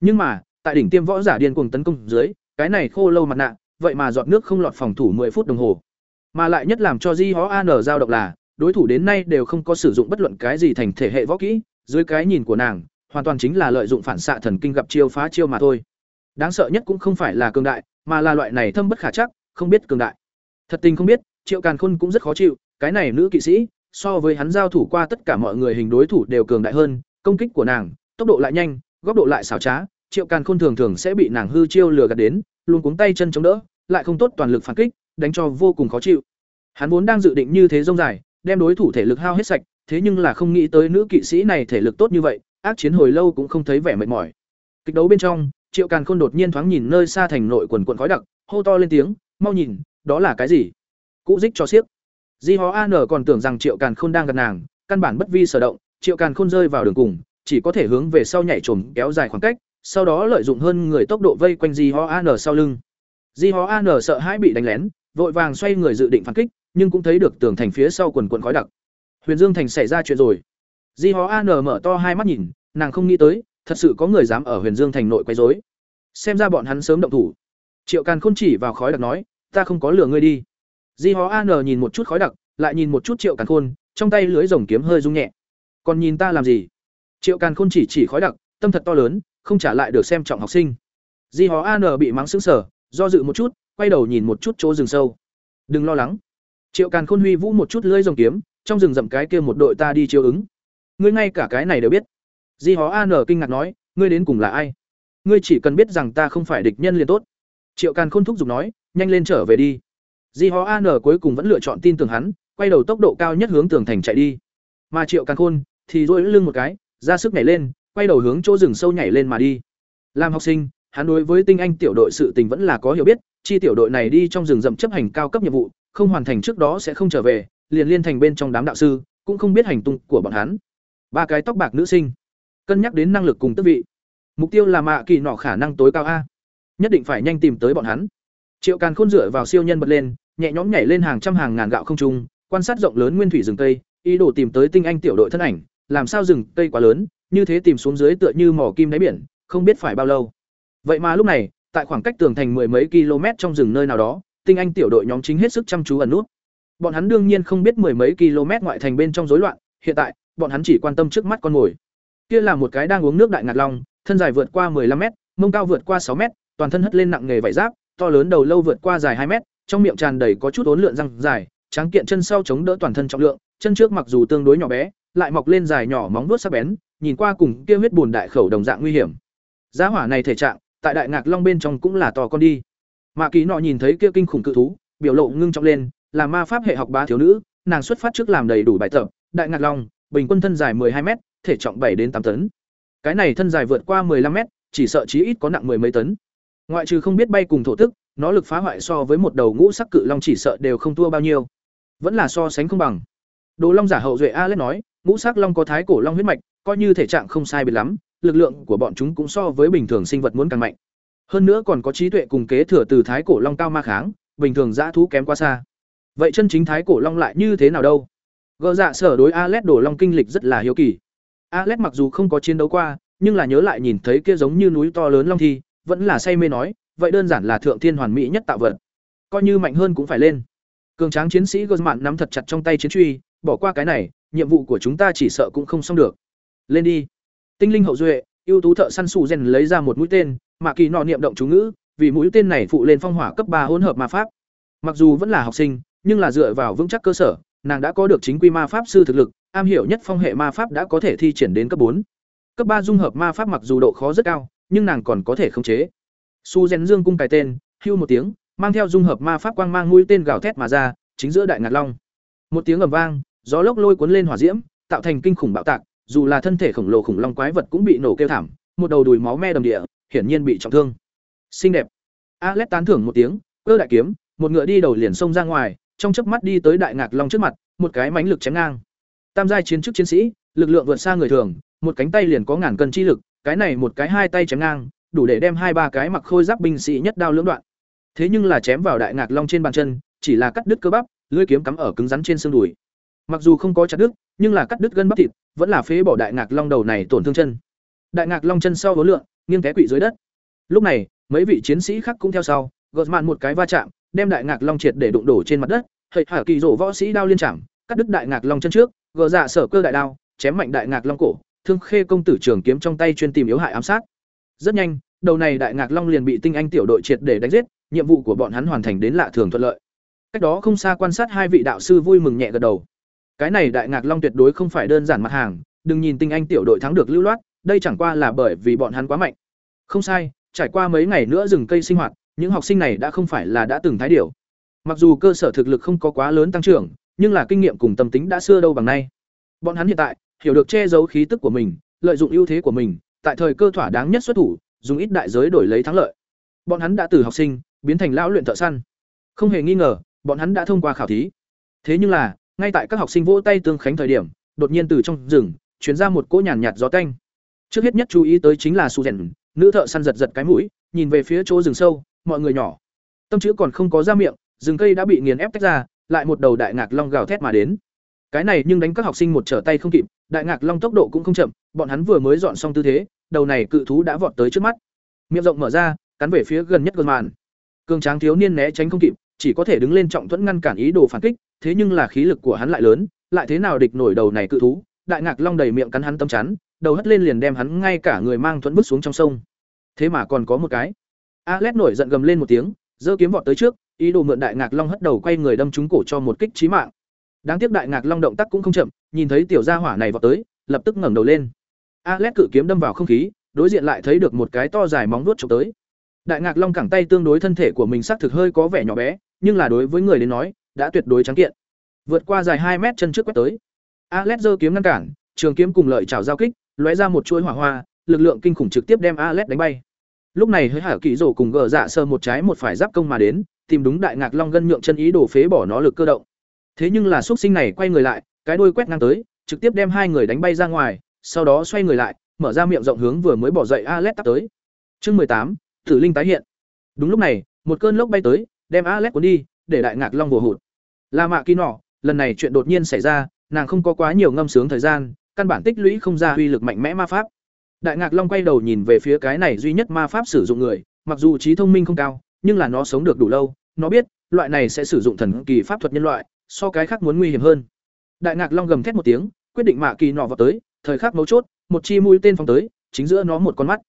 Nhưng mà, tại đỉnh tiêm võ giả điên cuồng tấn công dưới, cái này khô lâu mặt nạ, vậy mà giọt nước không lọt phòng thủ 10 phút đồng hồ. Mà lại nhất làm cho Di Hó An giao động là, đối thủ đến nay đều không có sử dụng bất luận cái gì thành thể hệ võ kỹ, dưới cái nhìn của nàng, hoàn toàn chính là lợi dụng phản xạ thần kinh gặp chiêu phá chiêu mà thôi. Đáng sợ nhất cũng không phải là cường đại, mà là loại này thâm bất khả chắc, không biết cường đại. Thật tình không biết, Triệu Càn Khôn cũng rất khó chịu, cái này nữ kỵ sĩ, so với hắn giao thủ qua tất cả mọi người hình đối thủ đều cường đại hơn, công kích của nàng, tốc độ lại nhanh, góc độ lại xảo trá, Triệu Càn Khôn thường thường sẽ bị nàng hư chiêu lừa gạt đến, luôn cuống tay chân chống đỡ, lại không tốt toàn lực phản kích, đánh cho vô cùng khó chịu. Hắn vốn đang dự định như thế rông dài, đem đối thủ thể lực hao hết sạch, thế nhưng là không nghĩ tới nữ kỵ sĩ này thể lực tốt như vậy, ác chiến hồi lâu cũng không thấy vẻ mệt mỏi. Kịch đấu bên trong, Triệu Càn Khôn đột nhiên thoáng nhìn nơi xa thành nội quần quần khói đặc, hô to lên tiếng, "Mau nhìn, đó là cái gì?" Cũ dích cho siếc. Di Hó An còn tưởng rằng Triệu Càn Khôn đang gần nàng, căn bản bất vi sở động, Triệu Càn Khôn rơi vào đường cùng, chỉ có thể hướng về sau nhảy trồm kéo dài khoảng cách, sau đó lợi dụng hơn người tốc độ vây quanh Di Hó An sau lưng. Di Hó An sợ hãi bị đánh lén, vội vàng xoay người dự định phản kích, nhưng cũng thấy được tường thành phía sau quần quần khói đặc. Huyền Dương thành xảy ra chuyện rồi. Di Hó An mở to hai mắt nhìn, nàng không nghĩ tới, thật sự có người dám ở Huyền Dương thành nội quấy rối. Xem ra bọn hắn sớm động thủ. Triệu Càn Khôn chỉ vào khói đặc nói, ta không có lừa ngươi đi. Di Hó An nhìn một chút khói đặc, lại nhìn một chút Triệu Càn Khôn, trong tay lưới rồng kiếm hơi rung nhẹ. Còn nhìn ta làm gì? Triệu Càn Khôn chỉ chỉ khói đặc, tâm thật to lớn, không trả lại được xem trọng học sinh. Di Hó An bị mắng sững sờ, do dự một chút, quay đầu nhìn một chút chỗ rừng sâu. Đừng lo lắng. Triệu Càn Khôn huy vũ một chút lưỡi rồng kiếm, trong rừng rậm cái kia một đội ta đi chiếu ứng. Ngươi ngay cả cái này đều biết. Di Hó An kinh ngạc nói, ngươi đến cùng là ai? Ngươi chỉ cần biết rằng ta không phải địch nhân liền tốt. Triệu Càn Khôn thúc giục nói, nhanh lên trở về đi. Di Hó An cuối cùng vẫn lựa chọn tin tưởng hắn, quay đầu tốc độ cao nhất hướng tường thành chạy đi. Mà Triệu Càn Khôn thì duỗi lưng một cái, ra sức nhảy lên, quay đầu hướng chỗ rừng sâu nhảy lên mà đi. Làm học sinh, hắn đối với tinh anh tiểu đội sự tình vẫn là có hiểu biết, chi tiểu đội này đi trong rừng rậm chấp hành cao cấp nhiệm vụ, không hoàn thành trước đó sẽ không trở về, liền liên thành bên trong đám đạo sư, cũng không biết hành tung của bọn hắn. Ba cái tóc bạc nữ sinh, cân nhắc đến năng lực cùng tước vị. Mục tiêu là mạ kỳ nọ khả năng tối cao a. Nhất định phải nhanh tìm tới bọn hắn. Triệu Càn Khôn dựa vào siêu nhân bật lên, nhẹ nhõm nhảy lên hàng trăm hàng ngàn gạo không trung, quan sát rộng lớn nguyên thủy rừng tây, ý đồ tìm tới tinh anh tiểu đội thân ảnh, làm sao rừng tây quá lớn, như thế tìm xuống dưới tựa như mỏ kim đáy biển, không biết phải bao lâu. Vậy mà lúc này, tại khoảng cách tường thành mười mấy km trong rừng nơi nào đó, tinh anh tiểu đội nhóm chính hết sức chăm chú ẩn nút. Bọn hắn đương nhiên không biết mười mấy km ngoại thành bên trong rối loạn, hiện tại, bọn hắn chỉ quan tâm trước mắt con mồi. Kia là một cái đang uống nước đại ngạt long, thân dài vượt qua 15 mét, mông cao vượt qua 6 mét, toàn thân hất lên nặng nghề vảy giáp, to lớn đầu lâu vượt qua dài 2 mét, trong miệng tràn đầy có chút uốn lượn răng dài, tráng kiện chân sau chống đỡ toàn thân trọng lượng, chân trước mặc dù tương đối nhỏ bé, lại mọc lên dài nhỏ móng vuốt sắc bén, nhìn qua cùng kia huyết bùn đại khẩu đồng dạng nguy hiểm. Giá hỏa này thể trạng, tại đại ngạc long bên trong cũng là to con đi. Mạ Kỳ nọ nhìn thấy kia kinh khủng cự thú, biểu lộ ngưng trọng lên, là ma pháp hệ học bá thiếu nữ, nàng xuất phát trước làm đầy đủ bài tập, đại ngạc long, bình quân thân dài 12 mét, thể trọng 7 đến 8 tấn. Cái này thân dài vượt qua 15 mét, chỉ sợ chí ít có nặng mười mấy tấn. Ngoại trừ không biết bay cùng thổ tức, nó lực phá hoại so với một đầu ngũ sắc cự long chỉ sợ đều không thua bao nhiêu. Vẫn là so sánh không bằng. Đồ Long giả hậu duệ Alex nói, ngũ sắc long có thái cổ long huyết mạch, coi như thể trạng không sai biệt lắm, lực lượng của bọn chúng cũng so với bình thường sinh vật muốn càng mạnh. Hơn nữa còn có trí tuệ cùng kế thừa từ thái cổ long cao ma kháng, bình thường dã thú kém quá xa. Vậy chân chính thái cổ long lại như thế nào đâu? gợ dạ sở đối Alex đổ long kinh lịch rất là hiếu kỳ. Alex mặc dù không có chiến đấu qua, nhưng là nhớ lại nhìn thấy kia giống như núi to lớn long thi, vẫn là say mê nói, vậy đơn giản là thượng thiên hoàn mỹ nhất tạo vật. Coi như mạnh hơn cũng phải lên. Cường tráng chiến sĩ Gosman nắm thật chặt trong tay chiến truy, bỏ qua cái này, nhiệm vụ của chúng ta chỉ sợ cũng không xong được. Lên đi. Tinh linh hậu duệ, ưu tú thợ săn sủ rèn lấy ra một mũi tên, mà kỳ nọ niệm động chú ngữ, vì mũi tên này phụ lên phong hỏa cấp ba hỗn hợp ma pháp. Mặc dù vẫn là học sinh, nhưng là dựa vào vững chắc cơ sở, nàng đã có được chính quy ma pháp sư thực lực, am hiểu nhất phong hệ ma pháp đã có thể thi triển đến cấp bốn. Cấp ba dung hợp ma pháp mặc dù độ khó rất cao, nhưng nàng còn có thể khống chế. Su Gen Dương cung cài tên, hưu một tiếng, mang theo dung hợp ma pháp quang mang mũi tên gào thét mà ra, chính giữa đại ngạc long. Một tiếng ầm vang, gió lốc lôi cuốn lên hỏa diễm, tạo thành kinh khủng bạo tạc, dù là thân thể khổng lồ khủng long quái vật cũng bị nổ kêu thảm, một đầu đùi máu me đầm địa, hiển nhiên bị trọng thương. Xinh đẹp. Alex tán thưởng một tiếng, cơ đại kiếm, một ngựa đi đầu liền xông ra ngoài, trong chớp mắt đi tới đại ngạc long trước mặt, một cái mãnh lực chém ngang. Tam giai chiến chức chiến sĩ, lực lượng vượt xa người thường, một cánh tay liền có ngàn cân chi lực, cái này một cái hai tay chém ngang, đủ để đem hai ba cái mặc khôi giáp binh sĩ nhất đao lưỡng đoạn. Thế nhưng là chém vào đại ngạc long trên bàn chân, chỉ là cắt đứt cơ bắp, lưỡi kiếm cắm ở cứng rắn trên xương đùi. Mặc dù không có chặt đứt, nhưng là cắt đứt gân bắp thịt, vẫn là phế bỏ đại ngạc long đầu này tổn thương chân. Đại ngạc long chân sau hố lượng, nghiêng té quỵ dưới đất. Lúc này, mấy vị chiến sĩ khác cũng theo sau, gợn mạn một cái va chạm, đem đại ngạc long triệt để đụng đổ trên mặt đất, hệt hả kỳ rổ võ sĩ đao liên chạm, cắt đứt đại ngạc long chân trước, gờ dạ sở cơ đại đao, chém mạnh đại ngạc long cổ, thương khê công tử trường kiếm trong tay chuyên tìm yếu hại ám sát. Rất nhanh, đầu này đại ngạc long liền bị tinh anh tiểu đội triệt để đánh giết, nhiệm vụ của bọn hắn hoàn thành đến lạ thường thuận lợi. Cách đó không xa quan sát hai vị đạo sư vui mừng nhẹ gật đầu. Cái này đại ngạc long tuyệt đối không phải đơn giản mặt hàng, đừng nhìn tinh anh tiểu đội thắng được lưu loát, đây chẳng qua là bởi vì bọn hắn quá mạnh. Không sai, trải qua mấy ngày nữa rừng cây sinh hoạt, những học sinh này đã không phải là đã từng thái điểu. Mặc dù cơ sở thực lực không có quá lớn tăng trưởng, nhưng là kinh nghiệm cùng tâm tính đã xưa đâu bằng nay. Bọn hắn hiện tại hiểu được che giấu khí tức của mình, lợi dụng ưu thế của mình, tại thời cơ thỏa đáng nhất xuất thủ, dùng ít đại giới đổi lấy thắng lợi. Bọn hắn đã từ học sinh biến thành lão luyện thợ săn. Không hề nghi ngờ, bọn hắn đã thông qua khảo thí. Thế nhưng là, ngay tại các học sinh vỗ tay tương khánh thời điểm, đột nhiên từ trong rừng truyền ra một cỗ nhàn nhạt gió tanh. Trước hết nhất chú ý tới chính là Su Rèn, nữ thợ săn giật giật cái mũi, nhìn về phía chỗ rừng sâu, mọi người nhỏ. Tâm chữ còn không có ra miệng, rừng cây đã bị nghiền ép tách ra, lại một đầu đại ngạc long gào thét mà đến. Cái này nhưng đánh các học sinh một trở tay không kịp, đại ngạc long tốc độ cũng không chậm, bọn hắn vừa mới dọn xong tư thế, đầu này cự thú đã vọt tới trước mắt. Miệng rộng mở ra, cắn về phía gần nhất gần màn. Cường tráng thiếu niên né tránh không kịp, chỉ có thể đứng lên trọng thuẫn ngăn cản ý đồ phản kích, thế nhưng là khí lực của hắn lại lớn, lại thế nào địch nổi đầu này cự thú, đại ngạc long đầy miệng cắn hắn tâm chắn, đầu hất lên liền đem hắn ngay cả người mang thuẫn bước xuống trong sông. Thế mà còn có một cái. Alet nổi giận gầm lên một tiếng, giơ kiếm vọt tới trước, ý đồ mượn đại ngạc long hất đầu quay người đâm trúng cổ cho một kích chí mạng. Đáng tiếc đại ngạc long động tác cũng không chậm, nhìn thấy tiểu gia hỏa này vọt tới, lập tức ngẩng đầu lên. Alet cự kiếm đâm vào không khí, đối diện lại thấy được một cái to dài móng vuốt chụp tới. Đại ngạc long cẳng tay tương đối thân thể của mình xác thực hơi có vẻ nhỏ bé, nhưng là đối với người đến nói, đã tuyệt đối trắng kiện. Vượt qua dài hai mét chân trước quét tới. Alet giơ kiếm ngăn cản, trường kiếm cùng lợi chảo giao kích, lóe ra một chuỗi hỏa hoa, lực lượng kinh khủng trực tiếp đem Alet đánh bay. Lúc này hơi hở kỹ rổ cùng gờ dạ sơ một trái một phải giáp công mà đến, tìm đúng đại ngạc long gân nhượng chân ý đổ phế bỏ nó lực cơ động. Thế nhưng là xuất sinh này quay người lại, cái đuôi quét ngang tới, trực tiếp đem hai người đánh bay ra ngoài, sau đó xoay người lại, mở ra miệng rộng hướng vừa mới bỏ dậy Alet tắp tới. Chương mười tám, Tử linh tái hiện. Đúng lúc này, một cơn lốc bay tới, đem Alet cuốn đi, để đại ngạc long vồ hụt. La Mạ Kỳ nọ, lần này chuyện đột nhiên xảy ra, nàng không có quá nhiều ngâm sướng thời gian, căn bản tích lũy không ra uy lực mạnh mẽ ma pháp. Đại Ngạc Long quay đầu nhìn về phía cái này duy nhất ma pháp sử dụng người, mặc dù trí thông minh không cao, nhưng là nó sống được đủ lâu, nó biết, loại này sẽ sử dụng thần kỳ pháp thuật nhân loại, so cái khác muốn nguy hiểm hơn. Đại Ngạc Long gầm thét một tiếng, quyết định mạ kỳ nọ vào tới, thời khắc mấu chốt, một chi mũi tên phóng tới, chính giữa nó một con mắt.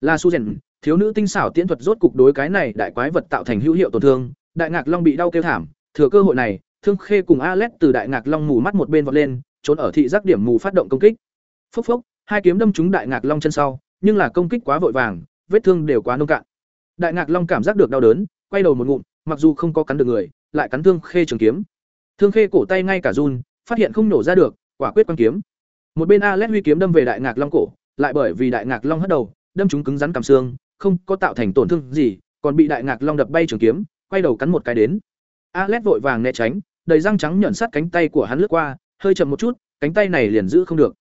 La Su Rèn, thiếu nữ tinh xảo tiễn thuật rốt cục đối cái này đại quái vật tạo thành hữu hiệu tổn thương, Đại Ngạc Long bị đau kêu thảm, thừa cơ hội này, Thương Khê cùng Alet từ Đại Ngạc Long mù mắt một bên vọt lên, trốn ở thị giác điểm mù phát động công kích. Phốc phốc, hai kiếm đâm trúng Đại Ngạc Long chân sau, nhưng là công kích quá vội vàng, vết thương đều quá nông cạn. Đại Ngạc Long cảm giác được đau đớn, quay đầu một ngụm, mặc dù không có cắn được người, lại cắn Thương Khê trường kiếm. Thương Khê cổ tay ngay cả run, phát hiện không nổ ra được, quả quyết quan kiếm. Một bên Alet huy kiếm đâm về Đại Ngạc Long cổ, lại bởi vì Đại Ngạc Long hất đầu, đâm chúng cứng rắn cằm xương, không có tạo thành tổn thương gì, còn bị Đại Ngạc Long đập bay trường kiếm, quay đầu cắn một cái đến. Alet vội vàng né tránh, đầy răng trắng nhọn sát cánh tay của hắn lướt qua, hơi chậm một chút, cánh tay này liền giữ không được.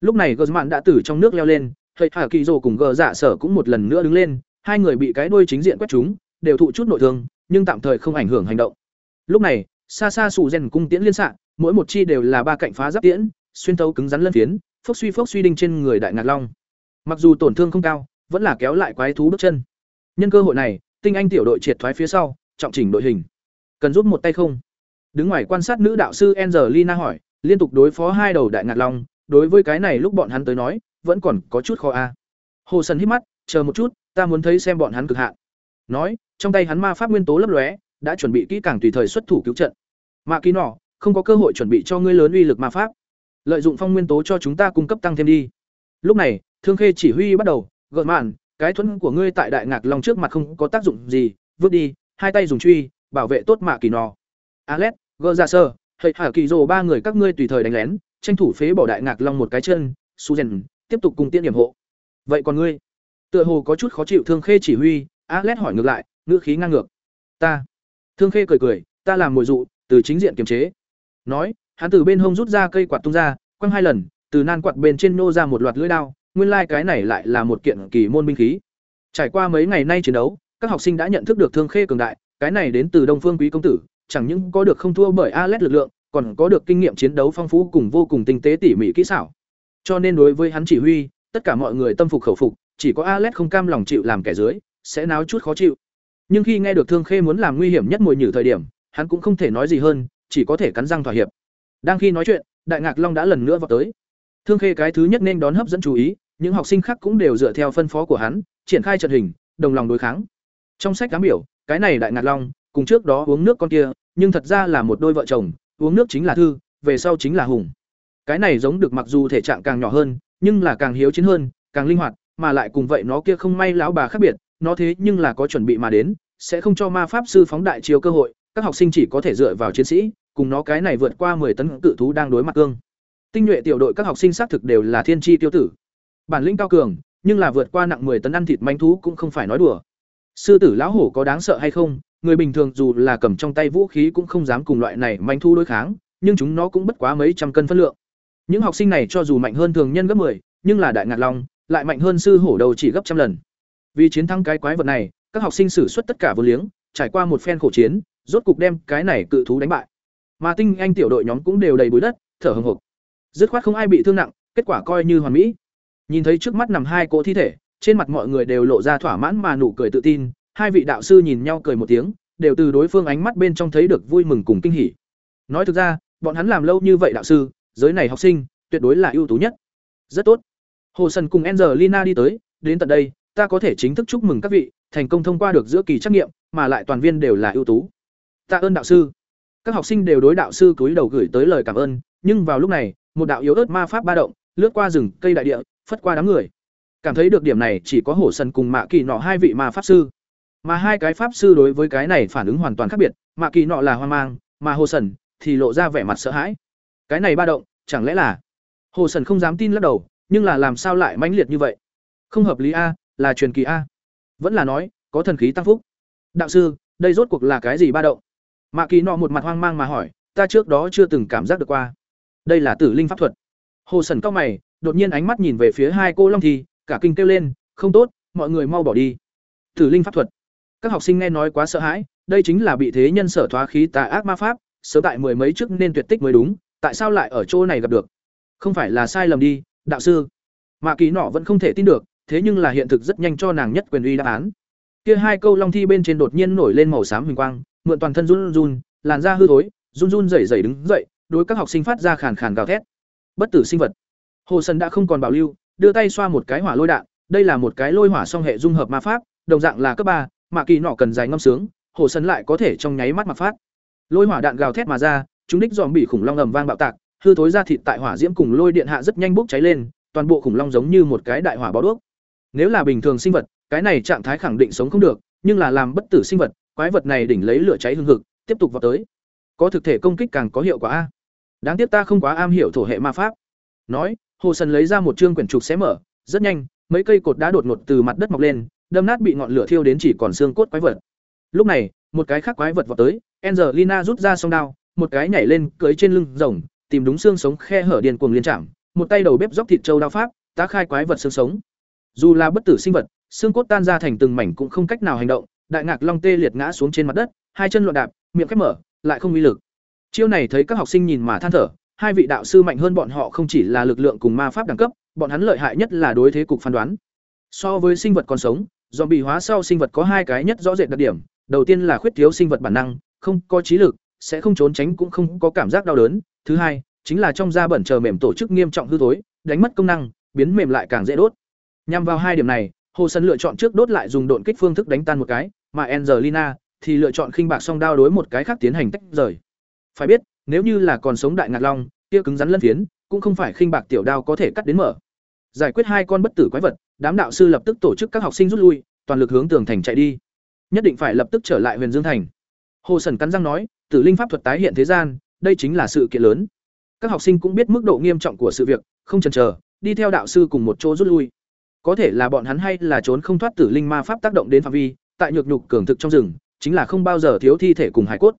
Lúc này Gozman đã từ trong nước leo lên, Thầy Hà Kỳ Dụ cùng Gờ Dạ Sở cũng một lần nữa đứng lên, hai người bị cái đuôi chính diện quét chúng, đều thụ chút nội thương, nhưng tạm thời không ảnh hưởng hành động. Lúc này, xa xa sủ rèn cung tiễn liên xạ, mỗi một chi đều là ba cạnh phá giáp tiễn, xuyên thấu cứng rắn lân phiến, phốc suy phốc suy đinh trên người đại ngạc long. Mặc dù tổn thương không cao, vẫn là kéo lại quái thú bước chân. Nhân cơ hội này, tinh anh tiểu đội triệt thoái phía sau, trọng chỉnh đội hình. Cần giúp một tay không? Đứng ngoài quan sát nữ đạo sư Angelina hỏi, liên tục đối phó hai đầu đại ngạc long, đối với cái này lúc bọn hắn tới nói, vẫn còn có chút khó a. Hồ Sần hít mắt, chờ một chút, ta muốn thấy xem bọn hắn cực hạn. Nói, trong tay hắn ma pháp nguyên tố lấp lóe, đã chuẩn bị kỹ càng tùy thời xuất thủ cứu trận. Mạ Kỳ nọ, không có cơ hội chuẩn bị cho ngươi lớn uy lực ma pháp. Lợi dụng phong nguyên tố cho chúng ta cung cấp tăng thêm đi. Lúc này, Thương Khê chỉ huy bắt đầu, gợn mạn, cái thuẫn của ngươi tại đại ngạc long trước mặt không có tác dụng gì, vứt đi, hai tay dùng truy, bảo vệ tốt Mạ Kỳ nò. Alex, gỡ ra dạ sơ, hệ hạ kỳ rồ ba người các ngươi tùy thời đánh lén, tranh thủ phế bỏ đại ngạc long một cái chân, Suzen tiếp tục cùng tiên điểm hộ. Vậy còn ngươi? Tựa hồ có chút khó chịu Thương Khê chỉ huy, Alex hỏi ngược lại, ngữ khí ngang ngược. Ta. Thương Khê cười cười, ta làm mồi dụ, từ chính diện kiềm chế. Nói, hắn từ bên hông rút ra cây quạt tung ra, quăng hai lần, từ nan quạt bên trên nô ra một loạt lưỡi đao, nguyên lai cái này lại là một kiện kỳ môn binh khí. Trải qua mấy ngày nay chiến đấu, các học sinh đã nhận thức được Thương Khê cường đại, cái này đến từ Đông Phương Quý công tử, chẳng những có được không thua bởi Alex lực lượng, còn có được kinh nghiệm chiến đấu phong phú cùng vô cùng tinh tế tỉ mỉ kỹ xảo. Cho nên đối với hắn chỉ huy, tất cả mọi người tâm phục khẩu phục, chỉ có Alex không cam lòng chịu làm kẻ dưới, sẽ náo chút khó chịu. Nhưng khi nghe được Thương Khê muốn làm nguy hiểm nhất mùi nhử thời điểm, hắn cũng không thể nói gì hơn, chỉ có thể cắn răng thỏa hiệp. Đang khi nói chuyện, Đại Ngạc Long đã lần nữa vào tới. Thương Khê cái thứ nhất nên đón hấp dẫn chú ý, những học sinh khác cũng đều dựa theo phân phó của hắn, triển khai trận hình, đồng lòng đối kháng. Trong sách cám biểu, cái này Đại Ngạc Long, cùng trước đó uống nước con kia, nhưng thật ra là một đôi vợ chồng, uống nước chính là thư, về sau chính là hùng. Cái này giống được mặc dù thể trạng càng nhỏ hơn, nhưng là càng hiếu chiến hơn, càng linh hoạt, mà lại cùng vậy nó kia không may lão bà khác biệt, nó thế nhưng là có chuẩn bị mà đến, sẽ không cho ma pháp sư phóng đại chiếu cơ hội, các học sinh chỉ có thể dựa vào chiến sĩ, cùng nó cái này vượt qua 10 tấn cự thú đang đối mặt cương. Tinh nhuệ tiểu đội các học sinh xác thực đều là thiên chi tiêu tử. Bản lĩnh cao cường, nhưng là vượt qua nặng 10 tấn ăn thịt manh thú cũng không phải nói đùa. Sư tử lão hổ có đáng sợ hay không, người bình thường dù là cầm trong tay vũ khí cũng không dám cùng loại này manh thú đối kháng, nhưng chúng nó cũng bất quá mấy trăm cân phân lượng. Những học sinh này cho dù mạnh hơn thường nhân gấp 10, nhưng là đại ngạc long, lại mạnh hơn sư hổ đầu chỉ gấp trăm lần. Vì chiến thắng cái quái vật này, các học sinh sử xuất tất cả vô liếng, trải qua một phen khổ chiến, rốt cục đem cái này cự thú đánh bại. Mà tinh anh tiểu đội nhóm cũng đều đầy bụi đất, thở hồng hộc. Dứt khoát không ai bị thương nặng, kết quả coi như hoàn mỹ. Nhìn thấy trước mắt nằm hai cỗ thi thể, trên mặt mọi người đều lộ ra thỏa mãn mà nụ cười tự tin, hai vị đạo sư nhìn nhau cười một tiếng, đều từ đối phương ánh mắt bên trong thấy được vui mừng cùng kinh hỉ. Nói thực ra, bọn hắn làm lâu như vậy đạo sư giới này học sinh tuyệt đối là ưu tú nhất rất tốt hồ sần cùng angelina đi tới đến tận đây ta có thể chính thức chúc mừng các vị thành công thông qua được giữa kỳ trắc nghiệm mà lại toàn viên đều là ưu tú tạ ơn đạo sư các học sinh đều đối đạo sư cúi đầu gửi tới lời cảm ơn, nhưng vào lúc này, một đạo yếu ớt ma pháp ba động, lướt qua rừng cây đại địa, phất qua đám người. Cảm thấy được điểm này, chỉ có hổ sần cùng mạ kỳ nọ hai vị ma pháp sư. Mà hai cái pháp sư đối với cái này phản ứng hoàn toàn khác biệt, mạ kỳ nọ là hoang mang, mà hồ sần thì lộ ra vẻ mặt sợ hãi. Cái này ba động, chẳng lẽ là? Hồ sần không dám tin lắc đầu, nhưng là làm sao lại mãnh liệt như vậy? Không hợp lý a, là truyền kỳ a. Vẫn là nói, có thần khí tăng phúc. Đạo sư, đây rốt cuộc là cái gì ba động? Mạ kỳ nọ một mặt hoang mang mà hỏi, ta trước đó chưa từng cảm giác được qua. Đây là tử linh pháp thuật. Hồ sần cao mày, đột nhiên ánh mắt nhìn về phía hai cô long thi, cả kinh kêu lên, không tốt, mọi người mau bỏ đi. Tử linh pháp thuật? Các học sinh nghe nói quá sợ hãi, đây chính là bị thế nhân sở thoá khí tà ác ma pháp, sớm tại mười mấy trước nên tuyệt tích mới đúng, tại sao lại ở chỗ này gặp được? Không phải là sai lầm đi, đạo sư. Mạ kỳ nọ vẫn không thể tin được, thế nhưng là hiện thực rất nhanh cho nàng nhất quyền uy đáp án. Kia hai câu long thi bên trên đột nhiên nổi lên màu xám huỳnh quang mượn toàn thân run run, làn da hư thối, run run rẩy rẩy đứng dậy, đối các học sinh phát ra khàn khàn gào thét. Bất tử sinh vật. Hồ sơn đã không còn bảo lưu, đưa tay xoa một cái hỏa lôi đạn, đây là một cái lôi hỏa song hệ dung hợp ma pháp, đồng dạng là cấp ba mà kỳ nọ cần dài ngâm sướng, hồ sơn lại có thể trong nháy mắt mặc phát. Lôi hỏa đạn gào thét mà ra, chúng đích dòm bị khủng long ầm vang bạo tạc, hư thối ra thịt tại hỏa diễm cùng lôi điện hạ rất nhanh bốc cháy lên, toàn bộ khủng long giống như một cái đại hỏa bó đuốc. Nếu là bình thường sinh vật, cái này trạng thái khẳng định sống không được, nhưng là làm bất tử sinh vật quái vật này đỉnh lấy lửa cháy hương hực, tiếp tục vào tới. Có thực thể công kích càng có hiệu quả a. Đáng tiếc ta không quá am hiểu thổ hệ ma pháp. Nói, hồ sần lấy ra một chương quyển trục xé mở, rất nhanh, mấy cây cột đá đột ngột từ mặt đất mọc lên, đâm nát bị ngọn lửa thiêu đến chỉ còn xương cốt quái vật. Lúc này, một cái khác quái vật vào tới, angelina rút ra song đao, một cái nhảy lên cưới trên lưng rồng, tìm đúng xương sống khe hở điền cuồng liên chạm một tay đầu bếp dốc thịt trâu đao pháp, tá khai quái vật xương sống. Dù là bất tử sinh vật, xương cốt tan ra thành từng mảnh cũng không cách nào hành động đại ngạc long tê liệt ngã xuống trên mặt đất, hai chân loạn đạp, miệng khép mở, lại không uy lực. Chiêu này thấy các học sinh nhìn mà than thở, hai vị đạo sư mạnh hơn bọn họ không chỉ là lực lượng cùng ma pháp đẳng cấp, bọn hắn lợi hại nhất là đối thế cục phán đoán. So với sinh vật còn sống dòm bị hóa sau sinh vật có hai cái nhất rõ rệt đặc điểm, đầu tiên là khuyết thiếu sinh vật bản năng, không có trí lực, sẽ không trốn tránh cũng không có cảm giác đau đớn. Thứ hai, chính là trong da bẩn chờ mềm tổ chức nghiêm trọng hư thối, đánh mất công năng, biến mềm lại càng dễ đốt. Nhằm vào hai điểm này, hồ sân lựa chọn trước đốt lại dùng độn kích phương thức đánh tan một cái mà angelina thì lựa chọn khinh bạc song đao đối một cái khác tiến hành tách rời. Phải biết, nếu như là còn sống đại ngạc long, kia cứng rắn lân phiến cũng không phải khinh bạc tiểu đao có thể cắt đến mở. Giải quyết hai con bất tử quái vật, đám đạo sư lập tức tổ chức các học sinh rút lui, toàn lực hướng tường thành chạy đi. Nhất định phải lập tức trở lại huyền dương thành. Hồ Sẩn cắn răng nói, tử linh pháp thuật tái hiện thế gian, đây chính là sự kiện lớn. Các học sinh cũng biết mức độ nghiêm trọng của sự việc, không chần chờ, đi theo đạo sư cùng một chỗ rút lui. Có thể là bọn hắn hay là trốn không thoát tử linh ma pháp tác động đến phạm vi tại nhược nhục cường thực trong rừng, chính là không bao giờ thiếu thi thể cùng hải cốt.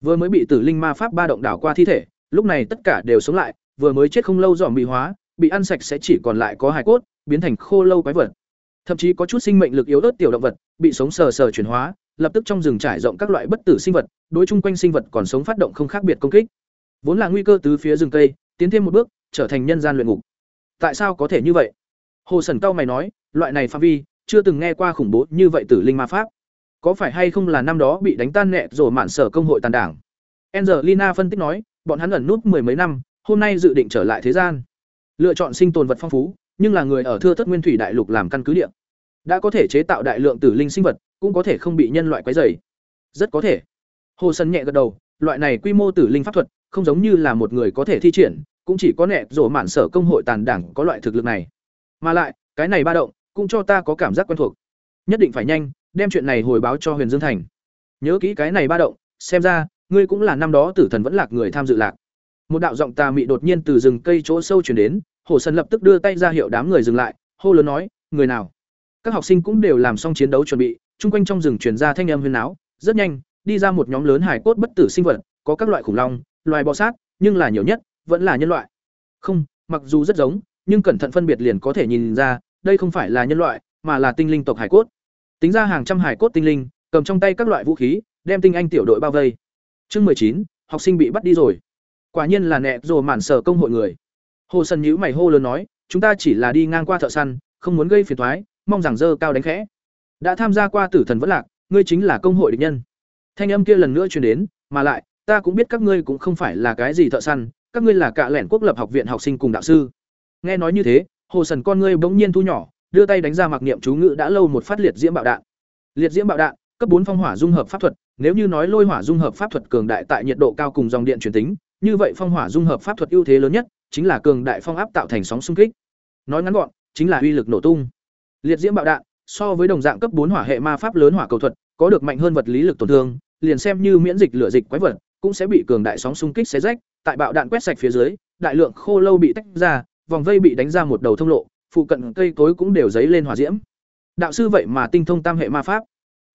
Vừa mới bị tử linh ma pháp ba động đảo qua thi thể, lúc này tất cả đều sống lại, vừa mới chết không lâu dòm bị hóa, bị ăn sạch sẽ chỉ còn lại có hải cốt, biến thành khô lâu quái vật. Thậm chí có chút sinh mệnh lực yếu ớt tiểu động vật, bị sống sờ sờ chuyển hóa, lập tức trong rừng trải rộng các loại bất tử sinh vật, đối chung quanh sinh vật còn sống phát động không khác biệt công kích. Vốn là nguy cơ từ phía rừng cây, tiến thêm một bước, trở thành nhân gian luyện ngục. Tại sao có thể như vậy? Hồ sần cao mày nói, loại này phạm vi chưa từng nghe qua khủng bố như vậy tử linh ma pháp. Có phải hay không là năm đó bị đánh tan nẹ rồi mạn sở công hội tàn đảng? Angelina phân tích nói, bọn hắn ẩn nút mười mấy năm, hôm nay dự định trở lại thế gian. Lựa chọn sinh tồn vật phong phú, nhưng là người ở thưa thất nguyên thủy đại lục làm căn cứ địa. Đã có thể chế tạo đại lượng tử linh sinh vật, cũng có thể không bị nhân loại quấy dày rất có thể. Hồ sân nhẹ gật đầu, loại này quy mô tử linh pháp thuật, không giống như là một người có thể thi triển, cũng chỉ có nẹ rổ mạn sở công hội tàn đảng có loại thực lực này. Mà lại, cái này ba động cũng cho ta có cảm giác quen thuộc. Nhất định phải nhanh, đem chuyện này hồi báo cho huyền dương thành. Nhớ kỹ cái này ba động, xem ra, ngươi cũng là năm đó tử thần vẫn lạc người tham dự lạc. Một đạo giọng tà mị đột nhiên từ rừng cây chỗ sâu chuyển đến, hồ sân lập tức đưa tay ra hiệu đám người dừng lại, hô lớn nói, người nào? Các học sinh cũng đều làm xong chiến đấu chuẩn bị, chung quanh trong rừng truyền ra thanh âm huyền áo rất nhanh, đi ra một nhóm lớn hải cốt bất tử sinh vật, có các loại khủng long, loài bọ sát, nhưng là nhiều nhất vẫn là nhân loại. Không, mặc dù rất giống, nhưng cẩn thận phân biệt liền có thể nhìn ra đây không phải là nhân loại mà là tinh linh tộc hải cốt. Tính ra hàng trăm hải cốt tinh linh cầm trong tay các loại vũ khí đem tinh anh tiểu đội bao vây. Chương mười chín học sinh bị bắt đi rồi. Quả nhiên là nẹt rồi mạn sở công hội người. Hồ sân nhíu mày hô lớn nói chúng ta chỉ là đi ngang qua thợ săn không muốn gây phiền toái, mong rằng dơ cao đánh khẽ. Đã tham gia qua tử thần vẫn lạc ngươi chính là công hội địch nhân. Thanh âm kia lần nữa truyền đến mà lại ta cũng biết các ngươi cũng không phải là cái gì thợ săn các ngươi là cả lẻn quốc lập học viện học sinh cùng đạo sư. Nghe nói như thế hồ sần con ngươi bỗng nhiên thu nhỏ, đưa tay đánh ra mặc niệm chú ngữ đã lâu một phát liệt diễm bạo đạn. Liệt diễm bạo đạn, cấp bốn phong hỏa dung hợp pháp thuật, nếu như nói lôi hỏa dung hợp pháp thuật cường đại tại nhiệt độ cao cùng dòng điện truyền tính, như vậy phong hỏa dung hợp pháp thuật ưu thế lớn nhất chính là cường đại phong áp tạo thành sóng xung kích. Nói ngắn gọn, chính là uy lực nổ tung. Liệt diễm bạo đạn, so với đồng dạng cấp bốn hỏa hệ ma pháp lớn hỏa cầu thuật, có được mạnh hơn vật lý lực tổn thương, liền xem như miễn dịch lửa dịch quái vật, cũng sẽ bị cường đại sóng xung kích xé rách, tại bạo đạn quét sạch phía dưới, đại lượng khô lâu bị tách ra vòng vây bị đánh ra một đầu thông lộ, phụ cận cây cối cũng đều dấy lên hỏa diễm. Đạo sư vậy mà tinh thông tam hệ ma pháp.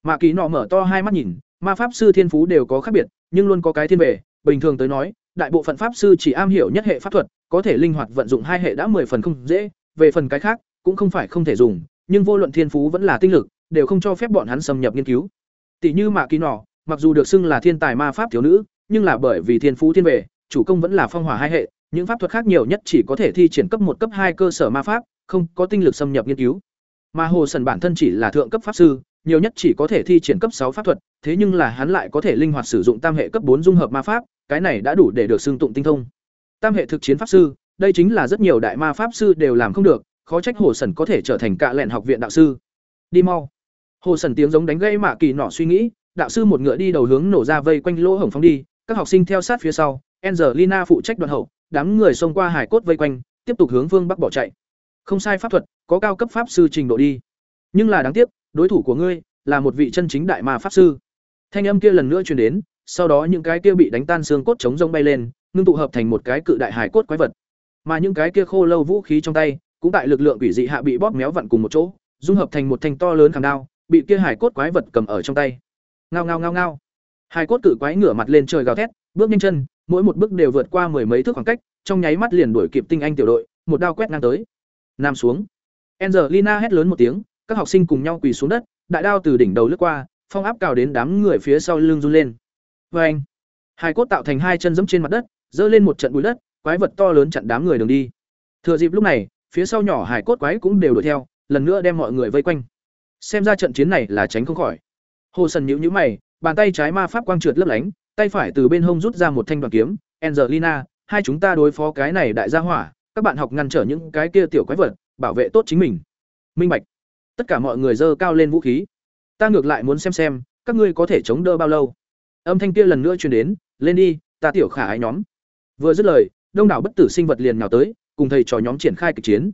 Mạ kỳ nọ mở to hai mắt nhìn, ma pháp sư thiên phú đều có khác biệt, nhưng luôn có cái thiên về bình thường tới nói, đại bộ phận pháp sư chỉ am hiểu nhất hệ pháp thuật, có thể linh hoạt vận dụng hai hệ đã mười phần không dễ, về phần cái khác, cũng không phải không thể dùng, nhưng vô luận thiên phú vẫn là tinh lực, đều không cho phép bọn hắn xâm nhập nghiên cứu. Tỷ như mạ kỳ nọ, mặc dù được xưng là thiên tài ma pháp thiếu nữ, nhưng là bởi vì thiên phú thiên về chủ công vẫn là phong hỏa hai hệ những pháp thuật khác nhiều nhất chỉ có thể thi triển cấp một, cấp hai cơ sở ma pháp, không có tinh lực xâm nhập nghiên cứu. Mà hồ sần bản thân chỉ là thượng cấp pháp sư, nhiều nhất chỉ có thể thi triển cấp sáu pháp thuật, thế nhưng là hắn lại có thể linh hoạt sử dụng tam hệ cấp bốn dung hợp ma pháp, cái này đã đủ để được xưng tụng tinh thông. Tam hệ thực chiến pháp sư, đây chính là rất nhiều đại ma pháp sư đều làm không được, khó trách hồ sần có thể trở thành cạ lẹn học viện đạo sư. Đi mau. Hồ sần tiếng giống đánh gây mạ kỳ nọ suy nghĩ, đạo sư một ngựa đi đầu hướng nổ ra vây quanh lỗ hổng phóng đi, các học sinh theo sát phía sau, angelina phụ trách đoạn hậu đám người xông qua hải cốt vây quanh, tiếp tục hướng phương bắc bỏ chạy. Không sai pháp thuật, có cao cấp pháp sư trình độ đi. Nhưng là đáng tiếc, đối thủ của ngươi là một vị chân chính đại ma pháp sư. Thanh âm kia lần nữa truyền đến, sau đó những cái kia bị đánh tan xương cốt chống rông bay lên, ngưng tụ hợp thành một cái cự đại hải cốt quái vật. Mà những cái kia khô lâu vũ khí trong tay, cũng tại lực lượng quỷ dị hạ bị bóp méo vặn cùng một chỗ, dung hợp thành một thanh to lớn khảm đao, bị kia hải cốt quái vật cầm ở trong tay. Ngao ngao ngao ngao. Hải cốt cự quái ngửa mặt lên trời gào thét, bước nhanh chân mỗi một bước đều vượt qua mười mấy thước khoảng cách, trong nháy mắt liền đuổi kịp tinh anh tiểu đội, một đao quét ngang tới. Nam xuống. Angelina hét lớn một tiếng, các học sinh cùng nhau quỳ xuống đất, đại đao từ đỉnh đầu lướt qua, phong áp cào đến đám người phía sau lưng run lên. Vê anh hai cốt tạo thành hai chân dẫm trên mặt đất dơ lên một trận bụi đất, quái vật to lớn chặn đám người đường đi. Thừa dịp lúc này, phía sau nhỏ hải cốt quái cũng đều đuổi theo, lần nữa đem mọi người vây quanh. Xem ra trận chiến này là tránh không khỏi. Hồ sần nhíu nhíu mày, bàn tay trái ma pháp quang trượt lấp lánh tay phải từ bên hông rút ra một thanh đoàn kiếm, angelina, hai chúng ta đối phó cái này đại gia hỏa, các bạn học ngăn trở những cái kia tiểu quái vật, bảo vệ tốt chính mình. Minh bạch. Tất cả mọi người dơ cao lên vũ khí. Ta ngược lại muốn xem xem, các ngươi có thể chống đỡ bao lâu. Âm thanh kia lần nữa truyền đến, lên đi, ta tiểu khả ái nhóm. Vừa dứt lời, đông đảo bất tử sinh vật liền nhào tới, cùng thầy trò nhóm triển khai kịch chiến.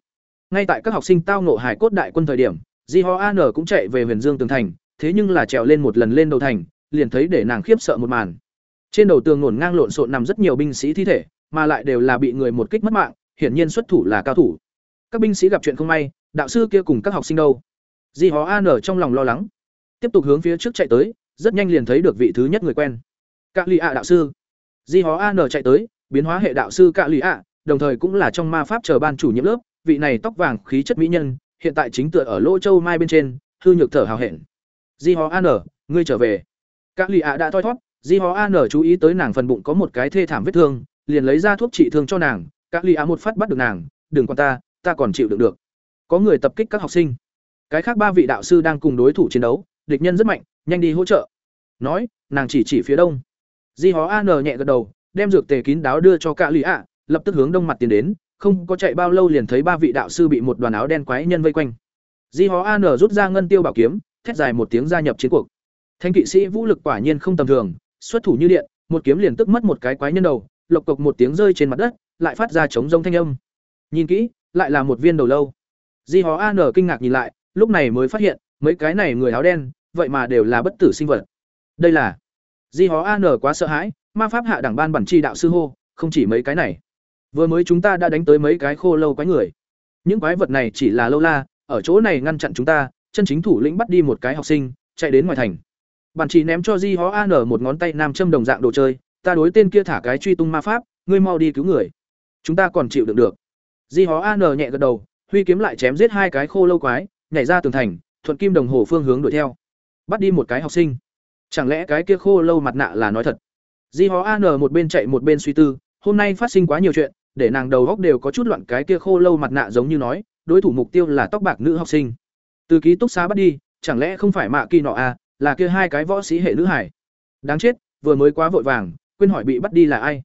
Ngay tại các học sinh tao nộ hải cốt đại quân thời điểm di ho an cũng chạy về huyền dương tường thành, thế nhưng là trèo lên một lần lên đầu thành, liền thấy để nàng khiếp sợ một màn trên đầu tường ngổn ngang lộn xộn nằm rất nhiều binh sĩ thi thể, mà lại đều là bị người một kích mất mạng, hiển nhiên xuất thủ là cao thủ. Các binh sĩ gặp chuyện không may, đạo sư kia cùng các học sinh đâu? Di hó an ở trong lòng lo lắng. Tiếp tục hướng phía trước chạy tới, rất nhanh liền thấy được vị thứ nhất người quen. Cạ lì ạ đạo sư. Di hó an chạy tới, biến hóa hệ đạo sư cạ lì ạ đồng thời cũng là trong ma pháp chờ ban chủ nhiệm lớp, vị này tóc vàng khí chất mỹ nhân, hiện tại chính tựa ở lỗ châu mai bên trên, hư nhược thở hào hẹn. Di hó an ngươi trở về. Cạ lì ạ đã thoi thót di hó an chú ý tới nàng phần bụng có một cái thê thảm vết thương, liền lấy ra thuốc trị thương cho nàng cạ lì á một phát bắt được nàng, đừng quan ta ta còn chịu đựng được. Có người tập kích các học sinh. Cái khác ba vị đạo sư đang cùng đối thủ chiến đấu, địch nhân rất mạnh, nhanh đi hỗ trợ. Nói, nàng chỉ chỉ phía đông. Di hó an nhẹ gật đầu, đem dược tề kín đáo đưa cho cả lì ạ lập tức hướng đông mặt tiến đến, không có chạy bao lâu liền thấy ba vị đạo sư bị một đoàn áo đen quái nhân vây quanh. Di hó an rút ra ngân tiêu bảo kiếm, thét dài một tiếng gia nhập chiến cuộc. Thanh kỵ sĩ vũ lực quả nhiên không tầm thường xuất thủ như điện, một kiếm liền tức mất một cái quái nhân đầu, lộc cộc một tiếng rơi trên mặt đất, lại phát ra chống rông thanh âm. Nhìn kỹ, lại là một viên đầu lâu. Di hó an kinh ngạc nhìn lại, lúc này mới phát hiện, mấy cái này người áo đen, vậy mà đều là bất tử sinh vật. Đây là di hó an quá sợ hãi, ma pháp hạ đẳng ban bản chi đạo sư hô, không chỉ mấy cái này. Vừa mới chúng ta đã đánh tới mấy cái khô lâu quái người. Những quái vật này chỉ là lâu la, ở chỗ này ngăn chặn chúng ta, chân chính thủ lĩnh bắt đi một cái học sinh, chạy đến ngoài thành bản chỉ ném cho di hó an một ngón tay nam châm đồng dạng đồ chơi, ta đối tên kia thả cái truy tung ma pháp, ngươi mau đi cứu người. Chúng ta còn chịu đựng được. Di hó an nhẹ gật đầu, huy kiếm lại chém giết hai cái khô lâu quái, nhảy ra tường thành, thuận kim đồng hồ phương hướng đuổi theo. Bắt đi một cái học sinh. Chẳng lẽ cái kia khô lâu mặt nạ là nói thật? Di hó an một bên chạy một bên suy tư, hôm nay phát sinh quá nhiều chuyện, để nàng đầu góc đều có chút loạn cái kia khô lâu mặt nạ giống như nói, đối thủ mục tiêu là tóc bạc nữ học sinh. Từ ký túc xá bắt đi, chẳng lẽ không phải mạ kỳ nọ à là kia hai cái võ sĩ hệ nữ hải đáng chết vừa mới quá vội vàng quên hỏi bị bắt đi là ai.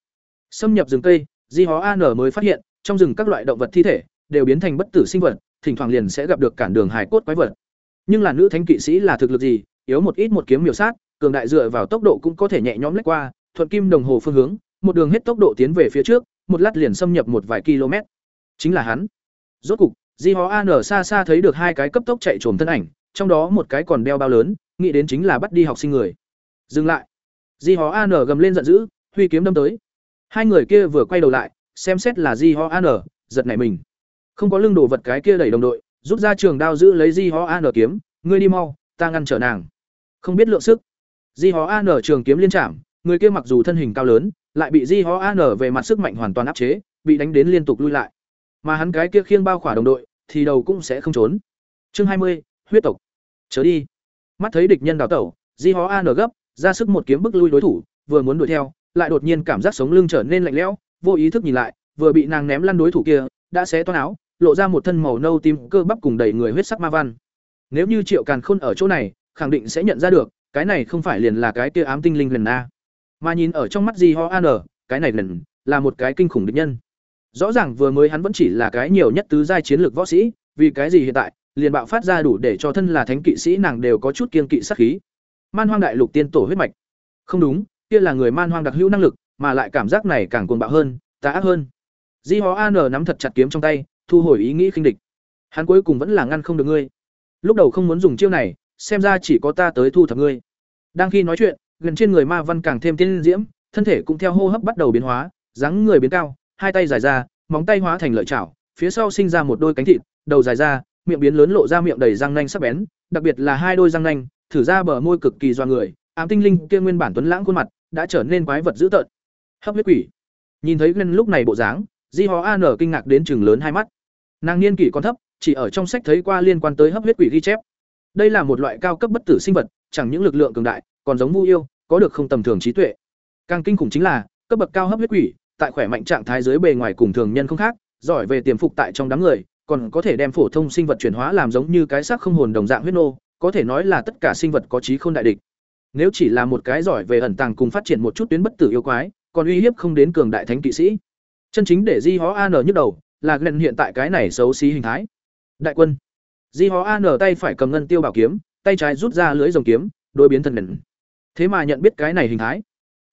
Xâm nhập rừng cây, Di Hó An mới phát hiện, trong rừng các loại động vật thi thể đều biến thành bất tử sinh vật, thỉnh thoảng liền sẽ gặp được cản đường hải cốt quái vật. Nhưng là nữ thánh kỵ sĩ là thực lực gì, yếu một ít một kiếm miểu sát, cường đại dựa vào tốc độ cũng có thể nhẹ nhõm lách qua, thuận kim đồng hồ phương hướng, một đường hết tốc độ tiến về phía trước, một lát liền xâm nhập một vài km. Chính là hắn. Rốt cục, Di Hó An xa xa thấy được hai cái cấp tốc chạy trồm thân ảnh, trong đó một cái còn đeo bao lớn, nghĩ đến chính là bắt đi học sinh người. Dừng lại. Di Hó An gầm lên giận dữ, huy kiếm đâm tới. Hai người kia vừa quay đầu lại, xem xét là Di hó An, giật nảy mình. Không có lưng đồ vật cái kia đẩy đồng đội, rút ra trường đao giữ lấy Di hó An kiếm, ngươi đi mau, ta ngăn trở nàng. Không biết lượng sức. Di hó An trường kiếm liên chạm, người kia mặc dù thân hình cao lớn, lại bị Di hó An về mặt sức mạnh hoàn toàn áp chế, bị đánh đến liên tục lui lại. Mà hắn cái kia khiêng bao khỏa đồng đội, thì đầu cũng sẽ không trốn. Chương hai mươi, huyết tộc. Chớ đi. Mắt thấy địch nhân đào tẩu, Di Ho An gấp, ra sức một kiếm bức lui đối thủ, vừa muốn đuổi theo, lại đột nhiên cảm giác sống lưng trở nên lạnh lẽo, vô ý thức nhìn lại, vừa bị nàng ném lăn đối thủ kia, đã xé toan áo, lộ ra một thân màu nâu tím cơ bắp cùng đầy người huyết sắc ma văn. Nếu như Triệu Càn Khôn ở chỗ này, khẳng định sẽ nhận ra được, cái này không phải liền là cái kia ám tinh linh lần a. Mà nhìn ở trong mắt Di Ho An, cái này lần là một cái kinh khủng địch nhân. Rõ ràng vừa mới hắn vẫn chỉ là cái nhiều nhất tứ giai chiến lược võ sĩ, vì cái gì hiện tại liền bạo phát ra đủ để cho thân là thánh kỵ sĩ nàng đều có chút kiên kỵ sát khí. Man Hoang Đại Lục tiên tổ huyết mạch. Không đúng, kia là người man hoang đặc hữu năng lực, mà lại cảm giác này càng cuồng bạo hơn, tà ác hơn. Di Hóa An nắm thật chặt kiếm trong tay, thu hồi ý nghĩ khinh địch. Hắn cuối cùng vẫn là ngăn không được ngươi. Lúc đầu không muốn dùng chiêu này, xem ra chỉ có ta tới thu thập ngươi. Đang khi nói chuyện, gần trên người Ma Văn càng thêm tiên diễm, thân thể cũng theo hô hấp bắt đầu biến hóa, dáng người biến cao, hai tay dài ra, móng tay hóa thành lợi chảo, phía sau sinh ra một đôi cánh thịt, đầu dài ra, miệng biến lớn lộ ra miệng đầy răng nanh sắc bén, đặc biệt là hai đôi răng nanh, thử ra bờ môi cực kỳ doa người, ám tinh linh kia nguyên bản tuấn lãng khuôn mặt, đã trở nên quái vật dữ tợn. Hấp huyết quỷ. Nhìn thấy Glenn lúc này bộ dáng, Di Ho An kinh ngạc đến trừng lớn hai mắt. Nàng niên kỷ còn thấp, chỉ ở trong sách thấy qua liên quan tới hấp huyết quỷ ghi chép. Đây là một loại cao cấp bất tử sinh vật, chẳng những lực lượng cường đại, còn giống Vu yêu, có được không tầm thường trí tuệ. Càng kinh khủng chính là, cấp bậc cao hấp huyết quỷ, tại khỏe mạnh trạng thái dưới bề ngoài cùng thường nhân không khác, giỏi về tiềm phục tại trong đám người, còn có thể đem phổ thông sinh vật chuyển hóa làm giống như cái xác không hồn đồng dạng huyết nô, có thể nói là tất cả sinh vật có trí không đại địch. Nếu chỉ là một cái giỏi về ẩn tàng cùng phát triển một chút tuyến bất tử yêu quái, còn uy hiếp không đến cường đại thánh kỵ sĩ. Chân chính để Di Hó An nhức đầu, là Glenn hiện tại cái này xấu xí hình thái. Đại quân. Di Hó An tay phải cầm ngân tiêu bảo kiếm, tay trái rút ra lưới rồng kiếm, đối biến thân Glenn. Thế mà nhận biết cái này hình thái.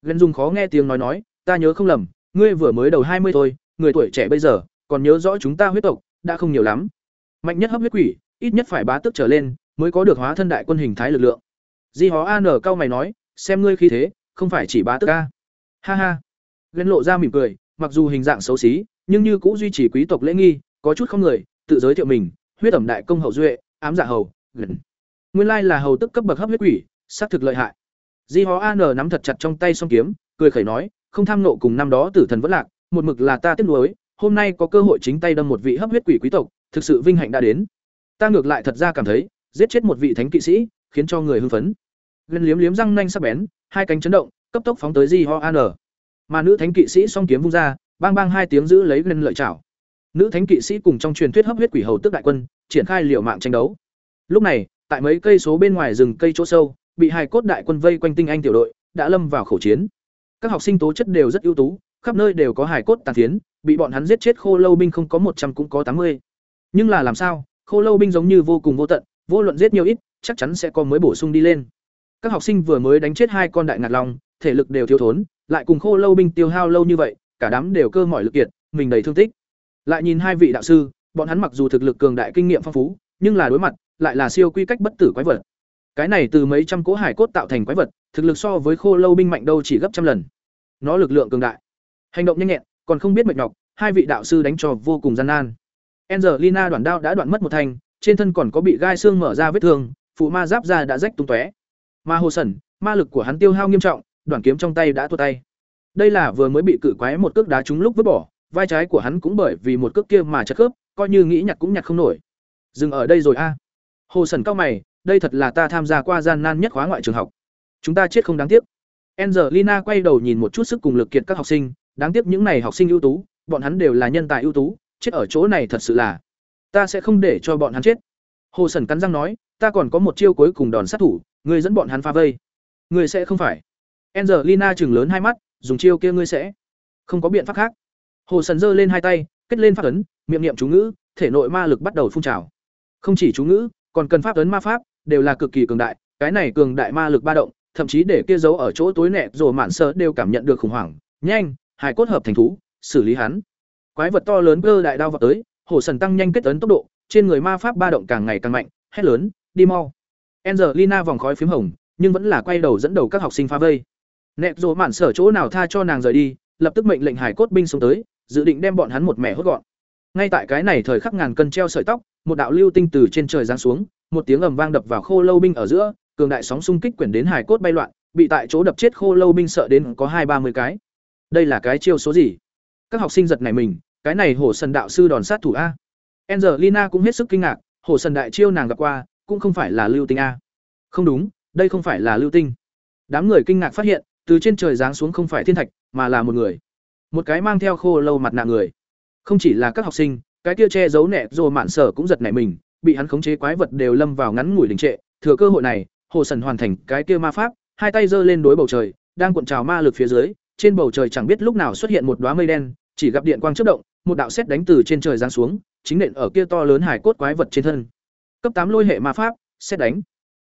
Glenn dùng khó nghe tiếng nói nói, ta nhớ không lầm, ngươi vừa mới đầu hai mươi thôi, người tuổi trẻ bây giờ, còn nhớ rõ chúng ta huyết tộc, đã không nhiều lắm. Mạnh nhất hấp huyết quỷ, ít nhất phải bá tức trở lên, mới có được hóa thân đại quân hình thái lực lượng di hó an cao mày nói xem ngươi khí thế không phải chỉ bá tức a. ha ha ghen lộ ra mỉm cười mặc dù hình dạng xấu xí nhưng như cũ duy trì quý tộc lễ nghi có chút không người tự giới thiệu mình huyết ẩm đại công hậu duệ ám dạ hầu gần nguyên lai là hầu tức cấp bậc hấp huyết quỷ xác thực lợi hại di hó an nắm thật chặt trong tay song kiếm cười khẩy nói không tham nộ cùng năm đó tử thần vẫn lạc một mực là ta tiếc nuối hôm nay có cơ hội chính tay đâm một vị hấp huyết quỷ quý tộc thực sự vinh hạnh đã đến ta ngược lại thật ra cảm thấy giết chết một vị thánh kỵ sĩ khiến cho người hưng phấn Lên liếm liếm răng nanh sắc bén, hai cánh chấn động, cấp tốc phóng tới Di Ho An. Mà nữ thánh kỵ sĩ song kiếm vung ra, bang bang hai tiếng giữ lấy lên lợi chảo. Nữ thánh kỵ sĩ cùng trong truyền thuyết hấp huyết quỷ hầu tức đại quân, triển khai liều mạng tranh đấu. Lúc này, tại mấy cây số bên ngoài rừng cây chỗ sâu, bị hai cốt đại quân vây quanh tinh anh tiểu đội, đã lâm vào khẩu chiến. Các học sinh tố chất đều rất ưu tú, khắp nơi đều có hài cốt tàn thiến, bị bọn hắn giết chết khô lâu binh không có một trăm cũng có tám mươi. Nhưng là làm sao, khô lâu binh giống như vô cùng vô tận, vô luận giết nhiều ít, chắc chắn sẽ có mới bổ sung đi lên. Các học sinh vừa mới đánh chết hai con đại ngạc long, thể lực đều thiếu thốn, lại cùng khô lâu binh tiêu hao lâu như vậy, cả đám đều cơ mỏi lực kiệt, mình đầy thương tích. Lại nhìn hai vị đạo sư, bọn hắn mặc dù thực lực cường đại kinh nghiệm phong phú, nhưng là đối mặt lại là siêu quy cách bất tử quái vật. Cái này từ mấy trăm cỗ hải cốt tạo thành quái vật, thực lực so với khô lâu binh mạnh đâu chỉ gấp trăm lần. Nó lực lượng cường đại, hành động nhanh nhẹn, còn không biết mệt nhọc, hai vị đạo sư đánh cho vô cùng gian nan. Angelina đoạn đao đã đoạn mất một thành, trên thân còn có bị gai xương mở ra vết thương, phụ ma giáp da đã rách tung tóe. Ma Hồ Sẩn, ma lực của hắn tiêu hao nghiêm trọng, đoạn kiếm trong tay đã thua tay. Đây là vừa mới bị cự quái một cước đá trúng lúc vứt bỏ, vai trái của hắn cũng bởi vì một cước kia mà chật khớp, coi như nghĩ nhặt cũng nhặt không nổi. Dừng ở đây rồi a. Hồ Sẩn cao mày, đây thật là ta tham gia qua gian nan nhất khóa ngoại trường học. Chúng ta chết không đáng tiếc. Angelina quay đầu nhìn một chút sức cùng lực kiệt các học sinh, đáng tiếc những này học sinh ưu tú, bọn hắn đều là nhân tài ưu tú, chết ở chỗ này thật sự là ta sẽ không để cho bọn hắn chết. Hồ Sẩn cắn răng nói, ta còn có một chiêu cuối cùng đòn sát thủ, Ngươi dẫn bọn hắn phá vây. Ngươi sẽ không phải. Angelina trừng lớn hai mắt, dùng chiêu kia ngươi sẽ không có biện pháp khác hồ sần giơ lên hai tay kết lên pháp ấn miệng niệm chú ngữ thể nội ma lực bắt đầu phun trào không chỉ chú ngữ còn cần pháp ấn ma pháp đều là cực kỳ cường đại cái này cường đại ma lực ba động thậm chí để kia giấu ở chỗ tối nẹt rồi mạn sơ đều cảm nhận được khủng hoảng nhanh hải cốt hợp thành thú, xử lý hắn. Quái vật to lớn cơ đại đao vào tới hồ sần tăng nhanh kết tấn tốc độ, trên người ma pháp ba động càng ngày càng mạnh, hét lớn, đi mau. Angelina vòng khói phím hồng, nhưng vẫn là quay đầu dẫn đầu các học sinh phá vây. Nẹt rồi mạn sở chỗ nào tha cho nàng rời đi, lập tức mệnh lệnh hải cốt binh xuống tới, dự định đem bọn hắn một mẻ hốt gọn. Ngay tại cái này thời khắc ngàn cân treo sợi tóc, một đạo lưu tinh từ trên trời giáng xuống, một tiếng ầm vang đập vào khô lâu binh ở giữa, cường đại sóng xung kích quyển đến hải cốt bay loạn, bị tại chỗ đập chết khô lâu binh sợ đến có hai ba mươi cái đây là cái chiêu số gì? Các học sinh giật này mình, cái này hồ sần đạo sư đòn sát thủ a. Angelina cũng hết sức kinh ngạc, hồ sần đại chiêu nàng gặp qua, cũng không phải là lưu tinh a. Không đúng, đây không phải là lưu tinh. Đám người kinh ngạc phát hiện, từ trên trời giáng xuống không phải thiên thạch, mà là một người. Một cái mang theo khô lâu mặt nạ người. Không chỉ là các học sinh, cái kia che giấu nẹ rồi mạn sở cũng giật nảy mình, bị hắn khống chế quái vật đều lâm vào ngắn ngủi đình trệ. Thừa cơ hội này, hồ sần hoàn thành cái kia ma pháp, hai tay giơ lên đối bầu trời, đang cuộn trào ma lực phía dưới trên bầu trời chẳng biết lúc nào xuất hiện một đóa mây đen, chỉ gặp điện quang chớp động, một đạo sét đánh từ trên trời giáng xuống, chính nện ở kia to lớn hải cốt quái vật trên thân. Cấp tám lôi hệ ma pháp, sét đánh.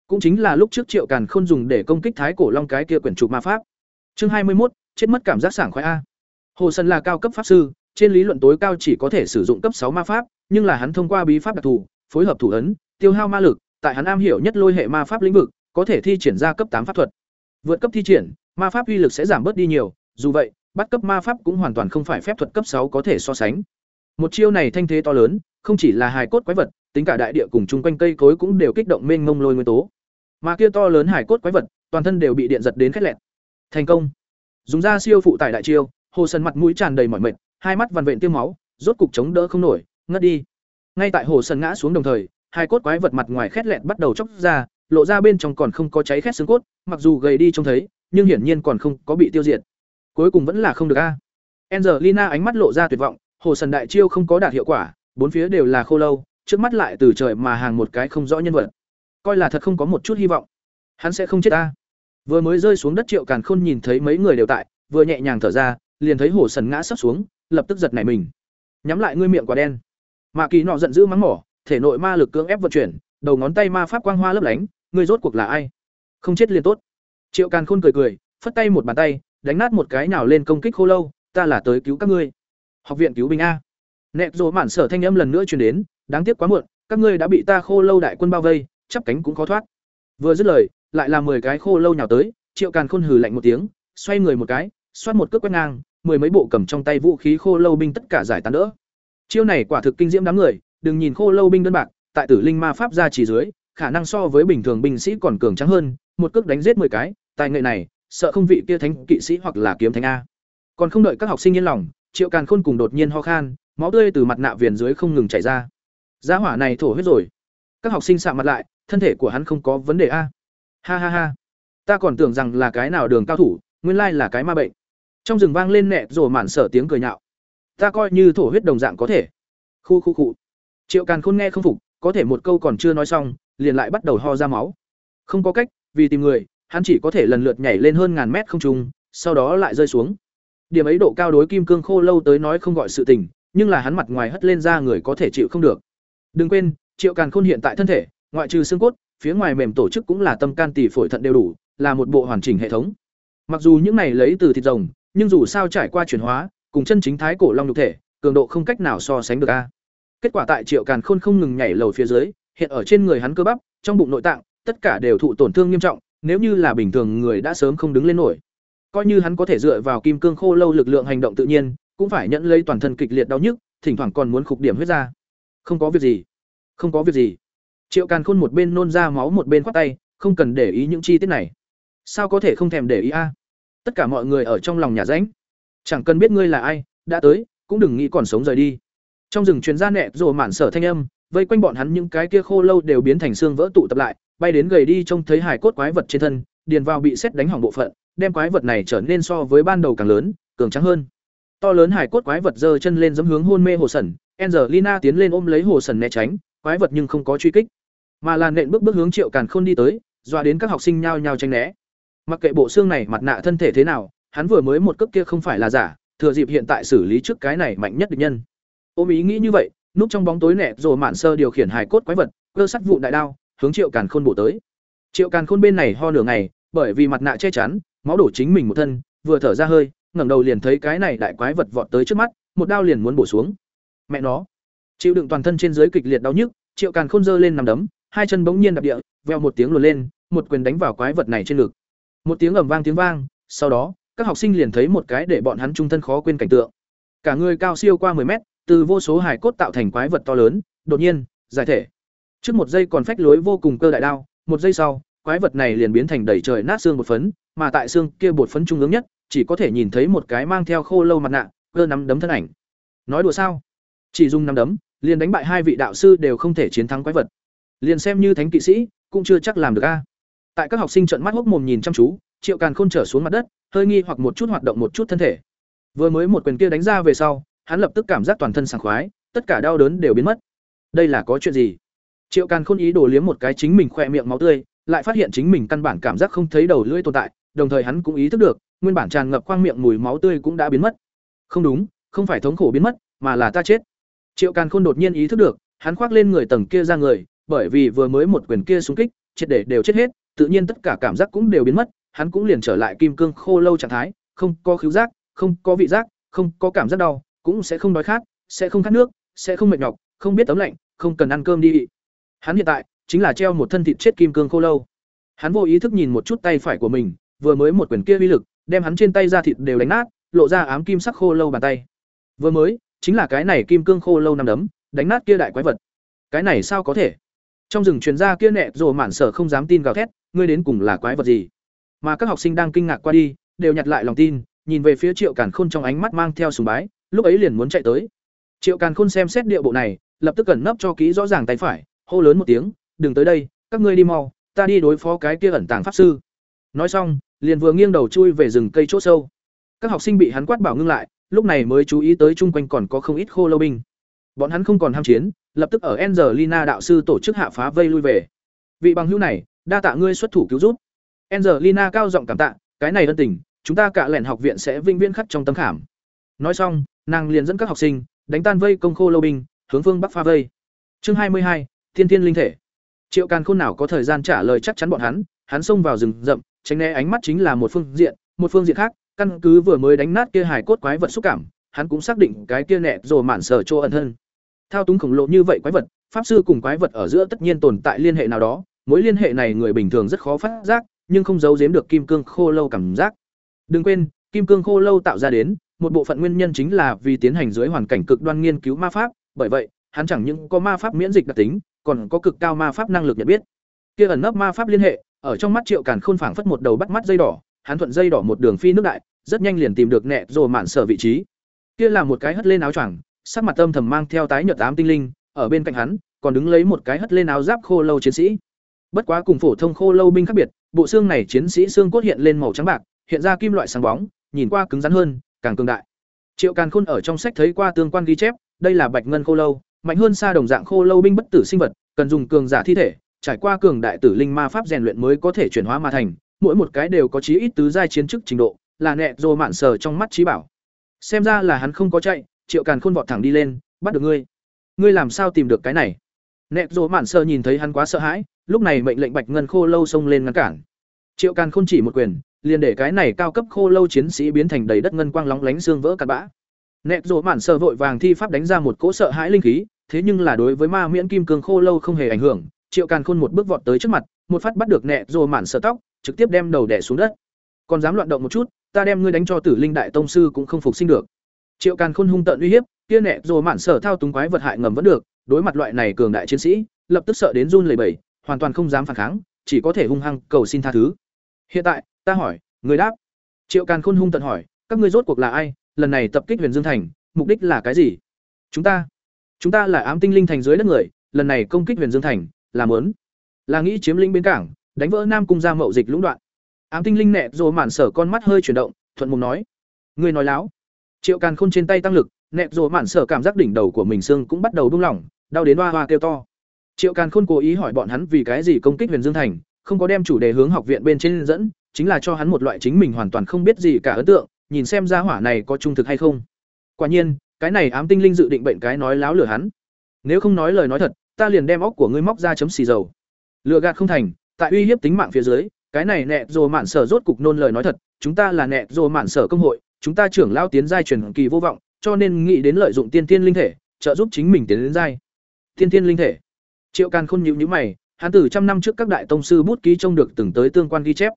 Cũng chính là lúc trước triệu càn khôn dùng để công kích thái cổ long cái kia quyển trục ma pháp. Chương hai mươi một chết mất cảm giác sảng khoái a. Hồ Sơn là cao cấp pháp sư, trên lý luận tối cao chỉ có thể sử dụng cấp sáu ma pháp, nhưng là hắn thông qua bí pháp đặc thù, phối hợp thủ ấn, tiêu hao ma lực, tại hắn am hiểu nhất lôi hệ ma pháp lĩnh vực, có thể thi triển ra cấp tám pháp thuật. Vượt cấp thi triển ma pháp uy lực sẽ giảm bớt đi nhiều, dù vậy, bắt cấp ma pháp cũng hoàn toàn không phải phép thuật cấp sáu có thể so sánh. Một chiêu này thanh thế to lớn, không chỉ là hài cốt quái vật, tính cả đại địa cùng chung quanh cây cối cũng đều kích động mênh mông lôi nguyên tố. Mà kia to lớn hài cốt quái vật, toàn thân đều bị điện giật đến khét lẹt. Thành công. Dùng ra siêu phụ tải đại chiêu, hồ sần mặt mũi tràn đầy mỏi mệt, hai mắt vằn vện tiêm máu, rốt cục chống đỡ không nổi, ngất đi. Ngay tại hồ sần ngã xuống đồng thời, hai cốt quái vật mặt ngoài khét lẹt bắt đầu chóc ra, lộ ra bên trong còn không có cháy khét xương cốt, mặc dù gầy đi trông thấy nhưng hiển nhiên còn không có bị tiêu diệt. Cuối cùng vẫn là không được a. Angelina ánh mắt lộ ra tuyệt vọng, hồ sần đại chiêu không có đạt hiệu quả, bốn phía đều là khô lâu, trước mắt lại từ trời mà hàng một cái không rõ nhân vật. Coi là thật không có một chút hy vọng. Hắn sẽ không chết a vừa mới rơi xuống đất triệu càn khôn nhìn thấy mấy người đều tại, vừa nhẹ nhàng thở ra, liền thấy hồ sần ngã sấp xuống, lập tức giật nảy mình. Nhắm lại ngươi miệng quả đen. Mạ kỳ nọ giận dữ mắng mỏ, thể nội ma lực cưỡng ép vận chuyển, đầu ngón tay ma pháp quang hoa lấp lánh, ngươi rốt cuộc là ai? Không chết liền tốt triệu càn khôn cười cười, phất tay một bàn tay, đánh nát một cái nào lên công kích khô lâu, ta là tới cứu các ngươi. Học viện cứu binh a. Nẹt rồ mản sở thanh âm lần nữa truyền đến, đáng tiếc quá muộn, các ngươi đã bị ta khô lâu đại quân bao vây, chắp cánh cũng khó thoát. Vừa dứt lời, lại là mười cái khô lâu nhào tới, triệu càn khôn hừ lạnh một tiếng, xoay người một cái, xoát một cước quét ngang, mười mấy bộ cầm trong tay vũ khí khô lâu binh tất cả giải tán đỡ. Chiêu này quả thực kinh diễm đám người, đừng nhìn khô lâu binh đơn bạc, tại tử linh ma pháp ra chỉ dưới, khả năng so với bình thường binh sĩ còn cường trắng hơn một cước đánh giết mười cái, tài nghệ này, sợ không vị kia thánh kỵ sĩ hoặc là kiếm thánh a. Còn không đợi các học sinh yên lòng, triệu càn khôn cùng đột nhiên ho khan, máu tươi từ mặt nạ viền dưới không ngừng chảy ra. Giá hỏa này thổ huyết rồi. Các học sinh sạm mặt lại, thân thể của hắn không có vấn đề a. Ha ha ha. Ta còn tưởng rằng là cái nào đường cao thủ, nguyên lai là cái ma bệnh. Trong rừng vang lên nẹ rồ mạn sở tiếng cười nhạo. Ta coi như thổ huyết đồng dạng có thể. Khu khu cụ triệu càn khôn nghe không phục, có thể một câu còn chưa nói xong, liền lại bắt đầu ho ra máu. Không có cách vì tìm người, hắn chỉ có thể lần lượt nhảy lên hơn ngàn mét không trung, sau đó lại rơi xuống. Điểm ấy độ cao đối kim cương khô lâu tới nói không gọi sự tình, nhưng là hắn mặt ngoài hất lên ra người có thể chịu không được. Đừng quên, triệu càn khôn hiện tại thân thể, ngoại trừ xương cốt, phía ngoài mềm tổ chức cũng là tâm can tỷ phổi thận đều đủ, là một bộ hoàn chỉnh hệ thống. Mặc dù những này lấy từ thịt rồng, nhưng dù sao trải qua chuyển hóa, cùng chân chính thái cổ long nhục thể, cường độ không cách nào so sánh được a. Kết quả tại triệu càn khôn không ngừng nhảy lầu phía dưới, hiện ở trên người hắn cơ bắp, trong bụng nội tạng tất cả đều thụ tổn thương nghiêm trọng, nếu như là bình thường người đã sớm không đứng lên nổi. Coi như hắn có thể dựa vào kim cương khô lâu lực lượng hành động tự nhiên, cũng phải nhận lấy toàn thân kịch liệt đau nhức, thỉnh thoảng còn muốn khục điểm huyết ra. Không có việc gì. Không có việc gì. Triệu càn khôn một bên nôn ra máu một bên khoát tay, không cần để ý những chi tiết này. Sao có thể không thèm để ý a? Tất cả mọi người ở trong lòng nhà ránh chẳng cần biết ngươi là ai, đã tới, cũng đừng nghĩ còn sống rời đi. Trong rừng truyền ra nẹ rồ mạn sở thanh âm, vây quanh bọn hắn những cái kia khô lâu đều biến thành xương vỡ tụ tập lại bay đến gầy đi trông thấy hải cốt quái vật trên thân điền vào bị xét đánh hỏng bộ phận đem quái vật này trở nên so với ban đầu càng lớn cường trắng hơn to lớn hải cốt quái vật giơ chân lên giẫm hướng hôn mê hồ sẩn angelina tiến lên ôm lấy hồ sẩn né tránh quái vật nhưng không có truy kích mà là nện bước bước hướng triệu càn khôn đi tới dọa đến các học sinh nhao nhao tranh né mặc kệ bộ xương này mặt nạ thân thể thế nào hắn vừa mới một cước kia không phải là giả, thừa dịp hiện tại xử lý trước cái này mạnh nhất địch nhân. Ôm ý nghĩ như vậy, núp trong bóng tối nẹt rồi mạn sơ điều khiển hài cốt quái vật, cơ sắt vụn đại đao, hướng Triệu Càn Khôn bổ tới. Triệu Càn Khôn bên này ho nửa ngày, bởi vì mặt nạ che chắn, máu đổ chính mình một thân, vừa thở ra hơi, ngẩng đầu liền thấy cái này đại quái vật vọt tới trước mắt, một đao liền muốn bổ xuống. Mẹ nó, chịu đựng toàn thân trên dưới kịch liệt đau nhức, Triệu Càn Khôn giơ lên nằm đấm, hai chân bỗng nhiên đạp địa, veo một tiếng luồn lên, một quyền đánh vào quái vật này trên ngực. Một tiếng ầm vang tiếng vang, sau đó, các học sinh liền thấy một cái để bọn hắn trung thân khó quên cảnh tượng. Cả người cao siêu qua 10 mét, từ vô số hải cốt tạo thành quái vật to lớn, đột nhiên, giải thể. Trước một giây còn phách lối vô cùng cơ đại đao, một giây sau, quái vật này liền biến thành đầy trời nát xương một phấn, mà tại xương kia bột phấn trung ương nhất, chỉ có thể nhìn thấy một cái mang theo khô lâu mặt nạ, cơ nắm đấm thân ảnh. Nói đùa sao? Chỉ dùng năm đấm, liền đánh bại hai vị đạo sư đều không thể chiến thắng quái vật. Liền xem như thánh kỵ sĩ, cũng chưa chắc làm được a. Tại các học sinh trợn mắt hốc mồm nhìn chăm chú, Triệu Càn Khôn trở xuống mặt đất, hơi nghi hoặc một chút hoạt động một chút thân thể. Vừa mới một quyền kia đánh ra về sau, hắn lập tức cảm giác toàn thân sảng khoái, tất cả đau đớn đều biến mất. Đây là có chuyện gì? Triệu Càn Khôn ý đồ liếm một cái chính mình khỏe miệng máu tươi, lại phát hiện chính mình căn bản cảm giác không thấy đầu lưỡi tồn tại, đồng thời hắn cũng ý thức được, nguyên bản tràn ngập khoang miệng mùi máu tươi cũng đã biến mất. Không đúng, không phải thống khổ biến mất, mà là ta chết. Triệu Càn Khôn đột nhiên ý thức được, hắn khoác lên người tầng kia ra người, bởi vì vừa mới một quyền kia xung kích, triệt để đều chết hết, tự nhiên tất cả cảm giác cũng đều biến mất, hắn cũng liền trở lại kim cương khô lâu trạng thái, không có khứu giác, không có vị giác, không có cảm giác đau, cũng sẽ không đói khát, sẽ không khát nước, sẽ không mệt nhọc, không biết tấm lạnh, không cần ăn cơm đi. Hắn hiện tại chính là treo một thân thịt chết kim cương khô lâu. Hắn vô ý thức nhìn một chút tay phải của mình, vừa mới một quyền kia uy lực, đem hắn trên tay da thịt đều đánh nát, lộ ra ám kim sắc khô lâu bàn tay. Vừa mới, chính là cái này kim cương khô lâu năm đấm, đánh nát kia đại quái vật. Cái này sao có thể? Trong rừng truyền ra kia nẹ rồ mạn sở không dám tin gào thét, ngươi đến cùng là quái vật gì? Mà các học sinh đang kinh ngạc qua đi, đều nhặt lại lòng tin, nhìn về phía Triệu Càn Khôn trong ánh mắt mang theo sùng bái, lúc ấy liền muốn chạy tới. Triệu Càn Khôn xem xét địa bộ này, lập tức cẩn nấp cho kỹ rõ ràng tay phải, hô lớn một tiếng, "Đừng tới đây, các ngươi đi mau, ta đi đối phó cái kia ẩn tàng pháp sư." Nói xong, liền vừa nghiêng đầu chui về rừng cây chỗ sâu. Các học sinh bị hắn quát bảo ngưng lại, lúc này mới chú ý tới chung quanh còn có không ít khô lâu binh. Bọn hắn không còn ham chiến, lập tức ở Angelina đạo sư tổ chức hạ phá vây lui về. Vị bằng hữu này, đa tạ ngươi xuất thủ cứu giúp. Angelina cao giọng cảm tạ, cái này ân tình, chúng ta cả lẻn học viện sẽ vinh viễn khắc trong tâm khảm. Nói xong, nàng liền dẫn các học sinh đánh tan vây công khô lâu binh, hướng phương bắc pha vây. Chương hai mươi hai, Thiên Thiên linh thể. Triệu Càn Khôn nào có thời gian trả lời chắc chắn bọn hắn, hắn xông vào rừng rậm, tránh né ánh mắt chính là một phương diện, một phương diện khác, căn cứ vừa mới đánh nát kia hải cốt quái vật xúc cảm, hắn cũng xác định cái kia nẹt rồi mản sở chỗ ẩn thân. Thao túng khổng lồ như vậy quái vật, pháp sư cùng quái vật ở giữa tất nhiên tồn tại liên hệ nào đó, mối liên hệ này người bình thường rất khó phát giác, nhưng không giấu giếm được kim cương khô lâu cảm giác. Đừng quên, kim cương khô lâu tạo ra đến, một bộ phận nguyên nhân chính là vì tiến hành dưới hoàn cảnh cực đoan nghiên cứu ma pháp, bởi vậy, hắn chẳng những có ma pháp miễn dịch đặc tính, còn có cực cao ma pháp năng lực nhận biết. Kia ẩn nấp ma pháp liên hệ, ở trong mắt Triệu Càn Khôn phảng phất một đầu bắt mắt dây đỏ, hắn thuận dây đỏ một đường phi nước đại, rất nhanh liền tìm được nẹ rồi mạn sở vị trí. Kia là một cái hất lên áo choàng, sắc mặt âm thầm mang theo tái nhợt ám tinh linh, ở bên cạnh hắn, còn đứng lấy một cái hất lên áo giáp khô lâu chiến sĩ. Bất quá cùng phổ thông khô lâu binh khác biệt, bộ xương này chiến sĩ xương cốt hiện lên màu trắng bạc, hiện ra kim loại sáng bóng, nhìn qua cứng rắn hơn, càng cường đại. Triệu Càn Khôn ở trong sách thấy qua tương quan ghi chép, đây là bạch ngân khô lâu, mạnh hơn xa đồng dạng khô lâu binh bất tử sinh vật, cần dùng cường giả thi thể, trải qua cường đại tử linh ma pháp rèn luyện mới có thể chuyển hóa mà thành, mỗi một cái đều có chí ít tứ giai chiến chức trình độ, là nẹt rồi mạn sờ trong mắt trí bảo. Xem ra là hắn không có chạy, Triệu Càn Khôn vọt thẳng đi lên, bắt được ngươi. Ngươi làm sao tìm được cái này? Nẹt rồi mạn sờ nhìn thấy hắn quá sợ hãi, lúc này mệnh lệnh bạch ngân khô lâu xông lên ngăn cản. Triệu Càn Khôn chỉ một quyền, liền để cái này cao cấp khô lâu chiến sĩ biến thành đầy đất ngân quang lóng lánh xương vỡ cát bã. Nẹt rồ mạn sợ vội vàng thi pháp đánh ra một cỗ sợ hãi linh khí, thế nhưng là đối với ma miễn kim cương khô lâu không hề ảnh hưởng, Triệu Càn Khôn một bước vọt tới trước mặt, một phát bắt được nẹt rồ mạn sợ tóc, trực tiếp đem đầu đè xuống đất. Còn dám loạn động một chút, ta đem ngươi đánh cho Tử Linh đại tông sư cũng không phục sinh được. Triệu Càn Khôn hung tợn uy hiếp, kia nẹt rồ mạn sợ thao túng quái vật hại ngầm vẫn được, đối mặt loại này cường đại chiến sĩ, lập tức sợ đến run lẩy bẩy, hoàn toàn không dám phản kháng, chỉ có thể hung hăng cầu xin tha thứ. Hiện tại, ta hỏi, người đáp. Triệu Càn Khôn hung tận hỏi, các ngươi rốt cuộc là ai, lần này tập kích Huyền Dương thành, mục đích là cái gì? Chúng ta, chúng ta là ám tinh linh thành dưới đất người, lần này công kích Huyền Dương thành, là muốn là nghĩ chiếm lĩnh bến cảng, đánh vỡ Nam cung gia mậu dịch lũng đoạn. Ám tinh linh nẹt rồi mạn sở con mắt hơi chuyển động, thuận mồm nói: "Ngươi nói láo." Triệu Càn Khôn trên tay tăng lực, nẹt rồi mạn sở cảm giác đỉnh đầu của mình xương cũng bắt đầu buông lỏng, đau đến hoa hoa kêu to. Triệu Càn Khôn cố ý hỏi bọn hắn vì cái gì công kích Huyền Dương thành, không có đem chủ đề hướng học viện bên trên dẫn, chính là cho hắn một loại chính mình hoàn toàn không biết gì cả ấn tượng, nhìn xem gia hỏa này có trung thực hay không. Quả nhiên, cái này ám tinh linh dự định bệnh cái nói láo lửa hắn. Nếu không nói lời nói thật, ta liền đem óc của ngươi móc ra chấm xì dầu. Lừa gạt không thành, tại uy hiếp tính mạng phía dưới, cái này nẹ rồ mạn sở rốt cục nôn lời nói thật, chúng ta là nẹ rồ mạn sở công hội, chúng ta trưởng lao tiến giai truyền kỳ vô vọng, cho nên nghĩ đến lợi dụng tiên tiên linh thể, trợ giúp chính mình tiến đến giai. Tiên tiên linh thể. Triệu Càn Khôn nhíu nhíu mày, hắn từ trăm năm trước các đại tông sư bút ký trông được từng tới tương quan ghi chép.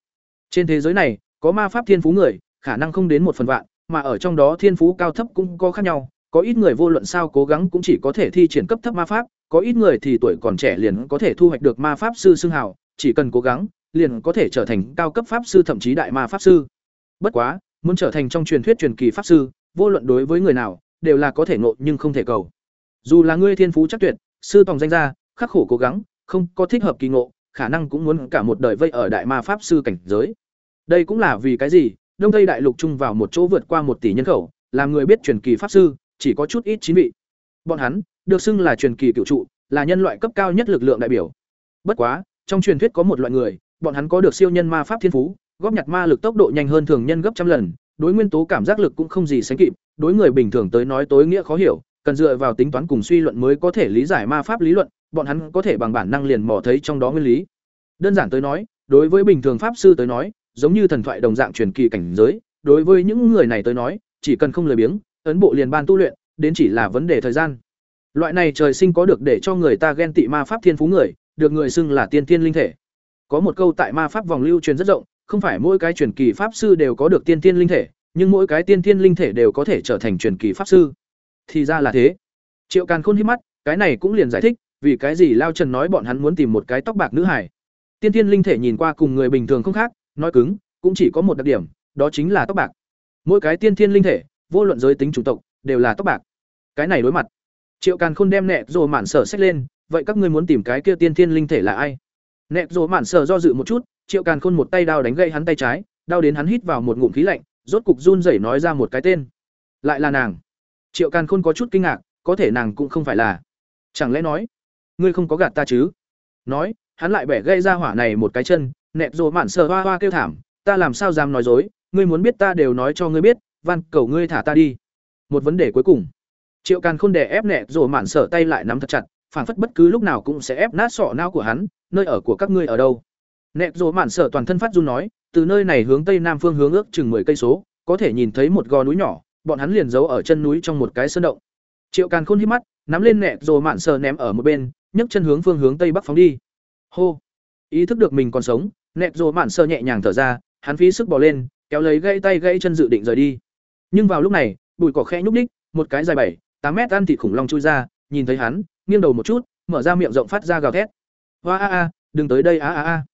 Trên thế giới này, có ma pháp thiên phú người, khả năng không đến một phần vạn, mà ở trong đó thiên phú cao thấp cũng có khác nhau, có ít người vô luận sao cố gắng cũng chỉ có thể thi triển cấp thấp ma pháp, có ít người thì tuổi còn trẻ liền có thể thu hoạch được ma pháp sư xưng hào, chỉ cần cố gắng, liền có thể trở thành cao cấp pháp sư thậm chí đại ma pháp sư. Bất quá, muốn trở thành trong truyền thuyết truyền kỳ pháp sư, vô luận đối với người nào, đều là có thể ngộ nhưng không thể cầu. Dù là ngươi thiên phú chắc tuyệt, sư tòng danh gia, khắc khổ cố gắng, không có thích hợp kỳ ngộ, khả năng cũng muốn cả một đời vây ở đại ma pháp sư cảnh giới. Đây cũng là vì cái gì, Đông Tây đại lục chung vào một chỗ vượt qua một tỷ nhân khẩu, làm người biết truyền kỳ pháp sư, chỉ có chút ít chín vị. Bọn hắn được xưng là truyền kỳ cựu trụ, là nhân loại cấp cao nhất lực lượng đại biểu. Bất quá, trong truyền thuyết có một loại người, bọn hắn có được siêu nhân ma pháp thiên phú, góp nhặt ma lực tốc độ nhanh hơn thường nhân gấp trăm lần, đối nguyên tố cảm giác lực cũng không gì sánh kịp, đối người bình thường tới nói tối nghĩa khó hiểu, cần dựa vào tính toán cùng suy luận mới có thể lý giải ma pháp lý luận, bọn hắn có thể bằng bản năng liền mò thấy trong đó nguyên lý. Đơn giản tới nói, đối với bình thường pháp sư tới nói, giống như thần thoại đồng dạng truyền kỳ cảnh giới, đối với những người này tới nói, chỉ cần không lười biếng, ấn bộ liền ban tu luyện, đến chỉ là vấn đề thời gian. Loại này trời sinh có được để cho người ta ghen tị ma pháp thiên phú người, được người xưng là tiên tiên linh thể. Có một câu tại ma pháp vòng lưu truyền rất rộng, không phải mỗi cái truyền kỳ pháp sư đều có được tiên tiên linh thể, nhưng mỗi cái tiên tiên linh thể đều có thể trở thành truyền kỳ pháp sư. Thì ra là thế. Triệu Càn Khôn hít mắt, cái này cũng liền giải thích, vì cái gì Lao Trần nói bọn hắn muốn tìm một cái tóc bạc nữ hải. Tiên tiên linh thể nhìn qua cùng người bình thường không khác, nói cứng, cũng chỉ có một đặc điểm, đó chính là tóc bạc. Mỗi cái tiên thiên linh thể, vô luận giới tính chủng tộc, đều là tóc bạc. Cái này đối mặt. Triệu Càn Khôn đem nẹt rồi mạn sở sách lên, vậy các ngươi muốn tìm cái kia tiên thiên linh thể là ai? Nẹt rồi mạn sở do dự một chút, Triệu Càn Khôn một tay đao đánh gãy hắn tay trái, đau đến hắn hít vào một ngụm khí lạnh, rốt cục run rẩy nói ra một cái tên. Lại là nàng. Triệu Càn Khôn có chút kinh ngạc, có thể nàng cũng không phải là. Chẳng lẽ nói, ngươi không có gạt ta chứ? Nói, hắn lại bẻ gây ra hỏa này một cái chân, nẹt rồi mạn sờ hoa hoa kêu thảm, ta làm sao dám nói dối, ngươi muốn biết ta đều nói cho ngươi biết, van cầu ngươi thả ta đi. Một vấn đề cuối cùng. Triệu Càn Khôn đè ép nẹt rồi mạn sở tay lại nắm thật chặt, phảng phất bất cứ lúc nào cũng sẽ ép nát sọ não của hắn, nơi ở của các ngươi ở đâu? Nẹt rồi mạn sở toàn thân phát run nói, từ nơi này hướng tây nam phương hướng ước chừng 10 cây số, có thể nhìn thấy một gò núi nhỏ, bọn hắn liền giấu ở chân núi trong một cái sơn động. Triệu Càn Khôn hít mắt, nắm lên nẹt rồi mạn sở ném ở một bên, nhấc chân hướng phương hướng tây bắc phóng đi. Hô! Ý thức được mình còn sống, nẹt rồ mạn sơ nhẹ nhàng thở ra, hắn phí sức bò lên, kéo lấy gãy tay gãy chân dự định rời đi. Nhưng vào lúc này, bụi cỏ khẽ nhúc ních, một cái dài bảy, tám mét ăn thịt khủng long chui ra, nhìn thấy hắn, nghiêng đầu một chút, mở ra miệng rộng phát ra gào thét. Hoa a a, đừng tới đây a a a.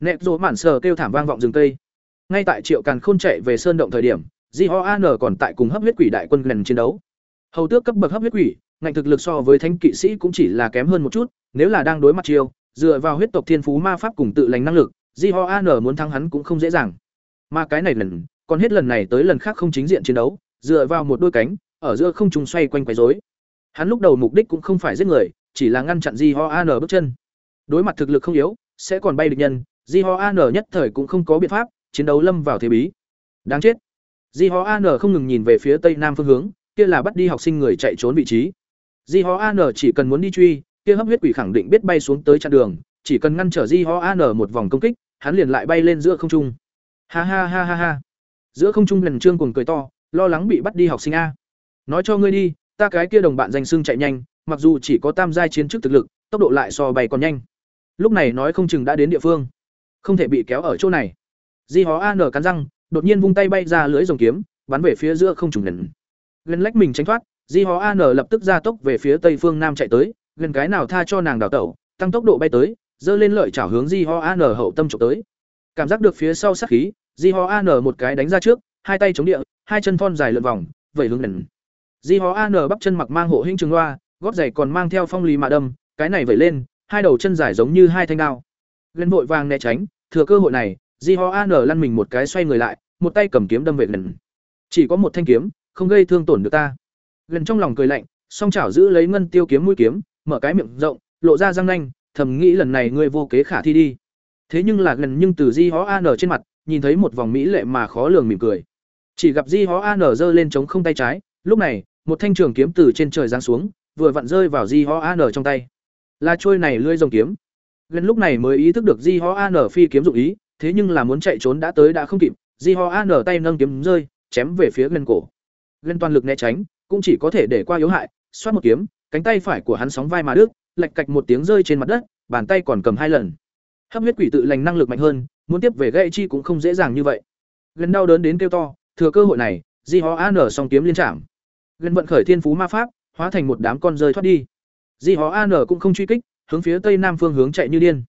Nẹt rồ mạn sơ kêu thảm vang vọng rừng cây. Ngay tại Triệu Càn Khôn chạy về sơn động thời điểm, Di Ho An còn tại cùng hấp huyết quỷ đại quân lần chiến đấu. Hầu tước cấp bậc hấp huyết quỷ, ngạnh thực lực so với thánh kỵ sĩ cũng chỉ là kém hơn một chút, nếu là đang đối mặt chiêu, dựa vào huyết tộc thiên phú ma pháp cùng tự lành năng lực, Di Ho An muốn thắng hắn cũng không dễ dàng. Mà cái này lần, còn hết lần này tới lần khác không chính diện chiến đấu, dựa vào một đôi cánh, ở giữa không trung xoay quanh quấy rối. Hắn lúc đầu mục đích cũng không phải giết người, chỉ là ngăn chặn Di Ho An bước chân. Đối mặt thực lực không yếu, sẽ còn bay địch nhân, Di Ho An nhất thời cũng không có biện pháp, chiến đấu lâm vào thế bí. Đáng chết. Di Ho An không ngừng nhìn về phía tây nam phương hướng, kia là bắt đi học sinh người chạy trốn vị trí. Di Ho An chỉ cần muốn đi truy, kia hấp huyết quỷ khẳng định biết bay xuống tới chặn đường, chỉ cần ngăn trở Di Ho An một vòng công kích, hắn liền lại bay lên giữa không trung. Ha ha ha ha ha. Giữa không trung lần trương cuồng cười to, lo lắng bị bắt đi học sinh a. Nói cho ngươi đi, ta cái kia đồng bạn danh xưng chạy nhanh, mặc dù chỉ có tam giai chiến chức thực lực, tốc độ lại so bay còn nhanh. Lúc này nói không chừng đã đến địa phương, không thể bị kéo ở chỗ này. Di Hó An cắn răng, đột nhiên vung tay bay ra lưới rồng kiếm, bắn về phía giữa không trùng lần. Gần lách mình tránh thoát, Di Hó An lập tức ra tốc về phía tây phương nam chạy tới, gần cái nào tha cho nàng đào tẩu, tăng tốc độ bay tới, dơ lên lợi chảo hướng Di Ho An hậu tâm chụp tới. Cảm giác được phía sau sát khí, Di Ho An một cái đánh ra trước, hai tay chống địa, hai chân thon dài lượn vòng, vẩy hướng lần. Di Ho An bắp chân mặc mang hộ hình trường loa, gót giày còn mang theo phong lý mạ đâm, cái này vẩy lên, hai đầu chân dài giống như hai thanh đao. lên vội vàng né tránh, thừa cơ hội này, Di Ho An lăn mình một cái xoay người lại, một tay cầm kiếm đâm về gần. Chỉ có một thanh kiếm, không gây thương tổn được ta. Gần trong lòng cười lạnh, song chảo giữ lấy ngân tiêu kiếm mũi kiếm, mở cái miệng rộng, lộ ra răng nanh, thầm nghĩ lần này ngươi vô kế khả thi đi. Thế nhưng là gần nhưng từ Di hó An trên mặt, nhìn thấy một vòng mỹ lệ mà khó lường mỉm cười. Chỉ gặp Di Hó An giơ lên chống không tay trái, lúc này, một thanh trường kiếm từ trên trời giáng xuống, vừa vặn rơi vào Di hó An trong tay. Là trôi này lưỡi rồng kiếm. Gần lúc này mới ý thức được Di hó An phi kiếm dụng ý, thế nhưng là muốn chạy trốn đã tới đã không kịp, Di Ho An tay nâng kiếm rơi, chém về phía gần cổ. gần toàn lực né tránh, cũng chỉ có thể để qua yếu hại, xoát một kiếm, cánh tay phải của hắn sóng vai mà đứt, lệch cạch một tiếng rơi trên mặt đất, bàn tay còn cầm hai lần. Hấp huyết quỷ tự lành năng lực mạnh hơn, muốn tiếp về gãy chi cũng không dễ dàng như vậy. gần đau đớn đến kêu to, thừa cơ hội này, Di Ho An song kiếm liên trảm gần vận khởi thiên phú ma pháp, hóa thành một đám con rơi thoát đi. Di Hó An cũng không truy kích, hướng phía tây nam phương hướng chạy như điên.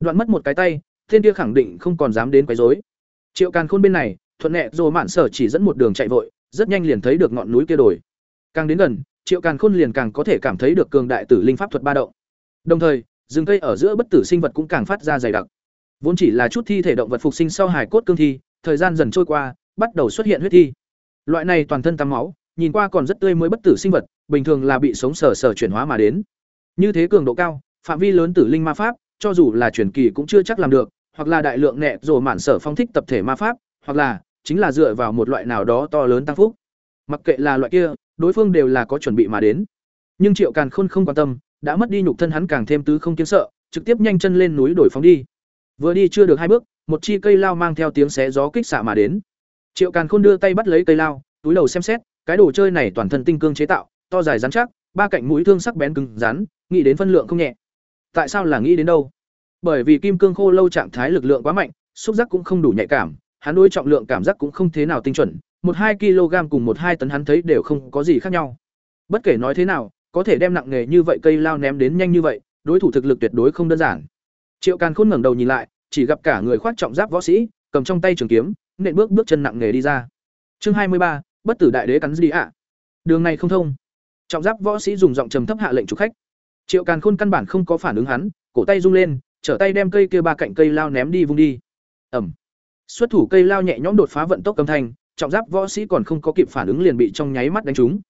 Đoạn mất một cái tay, thiên kia khẳng định không còn dám đến quấy rối. Triệu Càn Khôn bên này, thuận nhẹ rồi mạn sở chỉ dẫn một đường chạy vội, rất nhanh liền thấy được ngọn núi kia đồi. Càng đến gần, Triệu Càn Khôn liền càng có thể cảm thấy được cường đại tử linh pháp thuật ba động. Đồng thời, rừng cây ở giữa bất tử sinh vật cũng càng phát ra dày đặc. Vốn chỉ là chút thi thể động vật phục sinh sau hài cốt cương thi, thời gian dần trôi qua, bắt đầu xuất hiện huyết thi. Loại này toàn thân tắm máu, nhìn qua còn rất tươi mới bất tử sinh vật, bình thường là bị sống sờ sờ chuyển hóa mà đến. Như thế cường độ cao, phạm vi lớn tử linh ma pháp, cho dù là truyền kỳ cũng chưa chắc làm được, hoặc là đại lượng nẹ rồi mạn sở phong thích tập thể ma pháp, hoặc là chính là dựa vào một loại nào đó to lớn tăng phúc. Mặc kệ là loại kia, đối phương đều là có chuẩn bị mà đến. Nhưng Triệu Càn Khôn không quan tâm, đã mất đi nhục thân hắn càng thêm tứ không kiến sợ, trực tiếp nhanh chân lên núi đổi phóng đi. Vừa đi chưa được hai bước, một chi cây lao mang theo tiếng xé gió kích xạ mà đến. Triệu Càn Khôn đưa tay bắt lấy cây lao, túi đầu xem xét, cái đồ chơi này toàn thân tinh cương chế tạo, to dài rắn chắc, ba cạnh mũi thương sắc bén cứng rắn, nghĩ đến phân lượng không nhẹ. Tại sao là nghĩ đến đâu? Bởi vì kim cương khô lâu trạng thái lực lượng quá mạnh, xúc giác cũng không đủ nhạy cảm, hắn đối trọng lượng cảm giác cũng không thế nào tinh chuẩn, một hai kg cùng một hai tấn hắn thấy đều không có gì khác nhau. Bất kể nói thế nào, có thể đem nặng nghề như vậy cây lao ném đến nhanh như vậy, đối thủ thực lực tuyệt đối không đơn giản. Triệu Càn Khôn ngẩng đầu nhìn lại, chỉ gặp cả người khoác trọng giáp võ sĩ, cầm trong tay trường kiếm, nện bước bước chân nặng nghề đi ra. Chương hai mươi ba, bất tử đại đế cắn gì ạ? Đường này không thông. Trọng giáp võ sĩ dùng giọng trầm thấp hạ lệnh chủ khách. Triệu Càn Khôn căn bản không có phản ứng hắn, cổ tay rung lên, trở tay đem cây kia ba cạnh cây lao ném đi vung đi. Ầm. Xuất thủ cây lao nhẹ nhõm đột phá vận tốc cầm thành trọng giáp võ sĩ còn không có kịp phản ứng liền bị trong nháy mắt đánh trúng.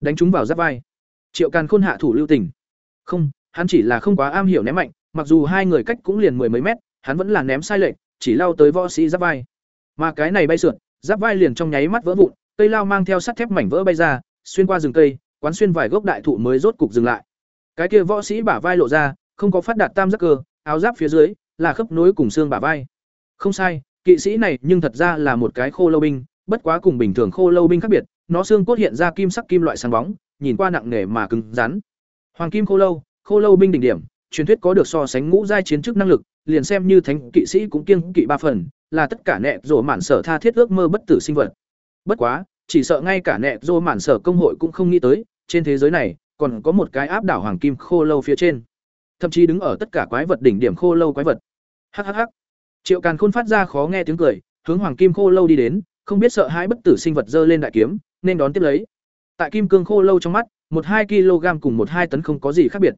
Đánh trúng vào giáp vai. Triệu Càn Khôn hạ thủ lưu tình. Không, hắn chỉ là không quá am hiểu ném mạnh, mặc dù hai người cách cũng liền mười mấy mét, hắn vẫn là ném sai lệch, chỉ lao tới võ sĩ giáp vai. Mà cái này bay sượn giáp vai liền trong nháy mắt vỡ vụn, cây lao mang theo sắt thép mảnh vỡ bay ra, xuyên qua rừng cây, quán xuyên vài gốc đại thụ mới rốt cục dừng lại. Cái kia võ sĩ bả vai lộ ra, không có phát đạt tam giác cơ, áo giáp phía dưới là khớp nối cùng xương bả vai. Không sai, kỵ sĩ này nhưng thật ra là một cái khô lâu binh, bất quá cùng bình thường khô lâu binh khác biệt, nó xương cốt hiện ra kim sắc kim loại sáng bóng, nhìn qua nặng nề mà cứng rắn. Hoàng kim khô lâu, khô lâu binh đỉnh điểm, truyền thuyết có được so sánh ngũ giai chiến chức năng lực, liền xem như thánh kỵ sĩ cũng kiêng kỵ ba phần, là tất cả nệ rồ mạn sở tha thiết ước mơ bất tử sinh vật. Bất quá, chỉ sợ ngay cả nệ rồ mạn sở công hội cũng không nghĩ tới, trên thế giới này còn có một cái áp đảo hoàng kim khô lâu phía trên. Thậm chí đứng ở tất cả quái vật đỉnh điểm khô lâu quái vật. Hắc hắc hắc. Triệu Càn Khôn phát ra khó nghe tiếng cười, hướng hoàng kim khô lâu đi đến, không biết sợ hãi bất tử sinh vật dơ lên đại kiếm, nên đón tiếp lấy. Tại kim cương khô lâu trong mắt, một hai kg cùng một hai tấn không có gì khác biệt.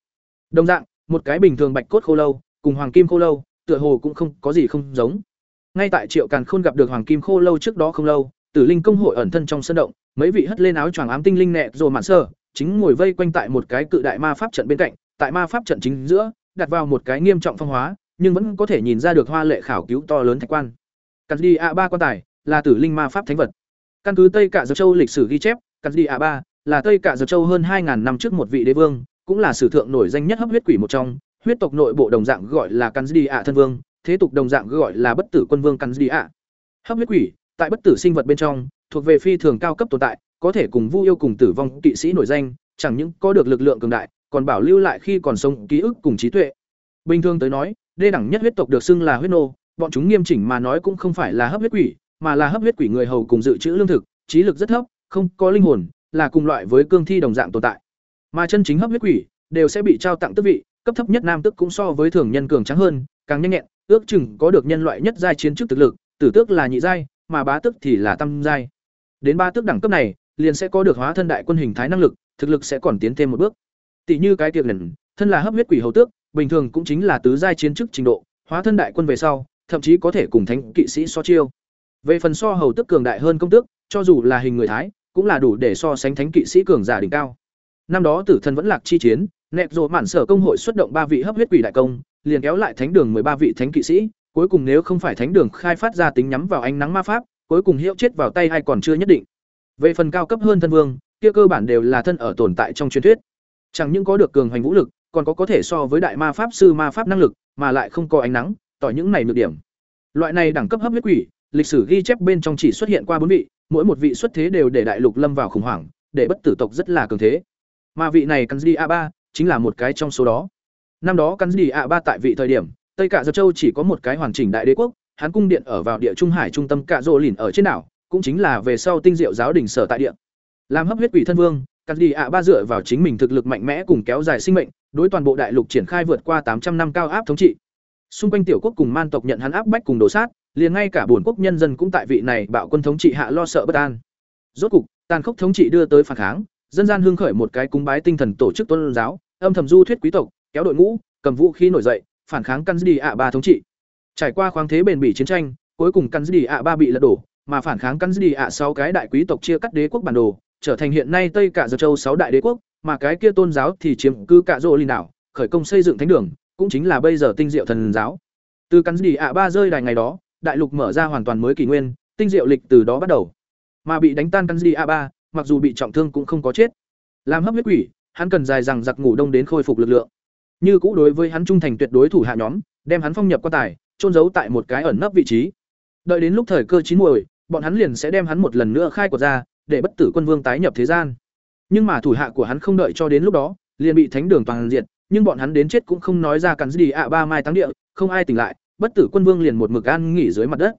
Đồng dạng, một cái bình thường bạch cốt khô lâu, cùng hoàng kim khô lâu, tựa hồ cũng không có gì không giống. Ngay tại Triệu Càn Khôn gặp được hoàng kim khô lâu trước đó không lâu, Tử Linh công hội ẩn thân trong sân động, mấy vị hất lên áo choàng ám tinh linh nẹ rồi mạn sơ, chính ngồi vây quanh tại một cái cự đại ma pháp trận bên cạnh, tại ma pháp trận chính giữa, đặt vào một cái nghiêm trọng phong hóa, nhưng vẫn có thể nhìn ra được hoa lệ khảo cứu to lớn thạch quan. Cắn đi a ba quan tài, là Tử Linh ma pháp thánh vật. Căn cứ Tây Cả Dược Châu lịch sử ghi chép, Cắn Di a ba là Tây Cả Dược Châu hơn 2000 năm trước một vị đế vương, cũng là sử thượng nổi danh nhất hấp huyết quỷ một trong, huyết tộc nội bộ đồng dạng gọi là Cắn Di a thân vương, thế tục đồng dạng gọi là bất tử quân vương Cắn Di a. Hấp huyết quỷ, tại bất tử sinh vật bên trong, thuộc về phi thường cao cấp tồn tại, có thể cùng Vu yêu cùng tử vong kỵ sĩ nổi danh, chẳng những có được lực lượng cường đại, còn bảo lưu lại khi còn sống ký ức cùng trí tuệ. Bình thường tới nói, đê đẳng nhất huyết tộc được xưng là huyết nô, bọn chúng nghiêm chỉnh mà nói cũng không phải là hấp huyết quỷ, mà là hấp huyết quỷ người hầu cùng dự trữ lương thực, trí lực rất thấp, không có linh hồn, là cùng loại với cương thi đồng dạng tồn tại. Mà chân chính hấp huyết quỷ đều sẽ bị trao tặng tước vị, cấp thấp nhất nam tức cũng so với thường nhân cường trắng hơn, càng nhanh nhẹn, ước chừng có được nhân loại nhất giai chiến chức thực lực, tử tước là nhị giai, mà bá tước thì là tam giai. Đến ba tước đẳng cấp này, liền sẽ có được hóa thân đại quân hình thái năng lực, thực lực sẽ còn tiến thêm một bước. Tỷ như cái tiệc lần, thân là hấp huyết quỷ hầu tước, bình thường cũng chính là tứ giai chiến chức trình độ, hóa thân đại quân về sau, thậm chí có thể cùng thánh kỵ sĩ so chiêu. Về phần so hầu tước cường đại hơn công tước, cho dù là hình người thái, cũng là đủ để so sánh thánh kỵ sĩ cường giả đỉnh cao. Năm đó tử thần vẫn lạc chi chiến, nẹt rồ mạn sở công hội xuất động ba vị hấp huyết quỷ đại công, liền kéo lại thánh đường ba vị thánh kỵ sĩ, cuối cùng nếu không phải thánh đường khai phát ra tính nhắm vào ánh nắng ma pháp cuối cùng hiệu chết vào tay hay còn chưa nhất định. Về phần cao cấp hơn thân vương kia cơ bản đều là thân ở tồn tại trong truyền thuyết. Chẳng những có được cường hành vũ lực còn có có thể so với đại ma pháp sư ma pháp năng lực mà lại không có ánh nắng tỏ những này nhược điểm. Loại này đẳng cấp hấp huyết quỷ lịch sử ghi chép bên trong chỉ xuất hiện qua bốn vị, mỗi một vị xuất thế đều để đại lục lâm vào khủng hoảng, để bất tử tộc rất là cường thế. Mà vị này Kanji a ba chính là một cái trong số đó. Năm đó Kanji a ba tại vị thời điểm, tây cả giật châu chỉ có một cái hoàn chỉnh đại đế quốc, hắn cung điện ở vào địa trung hải trung tâm cạ rỗ lìn ở trên đảo, cũng chính là về sau tinh diệu giáo đình sở tại địa. Làm hấp huyết quỷ thân vương, Kanji a ba dựa vào chính mình thực lực mạnh mẽ cùng kéo dài sinh mệnh, đối toàn bộ đại lục triển khai vượt qua tám trăm năm cao áp thống trị. Xung quanh tiểu quốc cùng man tộc nhận hắn áp bách cùng đổ sát liền ngay cả bổn quốc nhân dân cũng tại vị này bạo quân thống trị hạ lo sợ bất an. Rốt cục, tàn khốc thống trị đưa tới phản kháng, dân gian hương khởi một cái cúng bái tinh thần tổ chức tôn giáo, âm thầm du thuyết quý tộc, kéo đội ngũ, cầm vũ khí nổi dậy, phản kháng căn đi ạ ba thống trị. Trải qua khoáng thế bền bỉ chiến tranh, cuối cùng căn đi ạ ba bị lật đổ, mà phản kháng căn đi ạ sáu cái đại quý tộc chia cắt đế quốc bản đồ, trở thành hiện nay tây cả giật châu sáu đại đế quốc, mà cái kia tôn giáo thì chiếm cứ cả rô linh đảo, khởi công xây dựng thánh đường, cũng chính là bây giờ tinh diệu thần giáo. Từ căn đi ạ ba rơi đài ngày đó đại lục mở ra hoàn toàn mới kỷ nguyên, tinh diệu lịch từ đó bắt đầu. Mà bị đánh tan căn a ba, mặc dù bị trọng thương cũng không có chết. Làm hấp huyết quỷ, hắn cần dài rằng giặc ngủ đông đến khôi phục lực lượng. Như cũ đối với hắn trung thành tuyệt đối thủ hạ nhóm, đem hắn phong nhập quan tài trôn giấu tại một cái ẩn nấp vị trí. Đợi đến lúc thời cơ chín muồi, bọn hắn liền sẽ đem hắn một lần nữa khai quật ra, để bất tử quân vương tái nhập thế gian. Nhưng mà thủ hạ của hắn không đợi cho đến lúc đó, liền bị thánh đường toàn diệt, nhưng bọn hắn đến chết cũng không nói ra cắn gì ạ ba mai táng địa, không ai tỉnh lại bất tử quân vương liền một mực an nghỉ dưới mặt đất.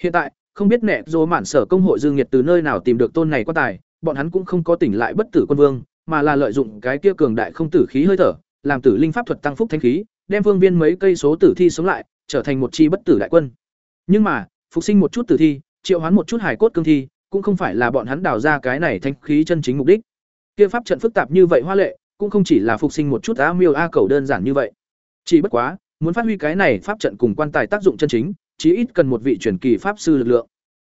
Hiện tại, không biết nẹ dô mạn sở công hội dương nhiệt từ nơi nào tìm được tôn này quan tài, bọn hắn cũng không có tỉnh lại bất tử quân vương, mà là lợi dụng cái kia cường đại không tử khí hơi thở, làm tử linh pháp thuật tăng phúc thanh khí, đem vương viên mấy cây số tử thi sống lại, trở thành một chi bất tử đại quân. Nhưng mà, phục sinh một chút tử thi, triệu hoán một chút hải cốt cương thi, cũng không phải là bọn hắn đào ra cái này thanh khí chân chính mục đích. Kia pháp trận phức tạp như vậy hoa lệ, cũng không chỉ là phục sinh một chút á miêu a cầu đơn giản như vậy. Chỉ bất quá muốn phát huy cái này pháp trận cùng quan tài tác dụng chân chính, chí ít cần một vị truyền kỳ pháp sư lực lượng.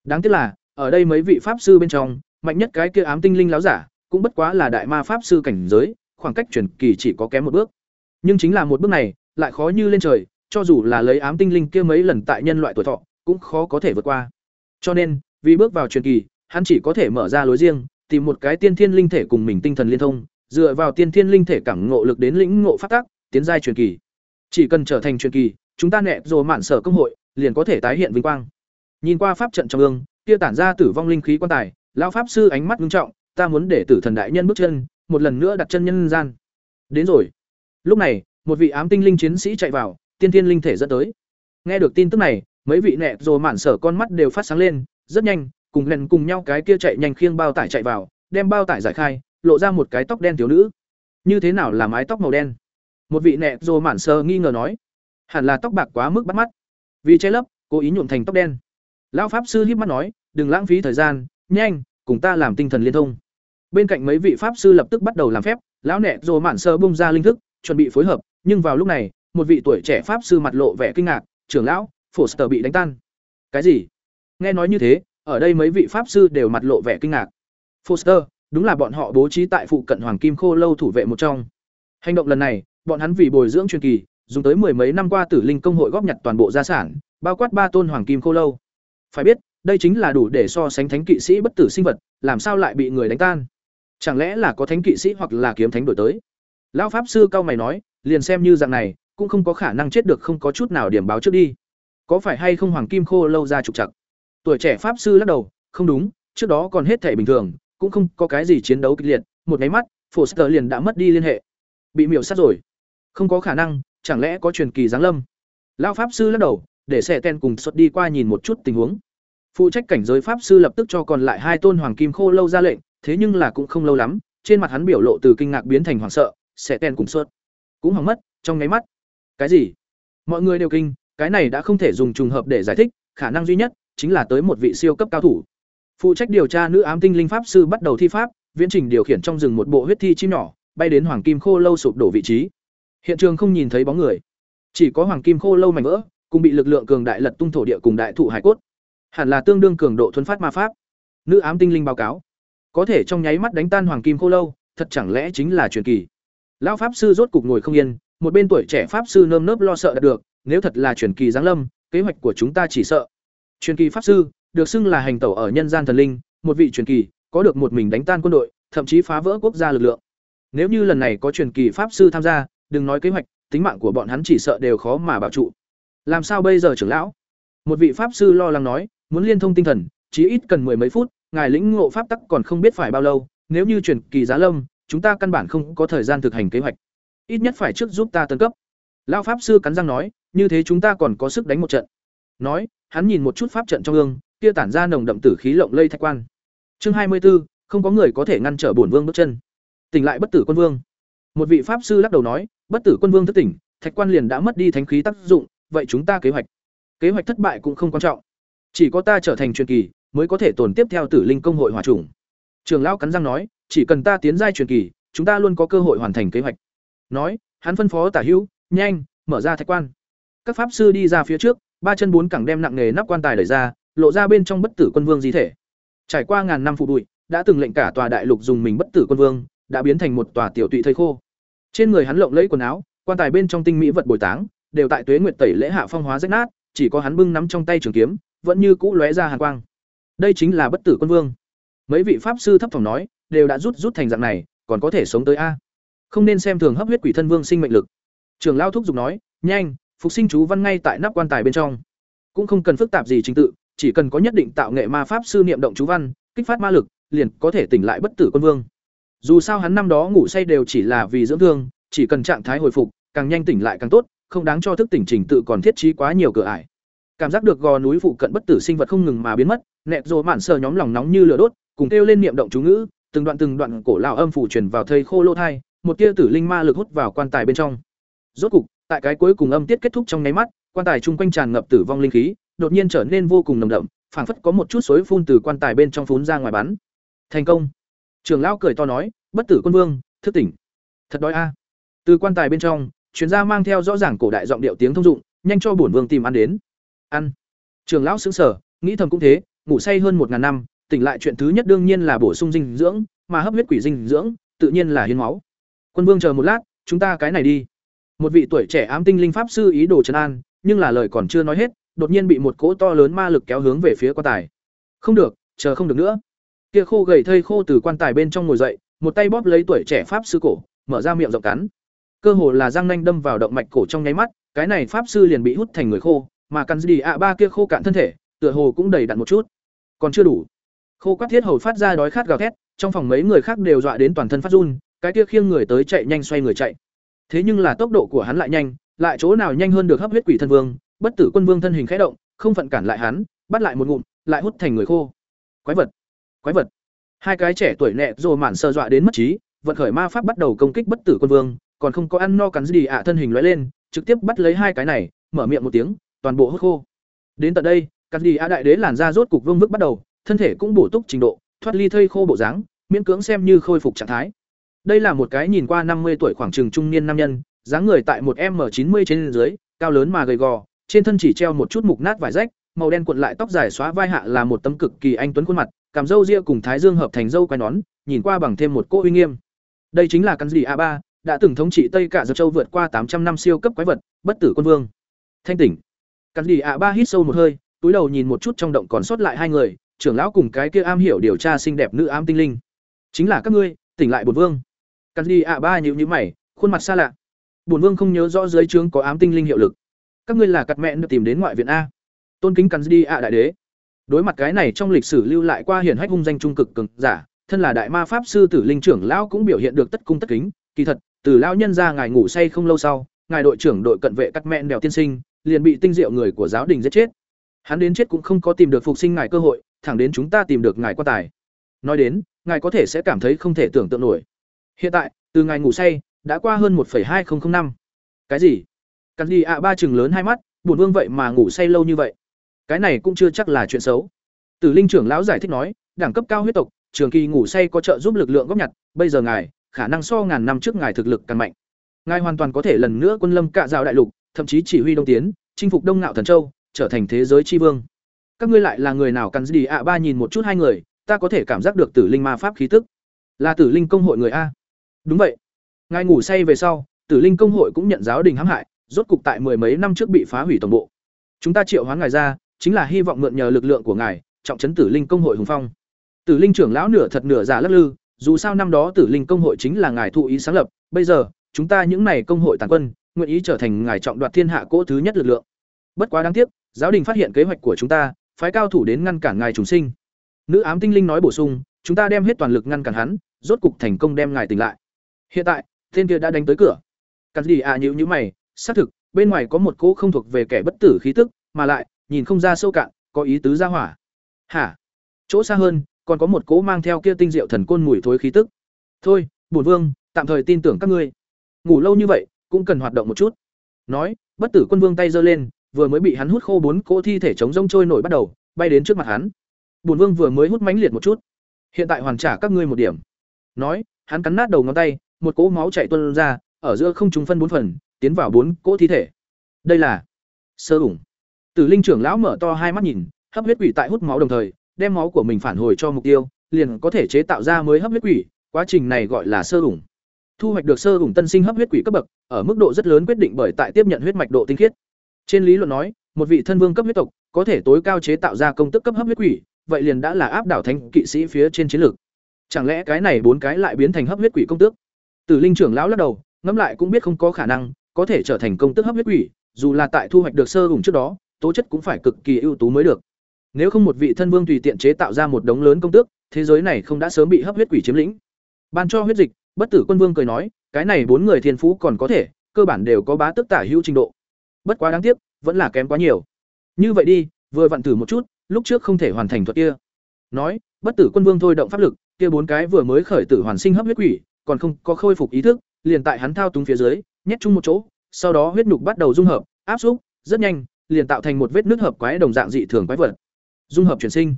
Đáng tiếc là, ở đây mấy vị pháp sư bên trong, mạnh nhất cái kia ám tinh linh láo giả, cũng bất quá là đại ma pháp sư cảnh giới, khoảng cách truyền kỳ chỉ có kém một bước. Nhưng chính là một bước này, lại khó như lên trời, cho dù là lấy ám tinh linh kia mấy lần tại nhân loại tuổi thọ, cũng khó có thể vượt qua. Cho nên, vì bước vào truyền kỳ, hắn chỉ có thể mở ra lối riêng, tìm một cái tiên thiên linh thể cùng mình tinh thần liên thông, dựa vào tiên thiên linh thể cảm ngộ lực đến lĩnh ngộ phát tác tiến giai truyền kỳ chỉ cần trở thành truyền kỳ, chúng ta nẹp rồi mạn sở công hội, liền có thể tái hiện vinh quang. Nhìn qua pháp trận trong ương, kia tản ra tử vong linh khí quan tài, lão pháp sư ánh mắt nghiêm trọng, ta muốn để tử thần đại nhân bước chân, một lần nữa đặt chân nhân gian. Đến rồi. Lúc này, một vị ám tinh linh chiến sĩ chạy vào, tiên thiên linh thể dẫn tới. Nghe được tin tức này, mấy vị nẹp rồi mạn sở con mắt đều phát sáng lên, rất nhanh, cùng lần cùng nhau cái kia chạy nhanh khiêng bao tải chạy vào, đem bao tải giải khai, lộ ra một cái tóc đen thiếu nữ. Như thế nào là mái tóc màu đen? Một vị nẹ rồ mạn sơ nghi ngờ nói, hẳn là tóc bạc quá mức bắt mắt. Vì che lấp cố ý nhuộm thành tóc đen. Lão pháp sư híp mắt nói, đừng lãng phí thời gian, nhanh, cùng ta làm tinh thần liên thông. Bên cạnh mấy vị pháp sư lập tức bắt đầu làm phép, lão nẹ rồ mạn sơ bung ra linh thức, chuẩn bị phối hợp, nhưng vào lúc này, một vị tuổi trẻ pháp sư mặt lộ vẻ kinh ngạc, trưởng lão, foster bị đánh tan. Cái gì? Nghe nói như thế, ở đây mấy vị pháp sư đều mặt lộ vẻ kinh ngạc. Foster, đúng là bọn họ bố trí tại phụ cận hoàng kim khô lâu thủ vệ một trong. Hành động lần này bọn hắn vì bồi dưỡng truyền kỳ, dùng tới mười mấy năm qua tử linh công hội góp nhặt toàn bộ gia sản, bao quát ba tôn hoàng kim khô lâu. Phải biết, đây chính là đủ để so sánh thánh kỵ sĩ bất tử sinh vật, làm sao lại bị người đánh tan? Chẳng lẽ là có thánh kỵ sĩ hoặc là kiếm thánh đổi tới? Lão pháp sư cao mày nói, liền xem như dạng này, cũng không có khả năng chết được không có chút nào điểm báo trước đi. Có phải hay không hoàng kim khô lâu ra trục chặt tuổi trẻ pháp sư lắc đầu, không đúng, trước đó còn hết thể bình thường, cũng không có cái gì chiến đấu kịch liệt, một nháy mắt, foster liền đã mất đi liên hệ. Bị miểu sát rồi không có khả năng, chẳng lẽ có truyền kỳ giáng lâm? Lao pháp sư lắc đầu, để xe ten cùng xuất đi qua nhìn một chút tình huống. Phụ trách cảnh giới pháp sư lập tức cho còn lại hai tôn hoàng kim khô lâu ra lệnh, thế nhưng là cũng không lâu lắm, trên mặt hắn biểu lộ từ kinh ngạc biến thành hoảng sợ, xe ten cùng xuất. Cũng hỏng mất, trong nháy mắt. Cái gì? Mọi người đều kinh, cái này đã không thể dùng trùng hợp để giải thích, khả năng duy nhất chính là tới một vị siêu cấp cao thủ. Phụ trách điều tra nữ ám tinh linh pháp sư bắt đầu thi pháp, viễn trình điều khiển trong rừng một bộ huyết thi chim nhỏ, bay đến hoàng kim khô lâu sụp đổ vị trí hiện trường không nhìn thấy bóng người. Chỉ có hoàng kim khô lâu mảnh vỡ cùng bị lực lượng cường đại lật tung thổ địa cùng đại thụ hải cốt. Hẳn là tương đương cường độ thuấn phát ma pháp. Nữ ám tinh linh báo cáo. Có thể trong nháy mắt đánh tan hoàng kim khô lâu thật chẳng lẽ chính là truyền kỳ? Lão pháp sư rốt cục ngồi không yên một bên tuổi trẻ pháp sư nơm nớp lo sợ đạt được nếu thật là truyền kỳ giáng lâm kế hoạch của chúng ta chỉ sợ. Truyền kỳ pháp sư, được xưng là hành tẩu ở nhân gian thần linh, một vị truyền kỳ, có được một mình đánh tan quân đội, thậm chí phá vỡ quốc gia lực lượng. Nếu như lần này có truyền kỳ pháp sư tham gia, đừng nói kế hoạch, tính mạng của bọn hắn chỉ sợ đều khó mà bảo trụ. Làm sao bây giờ trưởng lão? Một vị pháp sư lo lắng nói, muốn liên thông tinh thần, chí ít cần mười mấy phút, ngài lĩnh ngộ pháp tắc còn không biết phải bao lâu, nếu như truyền kỳ giá lâm, chúng ta căn bản không có thời gian thực hành kế hoạch. Ít nhất phải trước giúp ta tấn cấp. Lão pháp sư cắn răng nói, như thế chúng ta còn có sức đánh một trận. Nói, hắn nhìn một chút pháp trận trong ương, kia tản ra nồng đậm tử khí lộng lây thạch quan. Chương hai mươi 24, không có người có thể ngăn trở bổn vương bước chân. Tỉnh lại bất tử quân vương. Một vị pháp sư lắc đầu nói, bất tử quân vương thức tỉnh, thạch quan liền đã mất đi thánh khí tác dụng, vậy chúng ta kế hoạch. Kế hoạch thất bại cũng không quan trọng. Chỉ có ta trở thành truyền kỳ, mới có thể tồn tiếp theo Tử Linh công hội hòa chủng. Trường lão cắn răng nói, chỉ cần ta tiến giai truyền kỳ, chúng ta luôn có cơ hội hoàn thành kế hoạch. Nói, hắn phân phó Tả Hữu, nhanh, mở ra thạch quan. Các pháp sư đi ra phía trước, ba chân bốn cẳng đem nặng nghề nắp quan tài đẩy ra, lộ ra bên trong bất tử quân vương di thể. Trải qua ngàn năm phụ bụi, đã từng lệnh cả tòa đại lục dùng mình bất tử quân vương, đã biến thành một tòa tiểu tụy thây khô. Trên người hắn lộng lẫy quần áo, quan tài bên trong tinh mỹ vật bồi táng, đều tại tuế nguyệt tẩy lễ hạ phong hóa rách nát, chỉ có hắn bưng nắm trong tay trường kiếm, vẫn như cũ lóe ra hàn quang. Đây chính là bất tử quân vương. Mấy vị pháp sư thấp thỏm nói, đều đã rút rút thành dạng này, còn có thể sống tới a. Không nên xem thường hấp huyết quỷ thân vương sinh mệnh lực. Trường lao thúc giục nói, nhanh, phục sinh chú văn ngay tại nắp quan tài bên trong. Cũng không cần phức tạp gì trình tự, chỉ cần có nhất định tạo nghệ ma pháp sư niệm động chú văn, kích phát ma lực, liền có thể tỉnh lại bất tử quân vương. Dù sao hắn năm đó ngủ say đều chỉ là vì dưỡng thương, chỉ cần trạng thái hồi phục, càng nhanh tỉnh lại càng tốt, không đáng cho thức tỉnh trình tự còn thiết trí quá nhiều cửa ải. Cảm giác được gò núi phụ cận bất tử sinh vật không ngừng mà biến mất, nẹt rồi mạn sờ nhóm lòng nóng như lửa đốt, cùng kêu lên niệm động chú ngữ, từng đoạn từng đoạn cổ lão âm phủ truyền vào thây khô lô thai, một tia tử linh ma lực hút vào quan tài bên trong. Rốt cục, tại cái cuối cùng âm tiết kết thúc trong nháy mắt, quan tài chung quanh tràn ngập tử vong linh khí, đột nhiên trở nên vô cùng nồng đậm, phảng phất có một chút suối phun từ quan tài bên trong phún ra ngoài bắn. Thành công. Trường lão cười to nói, "Bất tử quân vương, thức tỉnh." Thật đói a. Từ quan tài bên trong, chuyên gia mang theo rõ ràng cổ đại giọng điệu tiếng thông dụng, nhanh cho bổn vương tìm ăn đến. Ăn. Trường lão sững sờ, nghĩ thầm cũng thế, ngủ say hơn một ngàn năm, tỉnh lại chuyện thứ nhất đương nhiên là bổ sung dinh dưỡng, mà hấp huyết quỷ dinh dưỡng, tự nhiên là hiến máu. Quân vương chờ một lát, chúng ta cái này đi. Một vị tuổi trẻ ám tinh linh pháp sư ý đồ trấn an, nhưng là lời còn chưa nói hết, đột nhiên bị một cỗ to lớn ma lực kéo hướng về phía quan tài. Không được, chờ không được nữa. Kia khô gầy thây khô từ quan tài bên trong ngồi dậy, một tay bóp lấy tuổi trẻ pháp sư cổ, mở ra miệng rộng cắn. Cơ hồ là răng nanh đâm vào động mạch cổ trong nháy mắt, cái này pháp sư liền bị hút thành người khô, mà căn gì ạ ba kia khô cạn thân thể, tựa hồ cũng đầy đặn một chút. Còn chưa đủ. Khô quát thiết hầu phát ra đói khát gào thét, trong phòng mấy người khác đều dọa đến toàn thân phát run, cái kia khiêng người tới chạy nhanh xoay người chạy. Thế nhưng là tốc độ của hắn lại nhanh, lại chỗ nào nhanh hơn được hấp huyết quỷ thân vương, bất tử quân vương thân hình khẽ động, không phận cản lại hắn, bắt lại một ngụm, lại hút thành người khô. Quái vật, quái vật. Hai cái trẻ tuổi nẹ rồi mạn sơ dọa đến mất trí, vận khởi ma pháp bắt đầu công kích bất tử quân vương, còn không có ăn no cắn gì ạ thân hình lóe lên, trực tiếp bắt lấy hai cái này, mở miệng một tiếng, toàn bộ hốt khô. Đến tận đây, cắn gì ạ đại đế làn ra rốt cục vương vức bắt đầu, thân thể cũng bổ túc trình độ, thoát ly thây khô bộ dáng, miễn cưỡng xem như khôi phục trạng thái. Đây là một cái nhìn qua năm mươi tuổi khoảng chừng trung niên nam nhân, dáng người tại một m chín mươi trên dưới, cao lớn mà gầy gò, trên thân chỉ treo một chút mục nát vải rách, màu đen cuộn lại tóc dài xóa vai hạ là một tấm cực kỳ anh tuấn khuôn mặt, cảm dâu ria cùng thái dương hợp thành dâu quai nón, nhìn qua bằng thêm một cỗ uy nghiêm. Đây chính là căn gì a ba đã từng thống trị Tây cả dập Châu vượt qua tám trăm năm siêu cấp quái vật, bất tử quân vương. Thanh tỉnh. Căn gì a ba hít sâu một hơi, túi đầu nhìn một chút trong động còn sót lại hai người, trưởng lão cùng cái kia am hiểu điều tra xinh đẹp nữ ám tinh linh. Chính là các ngươi, tỉnh lại bổn vương. Căn gì a ba nhíu nhíu mày, khuôn mặt xa lạ. Bổn vương không nhớ rõ dưới trướng có ám tinh linh hiệu lực. Các ngươi là cặt mẹ được tìm đến ngoại viện a. Tôn kính Căn gì a đại đế. Đối mặt cái này trong lịch sử lưu lại qua hiển hách hung danh trung cực cường giả, thân là đại ma pháp sư tử linh trưởng lão cũng biểu hiện được tất cung tất kính, kỳ thật, từ lão nhân ra ngài ngủ say không lâu sau, ngài đội trưởng đội cận vệ cắt mẹn đèo tiên sinh, liền bị tinh diệu người của giáo đình giết chết. Hắn đến chết cũng không có tìm được phục sinh ngài cơ hội, thẳng đến chúng ta tìm được ngài quan tài. Nói đến, ngài có thể sẽ cảm thấy không thể tưởng tượng nổi. Hiện tại, từ ngài ngủ say, đã qua hơn 1.2005 năm. Cái gì? Cắn đi ạ ba chừng lớn hai mắt, bổn vương vậy mà ngủ say lâu như vậy. Cái này cũng chưa chắc là chuyện xấu. Tử Linh trưởng lão giải thích nói, đẳng cấp cao huyết tộc, trường kỳ ngủ say có trợ giúp lực lượng góp nhặt, bây giờ ngài, khả năng so ngàn năm trước ngài thực lực càng mạnh. Ngài hoàn toàn có thể lần nữa quân lâm cạ rào đại lục, thậm chí chỉ huy đông tiến, chinh phục Đông Ngạo Thần Châu, trở thành thế giới chi vương. Các ngươi lại là người nào cắn gì ạ ba nhìn một chút hai người, ta có thể cảm giác được Tử Linh ma pháp khí tức. Là Tử Linh công hội người a. Đúng vậy. Ngài ngủ say về sau, Tử Linh công hội cũng nhận giáo đình hãm hại, rốt cục tại mười mấy năm trước bị phá hủy toàn bộ. chúng ta triệu hoán ngài ra chính là hy vọng mượn nhờ lực lượng của ngài, trọng trấn tử linh công hội hùng phong. Tử linh trưởng lão nửa thật nửa giả lắc lư, dù sao năm đó tử linh công hội chính là ngài thụ ý sáng lập, bây giờ, chúng ta những này công hội tàn quân, nguyện ý trở thành ngài trọng đoạt thiên hạ cỗ thứ nhất lực lượng. Bất quá đáng tiếc, giáo đình phát hiện kế hoạch của chúng ta, phái cao thủ đến ngăn cản ngài trùng sinh. Nữ ám tinh linh nói bổ sung, chúng ta đem hết toàn lực ngăn cản hắn, rốt cục thành công đem ngài tỉnh lại. Hiện tại, tên kia đã đánh tới cửa. Cắn gì à nhữ nhữ mày, xác thực, bên ngoài có một cỗ không thuộc về kẻ bất tử khí tức, mà lại nhìn không ra sâu cạn, có ý tứ ra hỏa. Hả? Chỗ xa hơn, còn có một cỗ mang theo kia tinh diệu thần côn mùi thối khí tức. Thôi, bổn vương, tạm thời tin tưởng các ngươi. Ngủ lâu như vậy, cũng cần hoạt động một chút. Nói, bất tử quân vương tay giơ lên, vừa mới bị hắn hút khô bốn cỗ thi thể chống rông trôi nổi bắt đầu, bay đến trước mặt hắn. Bổn vương vừa mới hút mãnh liệt một chút. Hiện tại hoàn trả các ngươi một điểm. Nói, hắn cắn nát đầu ngón tay, một cỗ máu chảy tuôn ra, ở giữa không trùng phân bốn phần, tiến vào bốn cỗ thi thể. Đây là sơ ủng tử linh trưởng lão mở to hai mắt nhìn, hấp huyết quỷ tại hút máu đồng thời, đem máu của mình phản hồi cho mục tiêu, liền có thể chế tạo ra mới hấp huyết quỷ, quá trình này gọi là sơ ủng. Thu hoạch được sơ ủng tân sinh hấp huyết quỷ cấp bậc, ở mức độ rất lớn quyết định bởi tại tiếp nhận huyết mạch độ tinh khiết. Trên lý luận nói, một vị thân vương cấp huyết tộc, có thể tối cao chế tạo ra công tức cấp hấp huyết quỷ, vậy liền đã là áp đảo thánh kỵ sĩ phía trên chiến lược. Chẳng lẽ cái này bốn cái lại biến thành hấp huyết quỷ công tước? Tử linh trưởng lão lắc đầu, ngẫm lại cũng biết không có khả năng có thể trở thành công tức hấp huyết quỷ, dù là tại thu hoạch được sơ ủng trước đó tố chất cũng phải cực kỳ ưu tú mới được. Nếu không một vị thân vương tùy tiện chế tạo ra một đống lớn công tước, thế giới này không đã sớm bị hấp huyết quỷ chiếm lĩnh. Ban cho huyết dịch, bất tử quân vương cười nói, cái này bốn người thiên phú còn có thể, cơ bản đều có bá tức tả hữu trình độ. Bất quá đáng tiếc, vẫn là kém quá nhiều. Như vậy đi, vừa vặn thử một chút, lúc trước không thể hoàn thành thuật kia. Nói, bất tử quân vương thôi động pháp lực, kia bốn cái vừa mới khởi tử hoàn sinh hấp huyết quỷ, còn không có khôi phục ý thức, liền tại hắn thao túng phía dưới, nhét chung một chỗ, sau đó huyết nhục bắt đầu dung hợp, áp xúc, rất nhanh liền tạo thành một vết nước hợp quái đồng dạng dị thường quái vật. Dung hợp chuyển sinh.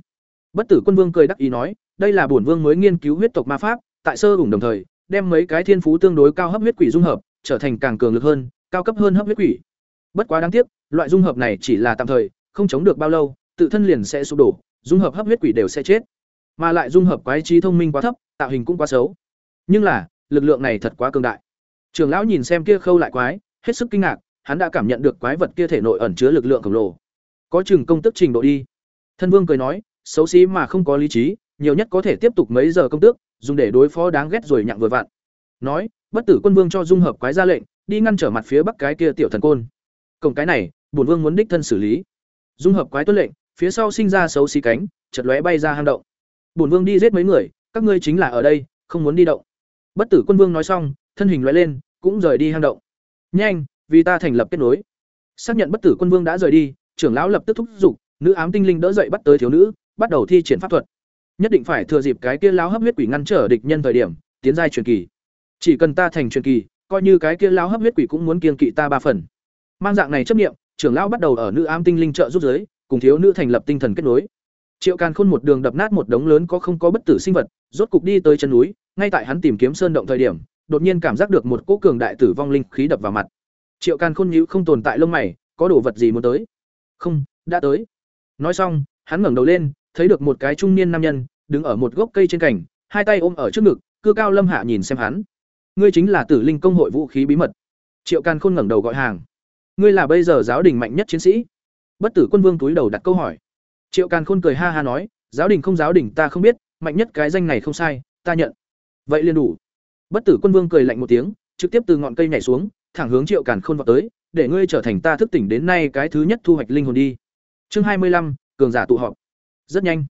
Bất tử quân vương cười đắc ý nói, đây là bổn vương mới nghiên cứu huyết tộc ma pháp, tại sơ ủng đồng thời, đem mấy cái thiên phú tương đối cao hấp huyết quỷ dung hợp, trở thành càng cường lực hơn, cao cấp hơn hấp huyết quỷ. Bất quá đáng tiếc, loại dung hợp này chỉ là tạm thời, không chống được bao lâu, tự thân liền sẽ sụp đổ, dung hợp hấp huyết quỷ đều sẽ chết. Mà lại dung hợp quái trí thông minh quá thấp, tạo hình cũng quá xấu. Nhưng là, lực lượng này thật quá cường đại. Trường lão nhìn xem kia khâu lại quái, hết sức kinh ngạc hắn đã cảm nhận được quái vật kia thể nội ẩn chứa lực lượng khổng lồ. Có chừng công tức trình độ đi. Thân vương cười nói, xấu xí mà không có lý trí, nhiều nhất có thể tiếp tục mấy giờ công tước dùng để đối phó đáng ghét rồi nhặng vừa vặn. Nói, bất tử quân vương cho dung hợp quái ra lệnh, đi ngăn trở mặt phía bắc cái kia tiểu thần côn. Cổng cái này, bổn vương muốn đích thân xử lý. Dung hợp quái tuân lệnh, phía sau sinh ra xấu xí cánh chật lóe bay ra hang động. Bổn vương đi giết mấy người, các ngươi chính là ở đây, không muốn đi động. Bất tử quân vương nói xong, thân hình lóe lên, cũng rời đi hang động. Nhanh vì ta thành lập kết nối. Xác nhận bất tử quân vương đã rời đi, trưởng lão lập tức thúc giục, nữ ám tinh linh đỡ dậy bắt tới thiếu nữ, bắt đầu thi triển pháp thuật. Nhất định phải thừa dịp cái kia lão hấp huyết quỷ ngăn trở địch nhân thời điểm, tiến giai truyền kỳ. Chỉ cần ta thành truyền kỳ, coi như cái kia lão hấp huyết quỷ cũng muốn kiên kỵ ta ba phần. Mang dạng này chấp nghiệm trưởng lão bắt đầu ở nữ ám tinh linh trợ giúp giới, cùng thiếu nữ thành lập tinh thần kết nối. Triệu càn khôn một đường đập nát một đống lớn có không có bất tử sinh vật, rốt cục đi tới chân núi, ngay tại hắn tìm kiếm sơn động thời điểm, đột nhiên cảm giác được một cỗ cường đại tử vong linh khí đập vào mặt triệu càn khôn nhữ không tồn tại lông mày, có đồ vật gì muốn tới? Không, đã tới. Nói xong, hắn ngẩng đầu lên, thấy được một cái trung niên nam nhân, đứng ở một gốc cây trên cành, hai tay ôm ở trước ngực cư cao lâm hạ nhìn xem hắn. Ngươi chính là tử linh công hội vũ khí bí mật. Triệu càn khôn ngẩng đầu gọi hàng. Ngươi là bây giờ giáo đình mạnh nhất chiến sĩ. Bất tử quân vương túi đầu đặt câu hỏi. Triệu càn khôn cười ha ha nói, giáo đình không giáo đình ta không biết, mạnh nhất cái danh này không sai, ta nhận. Vậy liền đủ. Bất tử quân vương cười lạnh một tiếng, trực tiếp từ ngọn cây nhảy xuống thẳng hướng triệu càn khôn vào tới, để ngươi trở thành ta thức tỉnh đến nay cái thứ nhất thu hoạch linh hồn đi. Chương hai mươi lăm, cường giả tụ họp. Rất nhanh,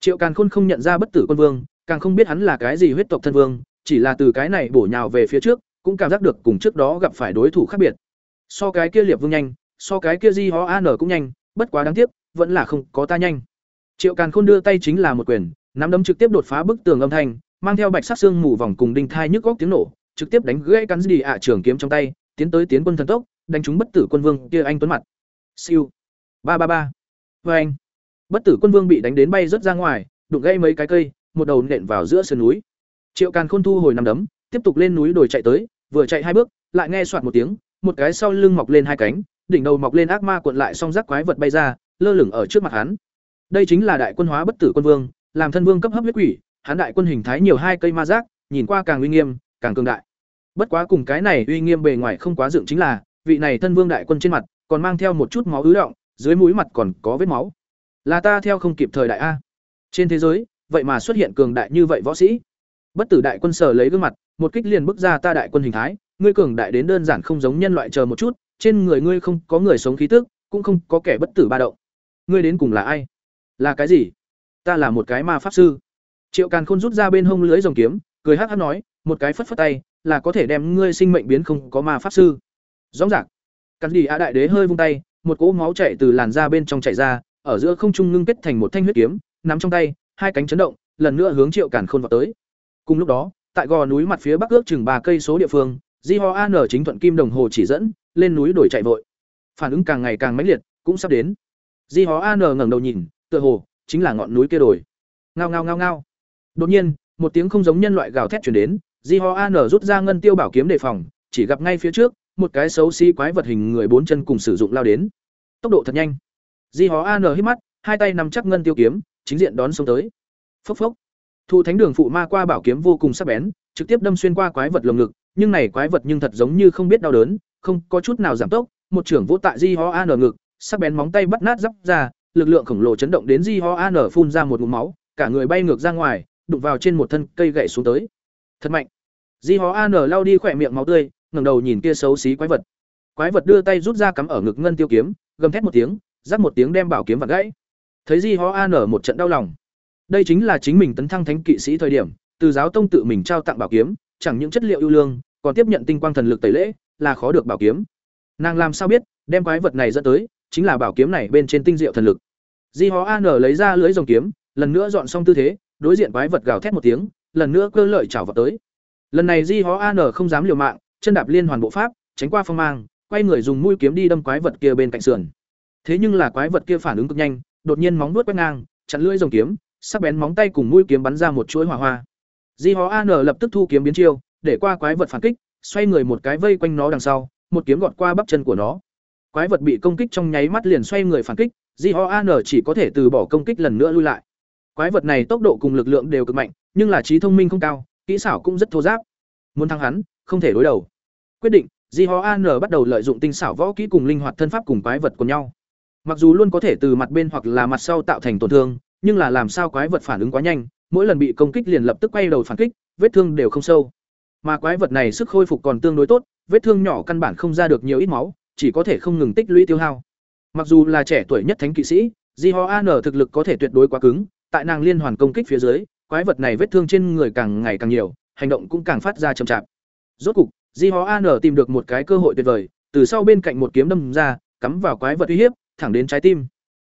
triệu càn khôn không nhận ra bất tử quân vương, càng không biết hắn là cái gì huyết tộc thân vương, chỉ là từ cái này bổ nhào về phía trước, cũng cảm giác được cùng trước đó gặp phải đối thủ khác biệt. So cái kia liệp vương nhanh, so cái kia di ho an cũng nhanh, bất quá đáng tiếc, vẫn là không có ta nhanh. Triệu càn khôn đưa tay chính là một quyền, nắm đấm trực tiếp đột phá bức tường âm thanh, mang theo bạch sắc xương mù vòng cùng đinh thai nhức góc tiếng nổ, trực tiếp đánh gãy cắn đi ạ trường kiếm trong tay tiến tới tiến quân thần tốc, đánh trúng bất tử quân vương kia anh tuấn mặt. Siêu. Ba ba ba. Vê anh. Bất tử quân vương bị đánh đến bay rớt ra ngoài, đụng gây mấy cái cây, một đầu nện vào giữa sườn núi. Triệu càn khôn thu hồi nằm đấm, tiếp tục lên núi đồi chạy tới, vừa chạy hai bước, lại nghe soạt một tiếng, một cái sau lưng mọc lên hai cánh, đỉnh đầu mọc lên ác ma cuộn lại song rác quái vật bay ra, lơ lửng ở trước mặt hắn. Đây chính là đại quân hóa bất tử quân vương, làm thân vương cấp hấp huyết quỷ, hắn đại quân hình thái nhiều hai cây ma giác, nhìn qua càng uy nghiêm, càng cường đại bất quá cùng cái này uy nghiêm bề ngoài không quá dựng chính là vị này thân vương đại quân trên mặt còn mang theo một chút máu ứ động dưới mũi mặt còn có vết máu. Là ta theo không kịp thời đại a. Trên thế giới, vậy mà xuất hiện cường đại như vậy võ sĩ. Bất tử đại quân sở lấy gương mặt, một kích liền bước ra ta đại quân hình thái, ngươi cường đại đến đơn giản không giống nhân loại chờ một chút, trên người ngươi không có người sống khí tức, cũng không có kẻ bất tử ba động. Ngươi đến cùng là ai? Là cái gì? Ta là một cái ma pháp sư. Triệu Càn Khôn rút ra bên hông lưới rồng kiếm, cười hắc hắc nói, một cái phất phất tay, là có thể đem ngươi sinh mệnh biến không có ma pháp sư. Rõ ràng. Cắn đi a đại đế hơi vung tay, một cỗ máu chảy từ làn da bên trong chảy ra, ở giữa không trung ngưng kết thành một thanh huyết kiếm, nắm trong tay, hai cánh chấn động, lần nữa hướng Triệu cản Khôn vào tới. Cùng lúc đó, tại gò núi mặt phía bắc ước chừng ba cây số địa phương, Di Ho An chính thuận kim đồng hồ chỉ dẫn, lên núi đổi chạy vội. Phản ứng càng ngày càng mãnh liệt, cũng sắp đến. Di Ho An ngẩng đầu nhìn, tựa hồ chính là ngọn núi kia đổi. Ngao ngao ngao ngao. Đột nhiên, một tiếng không giống nhân loại gào thét truyền đến, Di Ho An rút ra ngân tiêu bảo kiếm đề phòng, chỉ gặp ngay phía trước, một cái xấu xí quái vật hình người bốn chân cùng sử dụng lao đến. Tốc độ thật nhanh. Di Ho An hít mắt, hai tay nắm chắc ngân tiêu kiếm, chính diện đón xuống tới. Phốc phốc. Thu Thánh Đường phụ ma qua bảo kiếm vô cùng sắc bén, trực tiếp đâm xuyên qua quái vật lồng ngực, nhưng này quái vật nhưng thật giống như không biết đau đớn, không có chút nào giảm tốc, một trưởng vỗ tại Di Ho An ngực, sắc bén móng tay bắt nát giáp ra, lực lượng khổng lồ chấn động đến Di Ho An phun ra một ngụm máu, cả người bay ngược ra ngoài, đụng vào trên một thân cây gậy xuống tới. Thật mạnh. Di hó An lao đi khỏe miệng máu tươi, ngẩng đầu nhìn kia xấu xí quái vật. Quái vật đưa tay rút ra cắm ở ngực ngân tiêu kiếm, gầm thét một tiếng, rắc một tiếng đem bảo kiếm vặn gãy. Thấy Di hó An một trận đau lòng. Đây chính là chính mình tấn thăng thánh kỵ sĩ thời điểm, từ giáo tông tự mình trao tặng bảo kiếm, chẳng những chất liệu ưu lương, còn tiếp nhận tinh quang thần lực tẩy lễ, là khó được bảo kiếm. Nàng làm sao biết, đem quái vật này dẫn tới, chính là bảo kiếm này bên trên tinh diệu thần lực. Di hó An lấy ra lưới rồng kiếm, lần nữa dọn xong tư thế, đối diện quái vật gào thét một tiếng, lần nữa cơ lợi chảo vào tới. Lần này Di Hó An không dám liều mạng, chân đạp liên hoàn bộ pháp, tránh qua phong mang, quay người dùng mũi kiếm đi đâm quái vật kia bên cạnh sườn. Thế nhưng là quái vật kia phản ứng cực nhanh, đột nhiên móng vuốt quét ngang, chặn lưỡi rồng kiếm, sắc bén móng tay cùng mũi kiếm bắn ra một chuỗi hỏa hoa. Di Hó An lập tức thu kiếm biến chiêu, để qua quái vật phản kích, xoay người một cái vây quanh nó đằng sau, một kiếm gọt qua bắp chân của nó. Quái vật bị công kích trong nháy mắt liền xoay người phản kích, Di Ho An chỉ có thể từ bỏ công kích lần nữa lui lại. Quái vật này tốc độ cùng lực lượng đều cực mạnh, nhưng là trí thông minh không cao, kỹ xảo cũng rất thô giáp. Muốn thắng hắn, không thể đối đầu. Quyết định, Di Ho An bắt đầu lợi dụng tinh xảo võ kỹ cùng linh hoạt thân pháp cùng quái vật của nhau. Mặc dù luôn có thể từ mặt bên hoặc là mặt sau tạo thành tổn thương, nhưng là làm sao quái vật phản ứng quá nhanh, mỗi lần bị công kích liền lập tức quay đầu phản kích, vết thương đều không sâu. Mà quái vật này sức khôi phục còn tương đối tốt, vết thương nhỏ căn bản không ra được nhiều ít máu, chỉ có thể không ngừng tích lũy tiêu hao. Mặc dù là trẻ tuổi nhất thánh kỵ sĩ, Di Ho An thực lực có thể tuyệt đối quá cứng, tại nàng liên hoàn công kích phía dưới, quái vật này vết thương trên người càng ngày càng nhiều, hành động cũng càng phát ra chậm chạp. Rốt cục, Di Hó An tìm được một cái cơ hội tuyệt vời, từ sau bên cạnh một kiếm đâm ra, cắm vào quái vật uy hiếp, thẳng đến trái tim.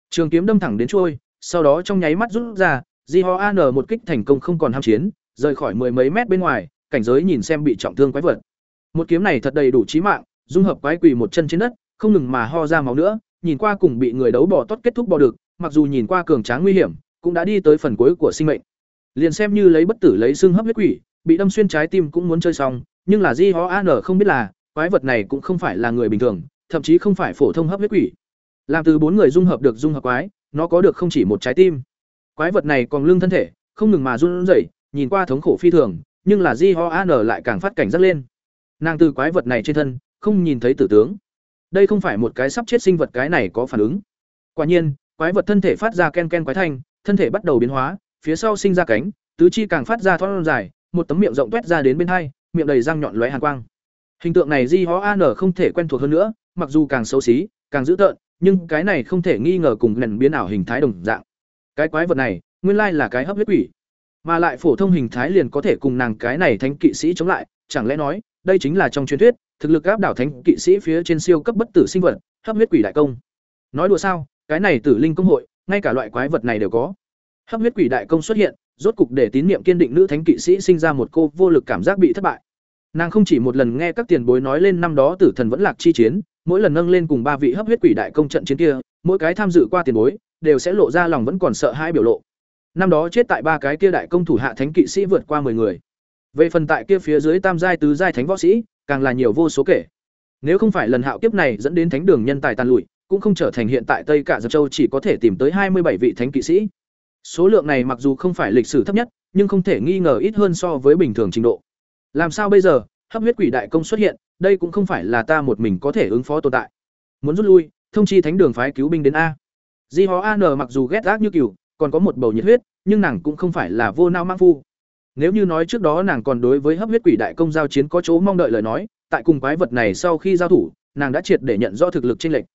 Trường kiếm đâm thẳng đến chuôi, sau đó trong nháy mắt rút ra, Di Ho An một kích thành công không còn ham chiến, rời khỏi mười mấy mét bên ngoài, cảnh giới nhìn xem bị trọng thương quái vật. Một kiếm này thật đầy đủ chí mạng, dung hợp quái quỷ một chân trên đất, không ngừng mà ho ra máu nữa, nhìn qua cùng bị người đấu bỏ tốt kết thúc bỏ được, mặc dù nhìn qua cường tráng nguy hiểm, cũng đã đi tới phần cuối của sinh mệnh. Liền xem như lấy bất tử lấy xương hấp huyết quỷ, bị đâm xuyên trái tim cũng muốn chơi xong, nhưng là Di Ho An không biết là, quái vật này cũng không phải là người bình thường, thậm chí không phải phổ thông hấp huyết quỷ. Làm từ bốn người dung hợp được dung hợp quái, nó có được không chỉ một trái tim. Quái vật này còn lưng thân thể, không ngừng mà run rẩy, nhìn qua thống khổ phi thường, nhưng là Di Ho An lại càng phát cảnh giác lên. Nàng từ quái vật này trên thân, không nhìn thấy tử tướng. Đây không phải một cái sắp chết sinh vật cái này có phản ứng. Quả nhiên, quái vật thân thể phát ra ken ken quái thanh, thân thể bắt đầu biến hóa, phía sau sinh ra cánh, tứ chi càng phát ra thon dài, một tấm miệng rộng toét ra đến bên hai, miệng đầy răng nhọn lóe hàn quang. Hình tượng này Di Hó An không thể quen thuộc hơn nữa, mặc dù càng xấu xí, càng dữ tợn, nhưng cái này không thể nghi ngờ cùng lần biến ảo hình thái đồng dạng. Cái quái vật này, nguyên lai là cái hấp huyết quỷ, mà lại phổ thông hình thái liền có thể cùng nàng cái này thánh kỵ sĩ chống lại, chẳng lẽ nói, đây chính là trong truyền thuyết, thực lực áp đảo thánh kỵ sĩ phía trên siêu cấp bất tử sinh vật, hấp huyết quỷ đại công. Nói đùa sao, cái này tử linh công hội, ngay cả loại quái vật này đều có. Hấp huyết quỷ đại công xuất hiện, rốt cục để tín niệm kiên định nữ thánh kỵ sĩ sinh ra một cô vô lực cảm giác bị thất bại. Nàng không chỉ một lần nghe các tiền bối nói lên năm đó tử thần vẫn lạc chi chiến, mỗi lần nâng lên cùng ba vị hấp huyết quỷ đại công trận chiến kia, mỗi cái tham dự qua tiền bối đều sẽ lộ ra lòng vẫn còn sợ hai biểu lộ. Năm đó chết tại ba cái kia đại công thủ hạ thánh kỵ sĩ vượt qua 10 người. Về phần tại kia phía dưới tam giai tứ giai thánh võ sĩ, càng là nhiều vô số kể. Nếu không phải lần hạo kiếp này dẫn đến thánh đường nhân tài tàn lụi, cũng không trở thành hiện tại Tây cả Giang Châu chỉ có thể tìm tới 27 vị thánh kỵ sĩ. Số lượng này mặc dù không phải lịch sử thấp nhất, nhưng không thể nghi ngờ ít hơn so với bình thường trình độ. Làm sao bây giờ, hấp huyết quỷ đại công xuất hiện, đây cũng không phải là ta một mình có thể ứng phó tồn tại. Muốn rút lui, thông chi thánh đường phái cứu binh đến a di hó an mặc dù ghét ác như cừu còn có một bầu nhiệt huyết nhưng nàng cũng không phải là vô nao mang phu nếu như nói trước đó nàng còn đối với hấp huyết quỷ đại công giao chiến có chỗ mong đợi lời nói tại cùng quái vật này sau khi giao thủ nàng đã triệt để nhận rõ thực lực chênh lệch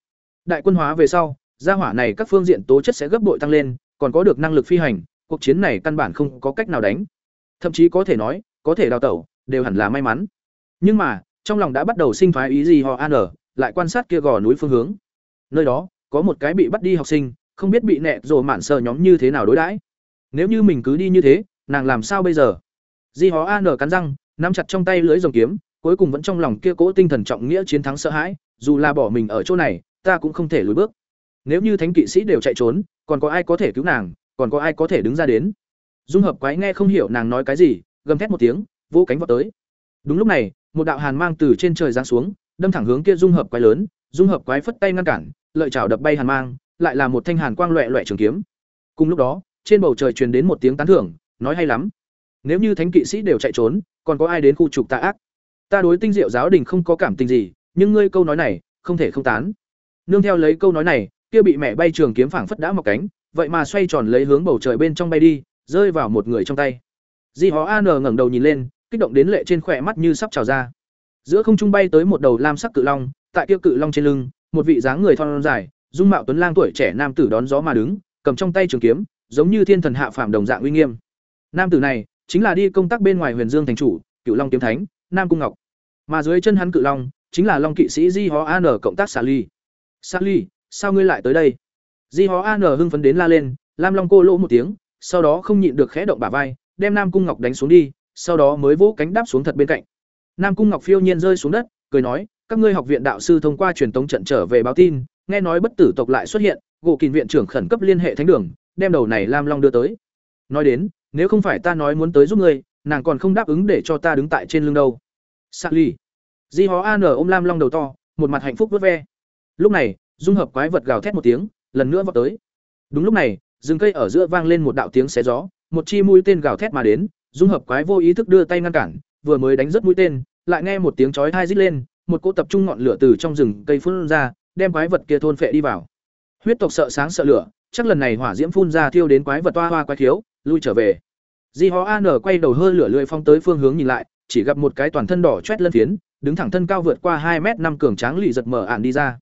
đại quân hóa về sau gia hỏa này các phương diện tố chất sẽ gấp bội tăng lên còn có được năng lực phi hành, cuộc chiến này căn bản không có cách nào đánh. Thậm chí có thể nói, có thể đào tẩu, đều hẳn là may mắn. Nhưng mà, trong lòng đã bắt đầu sinh phái ý gì họ an ở, lại quan sát kia gò núi phương hướng. Nơi đó, có một cái bị bắt đi học sinh, không biết bị nẹ rồi mạn sờ nhóm như thế nào đối đãi. Nếu như mình cứ đi như thế, nàng làm sao bây giờ? Di hó an cắn răng, nắm chặt trong tay lưới rồng kiếm, cuối cùng vẫn trong lòng kia cỗ tinh thần trọng nghĩa chiến thắng sợ hãi, dù là bỏ mình ở chỗ này, ta cũng không thể lùi bước. Nếu như thánh kỵ sĩ đều chạy trốn còn có ai có thể cứu nàng, còn có ai có thể đứng ra đến. Dung hợp quái nghe không hiểu nàng nói cái gì, gầm thét một tiếng, vỗ cánh vào tới. Đúng lúc này, một đạo hàn mang từ trên trời giáng xuống, đâm thẳng hướng kia dung hợp quái lớn. Dung hợp quái phất tay ngăn cản, lợi chảo đập bay hàn mang, lại là một thanh hàn quang loẹ loẹ trường kiếm. Cùng lúc đó, trên bầu trời truyền đến một tiếng tán thưởng, nói hay lắm. Nếu như thánh kỵ sĩ đều chạy trốn, còn có ai đến khu trục tà ác? Ta đối tinh diệu giáo đình không có cảm tình gì, nhưng ngươi câu nói này không thể không tán. Nương theo lấy câu nói này kia bị mẹ bay trường kiếm phảng phất đã mọc cánh, vậy mà xoay tròn lấy hướng bầu trời bên trong bay đi, rơi vào một người trong tay. Di hó an ngẩng đầu nhìn lên, kích động đến lệ trên khỏe mắt như sắp trào ra. Giữa không trung bay tới một đầu lam sắc cự long, tại kia cự long trên lưng, một vị dáng người thon dài, dung mạo tuấn lang tuổi trẻ nam tử đón gió mà đứng, cầm trong tay trường kiếm, giống như thiên thần hạ phàm đồng dạng uy nghiêm. Nam tử này, chính là đi công tác bên ngoài huyền dương thành chủ cựu long kiếm thánh, nam cung ngọc. Mà dưới chân hắn cự long, chính là long kỵ sĩ di hó an cộng tác Sally. ly. Ly sao ngươi lại tới đây? Di hó an hưng phấn đến la lên, lam long cô lỗ một tiếng, sau đó không nhịn được khẽ động bả vai, đem nam cung ngọc đánh xuống đi, sau đó mới vỗ cánh đáp xuống thật bên cạnh. Nam cung ngọc phiêu nhiên rơi xuống đất, cười nói, các ngươi học viện đạo sư thông qua truyền tống trận trở về báo tin, nghe nói bất tử tộc lại xuất hiện, gỗ kìn viện trưởng khẩn cấp liên hệ thánh đường, đem đầu này lam long đưa tới. Nói đến, nếu không phải ta nói muốn tới giúp ngươi, nàng còn không đáp ứng để cho ta đứng tại trên lưng đâu. Sạc ly di hó an ôm lam long đầu to, một mặt hạnh phúc vớt ve. Lúc này dung hợp quái vật gào thét một tiếng, lần nữa vào tới. Đúng lúc này, rừng cây ở giữa vang lên một đạo tiếng xé gió, một chi mũi tên gào thét mà đến, dung hợp quái vô ý thức đưa tay ngăn cản, vừa mới đánh rất mũi tên, lại nghe một tiếng chói thai rít lên, một cỗ tập trung ngọn lửa từ trong rừng cây phun ra, đem quái vật kia thôn phệ đi vào. Huyết tộc sợ sáng sợ lửa, chắc lần này hỏa diễm phun ra thiêu đến quái vật toa hoa quái thiếu lui trở về. Di hó an quay đầu hơi lửa lưỡi phong tới phương hướng nhìn lại, chỉ gặp một cái toàn thân đỏ chét lân phiến, đứng thẳng thân cao vượt qua hai m năm cường tráng lì giật mở ạn đi ra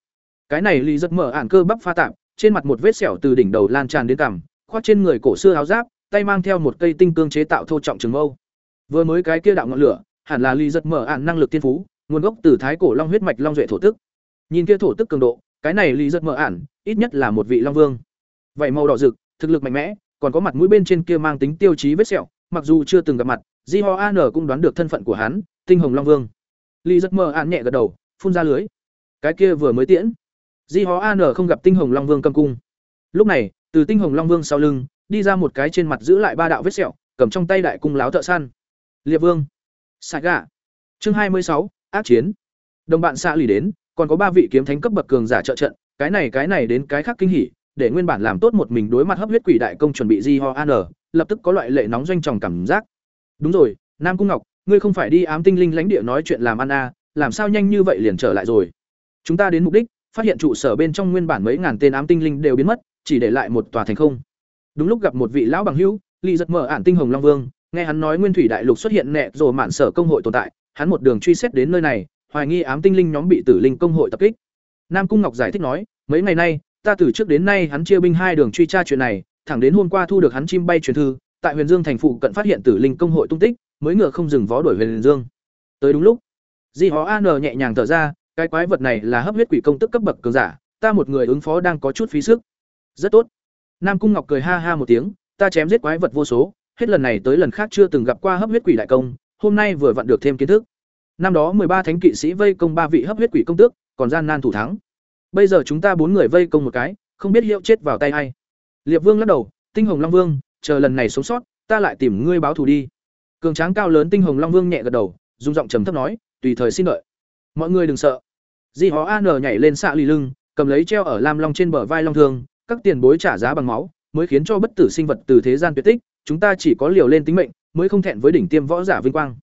cái này lì giật mở ạn cơ bắp pha tạm trên mặt một vết sẹo từ đỉnh đầu lan tràn đến cằm, khoác trên người cổ xưa áo giáp, tay mang theo một cây tinh cương chế tạo thô trọng trường mâu. Vừa mới cái kia đạo ngọn lửa, hẳn là lì giật mở ạn năng lực tiên phú, nguồn gốc từ thái cổ long huyết mạch long duệ thổ tức. Nhìn kia thổ tức cường độ, cái này lì giật mở ạn ít nhất là một vị long vương. Vậy màu đỏ rực, thực lực mạnh mẽ, còn có mặt mũi bên trên kia mang tính tiêu chí vết sẹo, mặc dù chưa từng gặp mặt, di ho an cũng đoán được thân phận của hắn, tinh hồng long vương. Lì giật mở ạn nhẹ gật đầu, phun ra lưới. Cái kia vừa mới tiễn di hó an không gặp tinh hồng long vương cầm cung. Lúc này, từ tinh hồng long vương sau lưng, đi ra một cái trên mặt giữ lại ba đạo vết sẹo, cầm trong tay đại cung láo thợ săn. Liệp vương. Xạ gà. Chương hai mươi sáu, ác chiến. Đồng bạn xạ lì đến, còn có ba vị kiếm thánh cấp bậc cường giả trợ trận, cái này cái này đến cái khác kinh hỉ, để nguyên bản làm tốt một mình đối mặt hấp huyết quỷ đại công chuẩn bị di ho an lập tức có loại lệ nóng doanh tròng cảm giác. Đúng rồi, nam cung ngọc, ngươi không phải đi ám tinh linh lãnh địa nói chuyện làm ăn a làm sao nhanh như vậy liền trở lại rồi? Chúng ta đến mục đích phát hiện trụ sở bên trong nguyên bản mấy ngàn tên ám tinh linh đều biến mất, chỉ để lại một tòa thành không. Đúng lúc gặp một vị lão bằng hữu ly giật mở ản tinh hồng long vương, nghe hắn nói nguyên thủy đại lục xuất hiện nẹ rồi mạn sở công hội tồn tại, hắn một đường truy xét đến nơi này, hoài nghi ám tinh linh nhóm bị tử linh công hội tập kích. Nam cung ngọc giải thích nói, mấy ngày nay, ta từ trước đến nay hắn chia binh hai đường truy tra chuyện này, thẳng đến hôm qua thu được hắn chim bay truyền thư, tại huyền dương thành phụ cận phát hiện tử linh công hội tung tích, mới ngựa không dừng vó đuổi huyền dương. Tới đúng lúc, di hó an nhẹ nhàng thở ra cái quái vật này là hấp huyết quỷ công tức cấp bậc cường giả, ta một người ứng phó đang có chút phí sức. Rất tốt. Nam cung ngọc cười ha ha một tiếng, ta chém giết quái vật vô số, hết lần này tới lần khác chưa từng gặp qua hấp huyết quỷ đại công, hôm nay vừa vặn được thêm kiến thức. Năm đó ba thánh kỵ sĩ vây công ba vị hấp huyết quỷ công tước, còn gian nan thủ thắng. Bây giờ chúng ta bốn người vây công một cái, không biết hiệu chết vào tay hay liệp vương lắc đầu, tinh hồng long vương, chờ lần này sống sót, ta lại tìm ngươi báo thù đi. Cường tráng cao lớn tinh hồng long vương nhẹ gật đầu, dùng giọng trầm thấp nói, tùy thời xin đợi mọi người đừng sợ. Di hó an nhảy lên xạ lì lưng, cầm lấy treo ở lam long trên bờ vai long thương, các tiền bối trả giá bằng máu, mới khiến cho bất tử sinh vật từ thế gian tuyệt tích, chúng ta chỉ có liều lên tính mệnh, mới không thẹn với đỉnh tiêm võ giả vinh quang.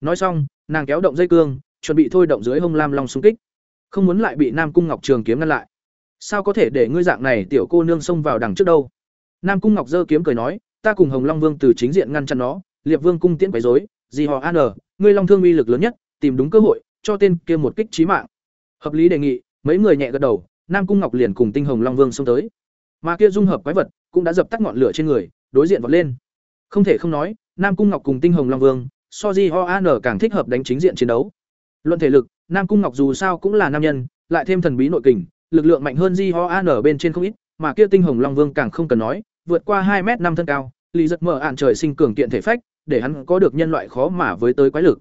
Nói xong, nàng kéo động dây cương, chuẩn bị thôi động dưới hông lam long xung kích. Không muốn lại bị nam cung ngọc trường kiếm ngăn lại. Sao có thể để ngươi dạng này, tiểu cô nương xông vào đằng trước đâu? Nam cung ngọc dơ kiếm cười nói, ta cùng hồng long vương từ chính diện ngăn chặn nó, liệp vương cung tiễn quấy rối gì họ an ngươi long thương uy lực lớn nhất, tìm đúng cơ hội cho tên kia một kích trí mạng. Hợp lý đề nghị, mấy người nhẹ gật đầu, nam cung ngọc liền cùng tinh hồng long vương xông tới. Mà kia dung hợp quái vật cũng đã dập tắt ngọn lửa trên người, đối diện vọt lên. Không thể không nói, nam cung ngọc cùng tinh hồng long vương, so di ho an càng thích hợp đánh chính diện chiến đấu. Luận thể lực, nam cung ngọc dù sao cũng là nam nhân, lại thêm thần bí nội kình, lực lượng mạnh hơn di ho an bên trên không ít, mà kia tinh hồng long vương càng không cần nói, vượt qua hai m năm thân cao lý giật mở ạn trời sinh cường kiện thể phách, để hắn có được nhân loại khó mà với tới quái lực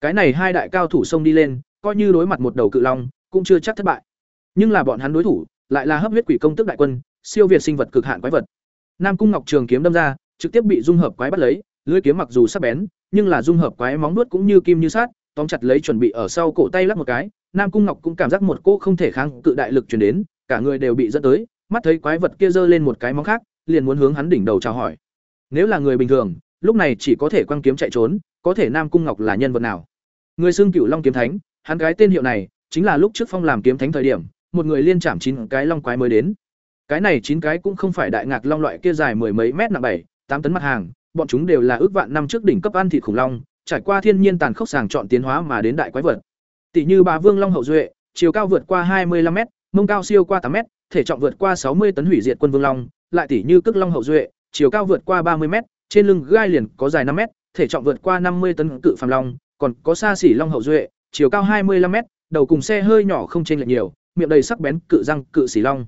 cái này hai đại cao thủ xông đi lên, coi như đối mặt một đầu cự long, cũng chưa chắc thất bại. Nhưng là bọn hắn đối thủ, lại là hấp huyết quỷ công tức đại quân, siêu việt sinh vật cực hạn quái vật. Nam cung ngọc trường kiếm đâm ra, trực tiếp bị dung hợp quái bắt lấy lưỡi kiếm mặc dù sắc bén, nhưng là dung hợp quái móng nuốt cũng như kim như sát tóm chặt lấy chuẩn bị ở sau cổ tay lắc một cái, nam cung ngọc cũng cảm giác một cô không thể kháng cự đại lực truyền đến, cả người đều bị dẫn tới, mắt thấy quái vật kia giơ lên một cái móng khác, liền muốn hướng hắn đỉnh đầu chào hỏi. Nếu là người bình thường, lúc này chỉ có thể quăng kiếm chạy trốn, có thể nam cung ngọc là nhân vật nào? Người xưng cửu long kiếm thánh hắn cái tên hiệu này chính là lúc trước phong làm kiếm thánh thời điểm một người liên chạm chín cái long quái mới đến. Cái này chín cái cũng không phải đại ngạc long loại kia dài mười mấy mét nặng bảy tám tấn mặt hàng bọn chúng đều là ước vạn năm trước đỉnh cấp ăn thịt khủng long trải qua thiên nhiên tàn khốc sàng chọn tiến hóa mà đến đại quái vật. Tỷ như bà vương long hậu duệ chiều cao vượt qua hai mươi 25 mét, mông cao siêu qua tám mét, thể trọng vượt qua sáu mươi tấn hủy diệt quân vương long lại tỷ như cước long hậu duệ chiều cao vượt qua ba mươi mét, trên lưng gai liền có dài năm mét, thể trọng vượt qua năm mươi tấn cự phàm long còn có xa xỉ long hậu duệ, chiều cao hai mươi 25 m đầu cùng xe hơi nhỏ không chênh lệch nhiều, miệng đầy sắc bén cự răng, cự xỉ long.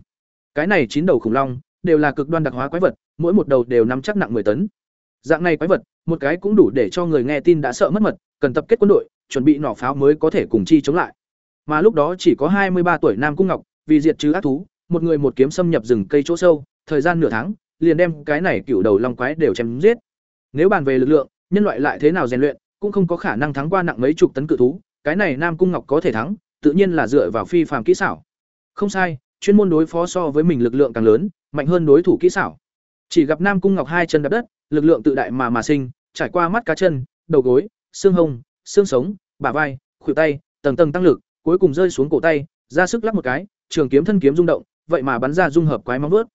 Cái này chín đầu khủng long đều là cực đoan đặc hóa quái vật, mỗi một đầu đều nắm chắc nặng 10 tấn. Dạng này quái vật, một cái cũng đủ để cho người nghe tin đã sợ mất mật, cần tập kết quân đội, chuẩn bị nỏ pháo mới có thể cùng chi chống lại. Mà lúc đó chỉ có hai mươi ba tuổi nam cung ngọc, vì diệt trừ ác thú, một người một kiếm xâm nhập rừng cây chỗ sâu, thời gian nửa tháng, liền đem cái này cựu đầu long quái đều chém giết. Nếu bàn về lực lượng, nhân loại lại thế nào rèn luyện cũng không có khả năng thắng qua nặng mấy chục tấn cự thú, cái này nam cung ngọc có thể thắng, tự nhiên là dựa vào phi phàm kỹ xảo. Không sai, chuyên môn đối phó so với mình lực lượng càng lớn, mạnh hơn đối thủ kỹ xảo. Chỉ gặp nam cung ngọc hai chân đạp đất, lực lượng tự đại mà mà sinh, trải qua mắt cá chân, đầu gối, xương hông, xương sống, bả vai, khuỷu tay, tầng tầng tăng lực, cuối cùng rơi xuống cổ tay, ra sức lắc một cái, trường kiếm thân kiếm rung động, vậy mà bắn ra dung hợp quái móng vuốt.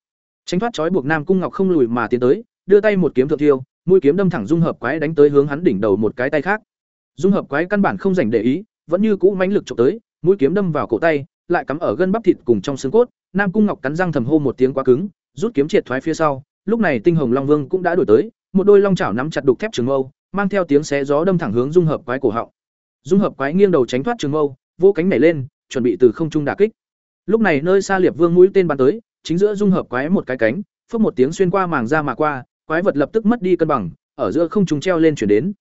Tránh thoát trói buộc nam cung ngọc không lùi mà tiến tới, đưa tay một kiếm thượng thiêu mũi kiếm đâm thẳng dung hợp quái đánh tới hướng hắn đỉnh đầu một cái tay khác. Dung hợp quái căn bản không dành để ý, vẫn như cũ mãnh lực trộm tới, mũi kiếm đâm vào cổ tay, lại cắm ở gân bắp thịt cùng trong xương cốt, nam cung ngọc cắn răng thầm hô một tiếng quá cứng, rút kiếm triệt thoái phía sau, lúc này tinh hồng long vương cũng đã đuổi tới, một đôi long chảo nắm chặt đục thép trường mâu, mang theo tiếng xé gió đâm thẳng hướng dung hợp quái cổ họng. Dung hợp quái nghiêng đầu tránh thoát trường mâu vô cánh nảy lên, chuẩn bị từ không trung đả kích. Lúc này nơi xa liệp vương mũi tên bắn tới, chính giữa dung hợp quái một cái cánh phước một tiếng xuyên qua màng ra mà qua quái vật lập tức mất đi cân bằng, ở giữa không trung treo lên chuyển đến.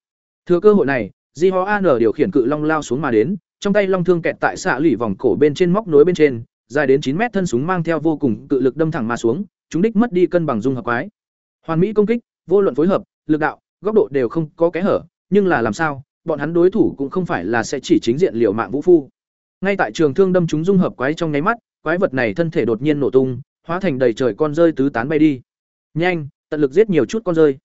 Thừa cơ hội này di ho an điều khiển cự long lao xuống mà đến, trong tay long thương kẹt tại xạ lỉ vòng cổ bên trên móc nối bên trên, dài đến chín mét thân súng mang theo vô cùng cự lực đâm thẳng mà xuống, chúng đích mất đi cân bằng dung hợp quái. Hoàn mỹ công kích, vô luận phối hợp, lực đạo, góc độ đều không có kẽ hở, nhưng là làm sao, bọn hắn đối thủ cũng không phải là sẽ chỉ chính diện liều mạng vũ phu. Ngay tại trường thương đâm chúng dung hợp quái trong nháy mắt, quái vật này thân thể đột nhiên nổ tung, hóa thành đầy trời con rơi tứ tán bay đi. Nhanh tận lực giết nhiều chút con rơi.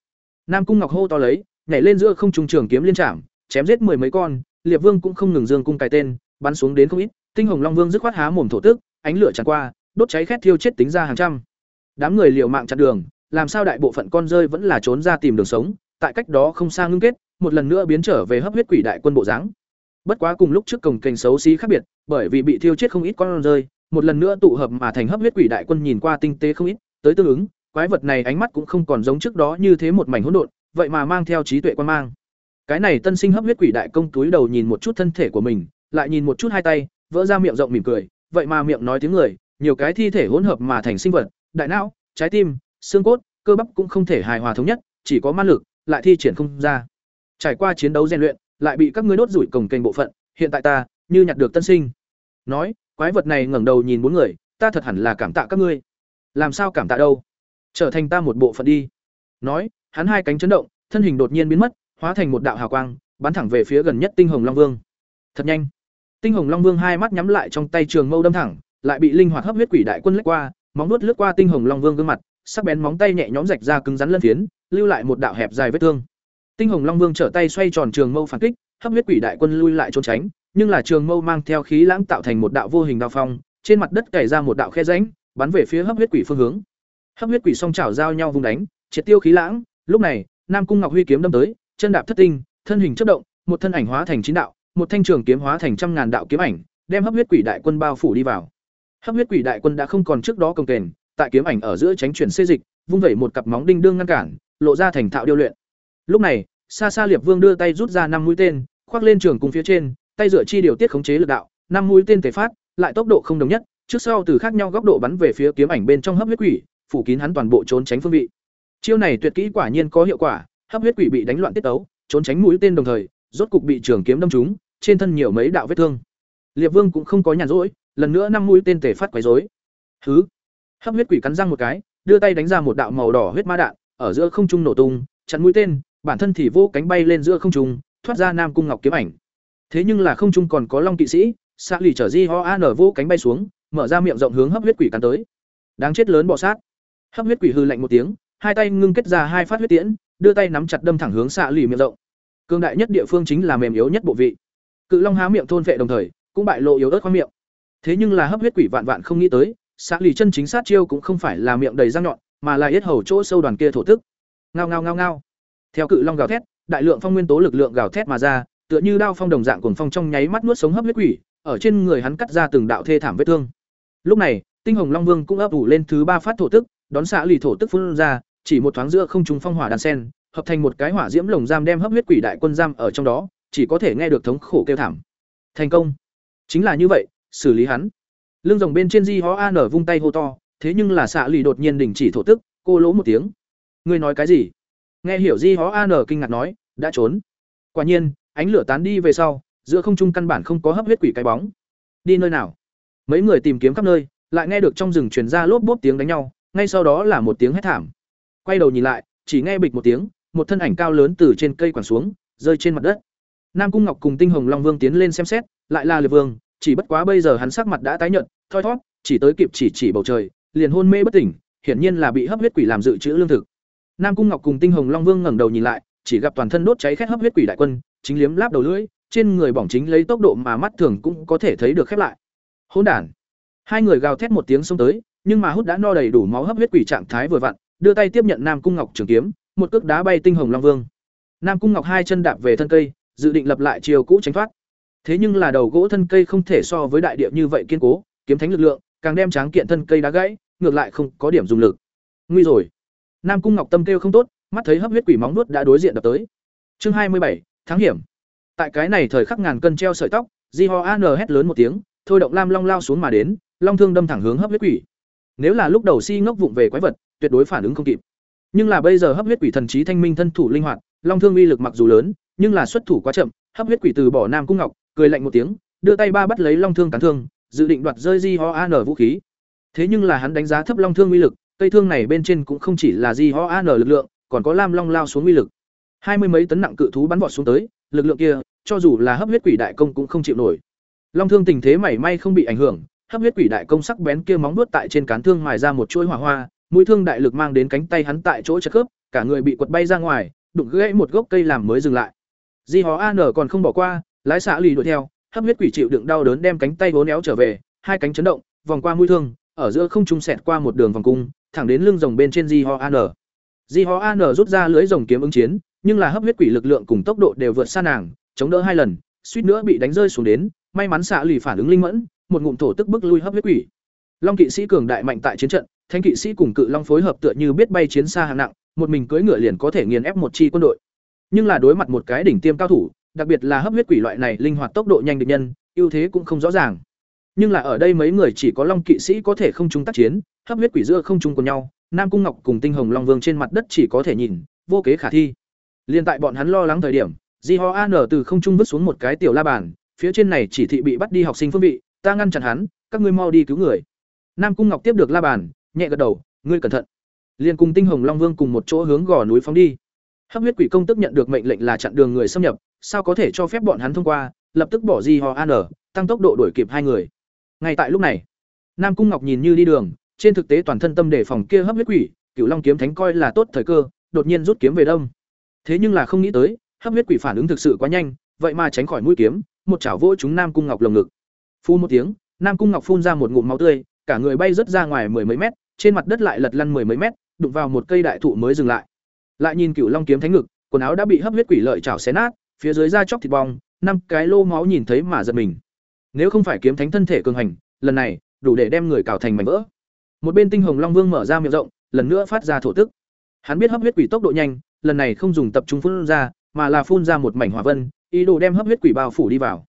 Nam cung ngọc hô to lấy, nhảy lên giữa không trung trường kiếm liên trảm, chém giết mười mấy con, liệp vương cũng không ngừng dương cung cài tên, bắn xuống đến không ít, tinh hồng long vương dứt khoát há mồm thổ tức, ánh lửa tràn qua, đốt cháy khét thiêu chết tính ra hàng trăm. Đám người liều mạng chặn đường, làm sao đại bộ phận con rơi vẫn là trốn ra tìm đường sống, tại cách đó không xa ngưng kết, một lần nữa biến trở về hấp huyết quỷ đại quân bộ dáng. Bất quá cùng lúc trước cổng kênh xấu xí khác biệt, bởi vì bị thiêu chết không ít con rơi, một lần nữa tụ hợp mà thành hấp huyết quỷ đại quân nhìn qua tinh tế không ít, tới tương ứng quái vật này ánh mắt cũng không còn giống trước đó như thế một mảnh hỗn độn, vậy mà mang theo trí tuệ quan mang. Cái này tân sinh hấp huyết quỷ đại công túi đầu nhìn một chút thân thể của mình, lại nhìn một chút hai tay, vỡ ra miệng rộng mỉm cười, vậy mà miệng nói tiếng người, nhiều cái thi thể hỗn hợp mà thành sinh vật, đại não, trái tim, xương cốt, cơ bắp cũng không thể hài hòa thống nhất, chỉ có ma lực, lại thi triển không ra. Trải qua chiến đấu rèn luyện, lại bị các ngươi đốt rủi cổng kênh bộ phận, hiện tại ta, như nhặt được tân sinh. Nói, quái vật này ngẩng đầu nhìn bốn người, ta thật hẳn là cảm tạ các ngươi. Làm sao cảm tạ đâu? Trở thành ta một bộ phận đi. Nói hắn hai cánh chấn động thân hình đột nhiên biến mất hóa thành một đạo hào quang bắn thẳng về phía gần nhất tinh hồng long vương. Thật nhanh. Tinh hồng long vương hai mắt nhắm lại trong tay trường mâu đâm thẳng lại bị linh hoạt hấp huyết quỷ đại quân lướt qua móng nuốt lướt qua tinh hồng long vương gương mặt sắc bén móng tay nhẹ nhõm rạch ra cứng rắn lân phiến lưu lại một đạo hẹp dài vết thương. Tinh hồng long vương trở tay xoay tròn trường mâu phản kích hấp huyết quỷ đại quân lui lại trốn tránh nhưng là trường mâu mang theo khí lãng tạo thành một đạo vô hình đao phong trên mặt đất cày ra một đạo khe rãnh, bắn về phía hấp huyết quỷ phương hướng. Hấp huyết quỷ song chảo giao nhau vùng đánh, triệt tiêu khí lãng, lúc này, Nam Cung Ngọc Huy kiếm đâm tới, chân đạp thất tinh, thân hình chớp động, một thân ảnh hóa thành chín đạo, một thanh trường kiếm hóa thành trăm ngàn đạo kiếm ảnh, đem hấp huyết quỷ đại quân bao phủ đi vào. Hấp huyết quỷ đại quân đã không còn trước đó công kềnh, tại kiếm ảnh ở giữa tránh chuyển xê dịch, vung vẩy một cặp móng đinh đương ngăn cản, lộ ra thành thạo điêu luyện. Lúc này, xa xa Liệp Vương đưa tay rút ra năm mũi tên, khoác lên trường cung phía trên, tay dựa chi điều tiết khống chế lực đạo, năm mũi tên tề phát, lại tốc độ không đồng nhất, trước sau từ khác nhau góc độ bắn về phía kiếm ảnh bên trong hấp huyết quỷ, phủ kín hắn toàn bộ trốn tránh phương vị. Chiêu này tuyệt kỹ quả nhiên có hiệu quả, hấp huyết quỷ bị đánh loạn tiết tấu, trốn tránh mũi tên đồng thời, rốt cục bị trường kiếm đâm trúng, trên thân nhiều mấy đạo vết thương. Liệp Vương cũng không có nhàn rỗi, lần nữa năm mũi tên tề phát quấy rối. Hứ. Hấp huyết quỷ cắn răng một cái, đưa tay đánh ra một đạo màu đỏ huyết ma đạn, ở giữa không trung nổ tung, chặn mũi tên, bản thân thì vô cánh bay lên giữa không trung, thoát ra Nam cung ngọc kiếm ảnh. Thế nhưng là không trung còn có Long kỵ sĩ, xạ lì trở di ho an vô cánh bay xuống, mở ra miệng rộng hướng hấp huyết quỷ cắn tới. Đáng chết lớn bọ sát. Hấp huyết quỷ hư lạnh một tiếng, hai tay ngưng kết ra hai phát huyết tiễn, đưa tay nắm chặt đâm thẳng hướng xạ lì miệng rộng. Cương đại nhất địa phương chính là mềm yếu nhất bộ vị. Cự Long há miệng thôn vệ đồng thời, cũng bại lộ yếu ớt khoang miệng. Thế nhưng là hấp huyết quỷ vạn vạn không nghĩ tới, xạ lì chân chính sát chiêu cũng không phải là miệng đầy răng nhọn, mà là yết hầu chỗ sâu đoàn kia thổ tức. Ngao ngao ngao ngao. Theo cự long gào thét, đại lượng phong nguyên tố lực lượng gào thét mà ra, tựa như đao phong đồng dạng cuồng phong trong nháy mắt nuốt sống hấp huyết quỷ, ở trên người hắn cắt ra từng đạo thê thảm vết thương. Lúc này, Tinh Hồng Long Vương cũng ấp ủ lên thứ ba phát thổ tức, đón xạ lì thổ tức phun ra, chỉ một thoáng giữa không trung phong hỏa đan sen, hợp thành một cái hỏa diễm lồng giam đem hấp huyết quỷ đại quân giam ở trong đó, chỉ có thể nghe được thống khổ kêu thảm. Thành công. Chính là như vậy, xử lý hắn. Lưng rồng bên trên Di Ho An vung tay hô to, thế nhưng là xạ lì đột nhiên đình chỉ thổ tức, cô lỗ một tiếng. Ngươi nói cái gì? Nghe hiểu Di Ho An kinh ngạc nói, đã trốn. Quả nhiên, ánh lửa tán đi về sau, giữa không trung căn bản không có hấp huyết quỷ cái bóng. Đi nơi nào? Mấy người tìm kiếm khắp nơi, lại nghe được trong rừng truyền ra lốp bốp tiếng đánh nhau, ngay sau đó là một tiếng hét thảm. Quay đầu nhìn lại, chỉ nghe bịch một tiếng, một thân ảnh cao lớn từ trên cây quẳng xuống, rơi trên mặt đất. Nam Cung Ngọc cùng Tinh Hồng Long Vương tiến lên xem xét, lại là Liệt Vương, chỉ bất quá bây giờ hắn sắc mặt đã tái nhợt, thoi thoát, chỉ tới kịp chỉ chỉ bầu trời, liền hôn mê bất tỉnh, hiển nhiên là bị hấp huyết quỷ làm dự trữ lương thực. Nam Cung Ngọc cùng Tinh Hồng Long Vương ngẩng đầu nhìn lại, chỉ gặp toàn thân đốt cháy khét hấp huyết quỷ đại quân, chính liếm láp đầu lưỡi, trên người bỏng chính lấy tốc độ mà mắt thường cũng có thể thấy được khép lại. Hỗn đản. Hai người gào thét một tiếng xông tới, nhưng mà hút đã no đầy đủ máu hấp huyết quỷ trạng thái vừa vặn, đưa tay tiếp nhận Nam Cung Ngọc trường kiếm, một cước đá bay Tinh Hồng Long Vương. Nam Cung Ngọc hai chân đạp về thân cây, dự định lập lại chiều cũ tránh thoát. Thế nhưng là đầu gỗ thân cây không thể so với đại địa như vậy kiên cố, kiếm thánh lực lượng, càng đem tráng kiện thân cây đá gãy, ngược lại không có điểm dùng lực. Nguy rồi. Nam Cung Ngọc tâm kêu không tốt, mắt thấy hấp huyết quỷ móng nuốt đã đối diện đập tới. Chương hai mươi bảy, tháng hiểm. Tại cái này thời khắc ngàn cân treo sợi tóc, Di Ho An hét lớn một tiếng, thôi động lam long lao xuống mà đến, long thương đâm thẳng hướng hấp huyết quỷ. Nếu là lúc đầu si ngốc vụng về quái vật, tuyệt đối phản ứng không kịp. Nhưng là bây giờ hấp huyết quỷ thần trí thanh minh thân thủ linh hoạt, long thương uy lực mặc dù lớn, nhưng là xuất thủ quá chậm, hấp huyết quỷ từ bỏ Nam Cung Ngọc, cười lạnh một tiếng, đưa tay ba bắt lấy long thương cán thương, dự định đoạt rơi Di Ho An vũ khí. Thế nhưng là hắn đánh giá thấp long thương uy lực, cây thương này bên trên cũng không chỉ là Di Ho An lực lượng, còn có lam long lao xuống uy lực. Hai mươi mấy tấn nặng cự thú bắn vọt xuống tới, lực lượng kia, cho dù là hấp huyết quỷ đại công cũng không chịu nổi. Long thương tình thế mảy may không bị ảnh hưởng, hấp huyết quỷ đại công sắc bén kia móng nuốt tại trên cán thương mài ra một chuỗi hỏa hoa, mũi thương đại lực mang đến cánh tay hắn tại chỗ chật khớp, cả người bị quật bay ra ngoài, đụng gãy một gốc cây làm mới dừng lại. Di Hó An còn không bỏ qua, lái xạ lì đuổi theo, hấp huyết quỷ chịu đựng đau đớn đem cánh tay vốn éo trở về, hai cánh chấn động, vòng qua mũi thương, ở giữa không trung xẹt qua một đường vòng cung, thẳng đến lưng rồng bên trên Di Ho An. Di Ho An rút ra lưới rồng kiếm ứng chiến, nhưng là hấp huyết quỷ lực lượng cùng tốc độ đều vượt xa nàng, chống đỡ hai lần, suýt nữa bị đánh rơi xuống đến, may mắn xạ lì phản ứng linh mẫn, một ngụm thổ tức bức lui hấp huyết quỷ. Long kỵ sĩ cường đại mạnh tại chiến trận, thanh kỵ sĩ cùng cự long phối hợp tựa như biết bay chiến xa hạng nặng, một mình cưỡi ngựa liền có thể nghiền ép một chi quân đội. Nhưng là đối mặt một cái đỉnh tiêm cao thủ, đặc biệt là hấp huyết quỷ loại này linh hoạt tốc độ nhanh địch nhân, ưu thế cũng không rõ ràng. Nhưng là ở đây mấy người chỉ có long kỵ sĩ có thể không chúng tác chiến, hấp huyết quỷ giữa không chung cùng nhau, Nam Cung Ngọc cùng Tinh Hồng Long Vương trên mặt đất chỉ có thể nhìn, vô kế khả thi. Liên tại bọn hắn lo lắng thời điểm, Di Ho An từ không trung vứt xuống một cái tiểu la bàn, phía trên này chỉ thị bị bắt đi học sinh phương vị, ta ngăn chặn hắn, các ngươi mau đi cứu người. Nam Cung Ngọc tiếp được la bàn, nhẹ gật đầu, ngươi cẩn thận. Liên cùng Tinh Hồng Long Vương cùng một chỗ hướng gò núi phóng đi. Hấp huyết quỷ công tức nhận được mệnh lệnh là chặn đường người xâm nhập, sao có thể cho phép bọn hắn thông qua, lập tức bỏ Di Ho An, tăng tốc độ đuổi kịp hai người. Ngay tại lúc này, Nam Cung Ngọc nhìn như đi đường, trên thực tế toàn thân tâm đề phòng kia hấp huyết quỷ, Cửu Long kiếm thánh coi là tốt thời cơ, đột nhiên rút kiếm về đông. Thế nhưng là không nghĩ tới, hấp huyết quỷ phản ứng thực sự quá nhanh, vậy mà tránh khỏi mũi kiếm, một chảo vỗ chúng Nam Cung Ngọc lồng ngực. Phun một tiếng, Nam Cung Ngọc phun ra một ngụm máu tươi, cả người bay rất ra ngoài mười mấy mét, trên mặt đất lại lật lăn mười mấy mét, đụng vào một cây đại thụ mới dừng lại. Lại nhìn Cửu Long kiếm thánh ngực, quần áo đã bị hấp huyết quỷ lợi chảo xé nát, phía dưới da chóc thịt bong, năm cái lô máu nhìn thấy mà giật mình. Nếu không phải kiếm thánh thân thể cường hành, lần này đủ để đem người cào thành mảnh vỡ. Một bên Tinh Hồng Long Vương mở ra miệng rộng, lần nữa phát ra thổ tức. Hắn biết hấp huyết quỷ tốc độ nhanh, lần này không dùng tập trung phun ra, mà là phun ra một mảnh hỏa vân, ý đồ đem hấp huyết quỷ bao phủ đi vào.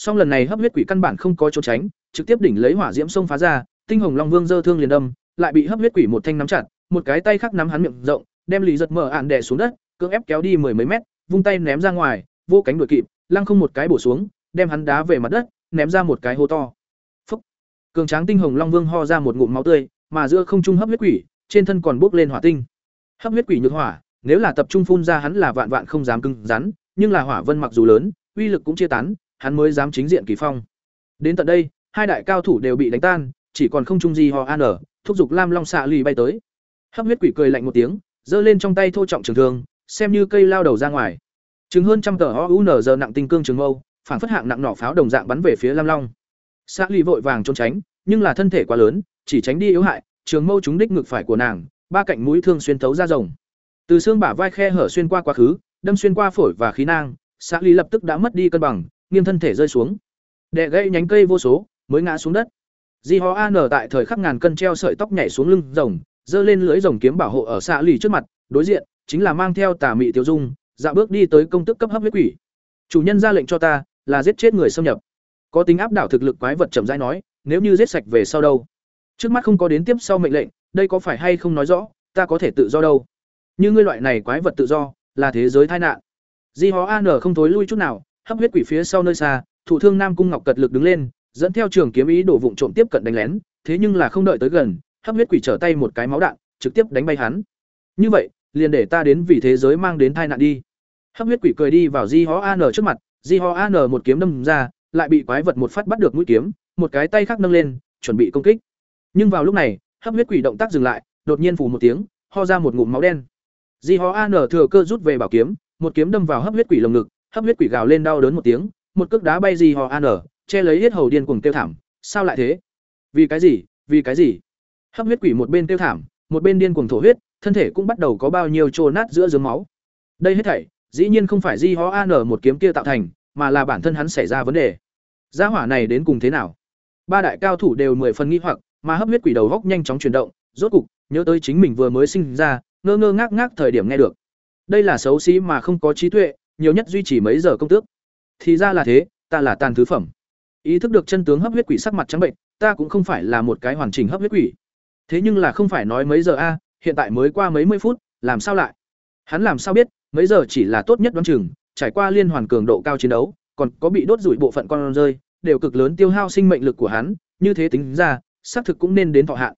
Song lần này hấp huyết quỷ căn bản không có trốn tránh, trực tiếp đỉnh lấy hỏa diễm sông phá ra, Tinh Hồng Long Vương dơ thương liền đâm, lại bị hấp huyết quỷ một thanh nắm chặt, một cái tay khác nắm hắn miệng rộng, đem lì giật mở ạn đè xuống đất, cưỡng ép kéo đi mười mấy mét, vung tay ném ra ngoài, vô cánh đuổi kịp, lăng không một cái bổ xuống, đem hắn đá về mặt đất, ném ra một cái hố to. Phúc. Cường tráng tinh hồng long vương ho ra một ngụm máu tươi, mà giữa không trung hấp huyết quỷ, trên thân còn bốc lên hỏa tinh. Hấp huyết quỷ nhược hỏa, nếu là tập trung phun ra hắn là vạn vạn không dám cứng rắn, nhưng là hỏa vân mặc dù lớn, uy lực cũng chia tán, hắn mới dám chính diện kỳ phong. Đến tận đây, hai đại cao thủ đều bị đánh tan, chỉ còn không trung gì ho an, ở. thúc giục Lam Long xạ lì bay tới. Hấp huyết quỷ cười lạnh một tiếng, giơ lên trong tay thô trọng trường thương, xem như cây lao đầu ra ngoài. Trừng hơn trăm tờ OUN giờ nặng tinh cương trường mâu, phản phất hạng nặng nỏ pháo đồng dạng bắn về phía Lam Long. Xạ lì vội vàng trốn tránh, nhưng là thân thể quá lớn, chỉ tránh đi yếu hại, trường mâu trúng đích ngực phải của nàng, ba cạnh mũi thương xuyên thấu ra rồng. Từ xương bả vai khe hở xuyên qua quá khứ, đâm xuyên qua phổi và khí nang, Xạ lì lập tức đã mất đi cân bằng, nghiêng thân thể rơi xuống. Đè gây nhánh cây vô số, mới ngã xuống đất. Di Ho An tại thời khắc ngàn cân treo sợi tóc nhảy xuống lưng rồng, giơ lên lưỡi rồng kiếm bảo hộ ở xạ lì trước mặt, đối diện chính là mang theo tà mị tiêu dung, dạo bước đi tới công tức cấp hấp huyết quỷ. Chủ nhân ra lệnh cho ta, là giết chết người xâm nhập. Có tính áp đảo thực lực quái vật chậm rãi nói, nếu như giết sạch về sau đâu? Trước mắt không có đến tiếp sau mệnh lệnh, đây có phải hay không nói rõ, ta có thể tự do đâu? Như ngươi loại này quái vật tự do, là thế giới tai nạn. Di Ho An không thối lui chút nào, hấp huyết quỷ phía sau nơi xa, thủ thương Nam cung Ngọc cật lực đứng lên, dẫn theo trường kiếm ý đổ vụng trộm tiếp cận đánh lén, thế nhưng là không đợi tới gần, hấp huyết quỷ trở tay một cái máu đạn, trực tiếp đánh bay hắn. Như vậy, liền để ta đến vì thế giới mang đến tai nạn đi. Hấp huyết quỷ cười đi vào Di Ho An trước mặt, Di Ho An một kiếm đâm ra, lại bị quái vật một phát bắt được mũi kiếm, một cái tay khác nâng lên, chuẩn bị công kích. Nhưng vào lúc này, hấp huyết quỷ động tác dừng lại, đột nhiên phủ một tiếng, ho ra một ngụm máu đen. Di Ho An thừa cơ rút về bảo kiếm, một kiếm đâm vào hấp huyết quỷ lồng ngực, hấp huyết quỷ gào lên đau đớn một tiếng, một cước đá bay Di họ An, che lấy hết hầu điên cuồng tiêu thảm, sao lại thế? Vì cái gì? Vì cái gì? Hấp huyết quỷ một bên tiêu thảm, một bên điên cuồng thổ huyết, thân thể cũng bắt đầu có bao nhiêu trô nát giữa giếng máu. Đây hết thảy, dĩ nhiên không phải Di Ho An một kiếm kia tạo thành, mà là bản thân hắn xảy ra vấn đề. Gia hỏa này đến cùng thế nào? Ba đại cao thủ đều mười phần nghi hoặc, mà hấp huyết quỷ đầu góc nhanh chóng chuyển động, rốt cục nhớ tới chính mình vừa mới sinh ra, ngơ ngơ ngác ngác thời điểm nghe được. Đây là xấu xí mà không có trí tuệ, nhiều nhất duy trì mấy giờ công tước. Thì ra là thế, ta là tàn thứ phẩm. Ý thức được chân tướng hấp huyết quỷ sắc mặt trắng bệnh, ta cũng không phải là một cái hoàn chỉnh hấp huyết quỷ. Thế nhưng là không phải nói mấy giờ a, hiện tại mới qua mấy mươi phút, làm sao lại? Hắn làm sao biết, mấy giờ chỉ là tốt nhất đoán chừng, trải qua liên hoàn cường độ cao chiến đấu, còn có bị đốt rủi bộ phận con rơi, đều cực lớn tiêu hao sinh mệnh lực của hắn, như thế tính ra, xác thực cũng nên đến thọ hạn.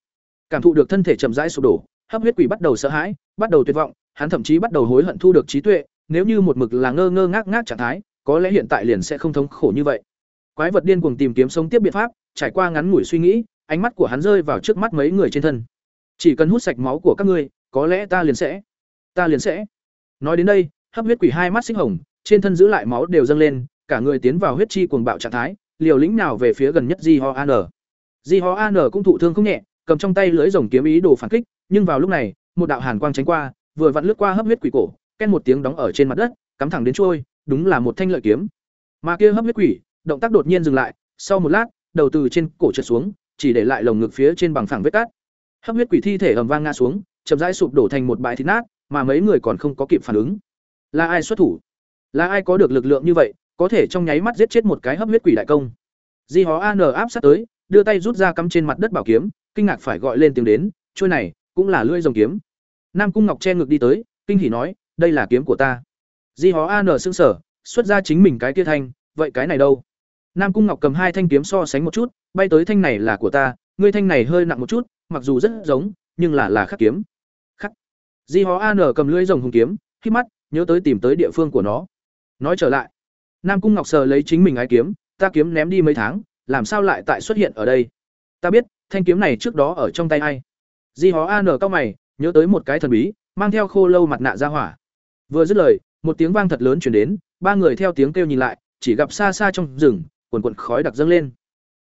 Cảm thụ được thân thể chậm rãi sụp đổ, hấp huyết quỷ bắt đầu sợ hãi, bắt đầu tuyệt vọng, hắn thậm chí bắt đầu hối hận thu được trí tuệ, nếu như một mực là ngơ ngơ ngác ngác trạng thái, có lẽ hiện tại liền sẽ không thống khổ như vậy. Quái vật điên cuồng tìm kiếm sống tiếp biện pháp, trải qua ngắn ngủi suy nghĩ, ánh mắt của hắn rơi vào trước mắt mấy người trên thân. Chỉ cần hút sạch máu của các ngươi, có lẽ ta liền sẽ, ta liền sẽ. Nói đến đây, hấp huyết quỷ hai mắt xích hồng, trên thân giữ lại máu đều dâng lên, cả người tiến vào huyết chi cuồng bạo trạng thái, liều lĩnh nào về phía gần nhất Di Ho An. Di Ho An cũng thụ thương không nhẹ, cầm trong tay lưỡi rồng kiếm ý đồ phản kích, nhưng vào lúc này, một đạo hàn quang tránh qua, vừa vặn lướt qua hấp huyết quỷ cổ, ken một tiếng đóng ở trên mặt đất, cắm thẳng đến trôi, đúng là một thanh lợi kiếm. Mà kia hấp huyết quỷ, động tác đột nhiên dừng lại, sau một lát, đầu từ trên cổ trượt xuống, chỉ để lại lồng ngực phía trên bằng phẳng vết cát. Hấp huyết quỷ thi thể ầm vang ngã xuống, chậm rãi sụp đổ thành một bãi thịt nát, mà mấy người còn không có kịp phản ứng. Là ai xuất thủ? Là ai có được lực lượng như vậy, có thể trong nháy mắt giết chết một cái hấp huyết quỷ đại công? Di Hó An áp sát tới, đưa tay rút ra cắm trên mặt đất bảo kiếm, kinh ngạc phải gọi lên tiếng đến, chuôi này cũng là lưỡi rồng kiếm. Nam Cung Ngọc che ngực đi tới, kinh hỉ nói, đây là kiếm của ta. Di Hó An xương sở, xuất ra chính mình cái kia thanh, vậy cái này đâu? Nam Cung Ngọc cầm hai thanh kiếm so sánh một chút, bay tới thanh này là của ta, ngươi thanh này hơi nặng một chút, mặc dù rất giống, nhưng là là khắc kiếm. Khắc. Di Hó An cầm lưỡi rồng hùng kiếm, khi mắt, nhớ tới tìm tới địa phương của nó. Nói trở lại, Nam Cung Ngọc sờ lấy chính mình ái kiếm, ta kiếm ném đi mấy tháng, làm sao lại tại xuất hiện ở đây? Ta biết, thanh kiếm này trước đó ở trong tay ai? Di Hó An cao mày, nhớ tới một cái thần bí, mang theo khô lâu mặt nạ ra hỏa. Vừa dứt lời, một tiếng vang thật lớn truyền đến, ba người theo tiếng kêu nhìn lại, chỉ gặp xa xa trong rừng, quần quần khói đặc dâng lên.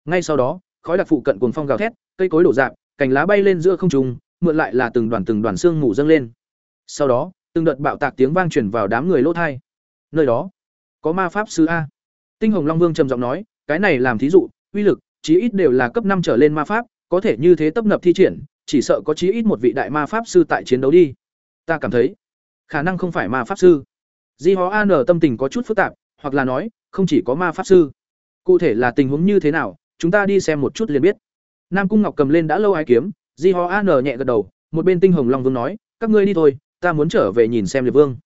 Ngay sau đó, khói đặc phụ cận cuồng phong gào thét, cây cối đổ rạp, cành lá bay lên giữa không trung, mượn lại là từng đoàn từng đoàn xương ngủ dâng lên. Sau đó, từng đợt bạo tạc tiếng vang truyền vào đám người lỗ thai. Nơi đó, có ma pháp sư a. Tinh Hồng Long Vương trầm giọng nói, cái này làm thí dụ, uy lực, chí ít đều là cấp năm trở lên ma pháp, có thể như thế tập nập thi triển, chỉ sợ có chí ít một vị đại ma pháp sư tại chiến đấu đi. Ta cảm thấy, khả năng không phải ma pháp sư. Di Hó An tâm tình có chút phức tạp, hoặc là nói, không chỉ có ma pháp sư. Cụ thể là tình huống như thế nào, chúng ta đi xem một chút liền biết. Nam Cung Ngọc cầm lên đã lâu ai kiếm, Di Ho An nhẹ gật đầu, một bên Tinh Hồng Long Vương nói, các ngươi đi thôi, ta muốn trở về nhìn xem Liệt Vương.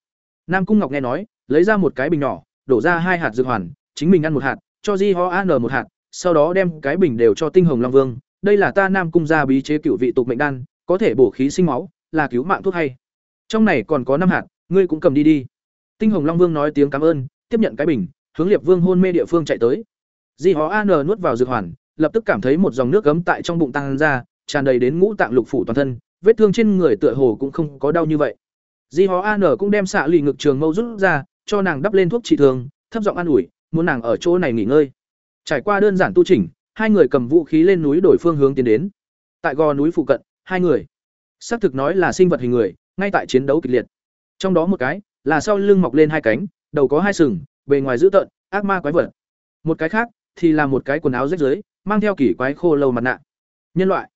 Nam Cung Ngọc nghe nói, lấy ra một cái bình nhỏ, đổ ra hai hạt dược hoàn, chính mình ăn một hạt, cho Di Ho An một hạt, sau đó đem cái bình đều cho Tinh Hồng Long Vương, đây là ta Nam Cung gia bí chế cựu vị tục mệnh đan, có thể bổ khí sinh máu, là cứu mạng thuốc hay. Trong này còn có năm hạt, ngươi cũng cầm đi đi. Tinh Hồng Long Vương nói tiếng cảm ơn, tiếp nhận cái bình, hướng Liệp Vương hôn mê địa phương chạy tới. Di Hó An nuốt vào dược hoàn, lập tức cảm thấy một dòng nước gấm tại trong bụng tăng ra, tràn đầy đến ngũ tạng lục phủ toàn thân, vết thương trên người tựa hồ cũng không có đau như vậy. Di Hó An cũng đem xạ lì ngực trường mâu rút ra, cho nàng đắp lên thuốc trị thương, thấp giọng an ủi, muốn nàng ở chỗ này nghỉ ngơi. Trải qua đơn giản tu chỉnh, hai người cầm vũ khí lên núi đổi phương hướng tiến đến. Tại gò núi phụ cận, hai người, xác thực nói là sinh vật hình người, ngay tại chiến đấu kịch liệt. Trong đó một cái là sau lưng mọc lên hai cánh, đầu có hai sừng, bề ngoài dữ tợn, ác ma quái vật. Một cái khác thì là một cái quần áo rách rưới, mang theo kỳ quái khô lâu mặt nạ. Nhân loại.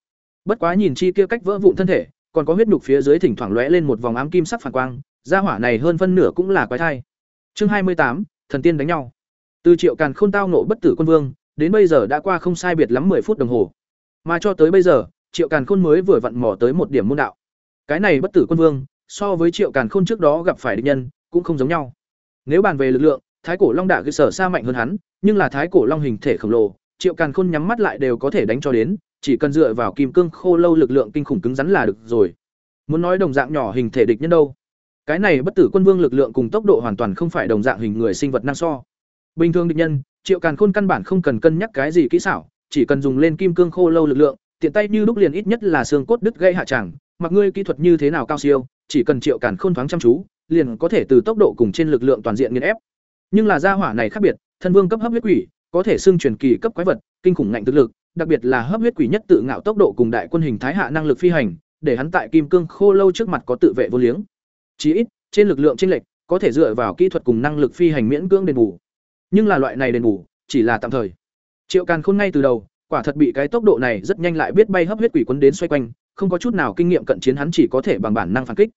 Bất quá nhìn chi kia cách vỡ vụn thân thể, còn có huyết nhục phía dưới thỉnh thoảng lóe lên một vòng ám kim sắc phản quang, gia hỏa này hơn phân nửa cũng là quái thai. Chương hai mươi tám, thần tiên đánh nhau. Từ Triệu Càn Khôn tao nộ bất tử quân vương, đến bây giờ đã qua không sai biệt lắm 10 phút đồng hồ. Mà cho tới bây giờ, Triệu Càn Khôn mới vừa vặn mò tới một điểm môn đạo. Cái này bất tử quân vương, so với Triệu Càn Khôn trước đó gặp phải địch nhân, cũng không giống nhau. Nếu bàn về lực lượng, Thái cổ Long Đạ cơ sở xa mạnh hơn hắn, nhưng là Thái cổ Long hình thể khổng lồ, Triệu Càn Khôn nhắm mắt lại đều có thể đánh cho đến, chỉ cần dựa vào kim cương khô lâu lực lượng kinh khủng cứng rắn là được rồi. Muốn nói đồng dạng nhỏ hình thể địch nhân đâu? Cái này bất tử quân vương lực lượng cùng tốc độ hoàn toàn không phải đồng dạng hình người sinh vật năng so. Bình thường địch nhân, Triệu Càn Khôn căn bản không cần cân nhắc cái gì kỹ xảo, chỉ cần dùng lên kim cương khô lâu lực lượng, tiện tay như đúc liền ít nhất là xương cốt đứt gây hạ chẳng, mặc ngươi kỹ thuật như thế nào cao siêu, chỉ cần Triệu Càn Khôn thoáng chăm chú, liền có thể từ tốc độ cùng trên lực lượng toàn diện nghiền ép. Nhưng là gia hỏa này khác biệt, thân vương cấp hấp huyết quỷ, có thể xưng truyền kỳ cấp quái vật, kinh khủng ngạnh thực lực, đặc biệt là hấp huyết quỷ nhất tự ngạo tốc độ cùng đại quân hình thái hạ năng lực phi hành, để hắn tại kim cương khô lâu trước mặt có tự vệ vô liếng. Chí ít, trên lực lượng chênh lệch, có thể dựa vào kỹ thuật cùng năng lực phi hành miễn cưỡng đền bù. Nhưng là loại này đền bù, chỉ là tạm thời. Triệu Càn Khôn ngay từ đầu, quả thật bị cái tốc độ này rất nhanh lại biết bay hấp huyết quỷ quấn đến xoay quanh, không có chút nào kinh nghiệm cận chiến hắn chỉ có thể bằng bản năng phản kích.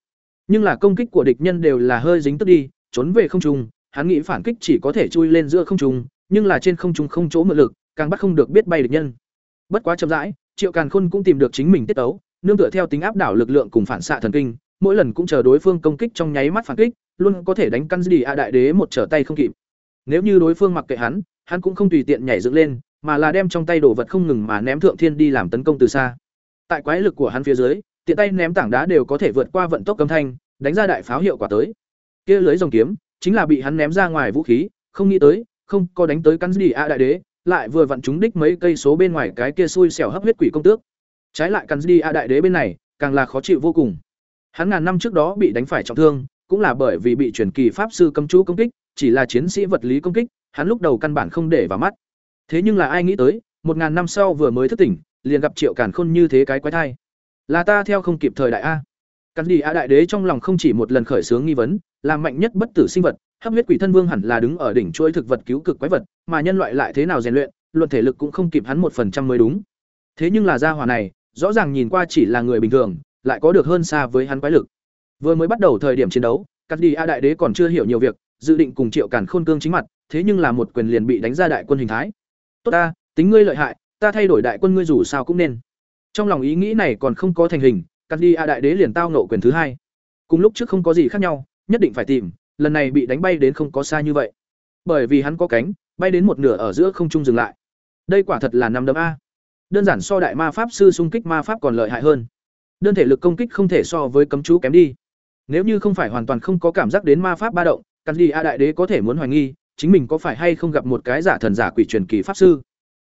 Nhưng là công kích của địch nhân đều là hơi dính tức đi, trốn về không trung, hắn nghĩ phản kích chỉ có thể chui lên giữa không trung, nhưng là trên không trung không chỗ mượn lực, càng bắt không được biết bay địch nhân. Bất quá chậm rãi, Triệu Càn Khôn cũng tìm được chính mình tiết tấu, nương tựa theo tính áp đảo lực lượng cùng phản xạ thần kinh, mỗi lần cũng chờ đối phương công kích trong nháy mắt phản kích, luôn có thể đánh căn gì a đại đế một trở tay không kịp. Nếu như đối phương mặc kệ hắn, hắn cũng không tùy tiện nhảy dựng lên, mà là đem trong tay đồ vật không ngừng mà ném thượng thiên đi làm tấn công từ xa. Tại quái lực của hắn phía dưới, tiện tay ném tảng đá đều có thể vượt qua vận tốc cấm thanh, đánh ra đại pháo hiệu quả tới. Kia lưới rồng kiếm, chính là bị hắn ném ra ngoài vũ khí, không nghĩ tới, không có đánh tới căn gì a đại đế, lại vừa vặn trúng đích mấy cây số bên ngoài cái kia xui xẻo hấp huyết quỷ công tước. Trái lại căn gì a đại đế bên này, càng là khó chịu vô cùng. Hắn ngàn năm trước đó bị đánh phải trọng thương, cũng là bởi vì bị truyền kỳ pháp sư cấm chú công kích, chỉ là chiến sĩ vật lý công kích, hắn lúc đầu căn bản không để vào mắt. Thế nhưng là ai nghĩ tới, một ngàn năm sau vừa mới thức tỉnh, liền gặp Triệu Càn Khôn như thế cái quái thai. Là ta theo không kịp thời đại a. Cắn đi a đại đế trong lòng không chỉ một lần khởi sướng nghi vấn, là mạnh nhất bất tử sinh vật, hấp huyết quỷ thân vương hẳn là đứng ở đỉnh chuỗi thực vật cứu cực quái vật, mà nhân loại lại thế nào rèn luyện, luận thể lực cũng không kịp hắn một phần trăm mới đúng. Thế nhưng là gia hỏa này, rõ ràng nhìn qua chỉ là người bình thường, lại có được hơn xa với hắn quái lực. Vừa mới bắt đầu thời điểm chiến đấu, Cắt đi A đại đế còn chưa hiểu nhiều việc, dự định cùng Triệu Càn Khôn cương chính mặt, thế nhưng là một quyền liền bị đánh ra đại quân hình thái. Tốt ta, tính ngươi lợi hại, ta thay đổi đại quân ngươi dù sao cũng nên. Trong lòng ý nghĩ này còn không có thành hình, Cắt đi A đại đế liền tao nộ quyền thứ hai. Cùng lúc trước không có gì khác nhau, nhất định phải tìm, lần này bị đánh bay đến không có xa như vậy. Bởi vì hắn có cánh, bay đến một nửa ở giữa không trung dừng lại. Đây quả thật là năm đấm a. Đơn giản so đại ma pháp sư xung kích ma pháp còn lợi hại hơn. Đơn thể lực công kích không thể so với cấm chú kém đi. Nếu như không phải hoàn toàn không có cảm giác đến ma pháp ba động, Cắn đi A đại đế có thể muốn hoài nghi, chính mình có phải hay không gặp một cái giả thần giả quỷ truyền kỳ pháp sư.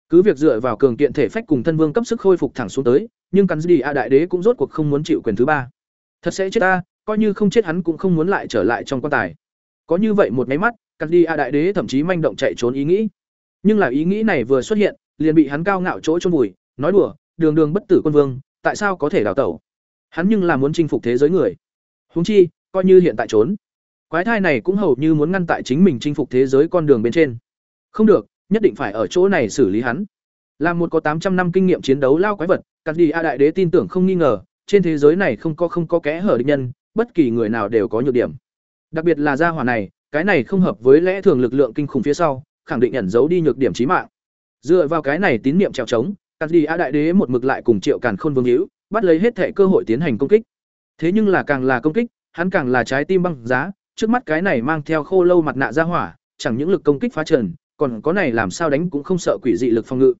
Cứ việc dựa vào cường kiện thể phách cùng thân vương cấp sức khôi phục thẳng xuống tới, nhưng Cắn đi A đại đế cũng rốt cuộc không muốn chịu quyền thứ ba. Thật sẽ chết ta, coi như không chết hắn cũng không muốn lại trở lại trong quan tài. Có như vậy một máy mắt, Cắn đi A đại đế thậm chí manh động chạy trốn ý nghĩ. Nhưng là ý nghĩ này vừa xuất hiện, liền bị hắn cao ngạo chỗ chôn vùi, nói đùa, đường đường bất tử quân vương, tại sao có thể đào tẩu? Hắn nhưng là muốn chinh phục thế giới người. Huống chi, coi như hiện tại trốn, quái thai này cũng hầu như muốn ngăn tại chính mình chinh phục thế giới con đường bên trên. Không được, nhất định phải ở chỗ này xử lý hắn. Là một có tám trăm năm kinh nghiệm chiến đấu lao quái vật, Cát đi A đại đế tin tưởng không nghi ngờ, trên thế giới này không có không có kẽ hở địch nhân, bất kỳ người nào đều có nhược điểm. Đặc biệt là gia hỏa này, cái này không hợp với lẽ thường lực lượng kinh khủng phía sau, khẳng định ẩn giấu đi nhược điểm chí mạng. Dựa vào cái này tín niệm trèo trống, Cát đi A đại đế một mực lại cùng Triệu Càn Khôn vương hữu, bắt lấy hết thể cơ hội tiến hành công kích. Thế nhưng là càng là công kích, hắn càng là trái tim băng giá, trước mắt cái này mang theo khô lâu mặt nạ ra hỏa, chẳng những lực công kích phá trần, còn có này làm sao đánh cũng không sợ quỷ dị lực phòng ngự.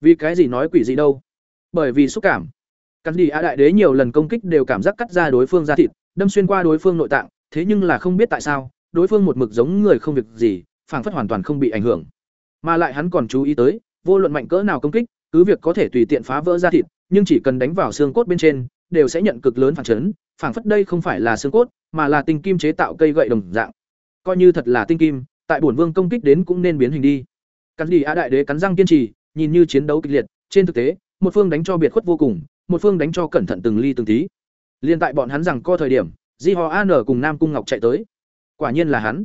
Vì cái gì nói quỷ dị đâu? Bởi vì xúc cảm. Cắn đi A đại đế nhiều lần công kích đều cảm giác cắt ra đối phương ra thịt, đâm xuyên qua đối phương nội tạng, thế nhưng là không biết tại sao, đối phương một mực giống người không việc gì, phảng phất hoàn toàn không bị ảnh hưởng. Mà lại hắn còn chú ý tới, vô luận mạnh cỡ nào công kích, cứ việc có thể tùy tiện phá vỡ ra thịt, nhưng chỉ cần đánh vào xương cốt bên trên, đều sẽ nhận cực lớn phản chấn, phảng phất đây không phải là xương cốt, mà là tinh kim chế tạo cây gậy đồng dạng. Coi như thật là tinh kim, tại bổn vương công kích đến cũng nên biến hình đi. Cắn đi A đại đế cắn răng kiên trì, nhìn như chiến đấu kịch liệt, trên thực tế, một phương đánh cho biệt khuất vô cùng, một phương đánh cho cẩn thận từng ly từng tí. Liên tại bọn hắn rằng co thời điểm, Di Ho An cùng Nam Cung Ngọc chạy tới. Quả nhiên là hắn.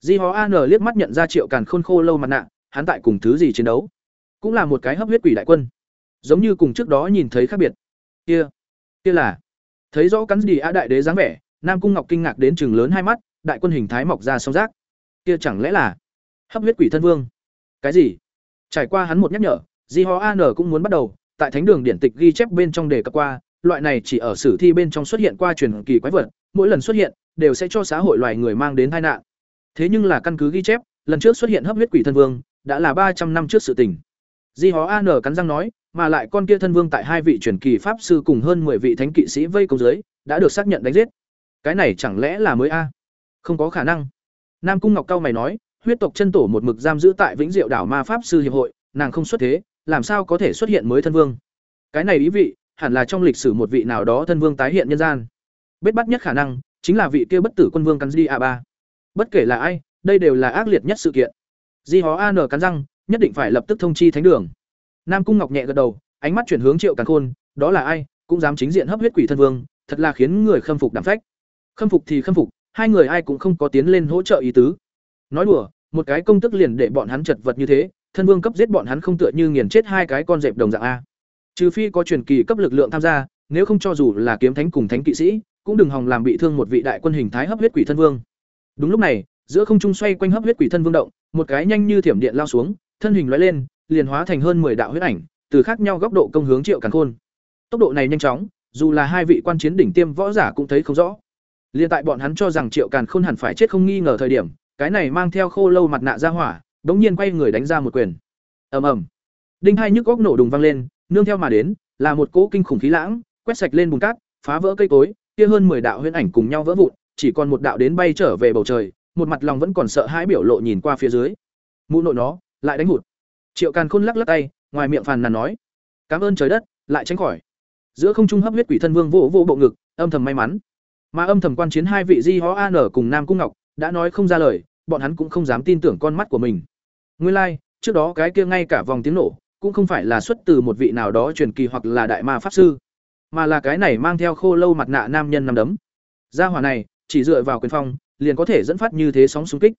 Di Ho An liếc mắt nhận ra Triệu Càn Khôn khô lâu mặt nạ, hắn tại cùng thứ gì chiến đấu? Cũng là một cái hấp huyết quỷ đại quân. Giống như cùng trước đó nhìn thấy khác biệt. Kia, kia là. Thấy rõ cắn đi a đại đế dáng vẻ, Nam Cung Ngọc kinh ngạc đến trừng lớn hai mắt, đại quân hình thái mọc ra song rác. Kia chẳng lẽ là hấp huyết quỷ thân vương? Cái gì? Trải qua hắn một nhắc nhở, Di Ho An cũng muốn bắt đầu, tại thánh đường điển tịch ghi chép bên trong đề cập qua, loại này chỉ ở sử thi bên trong xuất hiện qua truyền kỳ quái vật, mỗi lần xuất hiện đều sẽ cho xã hội loài người mang đến tai nạn. Thế nhưng là căn cứ ghi chép, lần trước xuất hiện hấp huyết quỷ thân vương, đã là ba trăm năm trước sự tình. Di Hó An cắn răng nói, mà lại con kia thân vương tại hai vị truyền kỳ pháp sư cùng hơn 10 vị thánh kỵ sĩ vây công dưới, đã được xác nhận đánh giết. Cái này chẳng lẽ là mới a? Không có khả năng. Nam Cung Ngọc cao mày nói, huyết tộc chân tổ một mực giam giữ tại Vĩnh Diệu đảo ma pháp sư hiệp hội, nàng không xuất thế, làm sao có thể xuất hiện mới thân vương? Cái này ý vị, hẳn là trong lịch sử một vị nào đó thân vương tái hiện nhân gian. Bết bắt nhất khả năng, chính là vị kia bất tử quân vương Kanji a ba. Bất kể là ai, đây đều là ác liệt nhất sự kiện. Di Hó An cắn răng, nhất định phải lập tức thông chi thánh đường. Nam Cung Ngọc nhẹ gật đầu, ánh mắt chuyển hướng Triệu Càn Khôn, đó là ai, cũng dám chính diện hấp huyết quỷ thân vương, thật là khiến người khâm phục đảm phách. Khâm phục thì khâm phục, hai người ai cũng không có tiến lên hỗ trợ ý tứ. Nói đùa, một cái công tức liền để bọn hắn chật vật như thế, thân vương cấp giết bọn hắn không tựa như nghiền chết hai cái con dẹp đồng dạng a. Trừ phi có truyền kỳ cấp lực lượng tham gia, nếu không cho dù là kiếm thánh cùng thánh kỵ sĩ, cũng đừng hòng làm bị thương một vị đại quân hình thái hấp huyết quỷ thân vương. Đúng lúc này, giữa không trung xoay quanh hấp huyết quỷ thân vương động, một cái nhanh như thiểm điện lao xuống, thân hình lóe lên, liền hóa thành hơn 10 đạo huyết ảnh, từ khác nhau góc độ công hướng Triệu Càn Khôn. Tốc độ này nhanh chóng, dù là hai vị quan chiến đỉnh tiêm võ giả cũng thấy không rõ. Liên tại bọn hắn cho rằng Triệu Càn Khôn hẳn phải chết không nghi ngờ thời điểm, cái này mang theo khô lâu mặt nạ ra hỏa, đống nhiên quay người đánh ra một quyền. Ầm ầm. Đinh hai nhức góc nổ đùng vang lên, nương theo mà đến, là một cỗ kinh khủng khí lãng, quét sạch lên bùn cát, phá vỡ cây cối, kia hơn 10 đạo huyễn ảnh cùng nhau vỡ vụn, chỉ còn một đạo đến bay trở về bầu trời, một mặt lòng vẫn còn sợ hãi biểu lộ nhìn qua phía dưới. Mũ nội nó, lại đánh hụt. Triệu Càn Khôn lắc lắc tay, ngoài miệng phàn nàn nói: "Cảm ơn trời đất, lại tránh khỏi." Giữa không trung hấp huyết quỷ thân vương vỗ vỗ bộ ngực, âm thầm may mắn. Mà âm thầm quan chiến hai vị Di Hó An cùng Nam Cung Ngọc, đã nói không ra lời, bọn hắn cũng không dám tin tưởng con mắt của mình. Nguyên lai、like, trước đó cái kia ngay cả vòng tiếng nổ, cũng không phải là xuất từ một vị nào đó truyền kỳ hoặc là đại ma pháp sư, mà là cái này mang theo khô lâu mặt nạ nam nhân nằm đấm. Gia hỏa này, chỉ dựa vào quyền phong, liền có thể dẫn phát như thế sóng xung kích.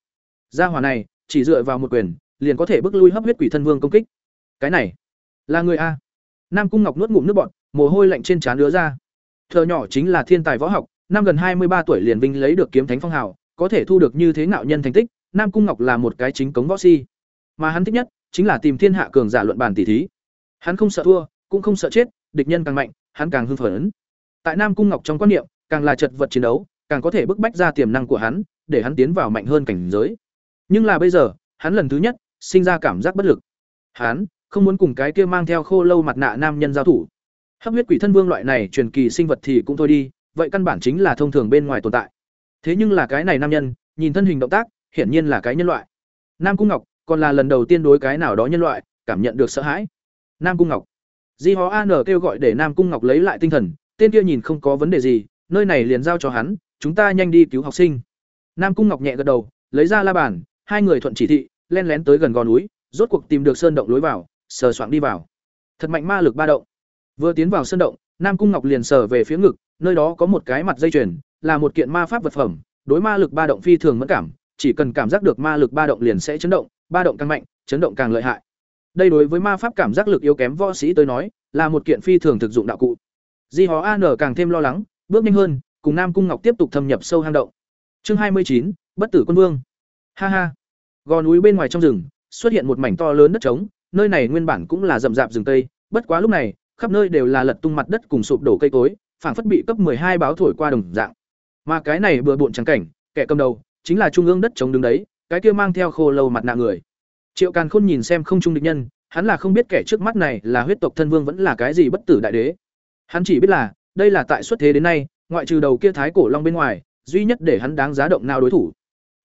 Gia hỏa này, chỉ dựa vào một quyền, liền có thể bức lui hấp huyết quỷ thân vương công kích. Cái này, là người a. Nam Cung Ngọc nuốt ngụm nước bọt, mồ hôi lạnh trên trán đứa ra. Thờ nhỏ chính là thiên tài võ học, năm gần hai mươi ba tuổi liền vinh lấy được kiếm thánh phong hào, có thể thu được như thế ngạo nhân thành tích, Nam Cung Ngọc là một cái chính cống võ si. Mà hắn thích nhất chính là tìm thiên hạ cường giả luận bàn tỷ thí. Hắn không sợ thua, cũng không sợ chết, địch nhân càng mạnh, hắn càng hưng phấn. Tại Nam Cung Ngọc trong quan niệm, càng là chật vật chiến đấu, càng có thể bức bách ra tiềm năng của hắn, để hắn tiến vào mạnh hơn cảnh giới. Nhưng là bây giờ, hắn lần thứ nhất sinh ra cảm giác bất lực. Hắn không muốn cùng cái kia mang theo khô lâu mặt nạ nam nhân giao thủ. Hấp huyết quỷ thân vương loại này truyền kỳ sinh vật thì cũng thôi đi, vậy căn bản chính là thông thường bên ngoài tồn tại. Thế nhưng là cái này nam nhân, nhìn thân hình động tác, hiển nhiên là cái nhân loại. Nam Cung Ngọc, còn là lần đầu tiên đối cái nào đó nhân loại cảm nhận được sợ hãi. Nam Cung Ngọc. Di Hó An kêu gọi để Nam Cung Ngọc lấy lại tinh thần, tên kia nhìn không có vấn đề gì, nơi này liền giao cho hắn, chúng ta nhanh đi cứu học sinh. Nam Cung Ngọc nhẹ gật đầu, lấy ra la bàn, hai người thuận chỉ thị, len lén tới gần gò núi, rốt cuộc tìm được sơn động lối vào, sờ soạng đi vào thật mạnh ma lực ba động vừa tiến vào sơn động nam cung ngọc liền sờ về phía ngực nơi đó có một cái mặt dây chuyền, là một kiện ma pháp vật phẩm, đối ma lực ba động phi thường mẫn cảm, chỉ cần cảm giác được ma lực ba động liền sẽ chấn động, ba động càng mạnh, chấn động càng lợi hại. Đây đối với ma pháp cảm giác lực yếu kém võ sĩ tới nói, là một kiện phi thường thực dụng đạo cụ. Di hó an càng thêm lo lắng, bước nhanh hơn, cùng nam cung ngọc tiếp tục thâm nhập sâu hang động. Chương hai mươi chín, bất tử quân vương. Ha ha. Gò núi bên ngoài trong rừng, xuất hiện một mảnh to lớn đất trống, nơi này nguyên bản cũng là rậm rạp rừng tây, bất quá lúc này, khắp nơi đều là lật tung mặt đất cùng sụp đổ cây cối phảng phất bị cấp hai báo thổi qua đồng dạng. Mà cái này bừa bộn trắng cảnh, kẻ cầm đầu, chính là trung ương đất chống đứng đấy, cái kia mang theo khô lâu mặt nạ người. Triệu càn khôn nhìn xem không trung địch nhân, hắn là không biết kẻ trước mắt này là huyết tộc thân vương vẫn là cái gì bất tử đại đế. Hắn chỉ biết là, đây là tại xuất thế đến nay, ngoại trừ đầu kia thái cổ long bên ngoài, duy nhất để hắn đáng giá động nào đối thủ.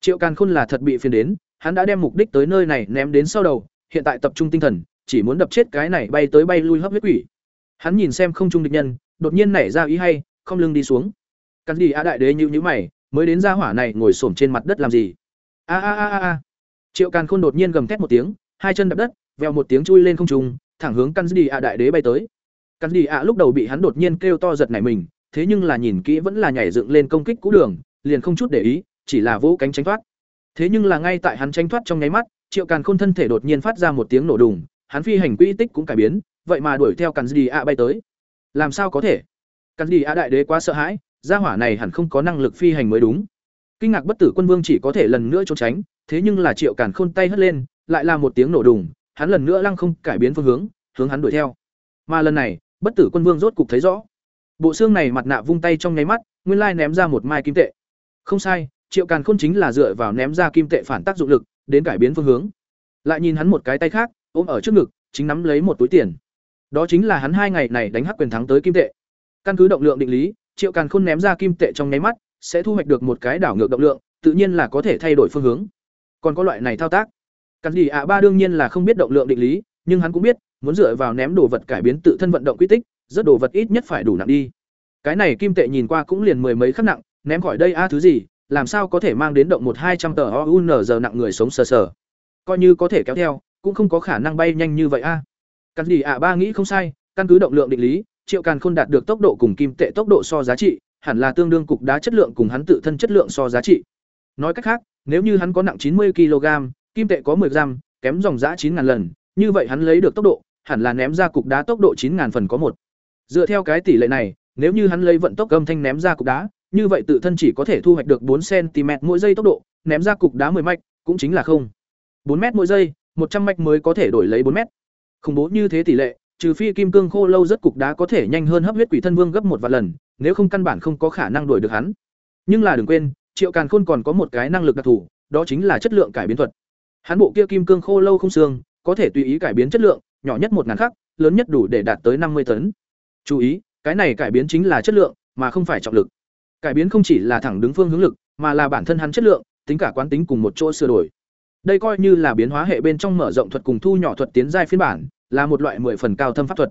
Triệu càn khôn là thật bị phiền đến, hắn đã đem mục đích tới nơi này ném đến sau đầu, hiện tại tập trung tinh thần, chỉ muốn đập chết cái này bay tới bay lui hấp huyết quỷ. Hắn nhìn xem không trung địch nhân đột nhiên nảy ra ý hay, không lưng đi xuống. Cắn đi a đại đế như nhữ mày, mới đến ra hỏa này ngồi xổm trên mặt đất làm gì? A a a a triệu càn khôn đột nhiên gầm thét một tiếng, hai chân đập đất, vèo một tiếng chui lên không trung, thẳng hướng căn đi a đại đế bay tới. Căn đi a lúc đầu bị hắn đột nhiên kêu to giật nảy mình, thế nhưng là nhìn kỹ vẫn là nhảy dựng lên công kích cũ đường, liền không chút để ý, chỉ là vỗ cánh tránh thoát. Thế nhưng là ngay tại hắn tránh thoát trong nháy mắt, triệu càn khôn thân thể đột nhiên phát ra một tiếng nổ đùng, hắn phi hành quỹ tích cũng cải biến, vậy mà đuổi theo cắn đi a bay tới làm sao có thể? Cắn đi a đại đế quá sợ hãi, gia hỏa này hẳn không có năng lực phi hành mới đúng. Kinh ngạc bất tử quân vương chỉ có thể lần nữa trốn tránh, thế nhưng là triệu càn khôn tay hất lên, lại là một tiếng nổ đùng, hắn lần nữa lăng không cải biến phương hướng hướng hắn đuổi theo. Mà lần này, bất tử quân vương rốt cục thấy rõ. Bộ xương này mặt nạ vung tay trong nháy mắt, nguyên lai ném ra một mai kim tệ. Không sai, triệu càn khôn chính là dựa vào ném ra kim tệ phản tác dụng lực, đến cải biến phương hướng. Lại nhìn hắn một cái tay khác, ôm ở trước ngực, chính nắm lấy một túi tiền đó chính là hắn hai ngày này đánh hắc quyền thắng tới kim tệ. Căn cứ động lượng định lý, triệu càn khôn ném ra kim tệ trong nháy mắt, sẽ thu hoạch được một cái đảo ngược động lượng, tự nhiên là có thể thay đổi phương hướng. Còn có loại này thao tác. Cắn gì ạ ba đương nhiên là không biết động lượng định lý, nhưng hắn cũng biết, muốn dựa vào ném đồ vật cải biến tự thân vận động quy tích, rất đồ vật ít nhất phải đủ nặng đi. Cái này kim tệ nhìn qua cũng liền mười mấy khắc nặng, ném khỏi đây a thứ gì, làm sao có thể mang đến động một hai trăm tờ oun giờ nặng người sống sờ sờ. Coi như có thể kéo theo, cũng không có khả năng bay nhanh như vậy a. à căn gì ạ, ba nghĩ không sai, căn cứ động lượng định lý, triệu càn khôn đạt được tốc độ cùng kim tệ tốc độ so giá trị, hẳn là tương đương cục đá chất lượng cùng hắn tự thân chất lượng so giá trị. Nói cách khác, nếu như hắn có nặng chín mươi kg, kim tệ có 10 gram, kém dòng giá chín ngàn lần, như vậy hắn lấy được tốc độ, hẳn là ném ra cục đá tốc độ chín ngàn phần có một. Dựa theo cái tỷ lệ này, nếu như hắn lấy vận tốc âm thanh ném ra cục đá, như vậy tự thân chỉ có thể thu hoạch được bốn cm mỗi giây tốc độ, ném ra cục đá 10 mạch cũng chính là không. Bốn m mỗi giây, một trăm mạch mới có thể đổi lấy bốn m khủng bố như thế tỷ lệ, trừ phi kim cương khô lâu rất cục đá có thể nhanh hơn hấp huyết quỷ thân vương gấp một vài lần, nếu không căn bản không có khả năng đuổi được hắn. Nhưng là đừng quên, triệu càn khôn còn có một cái năng lực đặc thù, đó chính là chất lượng cải biến thuật. Hắn bộ kia kim cương khô lâu không xương, có thể tùy ý cải biến chất lượng, nhỏ nhất một ngàn khắc, lớn nhất đủ để đạt tới năm mươi tấn. Chú ý, cái này cải biến chính là chất lượng, mà không phải trọng lực. Cải biến không chỉ là thẳng đứng phương hướng lực, mà là bản thân hắn chất lượng, tính cả quán tính cùng một chỗ sửa đổi. Đây coi như là biến hóa hệ bên trong mở rộng thuật cùng thu nhỏ thuật tiến giai phiên bản là một loại mười phần cao thâm pháp thuật.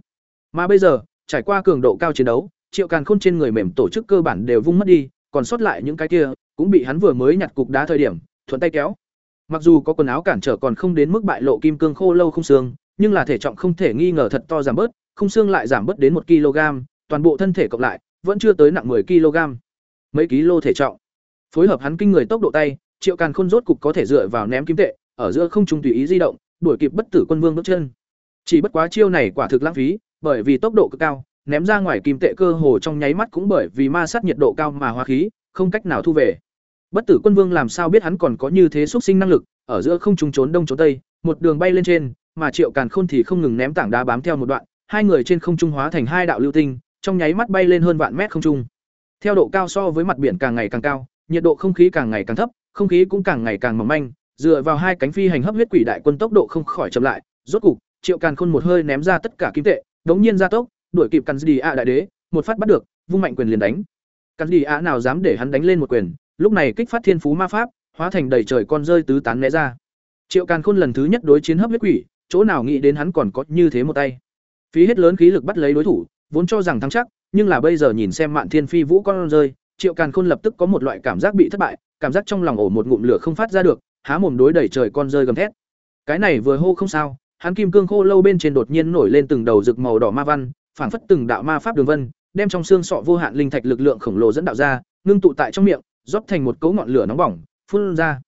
Mà bây giờ, trải qua cường độ cao chiến đấu, triệu càn khôn trên người mềm tổ chức cơ bản đều vung mất đi, còn sót lại những cái kia, cũng bị hắn vừa mới nhặt cục đá thời điểm, thuận tay kéo. Mặc dù có quần áo cản trở còn không đến mức bại lộ kim cương khô lâu không xương, nhưng là thể trọng không thể nghi ngờ thật to giảm bớt, không xương lại giảm bớt đến một kg, toàn bộ thân thể cộng lại, vẫn chưa tới nặng 10 kg. Mấy kg thể trọng. Phối hợp hắn kinh người tốc độ tay, triệu càn khôn rốt cục có thể dựa vào ném kim tệ, ở giữa không trung tùy ý di động, đuổi kịp bất tử quân vương bước chân chỉ bất quá chiêu này quả thực lãng phí, bởi vì tốc độ cực cao, ném ra ngoài kim tệ cơ hồ trong nháy mắt cũng bởi vì ma sát nhiệt độ cao mà hóa khí, không cách nào thu về. Bất tử quân vương làm sao biết hắn còn có như thế xúc sinh năng lực, ở giữa không trung trốn đông trốn tây, một đường bay lên trên, mà triệu càn khôn thì không ngừng ném tảng đá bám theo một đoạn, hai người trên không trung hóa thành hai đạo lưu tinh, trong nháy mắt bay lên hơn vạn mét không trung. Theo độ cao so với mặt biển càng ngày càng cao, nhiệt độ không khí càng ngày càng thấp, không khí cũng càng ngày càng mỏng manh, dựa vào hai cánh phi hành hấp huyết quỷ đại quân tốc độ không khỏi chậm lại, rốt cục triệu càn khôn một hơi ném ra tất cả kim tệ, đống nhiên ra tốc, đuổi kịp cắn đi ạ đại đế, một phát bắt được, vung mạnh quyền liền đánh. Cắn đi ạ nào dám để hắn đánh lên một quyền, lúc này kích phát thiên phú ma pháp, hóa thành đầy trời con rơi tứ tán né ra. Triệu càn khôn lần thứ nhất đối chiến hấp huyết quỷ, chỗ nào nghĩ đến hắn còn có như thế một tay. Phí hết lớn khí lực bắt lấy đối thủ, vốn cho rằng thắng chắc, nhưng là bây giờ nhìn xem mạn thiên phi vũ con rơi, triệu càn khôn lập tức có một loại cảm giác bị thất bại, cảm giác trong lòng ổ một ngụm lửa không phát ra được, há mồm đối đẩy trời con rơi gầm thét. Cái này vừa hô không sao hắn kim cương khô lâu bên trên đột nhiên nổi lên từng đầu rực màu đỏ ma văn, phảng phất từng đạo ma pháp đường vân, đem trong xương sọ vô hạn linh thạch lực lượng khổng lồ dẫn đạo ra, ngưng tụ tại trong miệng, rót thành một cỗ ngọn lửa nóng bỏng, phun ra.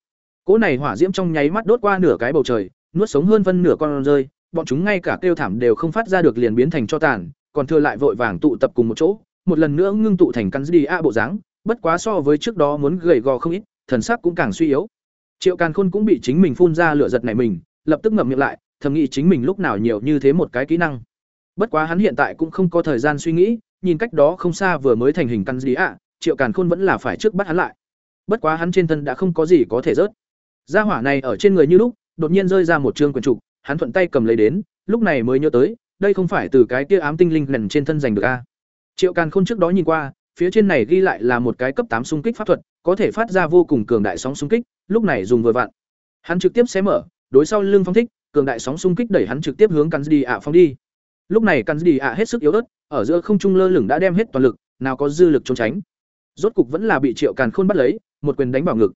Cỗ này hỏa diễm trong nháy mắt đốt qua nửa cái bầu trời, nuốt sống hơn phân nửa con rơi, bọn chúng ngay cả kêu thảm đều không phát ra được liền biến thành cho tàn, còn thừa lại vội vàng tụ tập cùng một chỗ, một lần nữa ngưng tụ thành căn đi a bộ dáng, bất quá so với trước đó muốn gầy gò không ít, thần sắc cũng càng suy yếu. Triệu Càn Khôn cũng bị chính mình phun ra lửa giật này mình, lập tức ngậm miệng lại, thầm nghĩ chính mình lúc nào nhiều như thế một cái kỹ năng. Bất quá hắn hiện tại cũng không có thời gian suy nghĩ, nhìn cách đó không xa vừa mới thành hình căn gì ạ, Triệu Càn Khôn vẫn là phải trước bắt hắn lại. Bất quá hắn trên thân đã không có gì có thể rớt. Gia hỏa này ở trên người như lúc, đột nhiên rơi ra một trương quyển trục, hắn thuận tay cầm lấy đến, lúc này mới nhớ tới, đây không phải từ cái kia ám tinh linh lần trên thân giành được a. Triệu Càn Khôn trước đó nhìn qua, phía trên này ghi lại là một cái cấp tám xung kích pháp thuật, có thể phát ra vô cùng cường đại sóng xung kích, lúc này dùng vừa vặn. Hắn trực tiếp xé mở, đối sau lưng phong thích, cường đại sóng xung kích đẩy hắn trực tiếp hướng Cắn Đi ạ phong đi. Lúc này Cắn Đi ạ hết sức yếu ớt, ở giữa không trung lơ lửng đã đem hết toàn lực, nào có dư lực trốn tránh. Rốt cục vẫn là bị Triệu Càn Khôn bắt lấy, một quyền đánh vào ngực.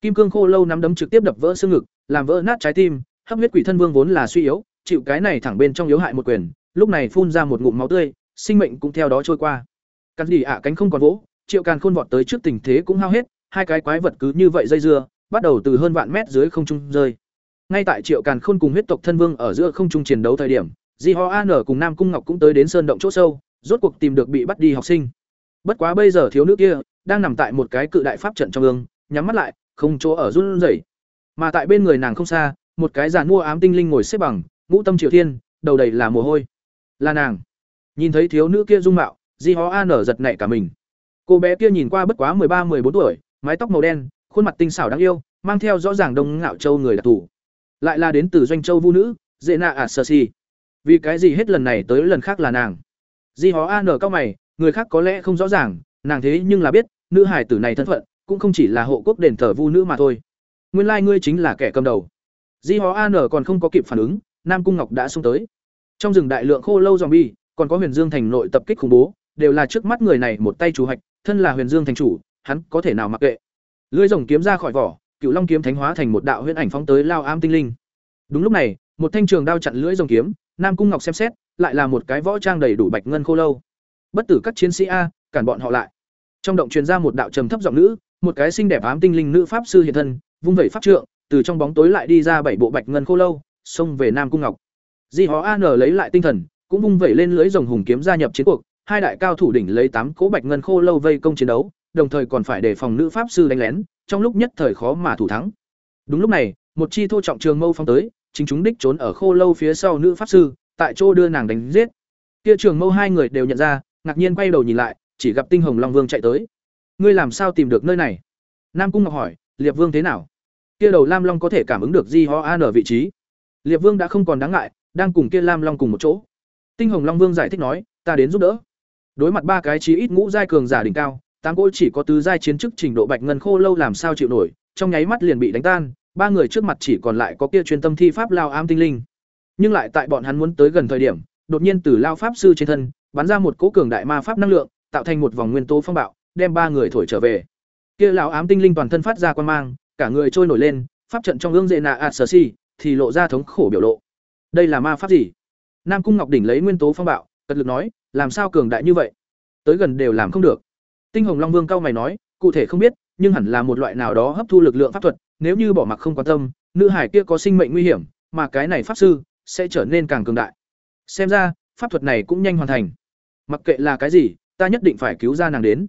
Kim cương khô lâu nắm đấm trực tiếp đập vỡ xương ngực, làm vỡ nát trái tim, hấp huyết quỷ thân vương vốn là suy yếu, chịu cái này thẳng bên trong yếu hại một quyền, lúc này phun ra một ngụm máu tươi, sinh mệnh cũng theo đó trôi qua. Cắn đi ạ cánh không còn vỗ, Triệu Càn Khôn vọt tới trước tình thế cũng hao hết, hai cái quái vật cứ như vậy dây dưa, bắt đầu từ hơn vạn mét dưới không trung rơi. Ngay tại Triệu Càn Khôn cùng huyết tộc thân vương ở giữa không trung chiến đấu thời điểm, Di Ho An cùng Nam Cung Ngọc cũng tới đến sơn động chỗ sâu, rốt cuộc tìm được bị bắt đi học sinh. Bất quá bây giờ thiếu nữ kia đang nằm tại một cái cự đại pháp trận trong ương, nhắm mắt lại, không chỗ ở run rẩy. Mà tại bên người nàng không xa, một cái giàn mua ám tinh linh ngồi xếp bằng, ngũ tâm triều thiên, đầu đầy là mồ hôi. Là nàng. Nhìn thấy thiếu nữ kia dung mạo, Di Ho An giật nảy cả mình. Cô bé kia nhìn qua bất quá ba 14 tuổi, mái tóc màu đen, khuôn mặt tinh xảo đáng yêu, mang theo rõ ràng đông ngạo châu người đặc thù lại là đến từ doanh châu vũ nữ, dễ nạ ả sơ si Vì cái gì hết lần này tới lần khác là nàng? Di Hó An cao mày, người khác có lẽ không rõ ràng, nàng thế nhưng là biết, nữ hải tử này thân phận, cũng không chỉ là hộ quốc đền thờ vu nữ mà thôi. Nguyên lai ngươi chính là kẻ cầm đầu. Di Hó An còn không có kịp phản ứng, Nam Cung Ngọc đã xông tới. Trong rừng đại lượng khô lâu zombie, còn có Huyền Dương thành nội tập kích khủng bố, đều là trước mắt người này một tay chủ hạch, thân là Huyền Dương thành chủ, hắn có thể nào mặc kệ. Lưỡi rồng kiếm ra khỏi vỏ, Cựu Long kiếm thánh hóa thành một đạo huyễn ảnh phóng tới Lao Am tinh linh. Đúng lúc này, một thanh trường đao chặn lưỡi rồng kiếm, Nam Cung Ngọc xem xét, lại là một cái võ trang đầy đủ bạch ngân khô lâu. Bất tử các chiến sĩ a, cản bọn họ lại. Trong động truyền ra một đạo trầm thấp giọng nữ, một cái xinh đẹp ám tinh linh nữ pháp sư hiện thân, vung vẩy pháp trượng, từ trong bóng tối lại đi ra bảy bộ bạch ngân khô lâu, xông về Nam Cung Ngọc. Di Hó An lấy lại tinh thần, cũng vung vẩy lên lưới rồng hùng kiếm gia nhập chiến cuộc, hai đại cao thủ đỉnh lấy tám cỗ bạch ngân khô lâu vây công chiến đấu, đồng thời còn phải đề phòng nữ pháp sư đánh lén, trong lúc nhất thời khó mà thủ thắng. Đúng lúc này, một chi thô trọng trường mâu phong tới, chính chúng đích trốn ở khô lâu phía sau nữ pháp sư, tại chỗ đưa nàng đánh giết. Kia trường mâu hai người đều nhận ra, ngạc nhiên quay đầu nhìn lại, chỉ gặp Tinh Hồng Long Vương chạy tới. Ngươi làm sao tìm được nơi này? Nam Cung Ngọc hỏi, Liệp Vương thế nào? Kia đầu Lam Long có thể cảm ứng được Di Ho An ở vị trí. Liệp Vương đã không còn đáng ngại, đang cùng kia Lam Long cùng một chỗ. Tinh Hồng Long Vương giải thích nói, ta đến giúp đỡ. Đối mặt ba cái chí ít ngũ giai cường giả đỉnh cao, tám cỗ chỉ có tứ giai chiến chức trình độ bạch ngân khô lâu làm sao chịu nổi, trong nháy mắt liền bị đánh tan, ba người trước mặt chỉ còn lại có kia chuyên tâm thi pháp lao ám tinh linh. Nhưng lại tại bọn hắn muốn tới gần thời điểm, đột nhiên từ lao pháp sư trên thân, bắn ra một cỗ cường đại ma pháp năng lượng, tạo thành một vòng nguyên tố phong bạo, đem ba người thổi trở về. Kia lão ám tinh linh toàn thân phát ra quan mang, cả người trôi nổi lên, pháp trận trong gương dệ nạ Atsersi thì lộ ra thống khổ biểu lộ. Đây là ma pháp gì? Nam Cung Ngọc đỉnh lấy nguyên tố phong bạo, cật lực nói, làm sao cường đại như vậy? Tới gần đều làm không được. Tinh Hồng Long Vương cao mày nói, cụ thể không biết, nhưng hẳn là một loại nào đó hấp thu lực lượng pháp thuật, nếu như bỏ mặc không quan tâm, nữ hải kia có sinh mệnh nguy hiểm, mà cái này pháp sư sẽ trở nên càng cường đại. Xem ra, pháp thuật này cũng nhanh hoàn thành. Mặc kệ là cái gì, ta nhất định phải cứu ra nàng đến.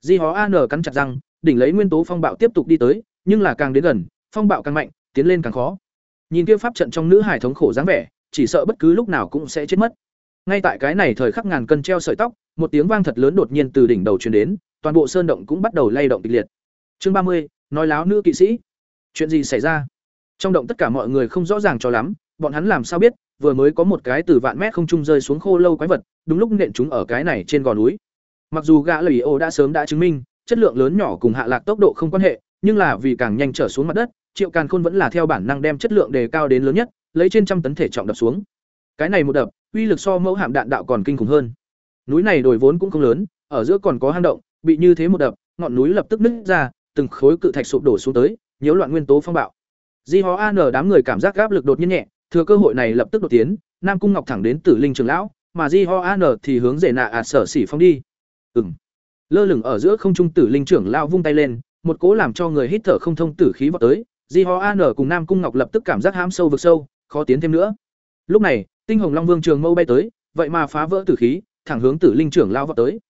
Di Hó An cắn chặt răng, đỉnh lấy nguyên tố phong bạo tiếp tục đi tới, nhưng là càng đến gần, phong bạo càng mạnh, tiến lên càng khó. Nhìn kia pháp trận trong nữ hải thống khổ dáng vẻ, chỉ sợ bất cứ lúc nào cũng sẽ chết mất. Ngay tại cái này thời khắc ngàn cân treo sợi tóc, một tiếng vang thật lớn đột nhiên từ đỉnh đầu truyền đến, toàn bộ sơn động cũng bắt đầu lay động kịch liệt. Chương ba mươi, nói láo nữ kỵ sĩ. Chuyện gì xảy ra? Trong động tất cả mọi người không rõ ràng cho lắm, bọn hắn làm sao biết, vừa mới có một cái từ vạn mét không trung rơi xuống khô lâu quái vật, đúng lúc nện chúng ở cái này trên gò núi. Mặc dù gã lầy ô đã sớm đã chứng minh, chất lượng lớn nhỏ cùng hạ lạc tốc độ không quan hệ, nhưng là vì càng nhanh trở xuống mặt đất, Triệu Càn Khôn vẫn là theo bản năng đem chất lượng đề cao đến lớn nhất, lấy trên trăm tấn thể trọng đập xuống. Cái này một đập, uy lực so mẫu hạm đạn đạo còn kinh khủng hơn. Núi này đồi vốn cũng không lớn, ở giữa còn có hang động, bị như thế một đập, ngọn núi lập tức nứt ra, từng khối cự thạch sụp đổ xuống tới, nhiễu loạn nguyên tố phong bạo. Di Hó An đám người cảm giác áp lực đột nhiên nhẹ, thừa cơ hội này lập tức đột tiến, Nam Cung Ngọc thẳng đến Tử Linh trưởng lão, mà Di Ho An thì hướng rể Nạ ạt sở xỉ phong đi. Ừm. Lơ lửng ở giữa không trung Tử Linh trưởng lão vung tay lên, một cỗ làm cho người hít thở không thông tử khí vào tới, Di Ho An cùng Nam Cung Ngọc lập tức cảm giác ham sâu vực sâu, khó tiến thêm nữa. Lúc này, Tinh Hồng Long Vương trường mâu bay tới, vậy mà phá vỡ tử khí, thẳng hướng Tử Linh trưởng lão vọt tới.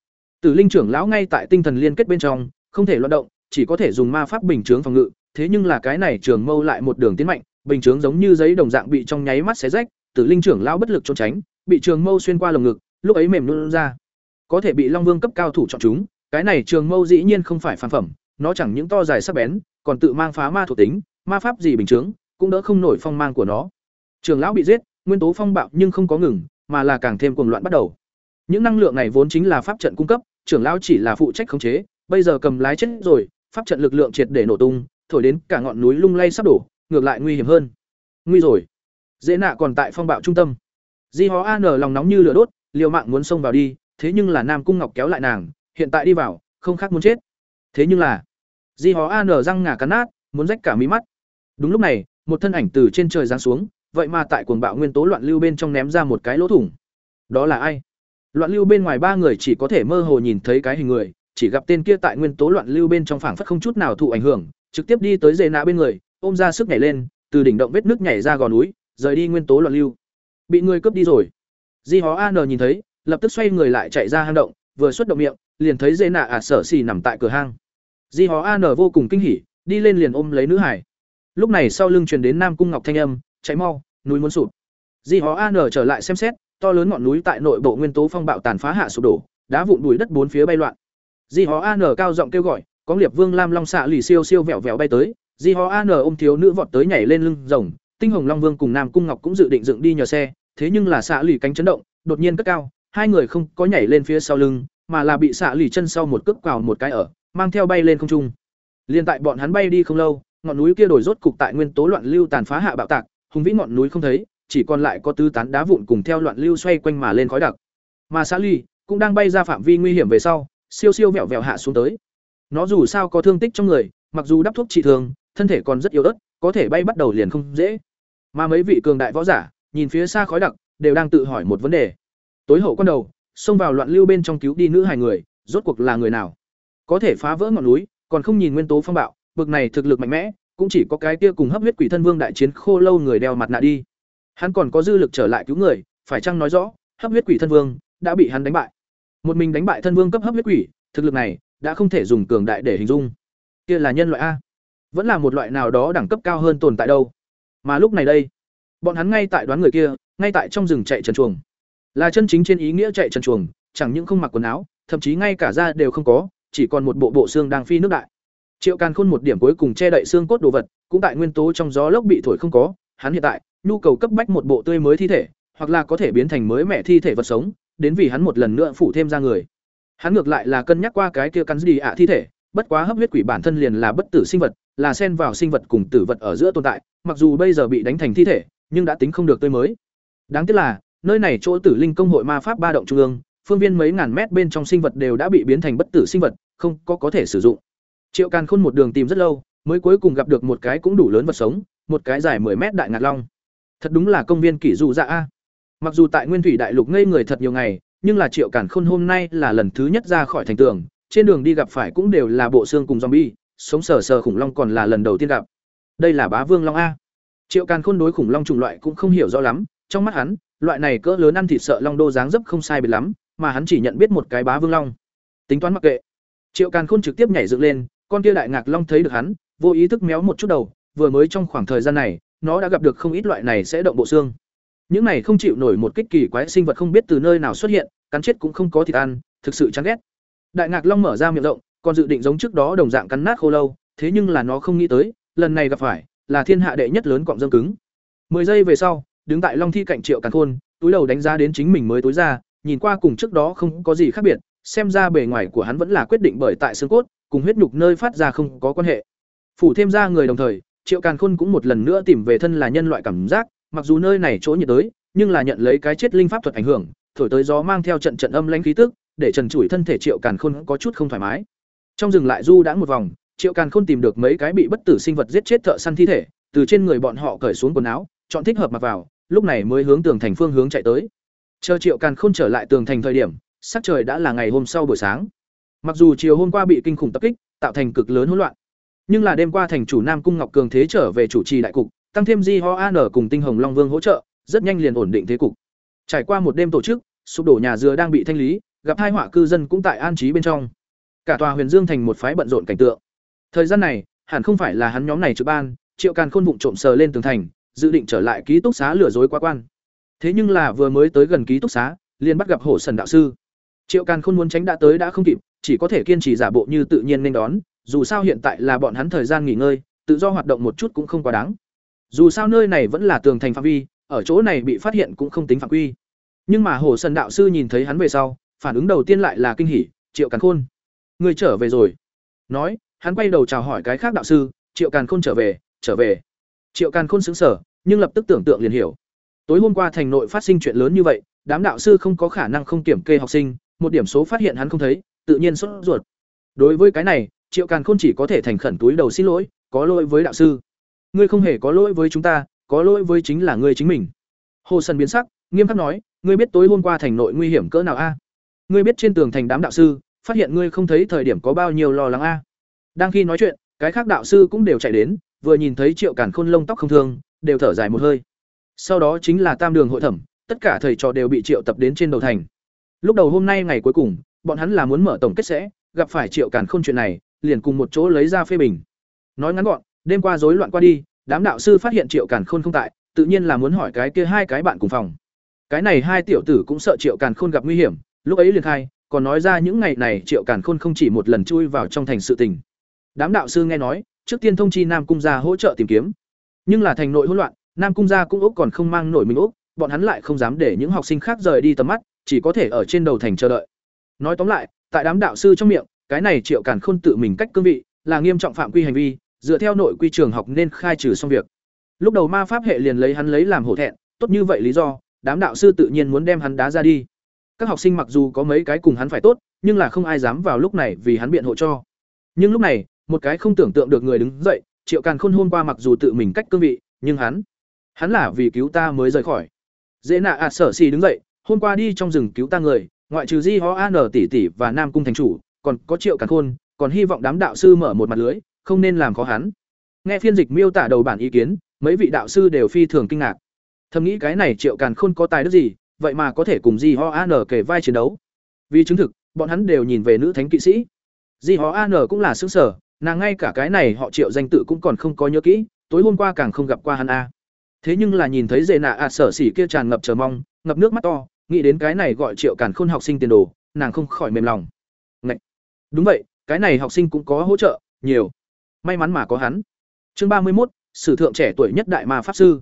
Tử Linh trưởng lão ngay tại tinh thần liên kết bên trong, không thể loạn động, chỉ có thể dùng ma pháp bình chướng phòng ngự, thế nhưng là cái này trường mâu lại một đường tiến mạnh, bình chướng giống như giấy đồng dạng bị trong nháy mắt xé rách, Tử Linh trưởng lão bất lực trốn tránh, bị trường mâu xuyên qua lồng ngực, lúc ấy mềm nhũn ra. Có thể bị Long Vương cấp cao thủ chọn chúng, cái này trường mâu dĩ nhiên không phải phản phẩm, nó chẳng những to dài sắc bén, còn tự mang phá ma thuộc tính, ma pháp gì bình chướng, cũng đỡ không nổi phong mang của nó. Trường lão bị giết, nguyên tố phong bạo nhưng không có ngừng, mà là càng thêm cuồng loạn bắt đầu. Những năng lượng này vốn chính là pháp trận cung cấp, trưởng lão chỉ là phụ trách khống chế, bây giờ cầm lái chết rồi, pháp trận lực lượng triệt để nổ tung, thổi đến cả ngọn núi lung lay sắp đổ, ngược lại nguy hiểm hơn. Nguy rồi. Dễ nạ còn tại phong bạo trung tâm. Di Hó An lòng nóng như lửa đốt, liều mạng muốn xông vào đi, thế nhưng là Nam Cung Ngọc kéo lại nàng, hiện tại đi vào, không khác muốn chết. Thế nhưng là, Di Hó An răng ngà cắn nát, muốn rách cả mí mắt. Đúng lúc này, một thân ảnh từ trên trời giáng xuống, vậy mà tại cuồng bạo nguyên tố loạn lưu bên trong ném ra một cái lỗ thủng. Đó là ai? Loạn lưu bên ngoài ba người chỉ có thể mơ hồ nhìn thấy cái hình người, chỉ gặp tên kia tại nguyên tố loạn lưu bên trong phảng phất không chút nào thụ ảnh hưởng, trực tiếp đi tới dề nạ bên người, ôm ra sức nhảy lên, từ đỉnh động vết nước nhảy ra gò núi, rời đi nguyên tố loạn lưu. Bị người cướp đi rồi. Di Hó An nhìn thấy, lập tức xoay người lại chạy ra hang động, vừa xuất động miệng, liền thấy dề nạ ả sở xì nằm tại cửa hang. Di Hó An vô cùng kinh hỉ, đi lên liền ôm lấy nữ hải. Lúc này sau lưng truyền đến Nam Cung Ngọc thanh âm, "Cháy mau, núi muốn sụp." Di Hó An trở lại xem xét, to lớn ngọn núi tại nội bộ nguyên tố phong bạo tàn phá hạ sụp đổ, đá vụn bụi đất bốn phía bay loạn. Di Hó An cao giọng kêu gọi, có Liệp Vương Lam Long xạ lì siêu siêu vẹo vẹo bay tới, Di Hó An ôm thiếu nữ vọt tới nhảy lên lưng rồng, Tinh Hồng Long Vương cùng Nam Cung Ngọc cũng dự định dựng đi nhờ xe, thế nhưng là xạ lì cánh chấn động, đột nhiên cất cao, hai người không có nhảy lên phía sau lưng, mà là bị xạ lì chân sau một cước quào một cái ở, mang theo bay lên không trung. Liên tại bọn hắn bay đi không lâu, ngọn núi kia đổi rốt cục tại nguyên tố loạn lưu tàn phá hạ bạo tạc, hùng vĩ ngọn núi không thấy, chỉ còn lại có tứ tán đá vụn cùng theo loạn lưu xoay quanh mà lên khói đặc. Mà Sa Ly cũng đang bay ra phạm vi nguy hiểm về sau, siêu siêu vẹo vẹo hạ xuống tới. Nó dù sao có thương tích trong người, mặc dù đắp thuốc trị thương, thân thể còn rất yếu ớt, có thể bay bắt đầu liền không dễ. Mà mấy vị cường đại võ giả, nhìn phía xa khói đặc, đều đang tự hỏi một vấn đề. Tối hậu quan đầu, xông vào loạn lưu bên trong cứu đi nữ hài người, rốt cuộc là người nào? Có thể phá vỡ ngọn núi, còn không nhìn nguyên tố phong bạo, bực này thực lực mạnh mẽ, cũng chỉ có cái kia cùng hấp huyết quỷ thân vương đại chiến khô lâu người đeo mặt nạ đi. Hắn còn có dư lực trở lại cứu người, phải chăng nói rõ, hấp huyết quỷ thân vương đã bị hắn đánh bại. Một mình đánh bại thân vương cấp hấp huyết quỷ, thực lực này đã không thể dùng cường đại để hình dung. Kia là nhân loại a, vẫn là một loại nào đó đẳng cấp cao hơn tồn tại đâu. Mà lúc này đây, bọn hắn ngay tại đoán người kia, ngay tại trong rừng chạy trần chuồng. Là chân chính trên ý nghĩa chạy trần chuồng, chẳng những không mặc quần áo, thậm chí ngay cả da đều không có, chỉ còn một bộ bộ xương đang phi nước đại. Triệu Càn Khôn một điểm cuối cùng che đậy xương cốt đồ vật, cũng tại nguyên tố trong gió lốc bị thổi không có, hắn hiện tại nhu cầu cấp bách một bộ tươi mới thi thể, hoặc là có thể biến thành mới mẹ thi thể vật sống, đến vì hắn một lần nữa phủ thêm ra người. Hắn ngược lại là cân nhắc qua cái kia cắn gì ạ thi thể, bất quá hấp huyết quỷ bản thân liền là bất tử sinh vật, là xen vào sinh vật cùng tử vật ở giữa tồn tại, mặc dù bây giờ bị đánh thành thi thể, nhưng đã tính không được tươi mới. Đáng tiếc là, nơi này chỗ Tử Linh công hội ma pháp ba động trung ương, phương viên mấy ngàn mét bên trong sinh vật đều đã bị biến thành bất tử sinh vật, không có có thể sử dụng. Triệu Càn Khôn một đường tìm rất lâu, mới cuối cùng gặp được một cái cũng đủ lớn vật sống, một cái dài 10 mét đại ngạc long. Thật đúng là công viên kỷ dụ dạ a. Mặc dù tại Nguyên Thủy Đại Lục ngây người thật nhiều ngày, nhưng là Triệu Càn Khôn hôm nay là lần thứ nhất ra khỏi thành tường, trên đường đi gặp phải cũng đều là bộ xương cùng zombie, sống sờ sờ khủng long còn là lần đầu tiên gặp. Đây là Bá Vương Long a. Triệu Càn Khôn đối khủng long chủng loại cũng không hiểu rõ lắm, trong mắt hắn, loại này cỡ lớn ăn thịt sợ long đô dáng dấp không sai biệt lắm, mà hắn chỉ nhận biết một cái Bá Vương Long. Tính toán mặc kệ. Triệu Càn Khôn trực tiếp nhảy dựng lên, con kia đại ngạc long thấy được hắn, vô ý thức méo một chút đầu, vừa mới trong khoảng thời gian này, nó đã gặp được không ít loại này sẽ động bộ xương. Những này không chịu nổi một kích kỳ quái sinh vật không biết từ nơi nào xuất hiện, cắn chết cũng không có thịt ăn, thực sự chán ghét. Đại ngạc long mở ra miệng rộng, còn dự định giống trước đó đồng dạng cắn nát khô lâu, thế nhưng là nó không nghĩ tới, lần này gặp phải là thiên hạ đệ nhất lớn quặng dâm cứng. Mười giây về sau, đứng tại long thi cạnh Triệu Càn Khôn, túi đầu đánh giá đến chính mình mới tối ra, nhìn qua cùng trước đó không có gì khác biệt, xem ra bề ngoài của hắn vẫn là quyết định bởi tại xương cốt, cùng huyết nhục nơi phát ra không có quan hệ. Phủ thêm ra người đồng thời, Triệu Càn Khôn cũng một lần nữa tìm về thân là nhân loại cảm giác, mặc dù nơi này chỗ nhiệt đới, nhưng là nhận lấy cái chết linh pháp thuật ảnh hưởng, thổi tới gió mang theo trận trận âm lãnh khí tức, để trần trụi thân thể Triệu Càn Khôn có chút không thoải mái. Trong rừng lại du đã một vòng, Triệu Càn Khôn tìm được mấy cái bị bất tử sinh vật giết chết thợ săn thi thể, từ trên người bọn họ cởi xuống quần áo, chọn thích hợp mặc vào, lúc này mới hướng tường thành phương hướng chạy tới. Chờ Triệu Càn Khôn trở lại tường thành thời điểm, sắc trời đã là ngày hôm sau buổi sáng. Mặc dù chiều hôm qua bị kinh khủng tập kích, tạo thành cực lớn hỗn loạn, nhưng là đêm qua thành chủ Nam cung Ngọc Cường thế trở về chủ trì đại cục, tăng thêm Di Ho An cùng Tinh Hồng Long Vương hỗ trợ, rất nhanh liền ổn định thế cục. Trải qua một đêm tổ chức, sụp đổ nhà dừa đang bị thanh lý, gặp hai họa cư dân cũng tại an trí bên trong. Cả tòa Huyền Dương thành một phái bận rộn cảnh tượng. Thời gian này, hẳn không phải là hắn nhóm này trực ban, Triệu Càn Khôn vụng trộm sờ lên tường thành, dự định trở lại ký túc xá lừa dối quá quan. Thế nhưng là vừa mới tới gần ký túc xá, liền bắt gặp Hổ Sần đạo sư. Triệu Càn Khôn muốn tránh đã tới đã không kịp, chỉ có thể kiên trì giả bộ như tự nhiên nên đón, dù sao hiện tại là bọn hắn thời gian nghỉ ngơi, tự do hoạt động một chút cũng không quá đáng. Dù sao nơi này vẫn là tường thành phạm vi, ở chỗ này bị phát hiện cũng không tính phạm quy. Nhưng mà hồ sơn đạo sư nhìn thấy hắn về sau, phản ứng đầu tiên lại là kinh hỉ, Triệu Càn Khôn, người trở về rồi. Nói, hắn quay đầu chào hỏi cái khác đạo sư, Triệu Càn Khôn trở về, trở về. Triệu Càn Khôn sững sờ, nhưng lập tức tưởng tượng liền hiểu. Tối hôm qua thành nội phát sinh chuyện lớn như vậy, đám đạo sư không có khả năng không kiểm kê học sinh, một điểm số phát hiện hắn không thấy, tự nhiên sốt ruột. Đối với cái này, Triệu Càn Khôn chỉ có thể thành khẩn túi đầu xin lỗi, có lỗi với đạo sư. Ngươi không hề có lỗi với chúng ta, có lỗi với chính là ngươi chính mình. Hồ Sân biến sắc, nghiêm khắc nói, ngươi biết tối hôm qua thành nội nguy hiểm cỡ nào a? Ngươi biết trên tường thành đám đạo sư, phát hiện ngươi không thấy thời điểm có bao nhiêu lo lắng a? Đang khi nói chuyện, cái khác đạo sư cũng đều chạy đến, vừa nhìn thấy Triệu Càn Khôn lông tóc không thương, đều thở dài một hơi. Sau đó chính là Tam Đường hội thẩm, tất cả thầy trò đều bị triệu tập đến trên đầu thành. Lúc đầu hôm nay ngày cuối cùng, bọn hắn là muốn mở tổng kết sẽ, gặp phải Triệu Càn Khôn chuyện này, liền cùng một chỗ lấy ra phê bình. Nói ngắn gọn, đêm qua rối loạn qua đi, đám đạo sư phát hiện Triệu Càn Khôn không tại, tự nhiên là muốn hỏi cái kia hai cái bạn cùng phòng. Cái này hai tiểu tử cũng sợ Triệu Càn Khôn gặp nguy hiểm, lúc ấy liền khai, còn nói ra những ngày này Triệu Càn Khôn không chỉ một lần chui vào trong thành sự tình. Đám đạo sư nghe nói, trước tiên thông chi Nam cung gia hỗ trợ tìm kiếm. Nhưng là thành nội hỗn loạn, Nam cung gia cũng ốc còn không mang nổi mình ốc, bọn hắn lại không dám để những học sinh khác rời đi tầm mắt, chỉ có thể ở trên đầu thành chờ đợi. Nói tóm lại, tại đám đạo sư trong miệng, cái này Triệu Càn Khôn tự mình cách cương vị, là nghiêm trọng phạm quy hành vi, dựa theo nội quy trường học nên khai trừ xong việc. Lúc đầu ma pháp hệ liền lấy hắn lấy làm hổ thẹn, tốt như vậy lý do, đám đạo sư tự nhiên muốn đem hắn đá ra đi. Các học sinh mặc dù có mấy cái cùng hắn phải tốt, nhưng là không ai dám vào lúc này vì hắn biện hộ cho. Nhưng lúc này, một cái không tưởng tượng được người đứng dậy, Triệu Càn Khôn hôm qua mặc dù tự mình cách cương vị, nhưng hắn, hắn là vì cứu ta mới rời khỏi. Dễ nạ ạt sở xì đứng dậy, hôm qua đi trong rừng cứu ta người, ngoại trừ Di Ho An tỷ tỷ và Nam cung thành chủ, còn có Triệu Càn Khôn, còn hy vọng đám đạo sư mở một mặt lưới, không nên làm khó hắn. Nghe phiên dịch miêu tả đầu bản ý kiến, mấy vị đạo sư đều phi thường kinh ngạc. Thầm nghĩ cái này Triệu Càn Khôn có tài đức gì, vậy mà có thể cùng Di Ho An kể vai chiến đấu. Vì chứng thực, bọn hắn đều nhìn về nữ thánh kỵ sĩ. Di Ho An cũng là xứng sở, nàng ngay cả cái này họ Triệu danh tự cũng còn không có nhớ kỹ, tối hôm qua càng không gặp qua hắn a. Thế nhưng là nhìn thấy Dệ nạ ạ sở xỉ kia tràn ngập chờ mong, ngập nước mắt to, nghĩ đến cái này gọi Triệu Càn Khôn học sinh tiền đồ, nàng không khỏi mềm lòng. Đúng vậy, cái này học sinh cũng có hỗ trợ, nhiều. May mắn mà có hắn. Chương ba mươi một, sử thượng trẻ tuổi nhất đại ma pháp sư.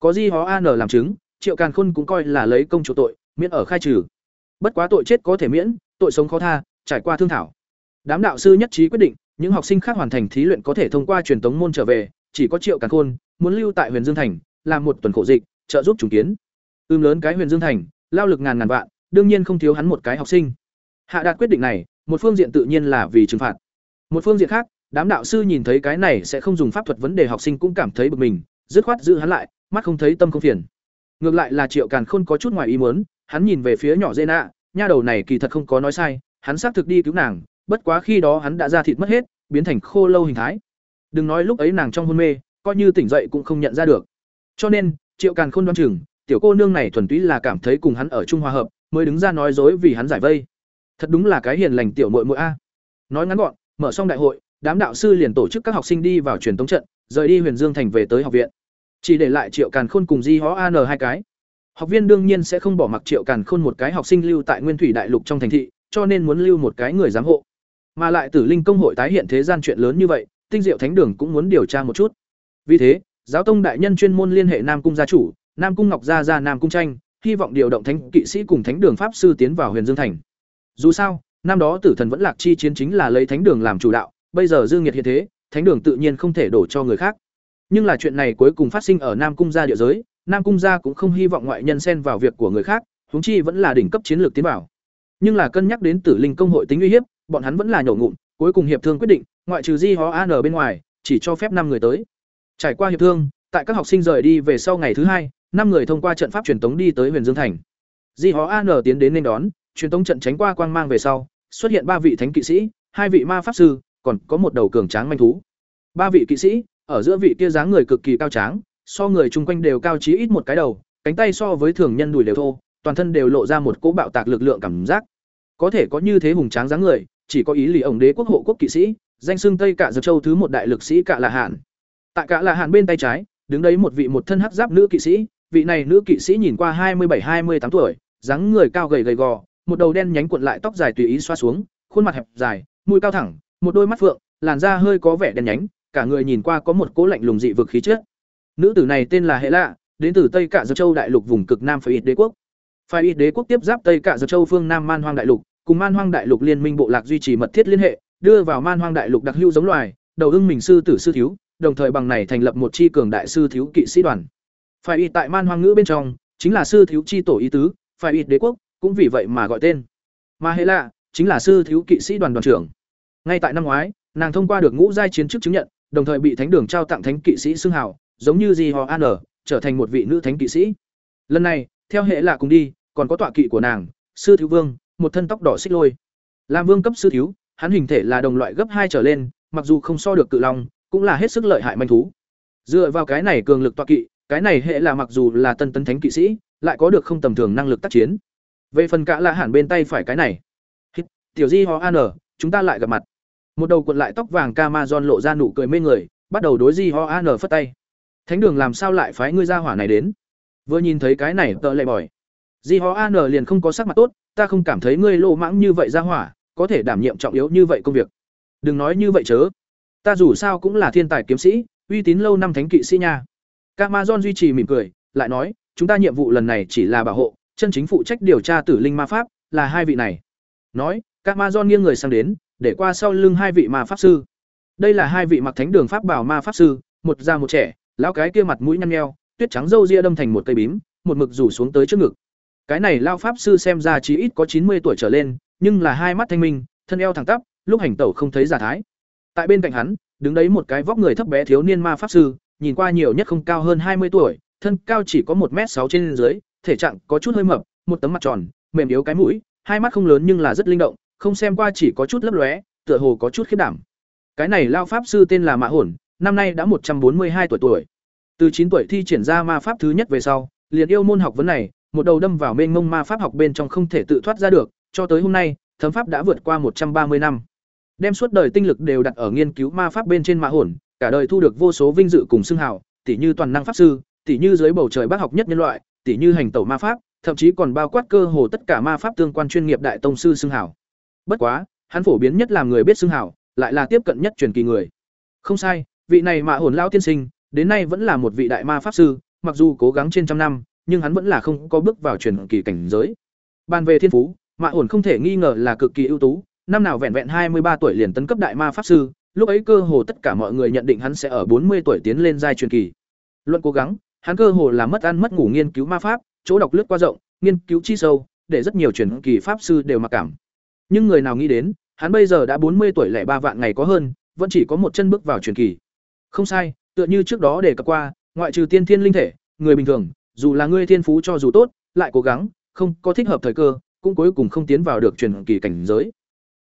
Có Di Hó An làm chứng, Triệu Càn Khôn cũng coi là lấy công chủ tội, miễn ở khai trừ. Bất quá tội chết có thể miễn, tội sống khó tha, trải qua thương thảo. Đám đạo sư nhất trí quyết định, những học sinh khác hoàn thành thí luyện có thể thông qua truyền tống môn trở về, chỉ có Triệu Càn Khôn muốn lưu tại Huyền Dương thành, làm một tuần khổ dịch, trợ giúp trùng kiến. Ưm lớn cái Huyền Dương thành, lao lực ngàn ngàn vạn, đương nhiên không thiếu hắn một cái học sinh. Hạ đạt quyết định này, một phương diện tự nhiên là vì trừng phạt. Một phương diện khác, đám đạo sư nhìn thấy cái này sẽ không dùng pháp thuật vấn đề học sinh cũng cảm thấy bực mình, dứt khoát giữ hắn lại, mắt không thấy tâm không phiền. Ngược lại là Triệu Càn Khôn có chút ngoài ý muốn, hắn nhìn về phía nhỏ Zena, nha đầu này kỳ thật không có nói sai, hắn xác thực đi cứu nàng, bất quá khi đó hắn đã ra thịt mất hết, biến thành khô lâu hình thái. Đừng nói lúc ấy nàng trong hôn mê, coi như tỉnh dậy cũng không nhận ra được. Cho nên, Triệu Càn Khôn đoán chừng, tiểu cô nương này thuần túy là cảm thấy cùng hắn ở chung hòa hợp, mới đứng ra nói dối vì hắn giải vây. Thật đúng là cái hiền lành tiểu muội muội a. Nói ngắn gọn, mở xong đại hội, đám đạo sư liền tổ chức các học sinh đi vào truyền tống trận, rời đi Huyền Dương thành về tới học viện. Chỉ để lại Triệu Càn Khôn cùng Di Hó An hai cái. Học viên đương nhiên sẽ không bỏ mặc Triệu Càn Khôn một cái học sinh lưu tại Nguyên Thủy Đại Lục trong thành thị, cho nên muốn lưu một cái người giám hộ. Mà lại Tử Linh công hội tái hiện thế gian chuyện lớn như vậy, Tinh Diệu Thánh Đường cũng muốn điều tra một chút. Vì thế, giáo tông đại nhân chuyên môn liên hệ Nam cung gia chủ, Nam cung Ngọc gia gia Nam cung Tranh, hy vọng điều động thánh kỵ sĩ cùng thánh đường pháp sư tiến vào Huyền Dương thành. Dù sao, năm đó Tử thần vẫn lạc chi chiến chính là lấy thánh đường làm chủ đạo, bây giờ Dương Nghiệt hiện thế, thánh đường tự nhiên không thể đổ cho người khác. Nhưng là chuyện này cuối cùng phát sinh ở Nam cung gia địa giới, Nam cung gia cũng không hy vọng ngoại nhân xen vào việc của người khác, huống chi vẫn là đỉnh cấp chiến lược tiến bảo. Nhưng là cân nhắc đến Tử Linh công hội tính uy hiếp, bọn hắn vẫn là nhổ ngụm, cuối cùng hiệp thương quyết định, ngoại trừ Di Hó An ở bên ngoài, chỉ cho phép năm người tới. Trải qua hiệp thương, tại các học sinh rời đi về sau ngày thứ hai năm người thông qua trận pháp truyền tống đi tới huyền dương thành di hó an tiến đến nên đón truyền tống trận tránh qua quang mang về sau, xuất hiện ba vị thánh kỵ sĩ, hai vị ma pháp sư, còn có một đầu cường tráng manh thú. Ba vị kỵ sĩ, ở giữa vị kia dáng người cực kỳ cao tráng, so người chung quanh đều cao chí ít một cái đầu, cánh tay so với thường nhân đùi đều thô, toàn thân đều lộ ra một cỗ bạo tạc lực lượng cảm giác. Có thể có như thế hùng tráng dáng người, chỉ có ý lì ổng đế quốc hộ quốc kỵ sĩ, danh xưng tây cả dược châu thứ một đại lực sĩ cạ là hạn tại cạ là hạn bên tay trái, đứng đấy một vị một thân hắc giáp nữ kỵ sĩ, vị này nữ kỵ sĩ nhìn qua hai mươi bảy, hai mươi tám tuổi, dáng người cao gầy gầy gò một đầu đen nhánh cuộn lại tóc dài tùy ý xoa xuống, khuôn mặt hẹp dài, mũi cao thẳng, một đôi mắt phượng, làn da hơi có vẻ đen nhánh, cả người nhìn qua có một cỗ lạnh lùng dị vực khí chất. Nữ tử này tên là hệ lạ, đến từ tây Cả dược châu đại lục vùng cực nam Phái ít đế quốc. Phái ít đế quốc tiếp giáp tây Cả dược châu phương nam man hoang đại lục, cùng man hoang đại lục liên minh bộ lạc duy trì mật thiết liên hệ, đưa vào man hoang đại lục đặc hữu giống loài, đầu ưng mình sư tử sư thiếu, đồng thời bằng này thành lập một chi cường đại sư thiếu kỵ sĩ đoàn. Phái ít tại man hoang ngữ bên trong, chính là sư thiếu chi tổ ý tứ, Phái ít đế quốc cũng vì vậy mà gọi tên. Mà hệ lạ, chính là sư thiếu kỵ sĩ đoàn đoàn trưởng. Ngay tại năm ngoái, nàng thông qua được ngũ giai chiến chức chứng nhận, đồng thời bị thánh đường trao tặng thánh kỵ sĩ xưng hào, giống như di họ an, trở thành một vị nữ thánh kỵ sĩ. Lần này, theo hệ lạ cùng đi, còn có tọa kỵ của nàng, sư thiếu vương, một thân tóc đỏ xích lôi. Làm vương cấp sư thiếu, hắn hình thể là đồng loại gấp hai trở lên, mặc dù không so được cự long, cũng là hết sức lợi hại manh thú. Dựa vào cái này cường lực tọa kỵ, cái này hệ là mặc dù là tân tân thánh kỵ sĩ, lại có được không tầm thường năng lực tác chiến về phần cả là hẳn bên tay phải cái này. Tiểu di ho an chúng ta lại gặp mặt. Một đầu cuộn lại tóc vàng Camazon lộ ra nụ cười mê người, bắt đầu đối di ho an phất tay. Thánh đường làm sao lại phái ngươi ra hỏa này đến? Vừa nhìn thấy cái này, tợ lệ bỏi di ho an liền không có sắc mặt tốt, ta không cảm thấy ngươi lô mãng như vậy ra hỏa, có thể đảm nhiệm trọng yếu như vậy công việc. Đừng nói như vậy chớ. Ta dù sao cũng là thiên tài kiếm sĩ, uy tín lâu năm thánh kỵ sĩ nha. Camazon duy trì mỉm cười, lại nói, chúng ta nhiệm vụ lần này chỉ là bảo hộ chân chính phụ trách điều tra tử linh ma pháp là hai vị này. Nói các ma don nghiêng người sang đến, để qua sau lưng hai vị ma pháp sư. Đây là hai vị mặc thánh đường pháp bảo ma pháp sư, một già một trẻ, lão cái kia mặt mũi nhăn nheo, tuyết trắng râu ria đâm thành một cây bím, một mực rủ xuống tới trước ngực. Cái này lao pháp sư xem ra chí ít có chín mươi tuổi trở lên, nhưng là hai mắt thanh minh, thân eo thẳng tắp, lúc hành tẩu không thấy giả thái. Tại bên cạnh hắn, đứng đấy một cái vóc người thấp bé thiếu niên ma pháp sư, nhìn qua nhiều nhất không cao hơn hai mươi tuổi, thân cao chỉ có một m sáu trên dưới thể trạng có chút hơi mập, một tấm mặt tròn, mềm yếu cái mũi, hai mắt không lớn nhưng là rất linh động, không xem qua chỉ có chút lấp lóe, tựa hồ có chút khiếp đảm. Cái này lao pháp sư tên là mã hồn, năm nay đã một trăm bốn mươi hai tuổi tuổi. Từ chín tuổi thi triển ra ma pháp thứ nhất về sau, liền yêu môn học vấn này, một đầu đâm vào mênh mông ma pháp học bên trong không thể tự thoát ra được, cho tới hôm nay, thấm pháp đã vượt qua một trăm ba mươi năm. Đem suốt đời tinh lực đều đặt ở nghiên cứu ma pháp bên trên mã hồn, cả đời thu được vô số vinh dự cùng xưng hào tỷ như toàn năng pháp sư tỷ như dưới bầu trời bác học nhất nhân loại tỷ như hành tẩu ma pháp thậm chí còn bao quát cơ hồ tất cả ma pháp tương quan chuyên nghiệp đại tông sư xưng hảo. bất quá hắn phổ biến nhất làm người biết xưng hảo, lại là tiếp cận nhất truyền kỳ người. Không sai vị này mạ hồn lao tiên sinh đến nay vẫn là một vị đại ma pháp sư mặc dù cố gắng trên trăm năm nhưng hắn vẫn là không có bước vào truyền kỳ cảnh giới. Bàn về thiên phú mạ hồn không thể nghi ngờ là cực kỳ ưu tú năm nào vẹn vẹn hai mươi ba tuổi liền tấn cấp đại ma pháp sư lúc ấy cơ hồ tất cả mọi người nhận định hắn sẽ ở bốn mươi tuổi tiến lên giai truyền kỳ. Luận cố gắng hắn cơ hồ là mất ăn mất ngủ nghiên cứu ma pháp, chỗ đọc lướt qua rộng, nghiên cứu chi sâu, để rất nhiều truyền kỳ pháp sư đều mặc cảm. Nhưng người nào nghĩ đến, hắn bây giờ đã bốn mươi tuổi lẻ ba vạn ngày có hơn, vẫn chỉ có một chân bước vào truyền kỳ. Không sai, tựa như trước đó để cập qua, ngoại trừ tiên thiên linh thể, người bình thường, dù là ngươi thiên phú cho dù tốt, lại cố gắng, không có thích hợp thời cơ, cũng cuối cùng không tiến vào được truyền kỳ cảnh giới.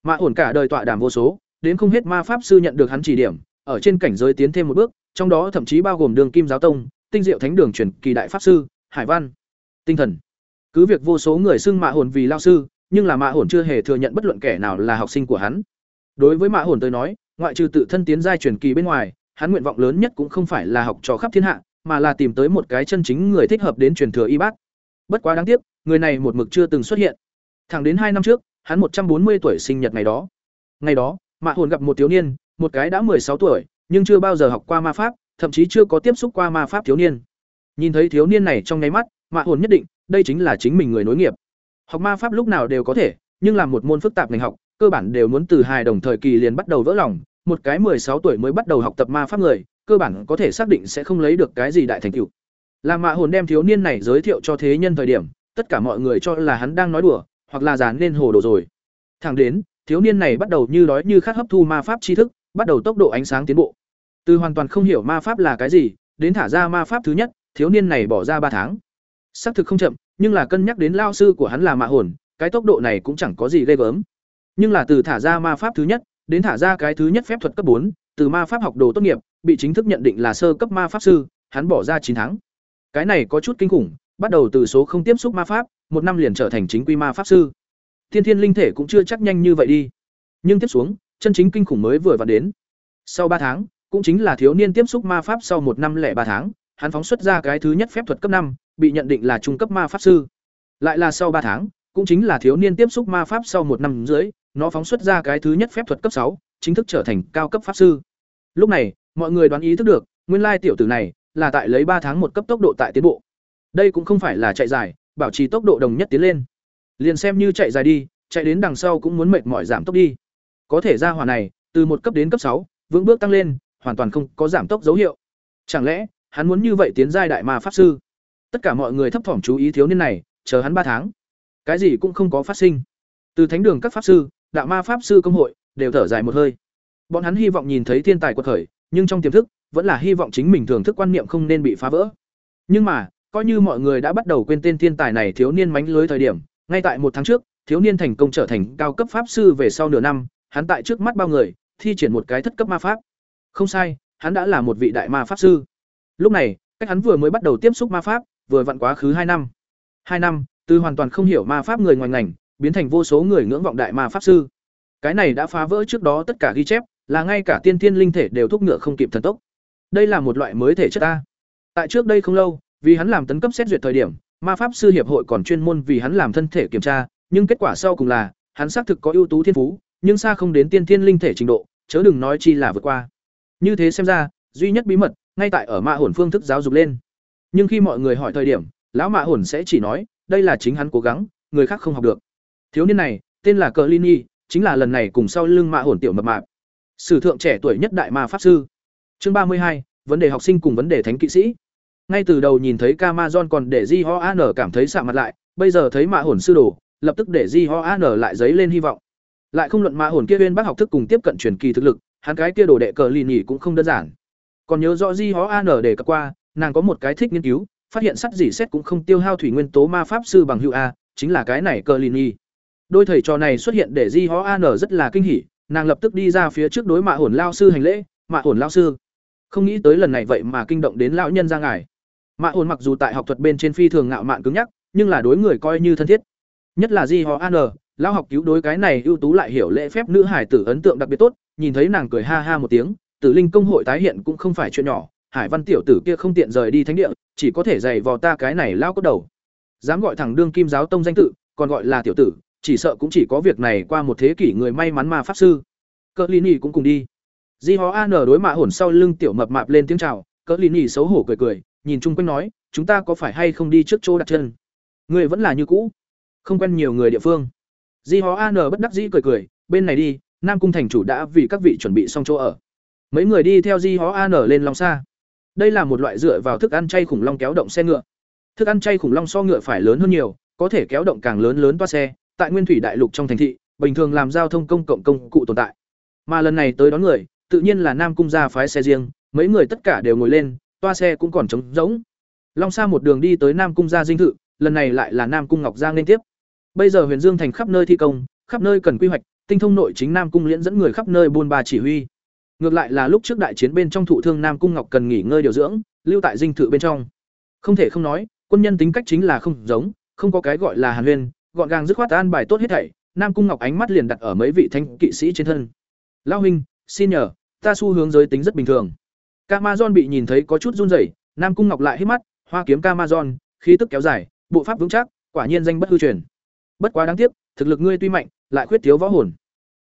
Mà ổn cả đời tọa đàm vô số, đến không hết ma pháp sư nhận được hắn chỉ điểm, ở trên cảnh giới tiến thêm một bước, trong đó thậm chí bao gồm đường kim giáo tông tinh diệu thánh đường truyền kỳ đại pháp sư, hải văn. Tinh thần. Cứ việc vô số người xưng mạ hồn vì lao sư, nhưng là mạ hồn chưa hề thừa nhận bất luận kẻ nào là học sinh của hắn. Đối với mạ hồn tới nói, ngoại trừ tự thân tiến giai truyền kỳ bên ngoài, hắn nguyện vọng lớn nhất cũng không phải là học trò khắp thiên hạ, mà là tìm tới một cái chân chính người thích hợp đến truyền thừa y bát. Bất quá đáng tiếc, người này một mực chưa từng xuất hiện. Thẳng đến hai năm trước, hắn một trăm bốn mươi tuổi sinh nhật ngày đó. Ngày đó, mạ hồn gặp một thiếu niên, một cái đã sáu tuổi, nhưng chưa bao giờ học qua ma pháp thậm chí chưa có tiếp xúc qua ma pháp thiếu niên. Nhìn thấy thiếu niên này trong nháy mắt, mạ hồn nhất định, đây chính là chính mình người nối nghiệp. Học ma pháp lúc nào đều có thể, nhưng làm một môn phức tạp ngành học, cơ bản đều muốn từ hài đồng thời kỳ liền bắt đầu vỡ lòng. Một cái sáu tuổi mới bắt đầu học tập ma pháp người, cơ bản có thể xác định sẽ không lấy được cái gì đại thành tựu. Làm mạ hồn đem thiếu niên này giới thiệu cho thế nhân thời điểm, tất cả mọi người cho là hắn đang nói đùa, hoặc là dán lên hồ đồ rồi. Thẳng đến, thiếu niên này bắt đầu như đói như khát hấp thu ma pháp tri thức, bắt đầu tốc độ ánh sáng tiến bộ từ hoàn toàn không hiểu ma pháp là cái gì đến thả ra ma pháp thứ nhất, thiếu niên này bỏ ra ba tháng. Xác thực không chậm, nhưng là cân nhắc đến lao sư của hắn là mạ hồn, cái tốc độ này cũng chẳng có gì ghê gớm. Nhưng là từ thả ra ma pháp thứ nhất, đến thả ra cái thứ nhất phép thuật cấp bốn, từ ma pháp học đồ tốt nghiệp, bị chính thức nhận định là sơ cấp ma pháp sư, hắn bỏ ra chín tháng. Cái này có chút kinh khủng, bắt đầu từ số không tiếp xúc ma pháp, một năm liền trở thành chính quy ma pháp sư. Thiên thiên linh thể cũng chưa chắc nhanh như vậy đi. Nhưng tiếp xuống, chân chính kinh khủng mới vừa và đến. Sau ba tháng, cũng chính là thiếu niên tiếp xúc ma pháp sau một năm lẻ ba tháng, hắn phóng xuất ra cái thứ nhất phép thuật cấp năm, bị nhận định là trung cấp ma pháp sư. Lại là sau ba tháng, cũng chính là thiếu niên tiếp xúc ma pháp sau một năm dưới, nó phóng xuất ra cái thứ nhất phép thuật cấp sáu, chính thức trở thành cao cấp pháp sư. Lúc này, mọi người đoán ý thức được, nguyên lai tiểu tử này là tại lấy ba tháng một cấp tốc độ tại tiến bộ. Đây cũng không phải là chạy dài, bảo trì tốc độ đồng nhất tiến lên. Liền xem như chạy dài đi, chạy đến đằng sau cũng muốn mệt mỏi giảm tốc đi. Có thể ra hỏa này, từ một cấp đến cấp sáu, vững bước tăng lên, hoàn toàn không có giảm tốc dấu hiệu. Chẳng lẽ, hắn muốn như vậy tiến giai đại ma pháp sư? Tất cả mọi người thấp thỏm chú ý thiếu niên này, chờ hắn ba tháng. Cái gì cũng không có phát sinh. Từ thánh đường các pháp sư, đạo ma pháp sư công hội đều thở dài một hơi. Bọn hắn hy vọng nhìn thấy thiên tài quật khởi, nhưng trong tiềm thức vẫn là hy vọng chính mình thưởng thức quan niệm không nên bị phá vỡ. Nhưng mà, coi như mọi người đã bắt đầu quên tên thiên tài này thiếu niên mánh lưới thời điểm, ngay tại một tháng trước, thiếu niên thành công trở thành cao cấp pháp sư về sau nửa năm, hắn tại trước mắt bao người, thi triển một cái thất cấp ma pháp. Không sai, hắn đã là một vị đại ma pháp sư. Lúc này, cách hắn vừa mới bắt đầu tiếp xúc ma pháp, vừa vặn quá khứ hai năm. Hai năm, từ hoàn toàn không hiểu ma pháp người ngoài ngành, biến thành vô số người ngưỡng vọng đại ma pháp sư. Cái này đã phá vỡ trước đó tất cả ghi chép, là ngay cả tiên tiên linh thể đều thúc ngựa không kịp thần tốc. Đây là một loại mới thể chất ta. Tại trước đây không lâu, vì hắn làm tấn cấp xét duyệt thời điểm, ma pháp sư hiệp hội còn chuyên môn vì hắn làm thân thể kiểm tra, nhưng kết quả sau cùng là, hắn xác thực có ưu tú thiên phú, nhưng xa không đến tiên tiên linh thể trình độ, chớ đừng nói chi là vượt qua. Như thế xem ra, duy nhất bí mật ngay tại ở ma hồn phương thức giáo dục lên. Nhưng khi mọi người hỏi thời điểm, lão ma hồn sẽ chỉ nói, đây là chính hắn cố gắng, người khác không học được. Thiếu niên này, tên là Cờ Lini, chính là lần này cùng sau lưng ma hồn tiểu mập mạp. Sử thượng trẻ tuổi nhất đại ma pháp sư. Chương ba mươi hai vấn đề học sinh cùng vấn đề thánh kỵ sĩ. Ngay từ đầu nhìn thấy Camazon còn để Di Ho An cảm thấy sạm mặt lại, bây giờ thấy mạ hồn sư đồ, lập tức để Di Ho An lại giấy lên hy vọng. Lại không luận mạ hồn kia viên bác học thức cùng tiếp cận truyền kỳ thực lực, hắn cái kia đồ đệ cờ lì nhỉ cũng không đơn giản. Còn nhớ rõ Di Ho An để cập qua, nàng có một cái thích nghiên cứu, phát hiện sắt gì xét cũng không tiêu hao thủy nguyên tố ma pháp sư bằng hữu a, chính là cái này cờ lì nhỉ. Đôi thầy trò này xuất hiện để Di Ho An rất là kinh hỉ, nàng lập tức đi ra phía trước đối mạ hồn lao sư hành lễ, mạ hồn lao sư. Không nghĩ tới lần này vậy mà kinh động đến lão nhân ra ngài mạ hồn mặc dù tại học thuật bên trên phi thường ngạo mạn cứng nhắc nhưng là đối người coi như thân thiết nhất là di họ an lão học cứu đối cái này ưu tú lại hiểu lễ phép nữ hải tử ấn tượng đặc biệt tốt, nhìn thấy nàng cười ha ha một tiếng, tử linh công hội tái hiện cũng không phải chuyện nhỏ, hải văn tiểu tử kia không tiện rời đi thánh địa, chỉ có thể dày vò ta cái này lao cốt đầu. Dám gọi thẳng đương kim giáo tông danh tự, còn gọi là tiểu tử, chỉ sợ cũng chỉ có việc này qua một thế kỷ người may mắn mà pháp sư. Cỡ lini cũng cùng đi. Di hó an đối mạ hồn sau lưng tiểu mập mạp lên tiếng chào, cỡ lini xấu hổ cười cười, nhìn chung quanh nói, chúng ta có phải hay không đi trước chỗ đặt chân? Người vẫn là như cũ, không quen nhiều người địa phương di hó an bất đắc dĩ cười cười, bên này đi, nam cung thành chủ đã vì các vị chuẩn bị xong chỗ ở. Mấy người đi theo di hó an lên long xa. Đây là một loại dựa vào thức ăn chay khủng long kéo động xe ngựa. Thức ăn chay khủng long so ngựa phải lớn hơn nhiều, có thể kéo động càng lớn lớn toa xe, tại nguyên thủy đại lục trong thành thị, bình thường làm giao thông công cộng công cụ tồn tại. Mà lần này tới đón người, tự nhiên là nam cung gia phái xe riêng, mấy người tất cả đều ngồi lên, toa xe cũng còn trống rỗng. Long sa một đường đi tới nam cung gia dinh thự, lần này lại là nam cung ngọc giang liên tiếp bây giờ huyền dương thành khắp nơi thi công khắp nơi cần quy hoạch tinh thông nội chính nam cung liễn dẫn người khắp nơi buôn ba chỉ huy. Ngược lại là lúc trước đại chiến bên trong thụ thương nam cung ngọc cần nghỉ ngơi điều dưỡng lưu tại dinh thự bên trong. Không thể không nói quân nhân tính cách chính là không giống không có cái gọi là hàn huyên gọn gàng dứt khoát an bài tốt hết thảy nam cung ngọc ánh mắt liền đặt ở mấy vị thanh kỵ sĩ trên thân. Lao huynh xin nhờ ta xu hướng giới tính rất bình thường. Camazon bị nhìn thấy có chút run rẩy, Nam Cung Ngọc lại hít mắt, hoa kiếm Camazon, khí tức kéo dài, bộ pháp vững chắc, quả nhiên danh bất hư truyền. Bất quá đáng tiếc, thực lực ngươi tuy mạnh, lại khuyết thiếu võ hồn.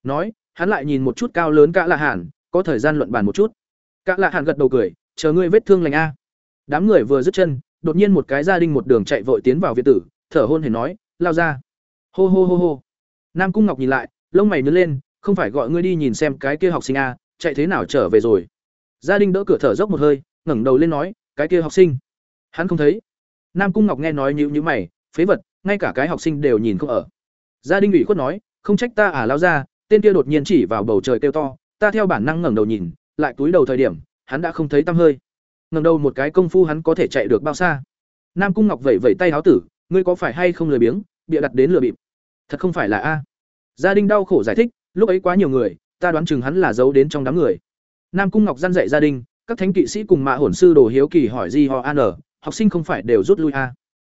Nói, hắn lại nhìn một chút cao lớn cả Lạ Hàn, có thời gian luận bàn một chút. Cả Lạ Hàn gật đầu cười, chờ ngươi vết thương lành a. Đám người vừa dứt chân, đột nhiên một cái gia đình một đường chạy vội tiến vào viện tử, thở hôn hển nói, lao ra. Hô hô hô hô. Nam Cung Ngọc nhìn lại, lông mày nhướng lên, không phải gọi ngươi đi nhìn xem cái kia học sinh a, chạy thế nào trở về rồi gia đình đỡ cửa thở dốc một hơi ngẩng đầu lên nói cái kia học sinh hắn không thấy nam cung ngọc nghe nói nhữ nhữ mày phế vật ngay cả cái học sinh đều nhìn không ở gia đình ủy khuất nói không trách ta à lao ra tên kia đột nhiên chỉ vào bầu trời kêu to ta theo bản năng ngẩng đầu nhìn lại túi đầu thời điểm hắn đã không thấy tăm hơi ngẩng đầu một cái công phu hắn có thể chạy được bao xa. Nam Cung Ngọc vẩy vẩy tay háo tử, ngươi có phải hay không lười biếng, bịa đặt đến lừa bịp. Thật không phải là a. Gia đình đau khổ giải thích, lúc ấy quá nhiều người, ta đoán chừng hắn là giấu đến trong đám người. Nam Cung Ngọc gian dạy gia đình, các thánh kỵ sĩ cùng mạ hồn sư đồ hiếu kỳ hỏi Di Ho An, học sinh không phải đều rút lui a.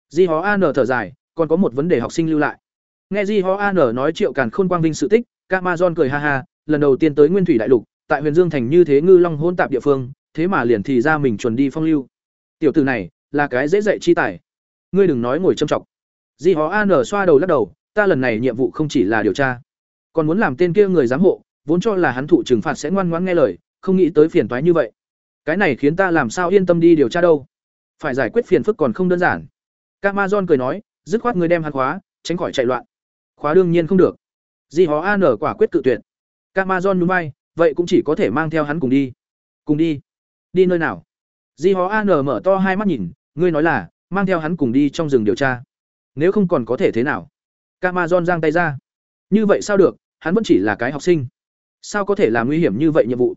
Di Ho An thở dài, còn có một vấn đề học sinh lưu lại. Nghe Di Ho An nói Triệu Càn Khôn quang vinh sự tích, Camazon cười ha ha, lần đầu tiên tới Nguyên Thủy Đại Lục, tại Huyền Dương thành như thế ngư long hôn tạp địa phương, thế mà liền thì ra mình chuẩn đi phong lưu. Tiểu tử này, là cái dễ dạy chi tài. Ngươi đừng nói ngồi châm trọng. Di Hó An xoa đầu lắc đầu, ta lần này nhiệm vụ không chỉ là điều tra, còn muốn làm tên kia người giám hộ, vốn cho là hắn thụ trừng phạt sẽ ngoan ngoãn nghe lời, không nghĩ tới phiền toái như vậy. Cái này khiến ta làm sao yên tâm đi điều tra đâu? Phải giải quyết phiền phức còn không đơn giản. Camazon cười nói, dứt khoát người đem hắn khóa, tránh khỏi chạy loạn. Khóa đương nhiên không được. Di Hó An quả quyết cự tuyệt. Camazon núi vai, vậy cũng chỉ có thể mang theo hắn cùng đi. Cùng đi? Đi nơi nào? Di Hó An mở to hai mắt nhìn, ngươi nói là mang theo hắn cùng đi trong rừng điều tra. Nếu không còn có thể thế nào? Camazon giang tay ra. Như vậy sao được, hắn vẫn chỉ là cái học sinh. Sao có thể làm nguy hiểm như vậy nhiệm vụ?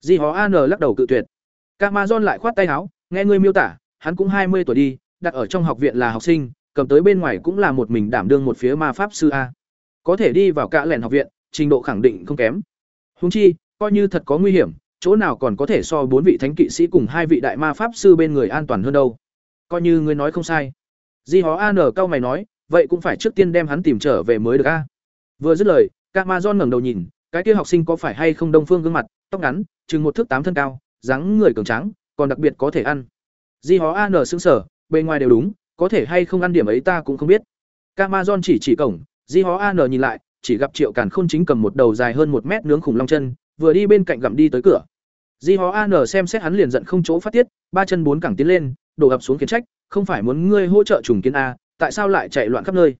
Di Hó An lắc đầu cự tuyệt. Camazon lại khoát tay áo, nghe ngươi miêu tả, hắn cũng hai mươi tuổi đi, đặt ở trong học viện là học sinh, cầm tới bên ngoài cũng là một mình đảm đương một phía ma pháp sư a. Có thể đi vào cả lẻn học viện, trình độ khẳng định không kém. Huống chi, coi như thật có nguy hiểm, chỗ nào còn có thể so bốn vị thánh kỵ sĩ cùng hai vị đại ma pháp sư bên người an toàn hơn đâu. Coi như ngươi nói không sai. Di Hó An cao mày nói, vậy cũng phải trước tiên đem hắn tìm trở về mới được a. Vừa dứt lời, Camazon ngẩng đầu nhìn, cái kia học sinh có phải hay không đông phương gương mặt, tóc ngắn, chừng một thước tám thân cao, dáng người cường tráng, còn đặc biệt có thể ăn. Di Hó An sững sờ, bên ngoài đều đúng, có thể hay không ăn điểm ấy ta cũng không biết. Camazon chỉ chỉ cổng, Di Hó An nhìn lại, chỉ gặp Triệu Càn Khôn chính cầm một đầu dài hơn một mét nướng khủng long chân, vừa đi bên cạnh gặm đi tới cửa. Di Hó An xem xét hắn liền giận không chỗ phát tiết, ba chân bốn cẳng tiến lên, đổ ập xuống kiến trách, không phải muốn ngươi hỗ trợ trùng kiến a, tại sao lại chạy loạn khắp nơi?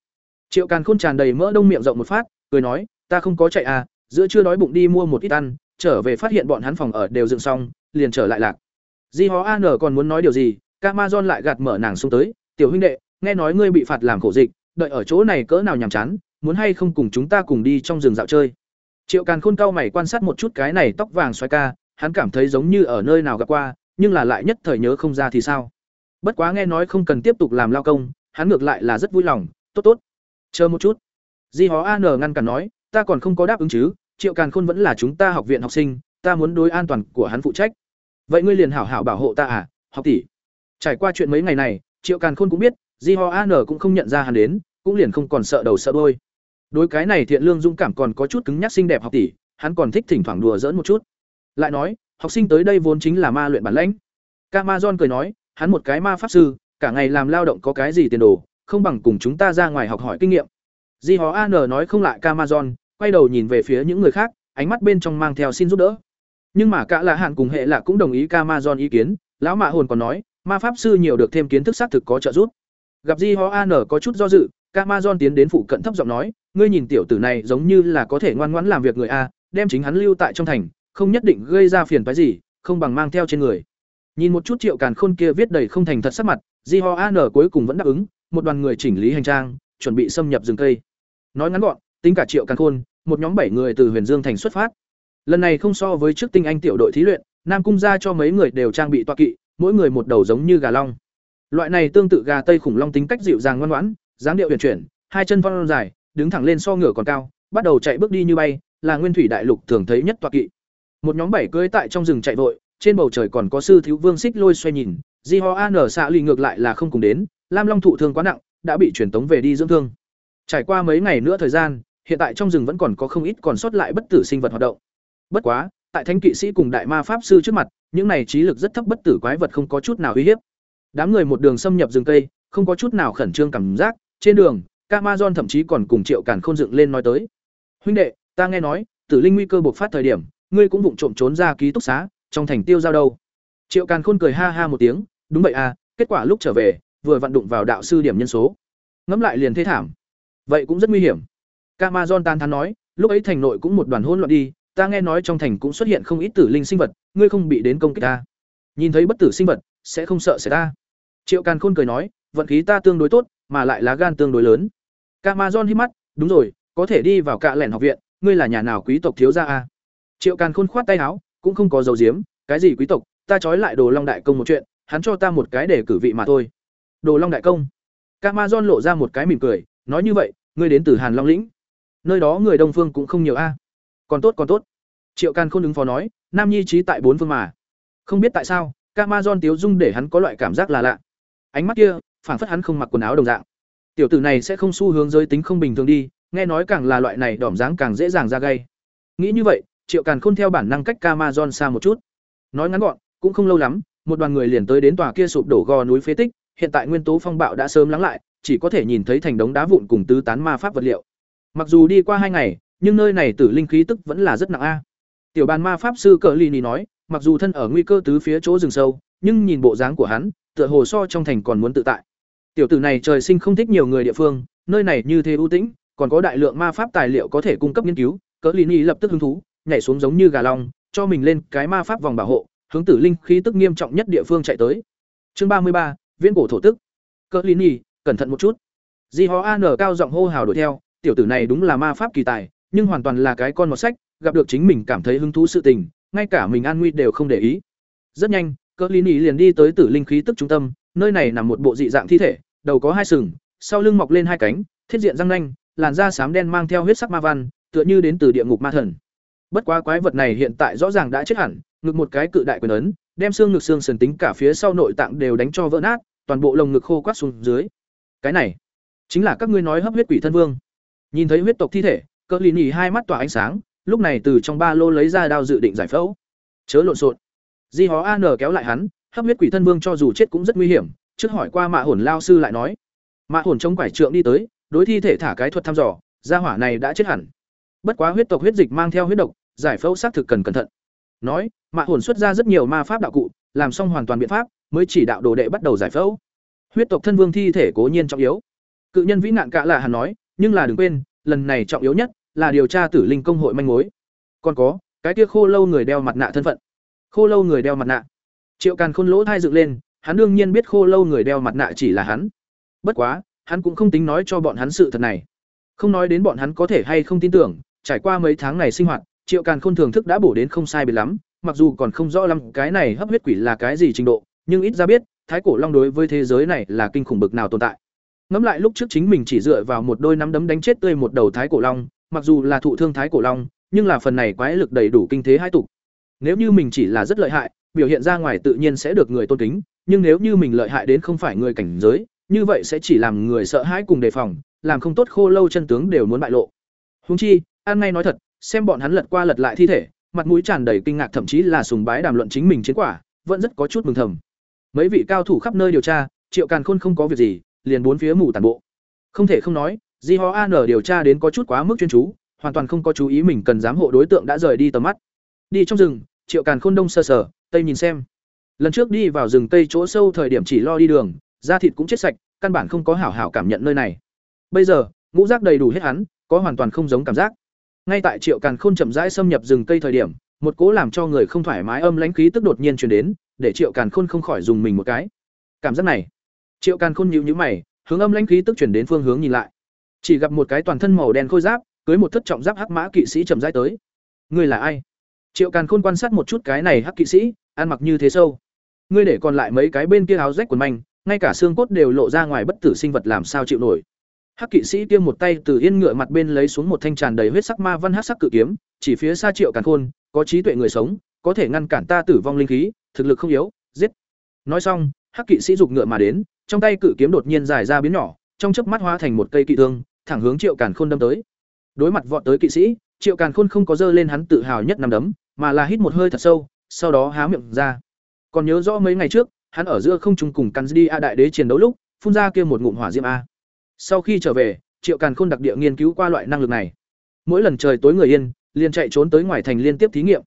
Triệu Càn Khôn tràn đầy mỡ đông miệng rộng một phát, cười nói, ta không có chạy a, giữa trưa đói bụng đi mua một ít ăn, trở về phát hiện bọn hắn phòng ở đều dựng xong, liền trở lại lạc. Di Hó An còn muốn nói điều gì, Camazon lại gạt mở nàng xuống tới, "Tiểu huynh đệ, nghe nói ngươi bị phạt làm khổ dịch, đợi ở chỗ này cỡ nào nhàm chán, muốn hay không cùng chúng ta cùng đi trong rừng dạo chơi?" Triệu Càn Khôn cao mày quan sát một chút cái này tóc vàng xoay ca, hắn cảm thấy giống như ở nơi nào gặp qua, nhưng là lại nhất thời nhớ không ra thì sao. Bất quá nghe nói không cần tiếp tục làm lao công, hắn ngược lại là rất vui lòng, tốt tốt. Chờ một chút. Di Hó An ngăn cản nói, ta còn không có đáp ứng chứ, Triệu Càn Khôn vẫn là chúng ta học viện học sinh, ta muốn đối an toàn của hắn phụ trách. Vậy ngươi liền hảo hảo bảo hộ ta à, học tỷ. Trải qua chuyện mấy ngày này, Triệu Càn Khôn cũng biết, Di Ho An cũng không nhận ra hắn đến, cũng liền không còn sợ đầu sợ đuôi. Đối cái này Thiện Lương Dung cảm còn có chút cứng nhắc xinh đẹp học tỷ, hắn còn thích thỉnh thoảng đùa dỡn một chút. Lại nói, học sinh tới đây vốn chính là ma luyện bản lãnh. Camazon cười nói, hắn một cái ma pháp sư, cả ngày làm lao động có cái gì tiền đồ, không bằng cùng chúng ta ra ngoài học hỏi kinh nghiệm. Di Hó An nói không lại Camazon, quay đầu nhìn về phía những người khác, ánh mắt bên trong mang theo xin giúp đỡ. Nhưng mà cả là hạn cùng hệ là cũng đồng ý Camazon ý kiến, lão mạ hồn còn nói, ma pháp sư nhiều được thêm kiến thức xác thực có trợ giúp. Gặp Di Ho An có chút do dự, Camazon tiến đến phụ cận thấp giọng nói, ngươi nhìn tiểu tử này giống như là có thể ngoan ngoãn làm việc người a, đem chính hắn lưu tại trong thành, không nhất định gây ra phiền phái gì, không bằng mang theo trên người. Nhìn một chút Triệu Càn Khôn kia viết đầy không thành thật sắc mặt, Di Ho An cuối cùng vẫn đáp ứng, một đoàn người chỉnh lý hành trang, chuẩn bị xâm nhập rừng cây. Nói ngắn gọn, tính cả Triệu Càn Khôn, một nhóm bảy người từ Huyền Dương thành xuất phát. Lần này không so với trước tinh anh tiểu đội thí luyện, Nam cung ra cho mấy người đều trang bị toa kỵ, mỗi người một đầu giống như gà long. Loại này tương tự gà tây khủng long tính cách dịu dàng ngoan ngoãn, dáng điệu uyển chuyển, hai chân vươn dài, đứng thẳng lên so ngựa còn cao, bắt đầu chạy bước đi như bay, là nguyên thủy đại lục thường thấy nhất toa kỵ. Một nhóm bảy cưỡi tại trong rừng chạy vội, trên bầu trời còn có sư thiếu vương xích lôi xoay nhìn, Di Ho An xạ lì ngược lại là không cùng đến, Lam Long thụ thương quá nặng, đã bị truyền tống về đi dưỡng thương. Trải qua mấy ngày nữa thời gian, hiện tại trong rừng vẫn còn có không ít còn sót lại bất tử sinh vật hoạt động. Bất quá, tại thánh kỵ sĩ cùng đại ma pháp sư trước mặt, những này trí lực rất thấp bất tử quái vật không có chút nào uy hiếp. Đám người một đường xâm nhập rừng cây, không có chút nào khẩn trương cảm giác, trên đường, Camazon thậm chí còn cùng Triệu Càn Khôn dựng lên nói tới. "Huynh đệ, ta nghe nói, Tử Linh nguy cơ bộc phát thời điểm, ngươi cũng vụng trộm trốn ra ký túc xá, trong thành tiêu giao đâu?" Triệu Càn Khôn cười ha ha một tiếng, "Đúng vậy à, kết quả lúc trở về, vừa vận đụng vào đạo sư điểm nhân số. Ngẫm lại liền thế thảm. Vậy cũng rất nguy hiểm." Camazon tan thán nói, "Lúc ấy thành nội cũng một đoàn hỗn loạn đi, ta nghe nói trong thành cũng xuất hiện không ít tử linh sinh vật, ngươi không bị đến công kích ta. Nhìn thấy bất tử sinh vật, sẽ không sợ sẽ ta." Triệu Càn Khôn cười nói, vận khí ta tương đối tốt, mà lại lá gan tương đối lớn. Camazon hít mắt, đúng rồi, có thể đi vào cạ lẻn học viện, ngươi là nhà nào quý tộc thiếu gia a? Triệu Càn Khôn khoát tay áo, cũng không có dầu diếm, cái gì quý tộc, ta trói lại Đồ Long đại công một chuyện, hắn cho ta một cái để cử vị mà thôi. Đồ Long đại công. Camazon lộ ra một cái mỉm cười, nói như vậy, ngươi đến từ Hàn Long lĩnh. Nơi đó người Đông phương cũng không nhiều a. Còn tốt còn tốt. Triệu Càn Khôn ứng phó nói, Nam Nhi trí tại bốn phương mà. Không biết tại sao, Camazon tiếu dung để hắn có loại cảm giác là lạ. Ánh mắt kia, phảng phất hắn không mặc quần áo đồng dạng. Tiểu tử này sẽ không xu hướng giới tính không bình thường đi, nghe nói càng là loại này đỏm dáng càng dễ dàng ra gay. Nghĩ như vậy, Triệu Càn Khôn theo bản năng cách Camazon xa một chút. Nói ngắn gọn, cũng không lâu lắm, một đoàn người liền tới đến tòa kia sụp đổ gò núi phế tích, hiện tại nguyên tố phong bạo đã sớm lắng lại, chỉ có thể nhìn thấy thành đống đá vụn cùng tứ tán ma pháp vật liệu. Mặc dù đi qua hai ngày, nhưng nơi này tử linh khí tức vẫn là rất nặng a. Tiểu bàn ma pháp sư Cờ lini nói, mặc dù thân ở nguy cơ tứ phía chỗ rừng sâu, nhưng nhìn bộ dáng của hắn, tựa hồ so trong thành còn muốn tự tại. Tiểu tử này trời sinh không thích nhiều người địa phương, nơi này như thế ưu tĩnh, còn có đại lượng ma pháp tài liệu có thể cung cấp nghiên cứu, Cờ lini lập tức hứng thú, nhảy xuống giống như gà long, cho mình lên cái ma pháp vòng bảo hộ, hướng tử linh khí tức nghiêm trọng nhất địa phương chạy tới. Chương ba mươi ba, viễn cổ thổ tức. Cờ lini cẩn thận một chút. Di Ho An cao giọng hô hào đuổi theo, tiểu tử này đúng là ma pháp kỳ tài, nhưng hoàn toàn là cái con một sách, gặp được chính mình cảm thấy hứng thú sự tình, ngay cả mình an nguy đều không để ý. Rất nhanh, Cờ Lý Nỉ liền đi tới Tử Linh khí tức trung tâm, nơi này nằm một bộ dị dạng thi thể, đầu có hai sừng, sau lưng mọc lên hai cánh, thiết diện răng nanh, làn da xám đen mang theo huyết sắc ma văn, tựa như đến từ địa ngục ma thần. Bất quá quái vật này hiện tại rõ ràng đã chết hẳn, ngực một cái cự đại quyền ấn, đem xương ngực xương sườn tính cả phía sau nội tạng đều đánh cho vỡ nát, toàn bộ lồng ngực khô quắt xuống dưới. Cái này, chính là các ngươi nói hấp huyết quỷ thân vương. Nhìn thấy huyết tộc thi thể, cỡ lì Nỉ hai mắt tỏa ánh sáng, lúc này từ trong ba lô lấy ra đao dự định giải phẫu. Chớ lộn xộn. Di Hó An kéo lại hắn, hấp huyết quỷ thân vương cho dù chết cũng rất nguy hiểm, trước hỏi qua Mạ Hồn lao sư lại nói. Mạ Hồn chống quải trượng đi tới, đối thi thể thả cái thuật thăm dò, gia hỏa này đã chết hẳn. Bất quá huyết tộc huyết dịch mang theo huyết độc, giải phẫu xác thực cần cẩn thận. Nói, Mạ Hồn xuất ra rất nhiều ma pháp đạo cụ, làm xong hoàn toàn biện pháp, mới chỉ đạo đồ đệ bắt đầu giải phẫu. Huyết tộc thân vương thi thể cố nhiên trọng yếu. Cự nhân vĩ nạn cả là hắn nói, nhưng là đừng quên, lần này trọng yếu nhất là điều tra tử linh công hội manh mối. Còn có, cái kia khô lâu người đeo mặt nạ thân phận. Khô lâu người đeo mặt nạ. Triệu càn khôn lỗ thai dựng lên, hắn đương nhiên biết khô lâu người đeo mặt nạ chỉ là hắn. Bất quá, hắn cũng không tính nói cho bọn hắn sự thật này. Không nói đến bọn hắn có thể hay không tin tưởng, trải qua mấy tháng này sinh hoạt, triệu càn khôn thưởng thức đã bổ đến không sai biệt lắm, mặc dù còn không rõ lắm cái này hấp huyết quỷ là cái gì trình độ, nhưng ít ra biết, thái cổ long đối với thế giới này là kinh khủng bực nào tồn tại ngẫm lại lúc trước chính mình chỉ dựa vào một đôi nắm đấm đánh chết tươi một đầu thái cổ long, mặc dù là thụ thương thái cổ long, nhưng là phần này quái lực đầy đủ kinh thế hai tục. Nếu như mình chỉ là rất lợi hại, biểu hiện ra ngoài tự nhiên sẽ được người tôn kính, nhưng nếu như mình lợi hại đến không phải người cảnh giới, như vậy sẽ chỉ làm người sợ hãi cùng đề phòng, làm không tốt khô lâu chân tướng đều muốn bại lộ. Húng chi an ngay nói thật, xem bọn hắn lật qua lật lại thi thể, mặt mũi tràn đầy kinh ngạc thậm chí là sùng bái đàm luận chính mình chiến quả, vẫn rất có chút mừng thầm. Mấy vị cao thủ khắp nơi điều tra, triệu càn khôn không có việc gì liền bốn phía mù tàn bộ. Không thể không nói di ho an điều tra đến có chút quá mức chuyên chú, hoàn toàn không có chú ý mình cần giám hộ đối tượng đã rời đi tầm mắt. Đi trong rừng, triệu càn khôn đông sơ sờ, tây nhìn xem. Lần trước đi vào rừng tây chỗ sâu thời điểm chỉ lo đi đường, da thịt cũng chết sạch, căn bản không có hảo hảo cảm nhận nơi này. Bây giờ, ngũ giác đầy đủ hết hắn, có hoàn toàn không giống cảm giác. Ngay tại triệu càn khôn chậm rãi xâm nhập rừng cây thời điểm, một cố làm cho người không thoải mái âm lãnh khí tức đột nhiên truyền đến, để triệu càn khôn không khỏi dùng mình một cái. Cảm giác này triệu càn khôn nhíu nhíu mày, hướng âm lãnh khí tức chuyển đến phương hướng nhìn lại. Chỉ gặp một cái toàn thân màu đen khôi giáp, cưới một thất trọng giáp hắc mã kỵ sĩ chậm rãi tới. Ngươi là ai? Triệu càn khôn quan sát một chút cái này hắc kỵ sĩ, ăn mặc như thế sâu. Ngươi để còn lại mấy cái bên kia áo rách quần manh, ngay cả xương cốt đều lộ ra ngoài bất tử sinh vật làm sao chịu nổi. Hắc kỵ sĩ tiêm một tay từ yên ngựa mặt bên lấy xuống một thanh tràn đầy huyết sắc ma văn hắc sắc cự kiếm, chỉ phía xa triệu càn khôn, có trí tuệ người sống, có thể ngăn cản ta tử vong linh khí, thực lực không yếu, giết. Nói xong hắc kỵ sĩ dục ngựa mà đến, trong tay cự kiếm đột nhiên dài ra biến nhỏ, trong chớp mắt hóa thành một cây kỵ thương, thẳng hướng triệu càn khôn đâm tới. Đối mặt vọt tới kỵ sĩ, triệu càn khôn không có dơ lên hắn tự hào nhất nằm đấm, mà là hít một hơi thật sâu, sau đó há miệng ra. Còn nhớ rõ mấy ngày trước, hắn ở giữa không trung cùng cắn Di a đại đế chiến đấu lúc, phun ra kia một ngụm hỏa diễm a. Sau khi trở về, triệu càn khôn đặc địa nghiên cứu qua loại năng lực này. Mỗi lần trời tối người yên, liền chạy trốn tới ngoài thành liên tiếp thí nghiệm.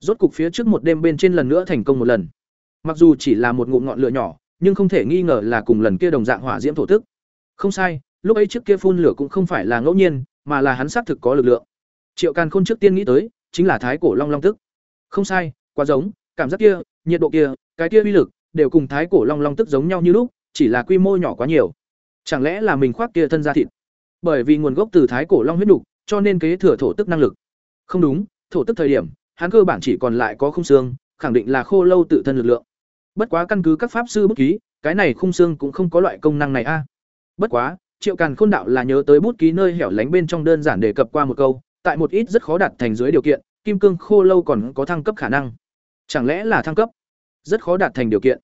Rốt cục phía trước một đêm bên trên lần nữa thành công một lần mặc dù chỉ là một ngụm ngọn lửa nhỏ nhưng không thể nghi ngờ là cùng lần kia đồng dạng hỏa diễm thổ tức. Không sai, lúc ấy trước kia phun lửa cũng không phải là ngẫu nhiên, mà là hắn xác thực có lực lượng. Triệu Càn Khôn trước tiên nghĩ tới, chính là thái cổ long long tức. Không sai, quá giống, cảm giác kia, nhiệt độ kia, cái kia uy lực, đều cùng thái cổ long long tức giống nhau như lúc, chỉ là quy mô nhỏ quá nhiều. Chẳng lẽ là mình khoác kia thân ra thịt? Bởi vì nguồn gốc từ thái cổ long huyết đục, cho nên kế thừa thổ tức năng lực. Không đúng, thổ tức thời điểm, hắn cơ bản chỉ còn lại có không xương, khẳng định là khô lâu tự thân lực lượng. Bất quá căn cứ các pháp sư bút ký, cái này khung xương cũng không có loại công năng này a. Bất quá, Triệu Càn Khôn đạo là nhớ tới bút ký nơi hẻo lánh bên trong đơn giản đề cập qua một câu, tại một ít rất khó đạt thành dưới điều kiện, kim cương khô lâu còn có thăng cấp khả năng. Chẳng lẽ là thăng cấp? Rất khó đạt thành điều kiện.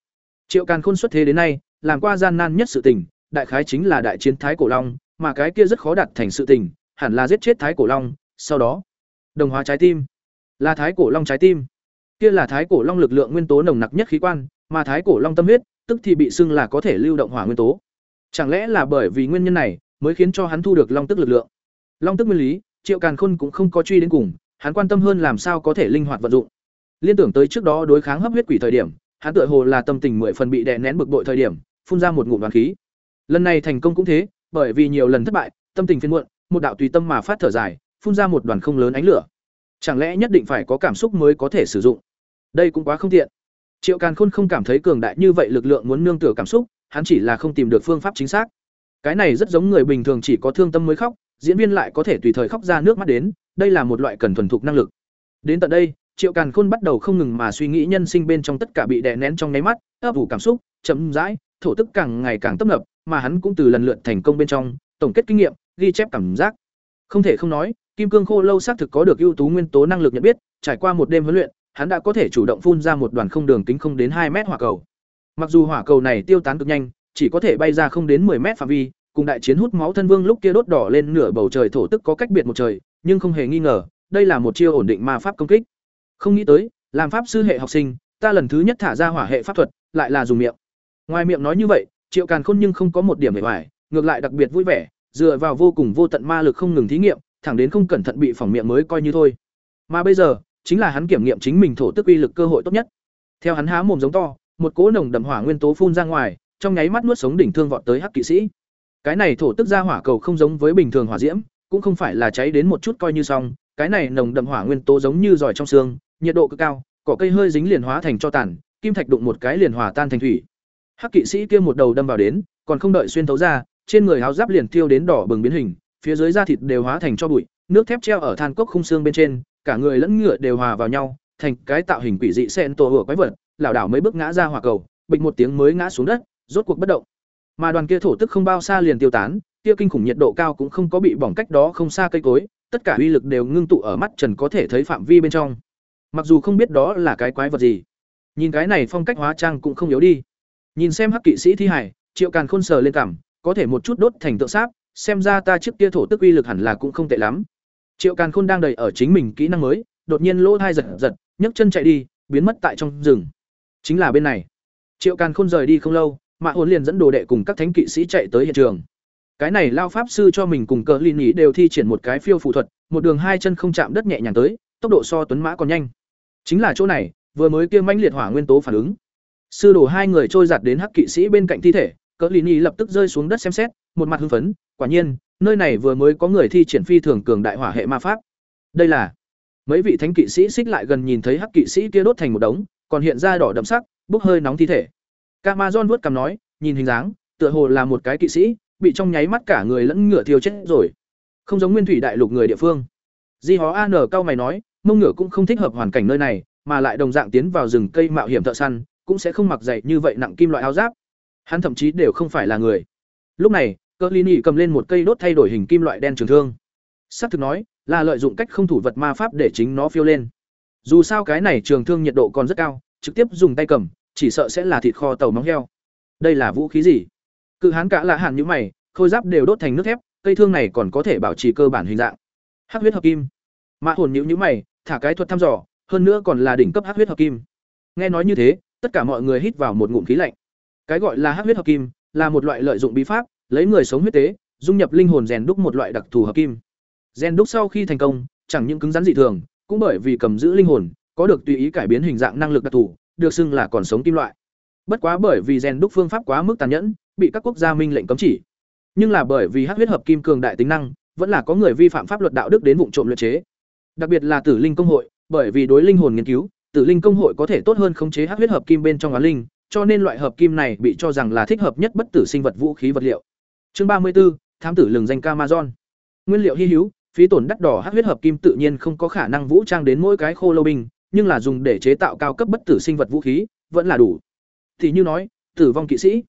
Triệu Càn Khôn xuất thế đến nay, làm qua gian nan nhất sự tình, đại khái chính là đại chiến Thái Cổ Long, mà cái kia rất khó đạt thành sự tình, hẳn là giết chết Thái Cổ Long, sau đó, đồng hóa trái tim. Là Thái Cổ Long trái tim. Kia là Thái Cổ Long lực lượng nguyên tố nồng nặc nhất khí quan, mà Thái Cổ Long tâm huyết, tức thì bị xưng là có thể lưu động hỏa nguyên tố. Chẳng lẽ là bởi vì nguyên nhân này, mới khiến cho hắn thu được long tức lực lượng? Long tức nguyên lý, Triệu Càn Khôn cũng không có truy đến cùng, hắn quan tâm hơn làm sao có thể linh hoạt vận dụng. Liên tưởng tới trước đó đối kháng hấp huyết quỷ thời điểm, hắn tựa hồ là tâm tình mười phần bị đè nén bực bội thời điểm, phun ra một ngụm đoàn khí. Lần này thành công cũng thế, bởi vì nhiều lần thất bại, tâm tình phiền muộn, một đạo tùy tâm mà phát thở dài, phun ra một đoàn không lớn ánh lửa. Chẳng lẽ nhất định phải có cảm xúc mới có thể sử dụng? Đây cũng quá không tiện. Triệu Càn Khôn không cảm thấy cường đại như vậy lực lượng muốn nương tựa cảm xúc, hắn chỉ là không tìm được phương pháp chính xác. Cái này rất giống người bình thường chỉ có thương tâm mới khóc, diễn viên lại có thể tùy thời khóc ra nước mắt đến, đây là một loại cần thuần thục năng lực. Đến tận đây, Triệu Càn Khôn bắt đầu không ngừng mà suy nghĩ nhân sinh bên trong tất cả bị đè nén trong nháy mắt, ấp ủ cảm xúc, chậm rãi, thổ tức càng ngày càng tấp nập, mà hắn cũng từ lần lượt thành công bên trong, tổng kết kinh nghiệm, ghi chép cảm giác. Không thể không nói, Kim Cương Khô lâu xác thực có được ưu tú nguyên tố năng lực nhận biết, trải qua một đêm huấn luyện, hắn đã có thể chủ động phun ra một đoàn không đường kính không đến hai mét hỏa cầu. Mặc dù hỏa cầu này tiêu tán cực nhanh, chỉ có thể bay ra không đến 10 mét phạm vi, cùng đại chiến hút máu thân vương lúc kia đốt đỏ lên nửa bầu trời thổ tức có cách biệt một trời, nhưng không hề nghi ngờ, đây là một chiêu ổn định ma pháp công kích. Không nghĩ tới, làm pháp sư hệ học sinh, ta lần thứ nhất thả ra hỏa hệ pháp thuật, lại là dùng miệng. Ngoài miệng nói như vậy, Triệu Càn Khôn nhưng không có một điểm bề ngoài, ngược lại đặc biệt vui vẻ, dựa vào vô cùng vô tận ma lực không ngừng thí nghiệm, thẳng đến không cẩn thận bị phỏng miệng mới coi như thôi. Mà bây giờ, chính là hắn kiểm nghiệm chính mình thổ tức uy lực cơ hội tốt nhất. Theo hắn há mồm giống to, một cỗ nồng đậm hỏa nguyên tố phun ra ngoài, trong nháy mắt nuốt sống đỉnh thương vọt tới hắc kỵ sĩ. Cái này thổ tức ra hỏa cầu không giống với bình thường hỏa diễm, cũng không phải là cháy đến một chút coi như xong, cái này nồng đậm hỏa nguyên tố giống như giỏi trong xương, nhiệt độ cực cao, cỏ cây hơi dính liền hóa thành cho tàn, kim thạch đụng một cái liền hòa tan thành thủy. Hắc kỵ sĩ kia một đầu đâm vào đến, còn không đợi xuyên thấu ra, trên người áo giáp liền tiêu đến đỏ bừng biến hình, phía dưới da thịt đều hóa thành cho bụi, nước thép treo ở than cốc khung xương bên trên, cả người lẫn ngựa đều hòa vào nhau, thành cái tạo hình quỷ dị sen tổ hựa quái vật, lảo đảo mấy bước ngã ra hỏa cầu, bịch một tiếng mới ngã xuống đất, rốt cuộc bất động. Mà đoàn kia thổ tức không bao xa liền tiêu tán, kia kinh khủng nhiệt độ cao cũng không có bị bỏng cách đó không xa cây cối, tất cả uy lực đều ngưng tụ ở mắt Trần có thể thấy phạm vi bên trong. Mặc dù không biết đó là cái quái vật gì, nhìn cái này phong cách hóa trang cũng không yếu đi. Nhìn xem hắc kỵ sĩ thi hải, Triệu Càn khôn sờ lên cảm, có thể một chút đốt thành tượng sáp, xem ra ta trước kia thổ tức uy lực hẳn là cũng không tệ lắm. Triệu Càn Khôn đang đầy ở chính mình kỹ năng mới, đột nhiên lỗ thai giật giật, nhấc chân chạy đi, biến mất tại trong rừng. Chính là bên này. Triệu Càn Khôn rời đi không lâu, mạ Hồn liền dẫn đồ đệ cùng các thánh kỵ sĩ chạy tới hiện trường. Cái này lao pháp sư cho mình cùng cờ Linh Nhĩ đều thi triển một cái phiêu phụ thuật, một đường hai chân không chạm đất nhẹ nhàng tới, tốc độ so tuấn mã còn nhanh. Chính là chỗ này, vừa mới kia mãnh liệt hỏa nguyên tố phản ứng. Sư đồ hai người trôi giặt đến hắc kỵ sĩ bên cạnh thi thể, cờ Linh Nhĩ lập tức rơi xuống đất xem xét, một mặt hưng phấn, quả nhiên, nơi này vừa mới có người thi triển phi thường cường đại hỏa hệ ma pháp. Đây là mấy vị thánh kỵ sĩ xích lại gần nhìn thấy hắc kỵ sĩ kia đốt thành một đống, còn hiện ra đỏ đậm sắc, bốc hơi nóng thi thể. Camazon vuốt cằm nói, nhìn hình dáng, tựa hồ là một cái kỵ sĩ, bị trong nháy mắt cả người lẫn ngựa thiêu chết rồi. Không giống nguyên thủy đại lục người địa phương. Di Hó An cao mày nói, mông ngựa cũng không thích hợp hoàn cảnh nơi này, mà lại đồng dạng tiến vào rừng cây mạo hiểm thợ săn, cũng sẽ không mặc dày như vậy nặng kim loại áo giáp. Hắn thậm chí đều không phải là người. Lúc này, Cơ Lini cầm lên một cây đốt thay đổi hình kim loại đen trường thương. Sắp thực nói, là lợi dụng cách không thủ vật ma pháp để chính nó phiêu lên. Dù sao cái này trường thương nhiệt độ còn rất cao, trực tiếp dùng tay cầm, chỉ sợ sẽ là thịt kho tàu móng heo. Đây là vũ khí gì? Cự hán cả lạ hàn như mày, khôi giáp đều đốt thành nước thép, cây thương này còn có thể bảo trì cơ bản hình dạng. Hắc huyết hợp kim. Mã hồn nhíu nhíu mày, thả cái thuật thăm dò, hơn nữa còn là đỉnh cấp hắc huyết hợp kim. Nghe nói như thế, tất cả mọi người hít vào một ngụm khí lạnh. Cái gọi là hắc huyết hợp kim là một loại lợi dụng bí pháp, lấy người sống huyết tế, dung nhập linh hồn rèn đúc một loại đặc thù hợp kim. Rèn đúc sau khi thành công, chẳng những cứng rắn dị thường, cũng bởi vì cầm giữ linh hồn, có được tùy ý cải biến hình dạng năng lực đặc thù, được xưng là còn sống kim loại. Bất quá bởi vì rèn đúc phương pháp quá mức tàn nhẫn, bị các quốc gia minh lệnh cấm chỉ. Nhưng là bởi vì hắc huyết hợp kim cường đại tính năng, vẫn là có người vi phạm pháp luật đạo đức đến vụ trộm luyện chế. Đặc biệt là Tử Linh công hội, bởi vì đối linh hồn nghiên cứu, Tử Linh công hội có thể tốt hơn khống chế hắc huyết hợp kim bên trong á linh, cho nên loại hợp kim này bị cho rằng là thích hợp nhất bất tử sinh vật vũ khí vật liệu. Chương ba mươi 34, thám tử lừng danh Camazon. Nguyên liệu hi hữu, phí tổn đắt đỏ hắc huyết hợp kim tự nhiên không có khả năng vũ trang đến mỗi cái khô lâu binh, nhưng là dùng để chế tạo cao cấp bất tử sinh vật vũ khí, vẫn là đủ. Thì như nói, tử vong kỵ sĩ.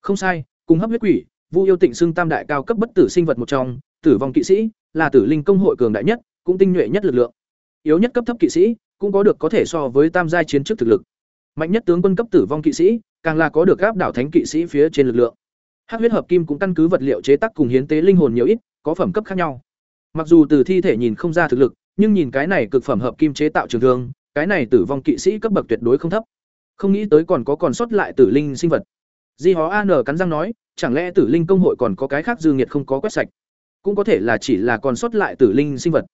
Không sai, cùng hấp huyết quỷ, Vu yêu tịnh xưng tam đại cao cấp bất tử sinh vật một trong, tử vong kỵ sĩ là tử linh công hội cường đại nhất, cũng tinh nhuệ nhất lực lượng. Yếu nhất cấp thấp kỵ sĩ, cũng có được có thể so với tam giai chiến trước thực lực. Mạnh nhất tướng quân cấp tử vong kỵ sĩ, càng là có được áp đảo thánh kỵ sĩ phía trên lực lượng. Hắc huyết hợp kim cũng căn cứ vật liệu chế tác cùng hiến tế linh hồn nhiều ít, có phẩm cấp khác nhau. Mặc dù từ thi thể nhìn không ra thực lực, nhưng nhìn cái này cực phẩm hợp kim chế tạo trường thương, cái này tử vong kỵ sĩ cấp bậc tuyệt đối không thấp. Không nghĩ tới còn có còn sót lại tử linh sinh vật. Di Hó An cắn răng nói, chẳng lẽ tử linh công hội còn có cái khác dư nghiệt không có quét sạch? Cũng có thể là chỉ là còn sót lại tử linh sinh vật.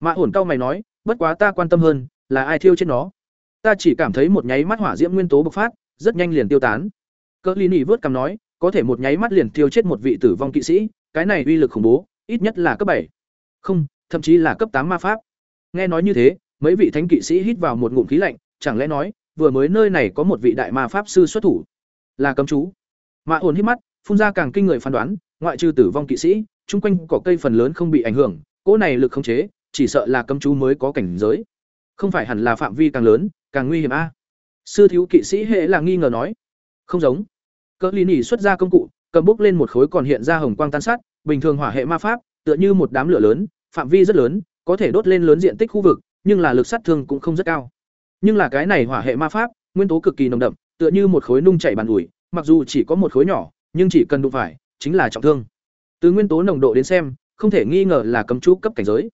Mã Hồn cao mày nói, bất quá ta quan tâm hơn, là ai thiêu trên nó? Ta chỉ cảm thấy một nháy mắt hỏa diễm nguyên tố bộc phát, rất nhanh liền tiêu tán. Cỡ Lý Nỉ vớt cằm nói, có thể một nháy mắt liền tiêu chết một vị tử vong kỵ sĩ, cái này uy lực khủng bố, ít nhất là cấp bảy, Không, thậm chí là cấp tám ma pháp. Nghe nói như thế, mấy vị thánh kỵ sĩ hít vào một ngụm khí lạnh, chẳng lẽ nói, vừa mới nơi này có một vị đại ma pháp sư xuất thủ, là cấm chú. Mã Hồn hít mắt, phun ra càng kinh người phán đoán, ngoại trừ tử vong kỵ sĩ, chung quanh cỏ cây phần lớn không bị ảnh hưởng, cỗ này lực khống chế, chỉ sợ là cấm chú mới có cảnh giới. Không phải hẳn là phạm vi càng lớn, càng nguy hiểm a. Sư thiếu kỵ sĩ hệ là nghi ngờ nói, không giống. Cỡ Lý Nỉ xuất ra công cụ, cầm bốc lên một khối còn hiện ra hồng quang tan sát, bình thường hỏa hệ ma pháp, tựa như một đám lửa lớn, phạm vi rất lớn, có thể đốt lên lớn diện tích khu vực, nhưng là lực sát thương cũng không rất cao. Nhưng là cái này hỏa hệ ma pháp, nguyên tố cực kỳ nồng đậm, tựa như một khối nung chảy bàn ủi, mặc dù chỉ có một khối nhỏ, nhưng chỉ cần đụng phải, chính là trọng thương. Từ nguyên tố nồng độ đến xem, không thể nghi ngờ là cấm chú cấp cảnh giới.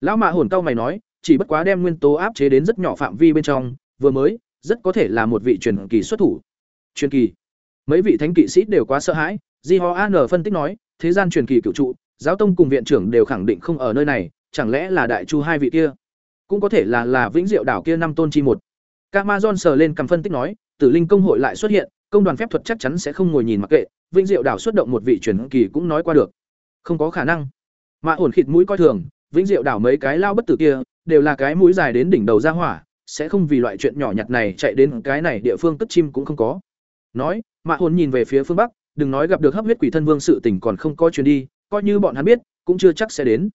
Lão mạ hồn cao mày nói, chỉ bất quá đem nguyên tố áp chế đến rất nhỏ phạm vi bên trong, vừa mới, rất có thể là một vị truyền kỳ xuất thủ. Truyền kỳ. Mấy vị thánh kỵ sĩ đều quá sợ hãi, Di Ho An phân tích nói, thế gian truyền kỳ cựu trụ, giáo tông cùng viện trưởng đều khẳng định không ở nơi này, chẳng lẽ là đại chu hai vị kia? Cũng có thể là là Vĩnh Diệu đảo kia năm tôn chi một. Camazon sờ lên cầm phân tích nói, Tử Linh công hội lại xuất hiện, công đoàn phép thuật chắc chắn sẽ không ngồi nhìn mặc kệ, Vĩnh Diệu đảo xuất động một vị truyền kỳ cũng nói qua được. Không có khả năng. mà ổn khịt mũi coi thường, Vĩnh Diệu đảo mấy cái lao bất tử kia, đều là cái mũi dài đến đỉnh đầu ra hỏa, sẽ không vì loại chuyện nhỏ nhặt này chạy đến cái này địa phương cất chim cũng không có. Nói, Mạ Hồn nhìn về phía phương bắc, đừng nói gặp được hấp huyết quỷ thân vương sự tình còn không có chuyến đi, coi như bọn hắn biết, cũng chưa chắc sẽ đến.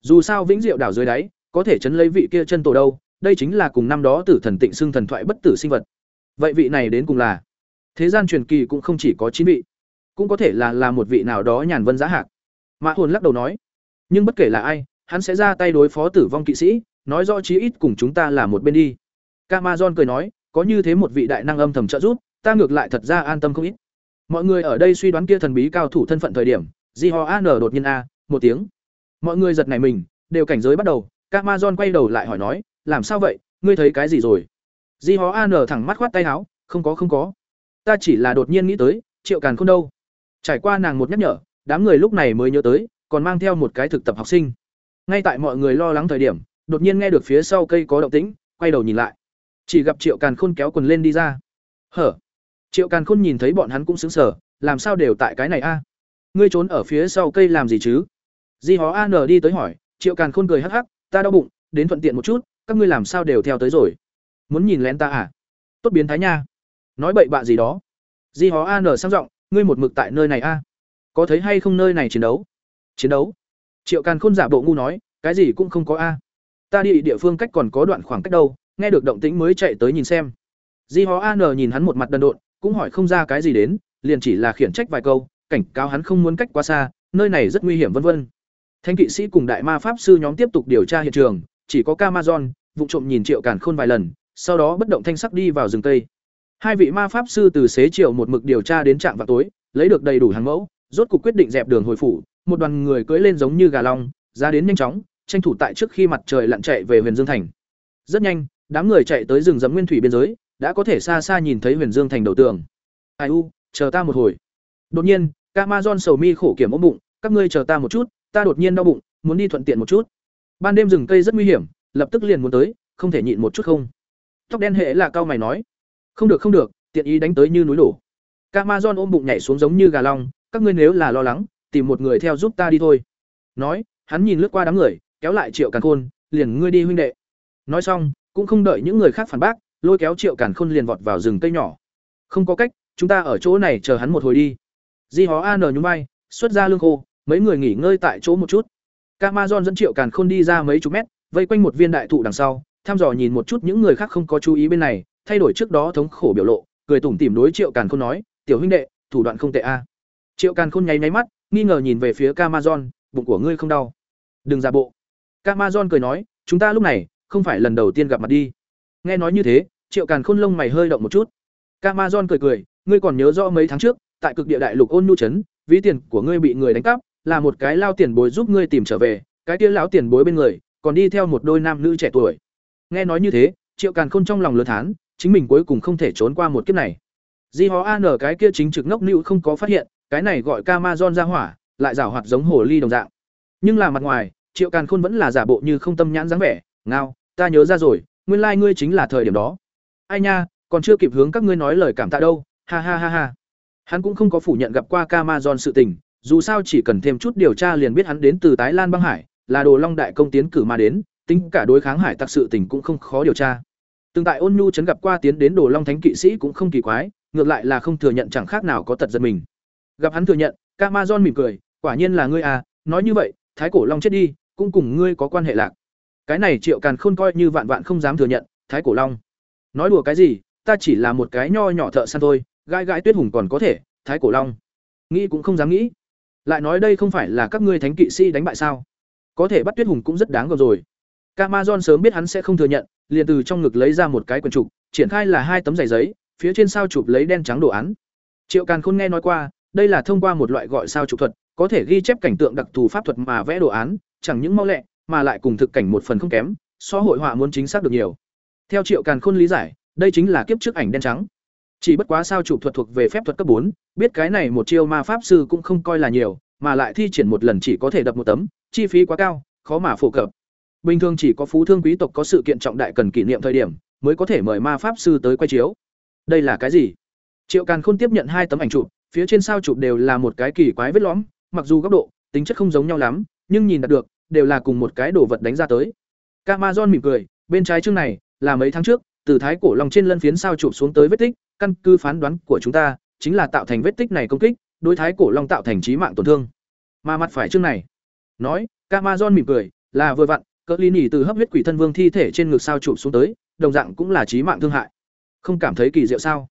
Dù sao Vĩnh Diệu đảo dưới đáy, có thể chấn lấy vị kia chân tổ đâu, đây chính là cùng năm đó tử thần tịnh xưng thần thoại bất tử sinh vật. Vậy vị này đến cùng là? Thế gian truyền kỳ cũng không chỉ có chín vị, cũng có thể là là một vị nào đó nhàn vân giá hạc. Mạ Hồn lắc đầu nói, nhưng bất kể là ai, hắn sẽ ra tay đối phó tử vong kỵ sĩ, nói rõ chí ít cùng chúng ta là một bên đi. Camazon cười nói, có như thế một vị đại năng âm thầm trợ giúp, ta ngược lại thật ra an tâm không ít. Mọi người ở đây suy đoán kia thần bí cao thủ thân phận thời điểm, Di Ho An đột nhiên a, một tiếng. Mọi người giật nảy mình, đều cảnh giới bắt đầu, Camazon quay đầu lại hỏi nói, làm sao vậy, ngươi thấy cái gì rồi? Di Ho An thẳng mắt khoát tay áo, không có không có. Ta chỉ là đột nhiên nghĩ tới, Triệu Càn Khôn đâu? Trải qua nàng một nhắc nhở, đám người lúc này mới nhớ tới, còn mang theo một cái thực tập học sinh. Ngay tại mọi người lo lắng thời điểm, đột nhiên nghe được phía sau cây có động tĩnh, quay đầu nhìn lại. Chỉ gặp Triệu Càn Khôn kéo quần lên đi ra. Hở? Triệu Càn Khôn nhìn thấy bọn hắn cũng xứng sờ, làm sao đều tại cái này a? Ngươi trốn ở phía sau cây làm gì chứ? Di Hó An đi tới hỏi, Triệu Càn Khôn cười hắc hắc, ta đau bụng, đến thuận tiện một chút, các ngươi làm sao đều theo tới rồi? Muốn nhìn lén ta à? Tốt biến thái nha. Nói bậy bạ gì đó. Di Hó An sang giọng, ngươi một mực tại nơi này a? Có thấy hay không nơi này chiến đấu? Chiến đấu? Triệu Càn Khôn giả bộ ngu nói, cái gì cũng không có a. Ta đi địa phương cách còn có đoạn khoảng cách đâu, nghe được động tĩnh mới chạy tới nhìn xem. Di Hó An nhìn hắn một mặt đần độn, cũng hỏi không ra cái gì đến, liền chỉ là khiển trách vài câu, cảnh cáo hắn không muốn cách quá xa, nơi này rất nguy hiểm vân vân. Thanh kỵ sĩ cùng đại ma pháp sư nhóm tiếp tục điều tra hiện trường, chỉ có Camazon, vụ trộm nhìn Triệu cản Khôn vài lần, sau đó bất động thanh sắc đi vào rừng cây. Hai vị ma pháp sư từ xế chiều một mực điều tra đến trạm vào tối, lấy được đầy đủ hàng mẫu, rốt cuộc quyết định dẹp đường hồi phủ, một đoàn người cưỡi lên giống như gà long, ra đến nhanh chóng, tranh thủ tại trước khi mặt trời lặn chạy về Huyền Dương thành. Rất nhanh, đám người chạy tới rừng rậm nguyên thủy biên giới, đã có thể xa xa nhìn thấy Huyền Dương thành đầu tường. Ai u, chờ ta một hồi. Đột nhiên, Camazon sầu mi khổ kiểm ốm bụng, các ngươi chờ ta một chút, ta đột nhiên đau bụng, muốn đi thuận tiện một chút. Ban đêm rừng cây rất nguy hiểm, lập tức liền muốn tới, không thể nhịn một chút không. Tóc đen hệ là cao mày nói, không được không được, tiện ý đánh tới như núi đổ. Camazon ôm bụng nhảy xuống giống như gà long, các ngươi nếu là lo lắng, tìm một người theo giúp ta đi thôi. Nói, hắn nhìn lướt qua đám người, kéo lại Triệu Càn Khôn, liền ngươi đi huynh đệ. Nói xong, cũng không đợi những người khác phản bác, lôi kéo Triệu Càn Khôn liền vọt vào rừng cây nhỏ. Không có cách, chúng ta ở chỗ này chờ hắn một hồi đi. Di Hó An nhún vai, xuất ra lương khô, mấy người nghỉ ngơi tại chỗ một chút. Camazon dẫn Triệu Càn Khôn đi ra mấy chục mét, vây quanh một viên đại thụ đằng sau, thăm dò nhìn một chút những người khác không có chú ý bên này, thay đổi trước đó thống khổ biểu lộ, cười tủm tỉm đối Triệu Càn Khôn nói, "Tiểu huynh đệ, thủ đoạn không tệ a." Triệu Càn Khôn nháy nháy mắt, nghi ngờ nhìn về phía Camazon, "Bụng của ngươi không đau?" "Đừng giả bộ." Camazon cười nói, "Chúng ta lúc này không phải lần đầu tiên gặp mặt đi." Nghe nói như thế, Triệu Càn Khôn lông mày hơi động một chút. Camazon cười cười, "Ngươi còn nhớ rõ mấy tháng trước, tại cực địa đại lục Ôn Nhu trấn, ví tiền của ngươi bị người đánh cắp, là một cái lao tiền bối giúp ngươi tìm trở về, cái kia lão tiền bối bên người, còn đi theo một đôi nam nữ trẻ tuổi." Nghe nói như thế, Triệu Càn Khôn trong lòng lớn thán, chính mình cuối cùng không thể trốn qua một kiếp này. Di Hó An cái kia chính trực ngốc nữ không có phát hiện, cái này gọi Camazon ra hỏa, lại giảo hoạt giống hồ ly đồng dạng. Nhưng là mặt ngoài, Triệu Càn Khôn vẫn là giả bộ như không tâm nhãn dáng vẻ, "Ngao, ta nhớ ra rồi, nguyên lai like ngươi chính là thời điểm đó." Ai nha, còn chưa kịp hướng các ngươi nói lời cảm tạ đâu, ha ha ha ha. Hắn cũng không có phủ nhận gặp qua Camazon sự tình, dù sao chỉ cần thêm chút điều tra liền biết hắn đến từ Tái Lan băng hải, là Đồ Long đại công tiến cử mà đến, tính cả đối kháng hải tặc sự tình cũng không khó điều tra. Từng tại Ôn Nhu chấn gặp qua tiến đến Đồ Long Thánh kỵ sĩ cũng không kỳ quái, ngược lại là không thừa nhận chẳng khác nào có tật giật mình. Gặp hắn thừa nhận, Camazon mỉm cười, quả nhiên là ngươi à, nói như vậy, Thái Cổ Long chết đi, cũng cùng ngươi có quan hệ lạc. Cái này Triệu Càn Khôn coi như vạn vạn không dám thừa nhận, Thái Cổ Long. Nói đùa cái gì, ta chỉ là một cái nho nhỏ thợ săn thôi, gai gai tuyết hùng còn có thể, Thái Cổ Long. Nghĩ cũng không dám nghĩ. Lại nói đây không phải là các ngươi thánh kỵ sĩ đánh bại sao? Có thể bắt tuyết hùng cũng rất đáng gờm rồi. Camazon sớm biết hắn sẽ không thừa nhận, liền từ trong ngực lấy ra một cái quần trục, triển khai là hai tấm giày giấy, phía trên sao chụp lấy đen trắng đồ án. Triệu Càn Khôn nghe nói qua, đây là thông qua một loại gọi sao chụp thuật, có thể ghi chép cảnh tượng đặc thù pháp thuật mà vẽ đồ án, chẳng những mau lẹ, mà lại cùng thực cảnh một phần không kém, so hội họa muốn chính xác được nhiều. Theo Triệu Càn Khôn lý giải, đây chính là kiếp trước ảnh đen trắng. Chỉ bất quá sao chụp thuật thuộc về phép thuật cấp bốn, biết cái này một chiêu ma pháp sư cũng không coi là nhiều, mà lại thi triển một lần chỉ có thể đập một tấm, chi phí quá cao, khó mà phổ cập. Bình thường chỉ có phú thương quý tộc có sự kiện trọng đại cần kỷ niệm thời điểm, mới có thể mời ma pháp sư tới quay chiếu. Đây là cái gì? Triệu Càn Khôn tiếp nhận hai tấm ảnh chụp, phía trên sao chụp đều là một cái kỳ quái vết lõm, mặc dù góc độ, tính chất không giống nhau lắm, nhưng nhìn đạt được, đều là cùng một cái đồ vật đánh ra tới. Camazon mỉm cười, bên trái chương này là mấy tháng trước, từ thái cổ long trên lân phiến sao chụp xuống tới vết tích, căn cứ phán đoán của chúng ta, chính là tạo thành vết tích này công kích, đối thái cổ long tạo thành trí mạng tổn thương. Mà mặt phải chương này, nói, Camazon mỉm cười, là vừa vặn, cỡ ly nỉ từ hấp huyết quỷ thân vương thi thể trên ngực sao chụp xuống tới, đồng dạng cũng là trí mạng thương hại. Không cảm thấy kỳ diệu sao?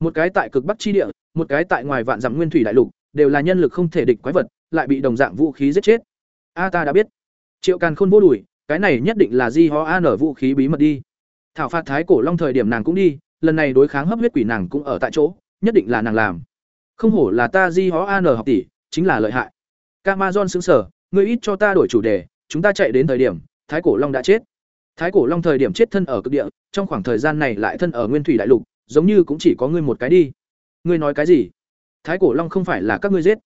Một cái tại cực bắc chi địa, một cái tại ngoài vạn dặm nguyên thủy đại lục, đều là nhân lực không thể địch quái vật, lại bị đồng dạng vũ khí giết chết. A ta đã biết. Triệu Càn Khôn vô đùi cái này nhất định là Di Ho a nở vũ khí bí mật đi. Thảo phạt thái cổ long thời điểm nàng cũng đi, lần này đối kháng hấp huyết quỷ nàng cũng ở tại chỗ, nhất định là nàng làm. Không hổ là ta Di hó An học tỷ, chính là lợi hại. Camazon sững sở, ngươi ít cho ta đổi chủ đề, chúng ta chạy đến thời điểm, thái cổ long đã chết. Thái cổ long thời điểm chết thân ở cực địa, trong khoảng thời gian này lại thân ở nguyên thủy đại lục, giống như cũng chỉ có ngươi một cái đi. Ngươi nói cái gì? Thái cổ long không phải là các ngươi giết?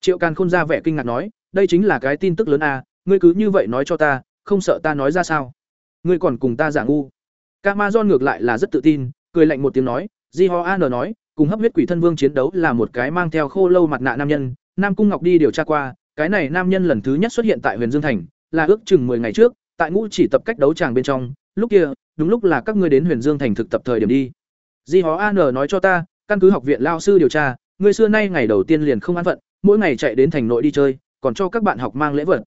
Triệu Càn Khôn ra vẻ kinh ngạc nói, đây chính là cái tin tức lớn a, ngươi cứ như vậy nói cho ta, không sợ ta nói ra sao? Ngươi còn cùng ta giả ngu. Camazon ngược lại là rất tự tin, cười lạnh một tiếng nói, Di Ho An nói, cùng hấp huyết quỷ thân vương chiến đấu là một cái mang theo khô lâu mặt nạ nam nhân, Nam Cung Ngọc đi điều tra qua, cái này nam nhân lần thứ nhất xuất hiện tại Huyền Dương thành, là ước chừng 10 ngày trước, tại ngũ chỉ tập cách đấu tràng bên trong, lúc kia, đúng lúc là các ngươi đến Huyền Dương thành thực tập thời điểm đi. Di An nói cho ta, căn cứ học viện lao sư điều tra, ngươi xưa nay ngày đầu tiên liền không ăn phận, mỗi ngày chạy đến thành nội đi chơi, còn cho các bạn học mang lễ vật.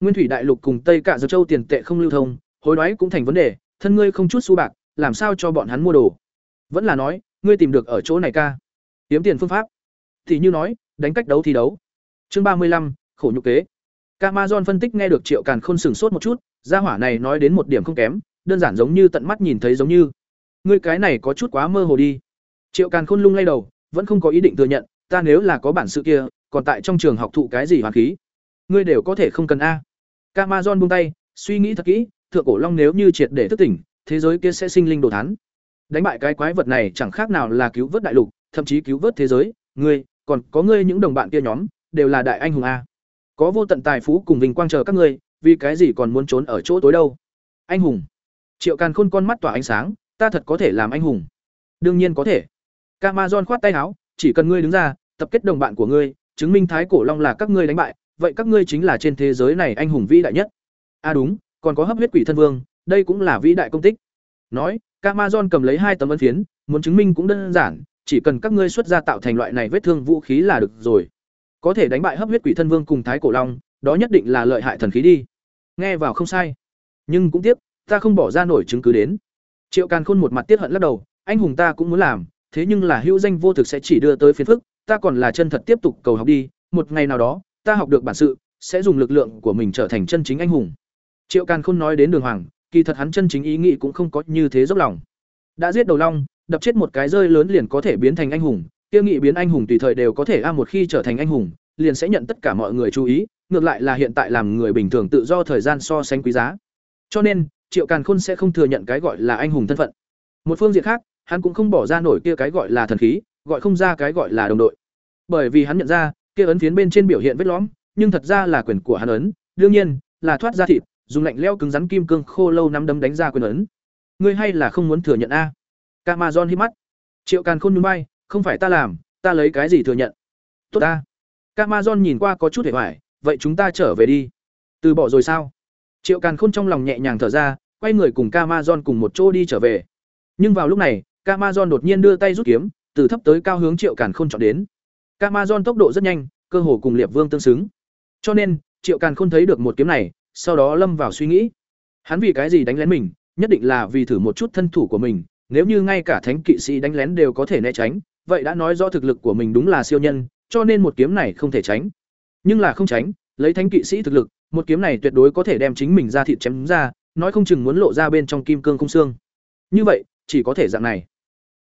Nguyên thủy đại lục cùng Tây Cạ Giơ Châu tiền tệ không lưu thông, hối đoái cũng thành vấn đề, thân ngươi không chút xu bạc, làm sao cho bọn hắn mua đồ? Vẫn là nói, ngươi tìm được ở chỗ này ca. kiếm tiền phương pháp. Thì như nói, đánh cách đấu thi đấu. Chương ba mươi lăm, khổ nhục kế. Camazon phân tích nghe được Triệu Càn Khôn sửng sốt một chút, gia hỏa này nói đến một điểm không kém, đơn giản giống như tận mắt nhìn thấy giống như. Ngươi cái này có chút quá mơ hồ đi. Triệu Càn Khôn lung lay đầu, vẫn không có ý định thừa nhận, ta nếu là có bản sự kia, còn tại trong trường học thụ cái gì hoàn khí, ngươi đều có thể không cần a. Camazon buông tay, suy nghĩ thật kỹ, thượng cổ long nếu như triệt để thức tỉnh, thế giới kia sẽ sinh linh đồ thán. Đánh bại cái quái vật này chẳng khác nào là cứu vớt đại lục, thậm chí cứu vớt thế giới, ngươi, còn có ngươi những đồng bạn kia nhóm, đều là đại anh hùng a. Có vô tận tài phú cùng vinh quang chờ các ngươi, vì cái gì còn muốn trốn ở chỗ tối đâu? Anh hùng. Triệu Càn Khôn con mắt tỏa ánh sáng, ta thật có thể làm anh hùng. Đương nhiên có thể. Camazon khoát tay áo, chỉ cần ngươi đứng ra, tập kết đồng bạn của ngươi, chứng minh Thái Cổ Long là các ngươi đánh bại, vậy các ngươi chính là trên thế giới này anh hùng vĩ đại nhất. À đúng, còn có hấp huyết quỷ thân vương, đây cũng là vĩ đại công tích. Nói, Camazon cầm lấy hai tấm ấn phiến, muốn chứng minh cũng đơn giản, chỉ cần các ngươi xuất ra tạo thành loại này vết thương vũ khí là được rồi. Có thể đánh bại hấp huyết quỷ thân vương cùng Thái Cổ Long, đó nhất định là lợi hại thần khí đi. Nghe vào không sai. Nhưng cũng tiếc, ta không bỏ ra nổi chứng cứ đến triệu càn khôn một mặt tiết hận lắc đầu anh hùng ta cũng muốn làm thế nhưng là hữu danh vô thực sẽ chỉ đưa tới phiền phức ta còn là chân thật tiếp tục cầu học đi một ngày nào đó ta học được bản sự sẽ dùng lực lượng của mình trở thành chân chính anh hùng triệu càn khôn nói đến đường hoàng, kỳ thật hắn chân chính ý nghĩ cũng không có như thế dốc lòng. Đã giết đầu long, đập chết một cái rơi lớn liền có thể biến thành anh hùng, kia nghị biến anh hùng tùy thời đều có thể a, một khi trở thành anh hùng, liền sẽ nhận tất cả mọi người chú ý, ngược lại là hiện tại làm người bình thường tự do thời gian so sánh quý giá. Cho nên, triệu càn khôn sẽ không thừa nhận cái gọi là anh hùng thân phận. Một phương diện khác, hắn cũng không bỏ ra nổi kia cái gọi là thần khí, gọi không ra cái gọi là đồng đội. Bởi vì hắn nhận ra, kia ấn phiến bên trên biểu hiện vết lõm, nhưng thật ra là quyền của hắn ấn, đương nhiên, là thoát ra thịt dùng lạnh leo cứng rắn kim cương khô lâu nắm đấm đánh ra quyền ấn. Ngươi hay là không muốn thừa nhận a? Camazon hít mắt. Triệu càn khôn núi bay không phải ta làm, ta lấy cái gì thừa nhận? Tốt ta. Camazon nhìn qua có chút hề hoài, vậy chúng ta trở về đi. Từ bỏ rồi sao? Triệu càn khôn trong lòng nhẹ nhàng thở ra, quay người cùng Camazon cùng một chỗ đi trở về. Nhưng vào lúc này, Camazon đột nhiên đưa tay rút kiếm, từ thấp tới cao hướng triệu càn khôn chọn đến. Camazon tốc độ rất nhanh, cơ hồ cùng liệp vương tương xứng. Cho nên, triệu càn khôn thấy được một kiếm này sau đó lâm vào suy nghĩ. Hắn vì cái gì đánh lén mình, nhất định là vì thử một chút thân thủ của mình, nếu như ngay cả thánh kỵ sĩ đánh lén đều có thể né tránh, vậy đã nói rõ thực lực của mình đúng là siêu nhân, cho nên một kiếm này không thể tránh. Nhưng là không tránh, lấy thánh kỵ sĩ thực lực, một kiếm này tuyệt đối có thể đem chính mình ra thịt chém ra, nói không chừng muốn lộ ra bên trong kim cương không xương. Như vậy, chỉ có thể dạng này.